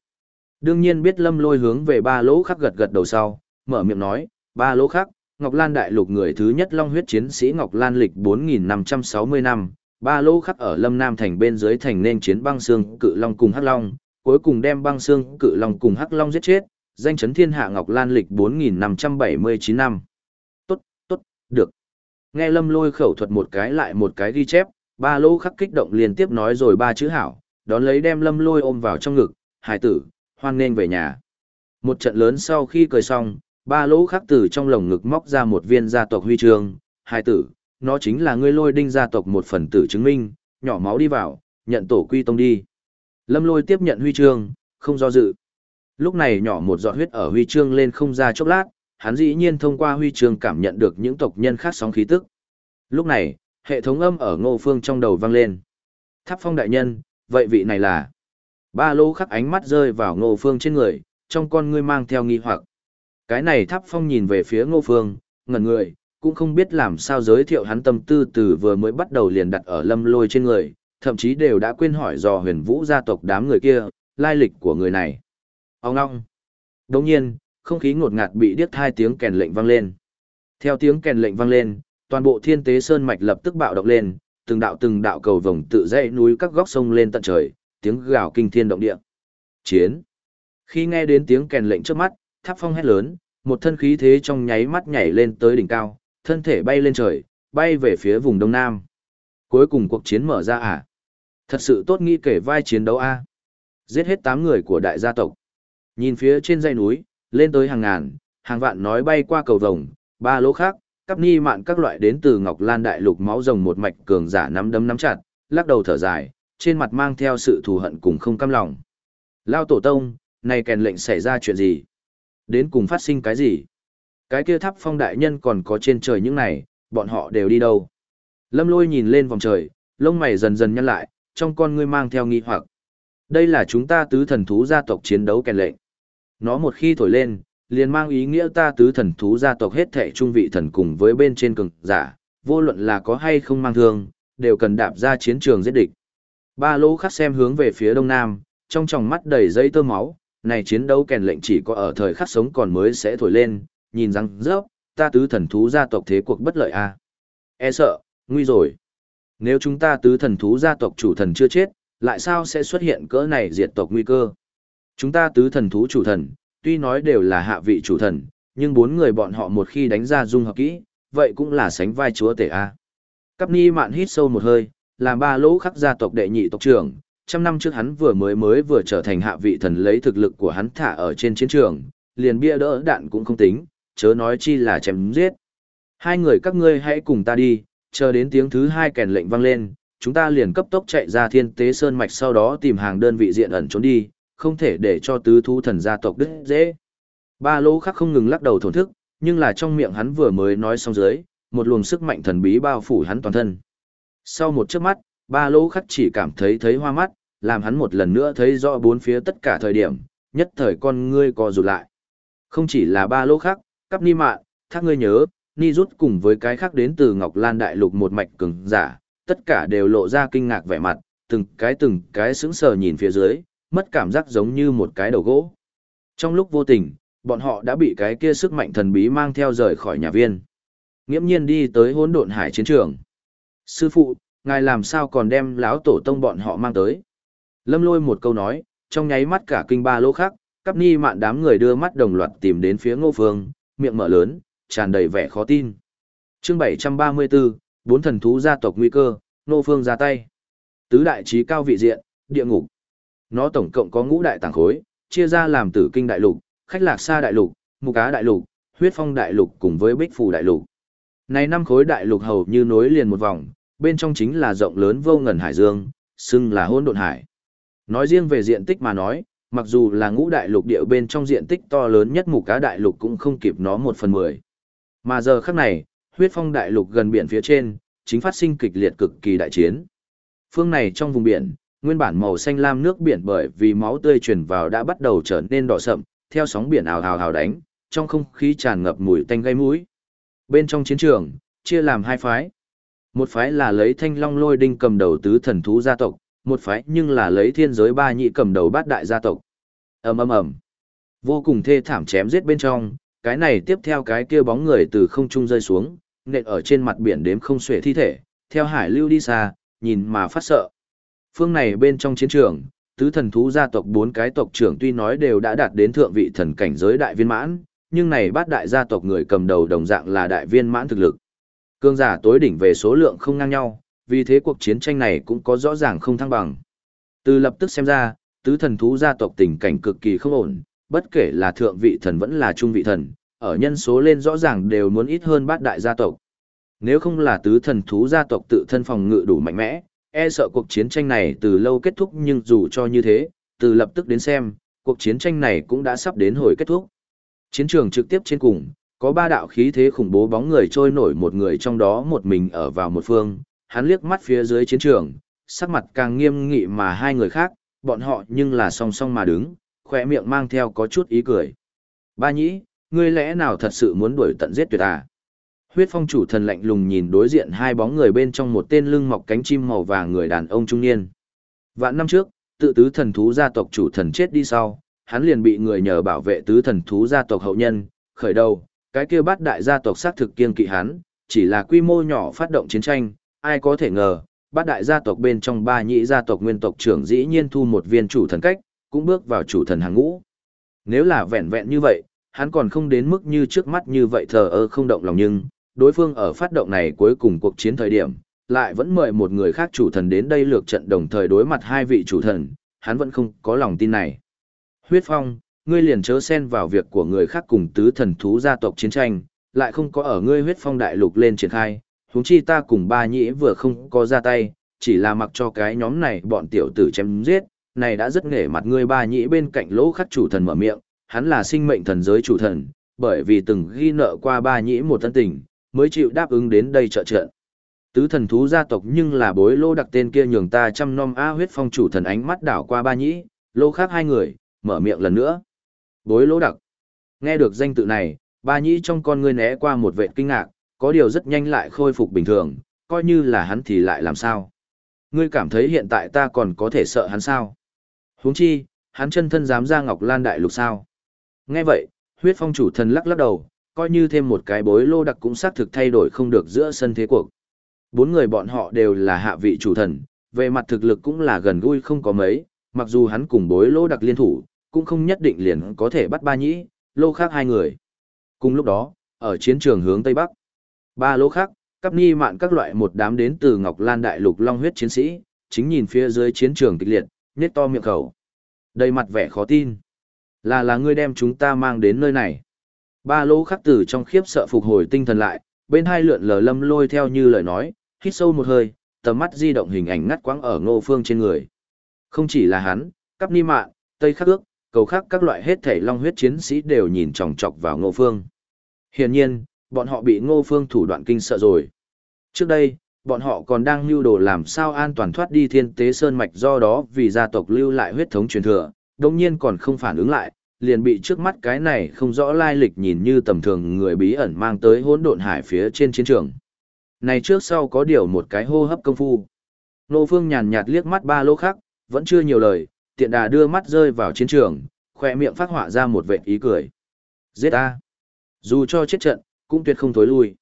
Đương nhiên biết lâm lôi hướng về ba lỗ khắc gật gật đầu sau, mở miệng nói, ba lỗ khắc, Ngọc Lan Đại Lục người thứ nhất long huyết chiến sĩ Ngọc Lan lịch 4.560 năm, ba lỗ khắc ở Lâm Nam thành bên dưới thành nên chiến băng xương cự long cùng hắc long, cuối cùng đem băng xương cự long cùng hắc long giết chết, danh chấn thiên hạ Ngọc Lan lịch 4.579 năm. Tốt, tốt, được. Nghe lâm lôi khẩu thuật một cái lại một cái ghi chép, ba lỗ khắc kích động liên tiếp nói rồi ba chữ hảo, đón lấy đem lâm lôi ôm vào trong ngực, hải tử, hoan nên về nhà. Một trận lớn sau khi cười xong, ba lỗ khắc từ trong lồng ngực móc ra một viên gia tộc huy chương, hải tử, nó chính là ngươi lôi đinh gia tộc một phần tử chứng minh, nhỏ máu đi vào, nhận tổ quy tông đi. Lâm lôi tiếp nhận huy chương, không do dự. Lúc này nhỏ một giọt huyết ở huy chương lên không ra chốc lát, hắn dĩ nhiên thông qua huy chương cảm nhận được những tộc nhân khác sóng khí tức. Lúc này, hệ thống âm ở ngô phương trong đầu vang lên. Tháp phong đại nhân, vậy vị này là... Ba lô khắc ánh mắt rơi vào ngô phương trên người, trong con ngươi mang theo nghi hoặc. Cái này tháp phong nhìn về phía ngô phương, ngẩn người, cũng không biết làm sao giới thiệu hắn tâm tư từ vừa mới bắt đầu liền đặt ở lâm lôi trên người, thậm chí đều đã quên hỏi dò huyền vũ gia tộc đám người kia, lai lịch của người này. Ông ngong. Đồng nhiên, không khí ngột ngạt bị điếc hai tiếng kèn lệnh vang lên. Theo tiếng kèn lệnh vang lên, toàn bộ thiên tế sơn mạch lập tức bạo động lên, từng đạo từng đạo cầu vồng tự dãy núi các góc sông lên tận trời, tiếng gào kinh thiên động địa. Chiến. Khi nghe đến tiếng kèn lệnh trước mắt, Tháp Phong hét lớn, một thân khí thế trong nháy mắt nhảy lên tới đỉnh cao, thân thể bay lên trời, bay về phía vùng đông nam. Cuối cùng cuộc chiến mở ra à? Thật sự tốt nghĩ kể vai chiến đấu a. Giết hết 8 người của đại gia tộc. Nhìn phía trên dãy núi, lên tới hàng ngàn, hàng vạn nói bay qua cầu vồng, ba lỗ khác, cắp ni mạn các loại đến từ Ngọc Lan Đại Lục máu rồng một mạch cường giả nắm đấm nắm chặt, lắc đầu thở dài, trên mặt mang theo sự thù hận cùng không căm lòng. Lao tổ tông, nay kèn lệnh xảy ra chuyện gì? Đến cùng phát sinh cái gì? Cái kia tháp phong đại nhân còn có trên trời những này, bọn họ đều đi đâu? Lâm lôi nhìn lên vòng trời, lông mày dần dần nhăn lại, trong con ngươi mang theo nghi hoặc. Đây là chúng ta tứ thần thú gia tộc chiến đấu kèn lệnh. Nó một khi thổi lên, liền mang ý nghĩa ta tứ thần thú gia tộc hết thệ trung vị thần cùng với bên trên cường giả, vô luận là có hay không mang thương, đều cần đạp ra chiến trường giết địch. Ba lỗ khắc xem hướng về phía đông nam, trong tròng mắt đầy dây tơ máu, này chiến đấu kèn lệnh chỉ có ở thời khắc sống còn mới sẽ thổi lên, nhìn rằng rớp, ta tứ thần thú gia tộc thế cuộc bất lợi a. À. E sợ, nguy rồi. Nếu chúng ta tứ thần thú gia tộc chủ thần chưa chết, lại sao sẽ xuất hiện cỡ này diệt tộc nguy cơ? Chúng ta tứ thần thú chủ thần, tuy nói đều là hạ vị chủ thần, nhưng bốn người bọn họ một khi đánh ra dung hợp kỹ, vậy cũng là sánh vai chúa tể A. Cắp ni mạn hít sâu một hơi, làm ba lỗ khắc gia tộc đệ nhị tộc trưởng, trăm năm trước hắn vừa mới mới vừa trở thành hạ vị thần lấy thực lực của hắn thả ở trên chiến trường, liền bia đỡ đạn cũng không tính, chớ nói chi là chém giết. Hai người các ngươi hãy cùng ta đi, chờ đến tiếng thứ hai kèn lệnh vang lên, chúng ta liền cấp tốc chạy ra thiên tế sơn mạch sau đó tìm hàng đơn vị diện ẩn trốn đi, không thể để cho tứ thú thần gia tộc đứt dễ. Ba lô khắc không ngừng lắc đầu thổn thức, nhưng là trong miệng hắn vừa mới nói xong dưới, một luồng sức mạnh thần bí bao phủ hắn toàn thân. Sau một chớp mắt, ba lô khắc chỉ cảm thấy thấy hoa mắt, làm hắn một lần nữa thấy rõ bốn phía tất cả thời điểm, nhất thời con ngươi co rụt lại. Không chỉ là ba lô khắc, cắp ni mạn, thác ngươi nhớ, ni rút cùng với cái khác đến từ Ngọc Lan Đại Lục một mạch cứng giả, tất cả đều lộ ra kinh ngạc vẻ mặt, từng cái từng cái sững sờ nhìn phía dưới, mất cảm giác giống như một cái đầu gỗ. Trong lúc vô tình, bọn họ đã bị cái kia sức mạnh thần bí mang theo rời khỏi nhà viên. Nghiễm nhiên đi tới hỗn độn hải chiến trường. Sư phụ, ngài làm sao còn đem lão tổ tông bọn họ mang tới? Lâm lôi một câu nói, trong nháy mắt cả kinh ba lỗ khác, cắp ni mạn đám người đưa mắt đồng loạt tìm đến phía ngô phương, miệng mở lớn, tràn đầy vẻ khó tin. chương 734, bốn thần thú gia tộc nguy cơ, ngô phương ra tay. Tứ đại trí cao vị diện, địa ngục. Nó tổng cộng có ngũ đại tàng khối, chia ra làm tử kinh đại lục, khách lạc sa đại lục, mục cá đại lục, huyết phong đại lục cùng với bích phù đại lục. Này năm khối đại lục hầu như nối liền một vòng, bên trong chính là rộng lớn vô ngần hải dương, xưng là hôn độn hải. Nói riêng về diện tích mà nói, mặc dù là ngũ đại lục địa bên trong diện tích to lớn nhất mục cá đại lục cũng không kịp nó một phần mười. Mà giờ khắc này, huyết phong đại lục gần biển phía trên, chính phát sinh kịch liệt cực kỳ đại chiến. Phương này trong vùng biển, nguyên bản màu xanh lam nước biển bởi vì máu tươi truyền vào đã bắt đầu trở nên đỏ sậm, theo sóng biển ào ào ào đánh, trong không khí tràn ngập mùi tanh gây mũi. Bên trong chiến trường, chia làm hai phái. Một phái là lấy thanh long lôi đinh cầm đầu tứ thần thú gia tộc, một phái nhưng là lấy thiên giới ba nhị cầm đầu bát đại gia tộc. ầm ầm ầm, vô cùng thê thảm chém giết bên trong, cái này tiếp theo cái kia bóng người từ không trung rơi xuống, nện ở trên mặt biển đếm không xuể thi thể, theo hải lưu đi xa, nhìn mà phát sợ. Phương này bên trong chiến trường, tứ thần thú gia tộc bốn cái tộc trưởng tuy nói đều đã đạt đến thượng vị thần cảnh giới đại viên mãn, nhưng này bát đại gia tộc người cầm đầu đồng dạng là đại viên mãn thực lực. Cương giả tối đỉnh về số lượng không ngang nhau, vì thế cuộc chiến tranh này cũng có rõ ràng không thăng bằng. Từ lập tức xem ra, tứ thần thú gia tộc tình cảnh cực kỳ không ổn, bất kể là thượng vị thần vẫn là trung vị thần, ở nhân số lên rõ ràng đều muốn ít hơn bát đại gia tộc. Nếu không là tứ thần thú gia tộc tự thân phòng ngự đủ mạnh mẽ, e sợ cuộc chiến tranh này từ lâu kết thúc nhưng dù cho như thế, từ lập tức đến xem, cuộc chiến tranh này cũng đã sắp đến hồi kết thúc. Chiến trường trực tiếp trên cùng, có ba đạo khí thế khủng bố bóng người trôi nổi một người trong đó một mình ở vào một phương, hắn liếc mắt phía dưới chiến trường, sắc mặt càng nghiêm nghị mà hai người khác, bọn họ nhưng là song song mà đứng, khỏe miệng mang theo có chút ý cười. Ba nhĩ, ngươi lẽ nào thật sự muốn đuổi tận giết tuyệt à? Huyết phong chủ thần lạnh lùng nhìn đối diện hai bóng người bên trong một tên lưng mọc cánh chim màu vàng người đàn ông trung niên. Vạn năm trước, tự tứ thần thú gia tộc chủ thần chết đi sau, hắn liền bị người nhờ bảo vệ tứ thần thú gia tộc hậu nhân, khởi đầu, cái kia bát đại gia tộc xác thực kiên kỵ hắn, chỉ là quy mô nhỏ phát động chiến tranh, ai có thể ngờ, bát đại gia tộc bên trong ba nhị gia tộc nguyên tộc trưởng dĩ nhiên thu một viên chủ thần cách, cũng bước vào chủ thần hàng ngũ. Nếu là vẹn vẹn như vậy, hắn còn không đến mức như trước mắt như vậy thờ ơ không động lòng nhưng, đối phương ở phát động này cuối cùng cuộc chiến thời điểm, lại vẫn mời một người khác chủ thần đến đây lược trận đồng thời đối mặt hai vị chủ thần, hắn vẫn không có lòng tin này. Huyết Phong, ngươi liền chớ xen vào việc của người khác cùng tứ thần thú gia tộc chiến tranh, lại không có ở ngươi Huyết Phong đại lục lên triển khai, huống chi ta cùng ba nhĩ vừa không có ra tay, chỉ là mặc cho cái nhóm này bọn tiểu tử chém giết, này đã rất nghề mặt ngươi ba nhĩ bên cạnh lỗ khắc chủ thần mở miệng, hắn là sinh mệnh thần giới chủ thần, bởi vì từng ghi nợ qua ba nhĩ một thân tình, mới chịu đáp ứng đến đây trợ trợ. Tứ thần thú gia tộc nhưng là bối lô đặc tên kia nhường ta chăm nom a huyết phong chủ thần ánh mắt đảo qua ba nhĩ, lô khác hai người, mở miệng lần nữa. Bối lô đặc. Nghe được danh tự này, ba nhĩ trong con ngươi né qua một vệ kinh ngạc, có điều rất nhanh lại khôi phục bình thường, coi như là hắn thì lại làm sao. Ngươi cảm thấy hiện tại ta còn có thể sợ hắn sao? huống chi, hắn chân thân dám ra Ngọc Lan Đại Lục sao? Nghe vậy, huyết phong chủ thần lắc lắc đầu, coi như thêm một cái bối lô đặc cũng xác thực thay đổi không được giữa sân thế cuộc. Bốn người bọn họ đều là hạ vị chủ thần, về mặt thực lực cũng là gần gũi không có mấy, mặc dù hắn cùng bối lô đặc liên thủ, cũng không nhất định liền có thể bắt ba nhĩ, lô khác hai người. Cùng lúc đó, ở chiến trường hướng Tây Bắc, ba lô khác, cắp ni mạn các loại một đám đến từ Ngọc Lan Đại Lục Long huyết chiến sĩ, chính nhìn phía dưới chiến trường kịch liệt, nhét to miệng khẩu. Đầy mặt vẻ khó tin. Là là ngươi đem chúng ta mang đến nơi này. Ba lô khắc tử trong khiếp sợ phục hồi tinh thần lại, bên hai lượn lờ lâm lôi theo như lời nói, hít sâu một hơi, tầm mắt di động hình ảnh ngắt quãng ở ngô phương trên người. Không chỉ là hắn, cắp ni mạn, tây khắc ước, cầu khắc các loại hết thể long huyết chiến sĩ đều nhìn chòng chọc vào ngô phương. Hiển nhiên, bọn họ bị ngô phương thủ đoạn kinh sợ rồi. Trước đây, bọn họ còn đang lưu đồ làm sao an toàn thoát đi thiên tế sơn mạch do đó vì gia tộc lưu lại huyết thống truyền thừa, đồng nhiên còn không phản ứng lại, liền bị trước mắt cái này không rõ lai lịch nhìn như tầm thường người bí ẩn mang tới hỗn độn hải phía trên chiến trường. Này trước sau có điều một cái hô hấp công phu. Nô Phương nhàn nhạt liếc mắt ba lô khác, vẫn chưa nhiều lời, tiện đà đưa mắt rơi vào chiến trường, khỏe miệng phát họa ra một vệt ý cười. Giết ta Dù cho chết trận, cũng tuyệt không thối lui.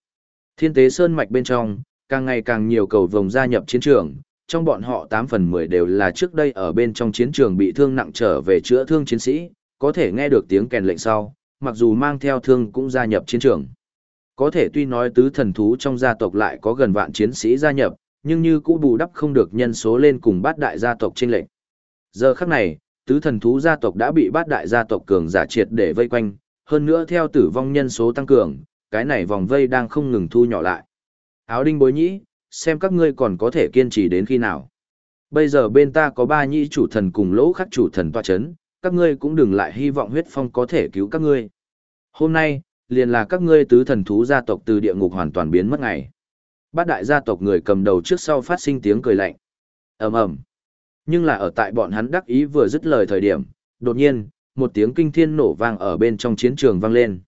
Thiên tế sơn mạch bên trong, càng ngày càng nhiều cầu vồng gia nhập chiến trường, trong bọn họ 8 phần 10 đều là trước đây ở bên trong chiến trường bị thương nặng trở về chữa thương chiến sĩ, có thể nghe được tiếng kèn lệnh sau, mặc dù mang theo thương cũng gia nhập chiến trường. Có thể tuy nói tứ thần thú trong gia tộc lại có gần vạn chiến sĩ gia nhập, nhưng như cũ bù đắp không được nhân số lên cùng bát đại gia tộc trên lệnh. Giờ khắc này, tứ thần thú gia tộc đã bị bát đại gia tộc cường giả triệt để vây quanh, hơn nữa theo tử vong nhân số tăng cường, cái này vòng vây đang không ngừng thu nhỏ lại. Áo đinh bối nhĩ, xem các ngươi còn có thể kiên trì đến khi nào. Bây giờ bên ta có ba nhĩ chủ thần cùng lỗ khắc chủ thần toa chấn, các ngươi cũng đừng lại hy vọng huyết phong có thể cứu các ngươi. Hôm nay, liền là các ngươi tứ thần thú gia tộc từ địa ngục hoàn toàn biến mất ngày. bát đại gia tộc người cầm đầu trước sau phát sinh tiếng cười lạnh. ầm ầm. Nhưng là ở tại bọn hắn đắc ý vừa dứt lời thời điểm, đột nhiên, một tiếng kinh thiên nổ vang ở bên trong chiến trường vang lên.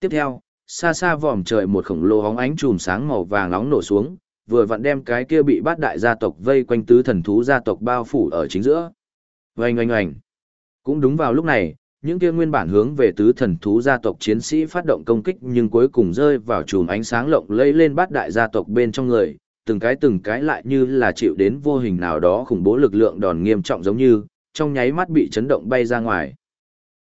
Tiếp theo, xa xa vòm trời một khổng lồ hóng ánh chùm sáng màu vàng nóng nổ xuống, vừa vặn đem cái kia bị bát đại gia tộc vây quanh tứ thần thú gia tộc bao phủ ở chính giữa. Oanh oanh oanh. Cũng đúng vào lúc này, những kia nguyên bản hướng về tứ thần thú gia tộc chiến sĩ phát động công kích nhưng cuối cùng rơi vào chùm ánh sáng lộng lẫy lên bát đại gia tộc bên trong người, từng cái từng cái lại như là chịu đến vô hình nào đó khủng bố lực lượng đòn nghiêm trọng giống như, trong nháy mắt bị chấn động bay ra ngoài.